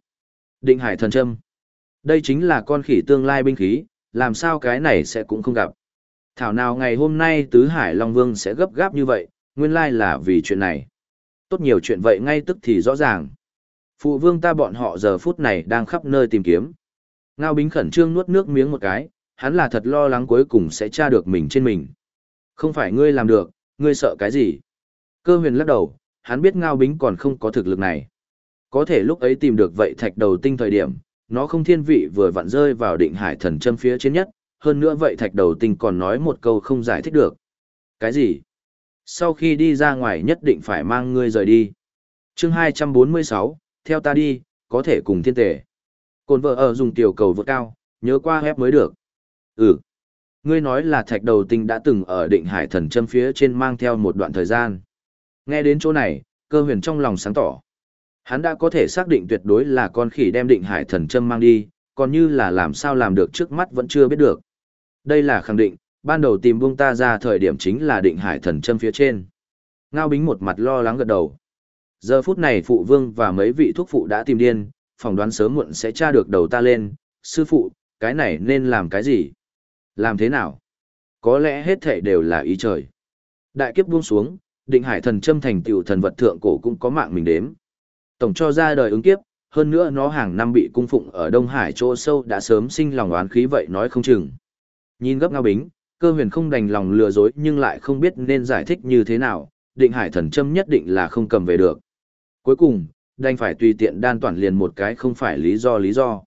Định hải thần châm. Đây chính là con khỉ tương lai binh khí, làm sao cái này sẽ cũng không gặp. Thảo nào ngày hôm nay Tứ Hải Long Vương sẽ gấp gáp như vậy, nguyên lai là vì chuyện này. Tốt nhiều chuyện vậy ngay tức thì rõ ràng. Phụ vương ta bọn họ giờ phút này đang khắp nơi tìm kiếm. Ngao Bính khẩn trương nuốt nước miếng một cái, hắn là thật lo lắng cuối cùng sẽ tra được mình trên mình. Không phải ngươi làm được, ngươi sợ cái gì? Cơ huyền lắc đầu, hắn biết Ngao Bính còn không có thực lực này. Có thể lúc ấy tìm được vậy thạch đầu tinh thời điểm, nó không thiên vị vừa vặn rơi vào định hải thần châm phía trên nhất, hơn nữa vậy thạch đầu tinh còn nói một câu không giải thích được. Cái gì? Sau khi đi ra ngoài nhất định phải mang ngươi rời đi. chương 246, theo ta đi, có thể cùng thiên tể. Cồn vợ ở dùng tiểu cầu vượt cao, nhớ qua hép mới được. Ừ. Ngươi nói là thạch đầu tinh đã từng ở định hải thần châm phía trên mang theo một đoạn thời gian. Nghe đến chỗ này, cơ huyền trong lòng sáng tỏ. Hắn đã có thể xác định tuyệt đối là con khỉ đem định hải thần châm mang đi, còn như là làm sao làm được trước mắt vẫn chưa biết được. Đây là khẳng định, ban đầu tìm buông ta ra thời điểm chính là định hải thần châm phía trên. Ngao Bính một mặt lo lắng gật đầu. Giờ phút này phụ vương và mấy vị thuốc phụ đã tìm điên, phỏng đoán sớm muộn sẽ tra được đầu ta lên. Sư phụ, cái này nên làm cái gì? Làm thế nào? Có lẽ hết thảy đều là ý trời. Đại kiếp buông xuống, định hải thần châm thành tiểu thần vật thượng cổ cũng có mạng mình đếm. Tổng cho ra đời ứng kiếp, hơn nữa nó hàng năm bị cung phụng ở Đông Hải chỗ sâu đã sớm sinh lòng oán khí vậy nói không chừng. Nhìn gấp ngao bính, cơ huyền không đành lòng lừa dối nhưng lại không biết nên giải thích như thế nào, định hải thần châm nhất định là không cầm về được. Cuối cùng, đành phải tùy tiện đan toàn liền một cái không phải lý do lý do.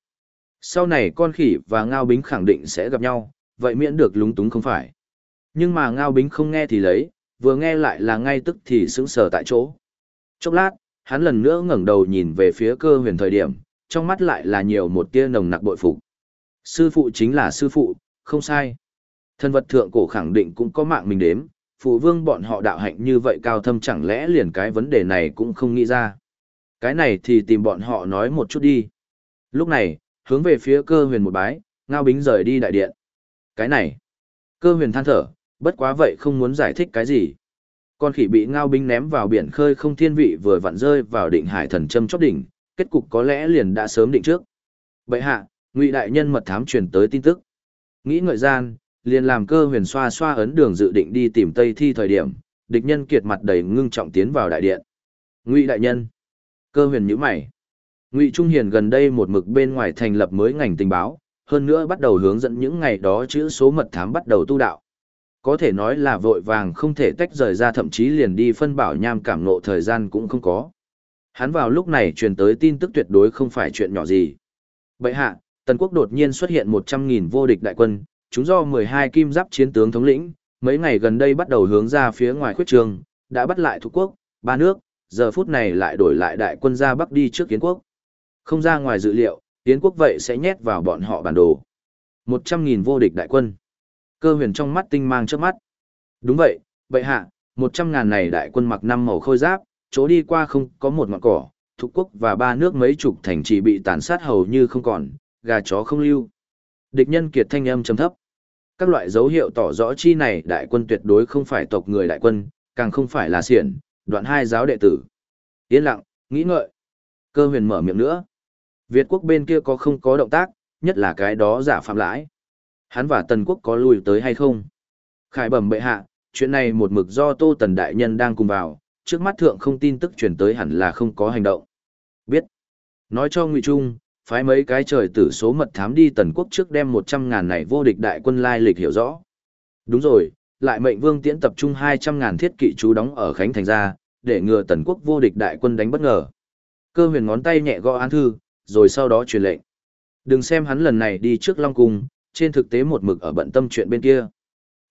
Sau này con khỉ và ngao bính khẳng định sẽ gặp nhau, vậy miễn được lúng túng không phải. Nhưng mà ngao bính không nghe thì lấy, vừa nghe lại là ngay tức thì sững sờ tại chỗ. Chốc lát, hắn lần nữa ngẩng đầu nhìn về phía cơ huyền thời điểm, trong mắt lại là nhiều một tia nồng nặc bội phục. Sư phụ chính là sư phụ, không sai. Thân vật thượng cổ khẳng định cũng có mạng mình đếm, phụ vương bọn họ đạo hạnh như vậy cao thâm chẳng lẽ liền cái vấn đề này cũng không nghĩ ra. Cái này thì tìm bọn họ nói một chút đi. Lúc này, hướng về phía cơ huyền một bái, ngao bính rời đi đại điện. Cái này, cơ huyền than thở, bất quá vậy không muốn giải thích cái gì. Con khỉ bị ngao bính ném vào biển khơi không thiên vị vừa vặn rơi vào định hải thần châm chóp đỉnh, kết cục có lẽ liền đã sớm định trước. Bậy hạ, ngụy đại nhân mật thám truyền tới tin tức. Nghĩ ngợi gian, liền làm cơ huyền xoa xoa ấn đường dự định đi tìm Tây Thi thời điểm, địch nhân kiệt mặt đầy ngưng trọng tiến vào đại điện. Ngụy đại nhân. Cơ huyền nhíu mày. Ngụy Trung Hiền gần đây một mực bên ngoài thành lập mới ngành tình báo, hơn nữa bắt đầu hướng dẫn những ngày đó chữ số mật thám bắt đầu tu đạo có thể nói là vội vàng không thể tách rời ra thậm chí liền đi phân bảo nham cảm nộ thời gian cũng không có. Hắn vào lúc này truyền tới tin tức tuyệt đối không phải chuyện nhỏ gì. Bậy hạ, Tần quốc đột nhiên xuất hiện 100.000 vô địch đại quân, chúng do 12 kim giáp chiến tướng thống lĩnh, mấy ngày gần đây bắt đầu hướng ra phía ngoài khuyết trường, đã bắt lại thuộc quốc, ba nước, giờ phút này lại đổi lại đại quân ra bắc đi trước kiến quốc. Không ra ngoài dự liệu, kiến quốc vậy sẽ nhét vào bọn họ bản đồ. 100.000 vô địch đại quân. Cơ huyền trong mắt tinh mang trước mắt. Đúng vậy, vậy hạ, một trăm ngàn này đại quân mặc năm màu khôi giáp, chỗ đi qua không có một ngọn cỏ, thuộc quốc và ba nước mấy chục thành trì bị tàn sát hầu như không còn, gà chó không lưu. Địch nhân kiệt thanh âm trầm thấp. Các loại dấu hiệu tỏ rõ chi này đại quân tuyệt đối không phải tộc người đại quân, càng không phải là xiển, đoạn hai giáo đệ tử. Yên lặng, nghĩ ngợi. Cơ huyền mở miệng nữa. Việt quốc bên kia có không có động tác, nhất là cái đó giả phạm lãi hắn và Tần Quốc có lui tới hay không? Khải bẩm bệ hạ, chuyện này một mực do Tô Tần Đại Nhân đang cùng vào, trước mắt thượng không tin tức truyền tới hẳn là không có hành động. Biết. Nói cho Ngụy Trung, phái mấy cái trời tử số mật thám đi Tần Quốc trước đem một trăm ngàn này vô địch đại quân lai lịch hiểu rõ. Đúng rồi, lại mệnh vương tiễn tập trung hai trăm ngàn thiết kỵ chú đóng ở Khánh Thành ra, để ngừa Tần Quốc vô địch đại quân đánh bất ngờ. Cơ huyền ngón tay nhẹ gõ án thư, rồi sau đó truyền lệnh. Đừng xem hắn lần này đi trước Long Cung, trên thực tế một mực ở bận tâm chuyện bên kia.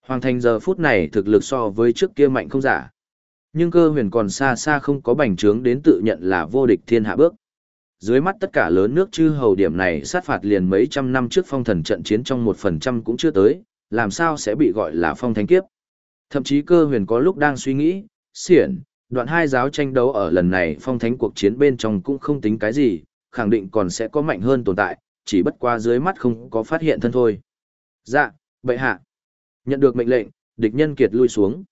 Hoàng thành giờ phút này thực lực so với trước kia mạnh không giả. Nhưng cơ huyền còn xa xa không có bành trướng đến tự nhận là vô địch thiên hạ bước. Dưới mắt tất cả lớn nước chư hầu điểm này sát phạt liền mấy trăm năm trước phong thần trận chiến trong một phần trăm cũng chưa tới, làm sao sẽ bị gọi là phong thánh kiếp. Thậm chí cơ huyền có lúc đang suy nghĩ, xiển, đoạn hai giáo tranh đấu ở lần này phong thánh cuộc chiến bên trong cũng không tính cái gì, khẳng định còn sẽ có mạnh hơn tồn tại, chỉ bất qua dưới mắt không có phát hiện thân thôi. Dạ, bệ hạ. Nhận được mệnh lệnh, địch nhân kiệt lui xuống.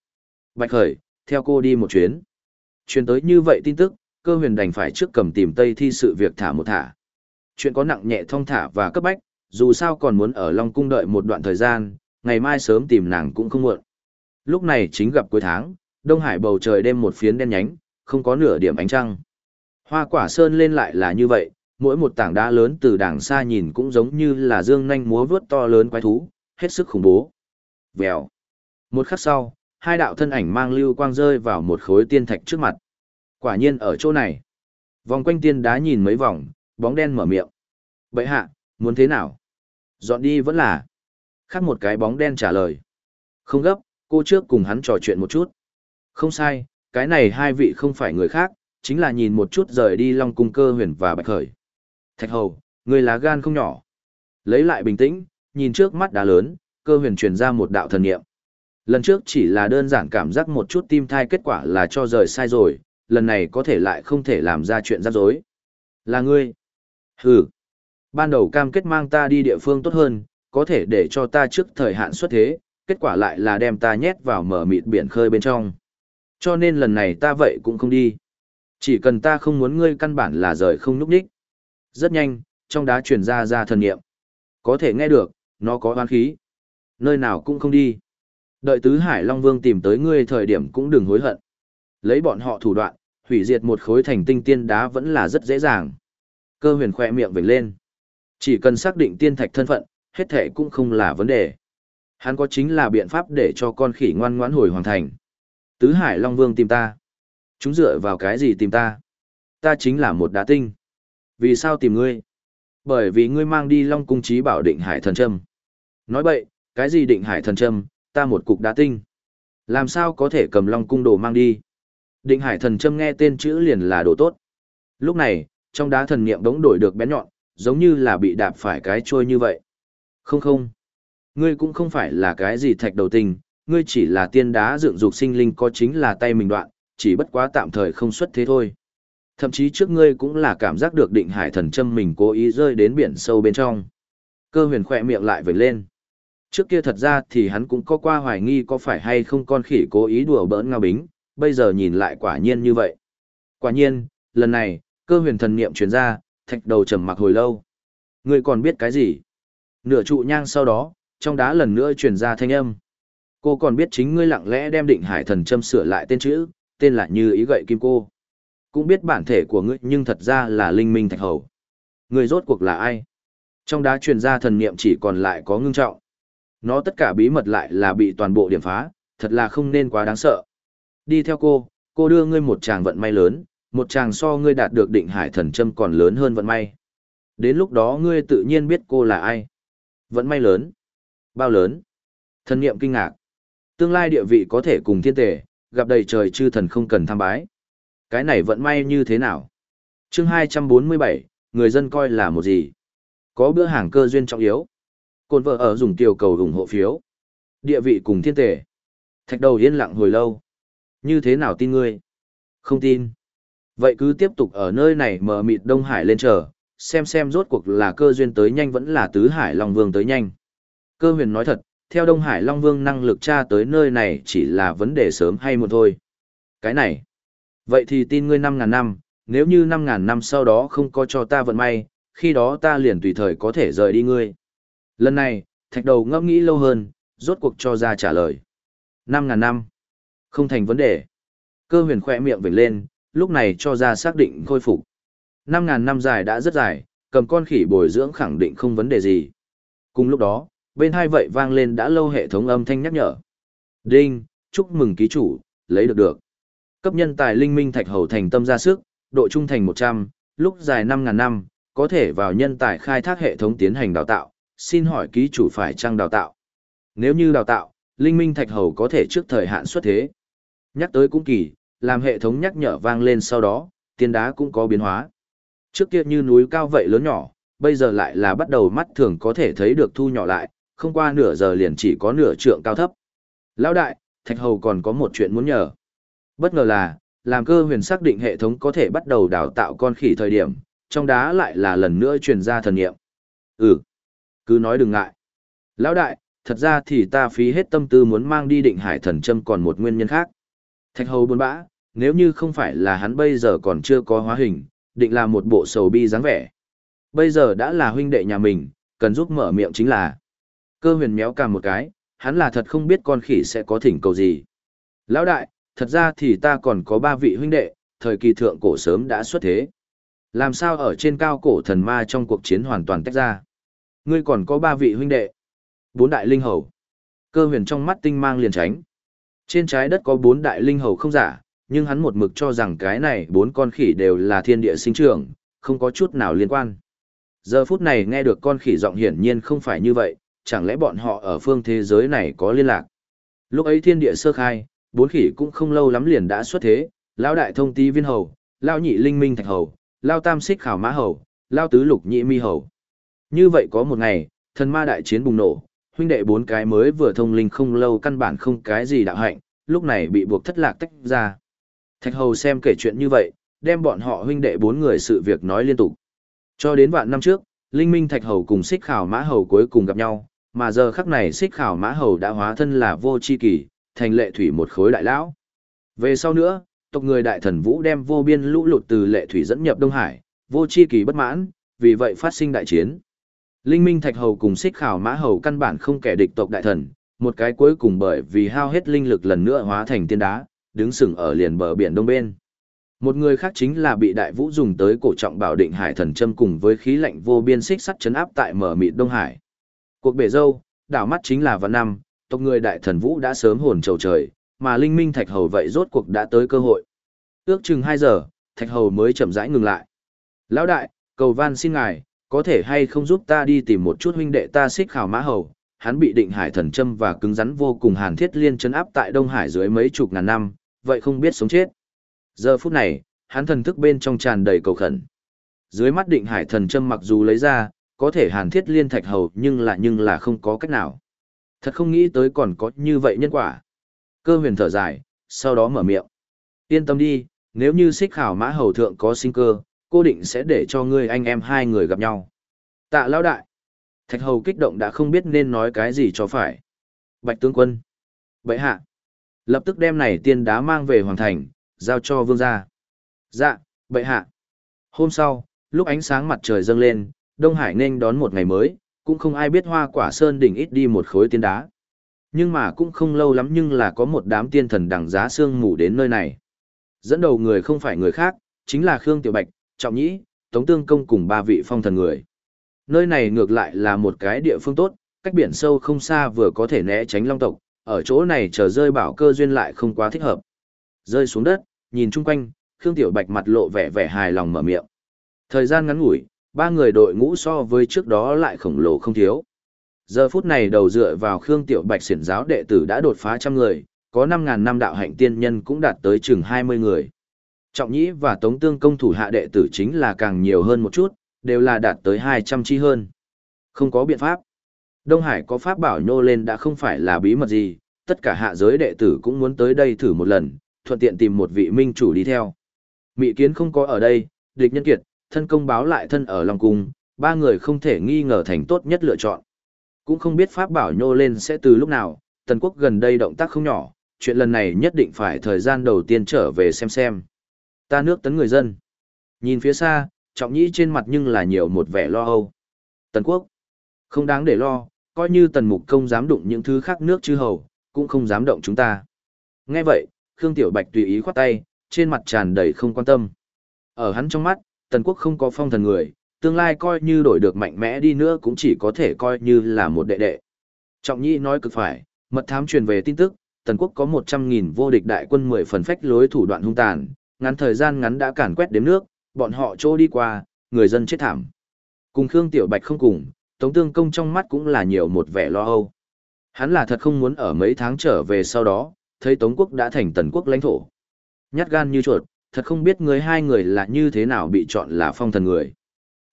Bạch Khởi, theo cô đi một chuyến. Truyền tới như vậy tin tức, cơ huyền đành phải trước cầm tìm Tây thi sự việc thả một thả. Chuyện có nặng nhẹ thong thả và cấp bách, dù sao còn muốn ở Long Cung đợi một đoạn thời gian, ngày mai sớm tìm nàng cũng không muộn. Lúc này chính gặp cuối tháng, Đông Hải bầu trời đêm một phiến đen nhánh, không có nửa điểm ánh trăng. Hoa quả sơn lên lại là như vậy, mỗi một tảng đá lớn từ đàng xa nhìn cũng giống như là dương nanh múa vướt to lớn quái thú, hết sức khủng bố. Vèo. Một khắc sau, hai đạo thân ảnh mang lưu quang rơi vào một khối tiên thạch trước mặt. Quả nhiên ở chỗ này. Vòng quanh tiên đá nhìn mấy vòng, bóng đen mở miệng. Bậy hạ, muốn thế nào? Dọn đi vẫn là. Khác một cái bóng đen trả lời. Không gấp, cô trước cùng hắn trò chuyện một chút. Không sai, cái này hai vị không phải người khác, chính là nhìn một chút rời đi Long Cung cơ huyền và bạch khởi. Thạch hầu, người lá gan không nhỏ. Lấy lại bình tĩnh, nhìn trước mắt đá lớn, cơ huyền truyền ra một đạo thần niệm. Lần trước chỉ là đơn giản cảm giác một chút tim thai kết quả là cho rời sai rồi, lần này có thể lại không thể làm ra chuyện rắc rối. Là ngươi. Hừ. Ban đầu cam kết mang ta đi địa phương tốt hơn, có thể để cho ta trước thời hạn xuất thế, kết quả lại là đem ta nhét vào mở mịt biển khơi bên trong. Cho nên lần này ta vậy cũng không đi. Chỉ cần ta không muốn ngươi căn bản là rời không núp đích. Rất nhanh, trong đá truyền ra ra thần niệm. Có thể nghe được, nó có oan khí. Nơi nào cũng không đi. Đợi tứ Hải Long Vương tìm tới ngươi thời điểm cũng đừng hối hận. Lấy bọn họ thủ đoạn, hủy diệt một khối thành tinh tiên đá vẫn là rất dễ dàng. Cơ huyền khỏe miệng vểnh lên. Chỉ cần xác định tiên thạch thân phận, hết thể cũng không là vấn đề. Hắn có chính là biện pháp để cho con khỉ ngoan ngoãn hồi hoàn thành. Tứ Hải Long Vương tìm ta. Chúng dựa vào cái gì tìm ta? Ta chính là một đá tinh. Vì sao tìm ngươi? Bởi vì ngươi mang đi Long Cung Trí Bảo Định Hải Thần Trâm. Nói bậy, cái gì Định Hải Thần Trâm, ta một cục đá tinh. Làm sao có thể cầm Long Cung đồ mang đi? Định Hải Thần Trâm nghe tên chữ liền là đồ tốt. Lúc này, trong đá thần niệm bỗng đổi được bén nhọn, giống như là bị đạp phải cái trôi như vậy. Không không. Ngươi cũng không phải là cái gì thạch đầu tình, ngươi chỉ là tiên đá dựng dục sinh linh có chính là tay mình đoạn, chỉ bất quá tạm thời không xuất thế thôi. Thậm chí trước ngươi cũng là cảm giác được định hải thần châm mình cố ý rơi đến biển sâu bên trong. Cơ huyền khỏe miệng lại vểnh lên. Trước kia thật ra thì hắn cũng có qua hoài nghi có phải hay không con khỉ cố ý đùa bỡn ngao bính, bây giờ nhìn lại quả nhiên như vậy. Quả nhiên, lần này, cơ huyền thần niệm truyền ra, thạch đầu trầm mặc hồi lâu. Ngươi còn biết cái gì? Nửa trụ nhang sau đó, trong đá lần nữa truyền ra thanh âm. Cô còn biết chính ngươi lặng lẽ đem định hải thần châm sửa lại tên chữ, tên là như ý gậy kim cô. Cũng biết bản thể của ngươi nhưng thật ra là linh minh thạch hầu. Ngươi rốt cuộc là ai? Trong đá truyền ra thần niệm chỉ còn lại có ngưng trọng. Nó tất cả bí mật lại là bị toàn bộ điểm phá, thật là không nên quá đáng sợ. Đi theo cô, cô đưa ngươi một chàng vận may lớn, một chàng so ngươi đạt được định hải thần châm còn lớn hơn vận may. Đến lúc đó ngươi tự nhiên biết cô là ai. Vận may lớn. Bao lớn? Thần niệm kinh ngạc. Tương lai địa vị có thể cùng thiên tể, gặp đầy trời chư thần không cần tham bái. Cái này vận may như thế nào? chương 247, người dân coi là một gì? Có bữa hàng cơ duyên trọng yếu. Côn vợ ở dùng tiểu cầu ủng hộ phiếu. Địa vị cùng thiên tể. Thạch đầu yên lặng hồi lâu. Như thế nào tin ngươi? Không tin. Vậy cứ tiếp tục ở nơi này mở mịt Đông Hải lên chờ, xem xem rốt cuộc là cơ duyên tới nhanh vẫn là tứ Hải Long Vương tới nhanh. Cơ huyền nói thật, theo Đông Hải Long Vương năng lực tra tới nơi này chỉ là vấn đề sớm hay muộn thôi. Cái này. Vậy thì tin ngươi 5.000 năm, nếu như 5.000 năm sau đó không có cho ta vận may, khi đó ta liền tùy thời có thể rời đi ngươi. Lần này, thạch đầu ngẫm nghĩ lâu hơn, rốt cuộc cho ra trả lời. 5.000 năm. Không thành vấn đề. Cơ huyền khỏe miệng vểnh lên, lúc này cho ra xác định khôi phục. 5.000 năm dài đã rất dài, cầm con khỉ bồi dưỡng khẳng định không vấn đề gì. Cùng lúc đó, bên hai vậy vang lên đã lâu hệ thống âm thanh nhắc nhở. Đinh, chúc mừng ký chủ, lấy được được. Cấp nhân tài linh minh thạch hầu thành tâm ra sức, độ trung thành 100, lúc dài 5.000 năm, có thể vào nhân tài khai thác hệ thống tiến hành đào tạo, xin hỏi ký chủ phải chăng đào tạo. Nếu như đào tạo, linh minh thạch hầu có thể trước thời hạn xuất thế. Nhắc tới cũng kỳ, làm hệ thống nhắc nhở vang lên sau đó, tiên đá cũng có biến hóa. Trước kia như núi cao vậy lớn nhỏ, bây giờ lại là bắt đầu mắt thường có thể thấy được thu nhỏ lại, không qua nửa giờ liền chỉ có nửa trượng cao thấp. Lão đại, Thạch Hầu còn có một chuyện muốn nhờ. Bất ngờ là, làm cơ huyền xác định hệ thống có thể bắt đầu đào tạo con khỉ thời điểm, trong đá lại là lần nữa truyền ra thần nghiệm. Ừ, cứ nói đừng ngại. Lão đại, thật ra thì ta phí hết tâm tư muốn mang đi định hải thần châm còn một nguyên nhân khác. Thạch Hầu buồn bã, nếu như không phải là hắn bây giờ còn chưa có hóa hình, định là một bộ sầu bi dáng vẻ. Bây giờ đã là huynh đệ nhà mình, cần giúp mở miệng chính là. Cơ huyền méo cả một cái, hắn là thật không biết con khỉ sẽ có thỉnh cầu gì. Lão đại, thật ra thì ta còn có ba vị huynh đệ, thời kỳ thượng cổ sớm đã xuất thế. Làm sao ở trên cao cổ thần ma trong cuộc chiến hoàn toàn tách ra? Ngươi còn có ba vị huynh đệ. Bốn đại linh hầu. Cơ huyền trong mắt tinh mang liền tránh. Trên trái đất có bốn đại linh hầu không giả, nhưng hắn một mực cho rằng cái này bốn con khỉ đều là thiên địa sinh trưởng, không có chút nào liên quan. Giờ phút này nghe được con khỉ giọng hiển nhiên không phải như vậy, chẳng lẽ bọn họ ở phương thế giới này có liên lạc. Lúc ấy thiên địa sơ khai, bốn khỉ cũng không lâu lắm liền đã xuất thế, lao đại thông tí viên hầu, lao nhị linh minh thạch hầu, lao tam xích khảo mã hầu, lao tứ lục nhị mi hầu. Như vậy có một ngày, thần ma đại chiến bùng nổ, huynh đệ bốn cái mới vừa thông linh không lâu căn bản không cái gì đạo hạnh, lúc này bị buộc thất lạc tách ra. Thạch hầu xem kể chuyện như vậy, đem bọn họ huynh đệ bốn người sự việc nói liên tục. Cho đến vạn năm trước, Linh Minh Thạch Hầu cùng Xích Khảo Mã Hầu cuối cùng gặp nhau, mà giờ khắc này Xích Khảo Mã Hầu đã hóa thân là vô chi kỳ, thành lệ thủy một khối đại lão. Về sau nữa, tộc người đại thần Vũ đem vô biên lũ lụt từ lệ thủy dẫn nhập Đông Hải, vô chi kỳ bất mãn, vì vậy phát sinh đại chiến. Linh Minh Thạch Hầu cùng Xích Khảo Mã Hầu căn bản không kẻ địch tộc đại thần, một cái cuối cùng bởi vì hao hết linh lực lần nữa hóa thành tiên đá, đứng sừng ở liền bờ biển đông bên. Một người khác chính là bị Đại Vũ dùng tới cổ trọng bảo định hải thần châm cùng với khí lạnh vô biên xích sắt chấn áp tại mở mịt Đông Hải. Cuộc bể dâu, đảo mắt chính là vạn năm, tộc người đại thần Vũ đã sớm hồn trầu trời, mà linh minh thạch hầu vậy rốt cuộc đã tới cơ hội. Ước chừng 2 giờ, thạch hầu mới chậm rãi ngừng lại. Lão đại, cầu van xin ngài, có thể hay không giúp ta đi tìm một chút huynh đệ ta xích khảo mã hầu, hắn bị định hải thần châm và cứng rắn vô cùng hàn thiết liên chấn áp tại Đông Hải dưới mấy chục ngàn năm, vậy không biết sống chết. Giờ phút này, hắn thần thức bên trong tràn đầy cầu khẩn. Dưới mắt định hải thần châm mặc dù lấy ra, có thể hàn thiết liên thạch hầu nhưng là nhưng là không có cách nào. Thật không nghĩ tới còn có như vậy nhân quả. Cơ huyền thở dài, sau đó mở miệng. Yên tâm đi, nếu như xích khảo mã hầu thượng có sinh cơ, cô định sẽ để cho ngươi anh em hai người gặp nhau. Tạ lão đại. Thạch hầu kích động đã không biết nên nói cái gì cho phải. Bạch tướng quân. Vậy hạ. Lập tức đem này tiên đá mang về hoàng thành, giao cho vương gia. Dạ, bậy hạ. Hôm sau, lúc ánh sáng mặt trời dâng lên, Đông Hải nên đón một ngày mới, cũng không ai biết hoa quả sơn đỉnh ít đi một khối tiên đá. Nhưng mà cũng không lâu lắm nhưng là có một đám tiên thần đẳng giá xương mù đến nơi này. Dẫn đầu người không phải người khác, chính là Khương Tiểu Bạch, Trọng Nhĩ, Tống Tương Công cùng ba vị phong thần người. Nơi này ngược lại là một cái địa phương tốt, cách biển sâu không xa vừa có thể né tránh long tộc, ở chỗ này chờ rơi bảo cơ duyên lại không quá thích hợp. Rơi xuống đất, nhìn chung quanh, Khương Tiểu Bạch mặt lộ vẻ vẻ hài lòng mở miệng. Thời gian ngắn ngủi, ba người đội ngũ so với trước đó lại khổng lồ không thiếu. Giờ phút này đầu dựa vào Khương Tiểu Bạch xiển giáo đệ tử đã đột phá trăm người, có 5.000 năm đạo hạnh tiên nhân cũng đạt tới chừng 20 người. Trọng Nhĩ và Tống Tương công thủ hạ đệ tử chính là càng nhiều hơn một chút, đều là đạt tới 200 chi hơn. Không có biện pháp. Đông Hải có pháp bảo nhô lên đã không phải là bí mật gì, tất cả hạ giới đệ tử cũng muốn tới đây thử một lần, thuận tiện tìm một vị minh chủ đi theo. Mị kiến không có ở đây, địch nhân kiệt, thân công báo lại thân ở Long Cung, ba người không thể nghi ngờ thành tốt nhất lựa chọn. Cũng không biết pháp bảo nhô lên sẽ từ lúc nào, tần quốc gần đây động tác không nhỏ, chuyện lần này nhất định phải thời gian đầu tiên trở về xem xem. Ta nước tấn người dân. Nhìn phía xa, trọng nhĩ trên mặt nhưng là nhiều một vẻ lo âu. Tần quốc, không đáng để lo, coi như tần mục công dám đụng những thứ khác nước chư hầu, cũng không dám động chúng ta. Nghe vậy, Khương Tiểu Bạch tùy ý khoát tay, trên mặt tràn đầy không quan tâm. Ở hắn trong mắt, tần quốc không có phong thần người, tương lai coi như đổi được mạnh mẽ đi nữa cũng chỉ có thể coi như là một đệ đệ. Trọng nhĩ nói cực phải, mật thám truyền về tin tức, tần quốc có 100.000 vô địch đại quân 10 phần phách lối thủ đoạn hung tàn, ngắn thời gian ngắn đã càn quét đếm nước, bọn họ trô đi qua, người dân chết thảm. Cùng Khương Tiểu Bạch không cùng, Tống Tương Công trong mắt cũng là nhiều một vẻ lo âu. Hắn là thật không muốn ở mấy tháng trở về sau đó, thấy Tống Quốc đã thành tần quốc lãnh thổ. Nhát gan như chuột, thật không biết người hai người là như thế nào bị chọn là phong thần người.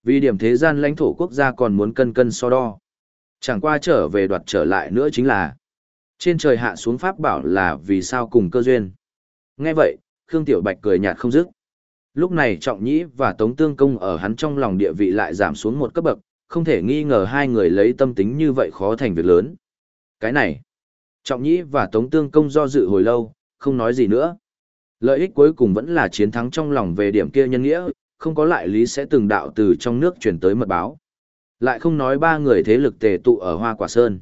Vì điểm thế gian lãnh thổ quốc gia còn muốn cân cân so đo. Chẳng qua trở về đoạt trở lại nữa chính là trên trời hạ xuống pháp bảo là vì sao cùng cơ duyên. Nghe vậy, Khương Tiểu Bạch cười nhạt không dứt. Lúc này Trọng Nhĩ và Tống Tương Công ở hắn trong lòng địa vị lại giảm xuống một cấp bậc, không thể nghi ngờ hai người lấy tâm tính như vậy khó thành việc lớn. Cái này, Trọng Nhĩ và Tống Tương Công do dự hồi lâu, không nói gì nữa. Lợi ích cuối cùng vẫn là chiến thắng trong lòng về điểm kia nhân nghĩa, không có lại lý sẽ từng đạo từ trong nước chuyển tới mật báo. Lại không nói ba người thế lực tề tụ ở Hoa Quả Sơn.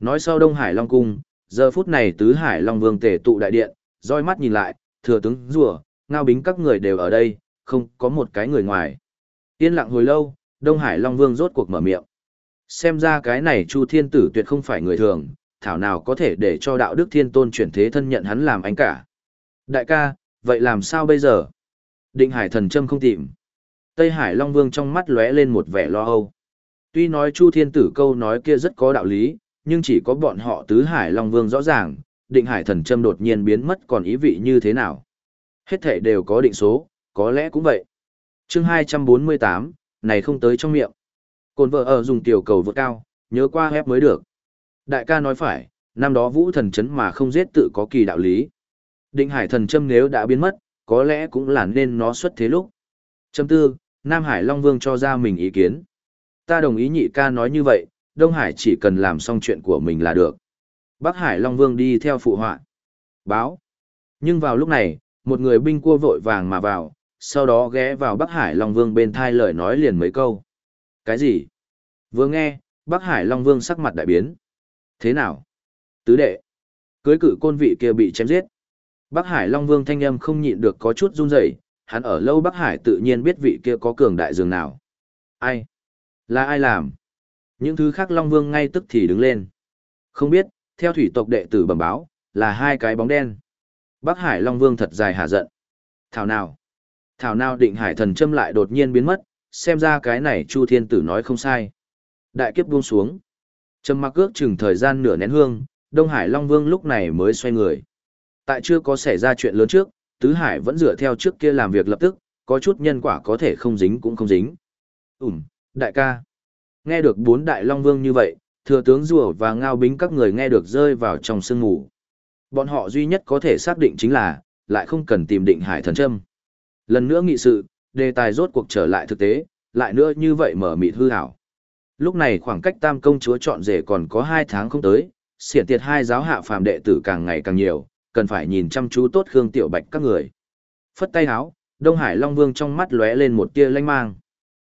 Nói sau Đông Hải Long Cung, giờ phút này tứ Hải Long Vương tề tụ đại điện, roi mắt nhìn lại, thừa tướng rùa, ngao bính các người đều ở đây, không có một cái người ngoài. Yên lặng hồi lâu, Đông Hải Long Vương rốt cuộc mở miệng. Xem ra cái này Chu Thiên Tử tuyệt không phải người thường, thảo nào có thể để cho đạo đức thiên tôn chuyển thế thân nhận hắn làm anh cả. Đại ca, vậy làm sao bây giờ? Định Hải thần châm không tìm. Tây Hải Long Vương trong mắt lóe lên một vẻ lo âu. Tuy nói Chu Thiên Tử câu nói kia rất có đạo lý, nhưng chỉ có bọn họ tứ Hải Long Vương rõ ràng, định Hải thần châm đột nhiên biến mất còn ý vị như thế nào. Hết thể đều có định số, có lẽ cũng vậy. chương 248, này không tới trong miệng. Cồn vợ ở dùng tiểu cầu vượt cao, nhớ qua hép mới được. Đại ca nói phải, năm đó vũ thần chấn mà không giết tự có kỳ đạo lý. Định hải thần châm nếu đã biến mất, có lẽ cũng là nên nó xuất thế lúc. Châm tư, Nam Hải Long Vương cho ra mình ý kiến. Ta đồng ý nhị ca nói như vậy, Đông Hải chỉ cần làm xong chuyện của mình là được. Bắc Hải Long Vương đi theo phụ họa. Báo. Nhưng vào lúc này, một người binh cua vội vàng mà vào, sau đó ghé vào Bắc Hải Long Vương bên thai lời nói liền mấy câu. Cái gì? Vừa nghe, Bắc Hải Long Vương sắc mặt đại biến. Thế nào? Tứ đệ. Cưới cử côn vị kia bị chém giết. Bắc Hải Long Vương thanh âm không nhịn được có chút run rẩy, hắn ở lâu Bắc Hải tự nhiên biết vị kia có cường đại dường nào. Ai? Là ai làm? Những thứ khác Long Vương ngay tức thì đứng lên. Không biết, theo thủy tộc đệ tử bẩm báo, là hai cái bóng đen. Bắc Hải Long Vương thật dài hạ giận. Thảo nào? Thảo nào định hải thần châm lại đột nhiên biến mất, xem ra cái này Chu Thiên Tử nói không sai. Đại kiếp buông xuống. Trầm mặc ước chừng thời gian nửa nén hương, Đông Hải Long Vương lúc này mới xoay người. Tại chưa có xảy ra chuyện lớn trước, Tứ Hải vẫn dựa theo trước kia làm việc lập tức, có chút nhân quả có thể không dính cũng không dính. Ừm, đại ca. Nghe được bốn đại Long Vương như vậy, thừa tướng rùa và ngao bính các người nghe được rơi vào trong sương ngủ. Bọn họ duy nhất có thể xác định chính là, lại không cần tìm định hải thần châm. Lần nữa nghị sự, đề tài rốt cuộc trở lại thực tế, lại nữa như vậy mở mịt hư hảo. Lúc này khoảng cách tam công chúa chọn rể còn có hai tháng không tới, xiển tiệt hai giáo hạ phàm đệ tử càng ngày càng nhiều, cần phải nhìn chăm chú tốt Khương Tiểu Bạch các người. Phất tay háo, Đông Hải Long Vương trong mắt lóe lên một tia lanh mang.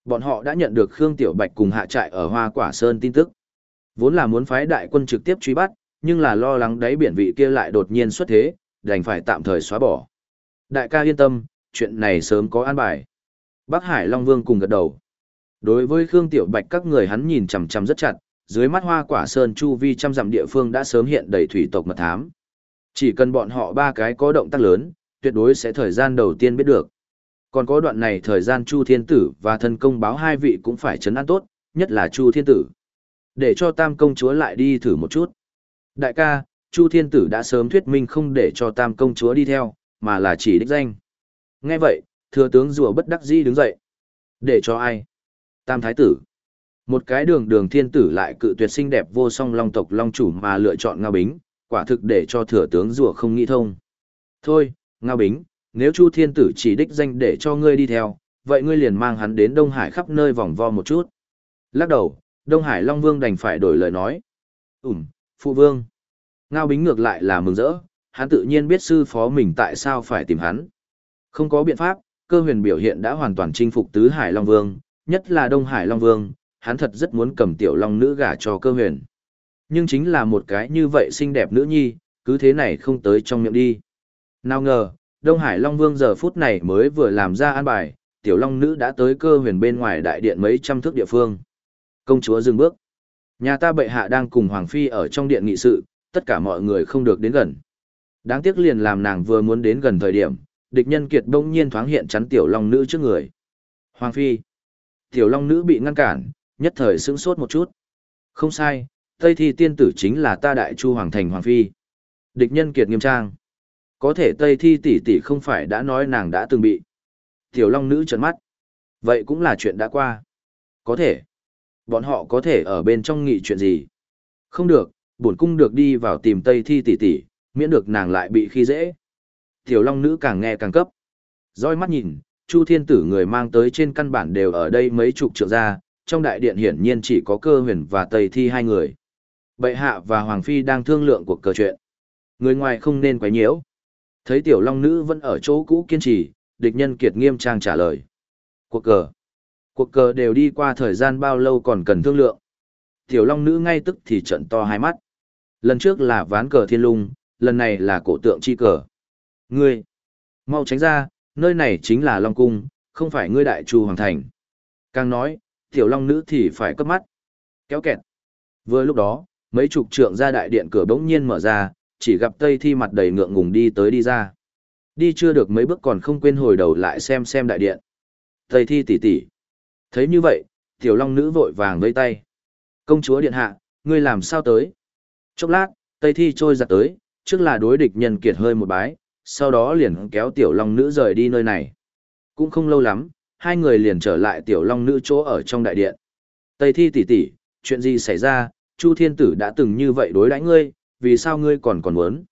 Bọn họ đã nhận được Khương Tiểu Bạch cùng hạ trại ở Hoa Quả Sơn tin tức. Vốn là muốn phái đại quân trực tiếp truy bắt, nhưng là lo lắng đáy biển vị kia lại đột nhiên xuất thế, đành phải tạm thời xóa bỏ. Đại ca yên tâm, chuyện này sớm có an bài. Bắc Hải Long Vương cùng gật đầu. Đối với Khương Tiểu Bạch các người hắn nhìn chằm chằm rất chặt, dưới mắt hoa quả sơn chu vi trăm dặm địa phương đã sớm hiện đầy thủy tộc mật thám. Chỉ cần bọn họ ba cái có động tác lớn, tuyệt đối sẽ thời gian đầu tiên biết được. Còn có đoạn này thời gian Chu Thiên Tử và thân công báo hai vị cũng phải chấn an tốt, nhất là Chu Thiên Tử. Để cho Tam công chúa lại đi thử một chút. Đại ca, Chu Thiên Tử đã sớm thuyết minh không để cho Tam công chúa đi theo, mà là chỉ đích danh. Nghe vậy, thừa tướng rùa bất đắc dĩ đứng dậy. Để cho ai? Tam thái tử. Một cái đường đường thiên tử lại cự tuyệt xinh đẹp vô song long tộc long chủ mà lựa chọn Ngao Bính, quả thực để cho thừa tướng rùa không nghĩ thông. Thôi, Ngao Bính, nếu Chu thiên tử chỉ đích danh để cho ngươi đi theo, vậy ngươi liền mang hắn đến Đông Hải khắp nơi vòng vo một chút. Lắc đầu, Đông Hải Long Vương đành phải đổi lời nói. Ừm, Phụ Vương. Ngao Bính ngược lại là mừng rỡ, hắn tự nhiên biết sư phó mình tại sao phải tìm hắn. Không có biện pháp, cơ huyền biểu hiện đã hoàn toàn chinh phục tứ Hải Long Vương, nhất là Đông Hải Long Vương, hắn thật rất muốn cầm tiểu long nữ gả cho cơ huyền. Nhưng chính là một cái như vậy xinh đẹp nữ nhi, cứ thế này không tới trong miệng đi. Nào ngờ, Đông Hải Long Vương giờ phút này mới vừa làm ra an bài, tiểu long nữ đã tới cơ huyền bên ngoài đại điện mấy trăm thước địa phương. Công chúa dừng bước. Nhà ta bệ hạ đang cùng Hoàng Phi ở trong điện nghị sự, tất cả mọi người không được đến gần. Đáng tiếc liền làm nàng vừa muốn đến gần thời điểm, địch nhân kiệt đông nhiên thoáng hiện chắn tiểu long nữ trước người. Hoàng Phi. Tiểu long nữ bị ngăn cản, nhất thời sững sốt một chút. Không sai, Tây Thi tiên tử chính là ta đại chu hoàng thành Hoàng Phi. Địch nhân kiệt nghiêm trang. Có thể Tây Thi tỷ tỷ không phải đã nói nàng đã từng bị. Tiểu long nữ trợn mắt. Vậy cũng là chuyện đã qua. Có thể. Bọn họ có thể ở bên trong nghị chuyện gì? Không được, bổn cung được đi vào tìm Tây Thi tỷ tỷ, miễn được nàng lại bị khi dễ. Tiểu Long nữ càng nghe càng cấp. Roi mắt nhìn, Chu Thiên Tử người mang tới trên căn bản đều ở đây mấy chục triệu gia, trong đại điện hiển nhiên chỉ có cơ huyền và Tây Thi hai người. Bệ hạ và Hoàng Phi đang thương lượng cuộc cờ chuyện. Người ngoài không nên quấy nhiễu. Thấy Tiểu Long nữ vẫn ở chỗ cũ kiên trì, địch nhân kiệt nghiêm trang trả lời. Cuộc cờ. Cuộc cờ đều đi qua thời gian bao lâu còn cần thương lượng. Tiểu Long nữ ngay tức thì trận to hai mắt. Lần trước là ván cờ thiên lung, lần này là cổ tượng chi cờ. Ngươi, mau tránh ra, nơi này chính là Long Cung, không phải ngươi đại chu hoàng thành. Càng nói, tiểu long nữ thì phải cấp mắt. Kéo kẹt. Vừa lúc đó, mấy chục trượng ra đại điện cửa bỗng nhiên mở ra, chỉ gặp Tây Thi mặt đầy ngượng ngùng đi tới đi ra. Đi chưa được mấy bước còn không quên hồi đầu lại xem xem đại điện. Tây Thi tỷ tỷ. Thấy như vậy, tiểu long nữ vội vàng vây tay. Công chúa điện hạ, ngươi làm sao tới? Chốc lát, Tây Thi trôi giặt tới, trước là đối địch nhân kiệt hơi một bái, sau đó liền kéo tiểu long nữ rời đi nơi này. Cũng không lâu lắm, hai người liền trở lại tiểu long nữ chỗ ở trong đại điện. Tây thi tỷ tỷ, chuyện gì xảy ra, Chu Thiên Tử đã từng như vậy đối đãi ngươi, vì sao ngươi còn còn muốn?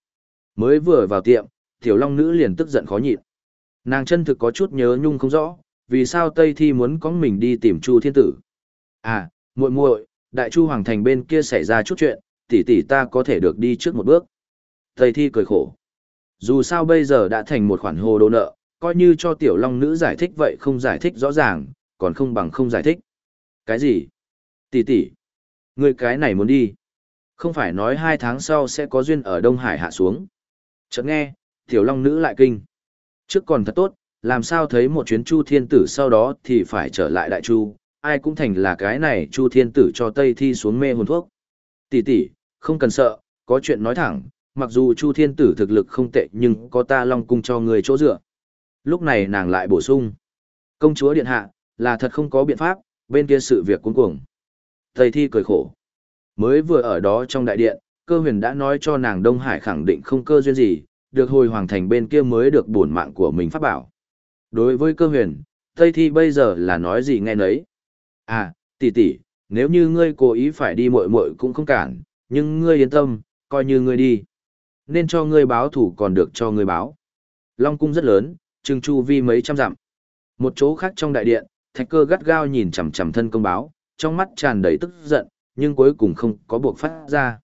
Mới vừa vào tiệm, tiểu long nữ liền tức giận khó nhịn. Nàng chân thực có chút nhớ nhung không rõ, vì sao Tây Thi muốn có mình đi tìm Chu Thiên Tử. À, muội muội, Đại Chu Hoàng Thành bên kia xảy ra chút chuyện, tỷ tỷ ta có thể được đi trước một bước. Tây Thi cười khổ. Dù sao bây giờ đã thành một khoản hồ đồ nợ, coi như cho tiểu long nữ giải thích vậy không giải thích rõ ràng, còn không bằng không giải thích. Cái gì? Tỷ tỷ, người cái này muốn đi. Không phải nói hai tháng sau sẽ có duyên ở Đông Hải hạ xuống. Chợt nghe, tiểu long nữ lại kinh. Trước còn thật tốt, làm sao thấy một chuyến chu thiên tử sau đó thì phải trở lại đại chu, ai cũng thành là cái này chu thiên tử cho Tây Thi xuống mê hồn thuốc. Tỷ tỷ, không cần sợ, có chuyện nói thẳng, mặc dù chu thiên tử thực lực không tệ nhưng có ta long cung cho người chỗ dựa. Lúc này nàng lại bổ sung. Công chúa điện hạ, là thật không có biện pháp, bên kia sự việc cuống cuồng. Tây Thi cười khổ. Mới vừa ở đó trong đại điện, cơ huyền đã nói cho nàng Đông Hải khẳng định không cơ duyên gì, được hồi hoàng thành bên kia mới được bổn mạng của mình phát bảo. Đối với cơ huyền, Tây Thi bây giờ là nói gì nghe nấy. À, tỷ tỷ, nếu như ngươi cố ý phải đi muội muội cũng không cản, nhưng ngươi yên tâm, coi như ngươi đi. Nên cho ngươi báo thủ còn được cho ngươi báo. Long cung rất lớn, trừng chu vi mấy trăm dặm. Một chỗ khác trong đại điện, thạch cơ gắt gao nhìn chằm chằm thân công báo, trong mắt tràn đầy tức giận, nhưng cuối cùng không có buộc phát ra.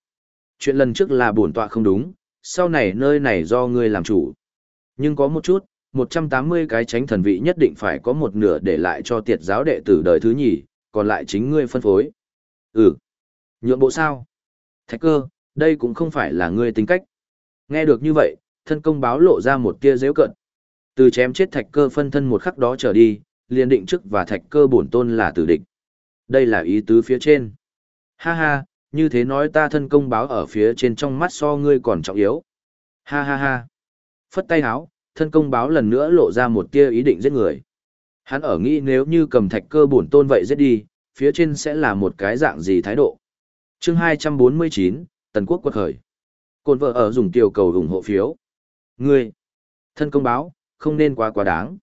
Chuyện lần trước là bổn tọa không đúng, sau này nơi này do ngươi làm chủ. Nhưng có một chút, 180 cái tránh thần vị nhất định phải có một nửa để lại cho tiệt giáo đệ tử đời thứ nhì, còn lại chính ngươi phân phối. Ừ. Nhượng bộ sao? Thạch cơ, đây cũng không phải là ngươi tính cách. Nghe được như vậy, thân công báo lộ ra một tia dễu cận. Từ chém chết thạch cơ phân thân một khắc đó trở đi, liền định chức và thạch cơ bổn tôn là tử địch. Đây là ý tứ phía trên. Ha ha, như thế nói ta thân công báo ở phía trên trong mắt so ngươi còn trọng yếu. Ha ha ha. Phất tay áo thân công báo lần nữa lộ ra một tia ý định giết người. Hắn ở nghĩ nếu như cầm thạch cơ bổn tôn vậy giết đi, phía trên sẽ là một cái dạng gì thái độ. chương 249, Tần Quốc quật khởi. Côn vợ ở dùng tiểu cầu ủng hộ phiếu. Ngươi, thân công báo, không nên quá quá đáng.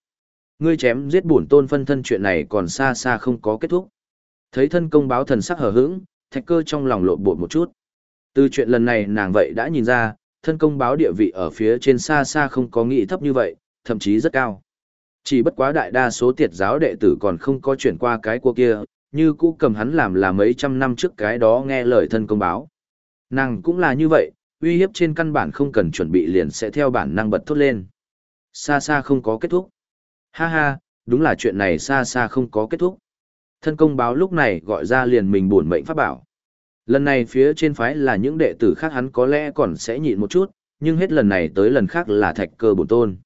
Ngươi chém giết bổn tôn phân thân chuyện này còn xa xa không có kết thúc. Thấy thân công báo thần sắc hờ hững, thạch cơ trong lòng lộn bột một chút. Từ chuyện lần này nàng vậy đã nhìn ra, thân công báo địa vị ở phía trên xa xa không có nghĩ thấp như vậy, thậm chí rất cao. Chỉ bất quá đại đa số tiệt giáo đệ tử còn không có chuyển qua cái cua kia, như cũ cầm hắn làm là mấy trăm năm trước cái đó nghe lời thân công báo. Nàng cũng là như vậy, uy hiếp trên căn bản không cần chuẩn bị liền sẽ theo bản năng bật thốt lên. Xa xa không có kết thúc. Ha ha, đúng là chuyện này xa xa không có kết thúc. Thân công báo lúc này gọi ra liền mình buồn mệnh pháp bảo. Lần này phía trên phái là những đệ tử khác hắn có lẽ còn sẽ nhịn một chút, nhưng hết lần này tới lần khác là thạch cơ bổn tôn.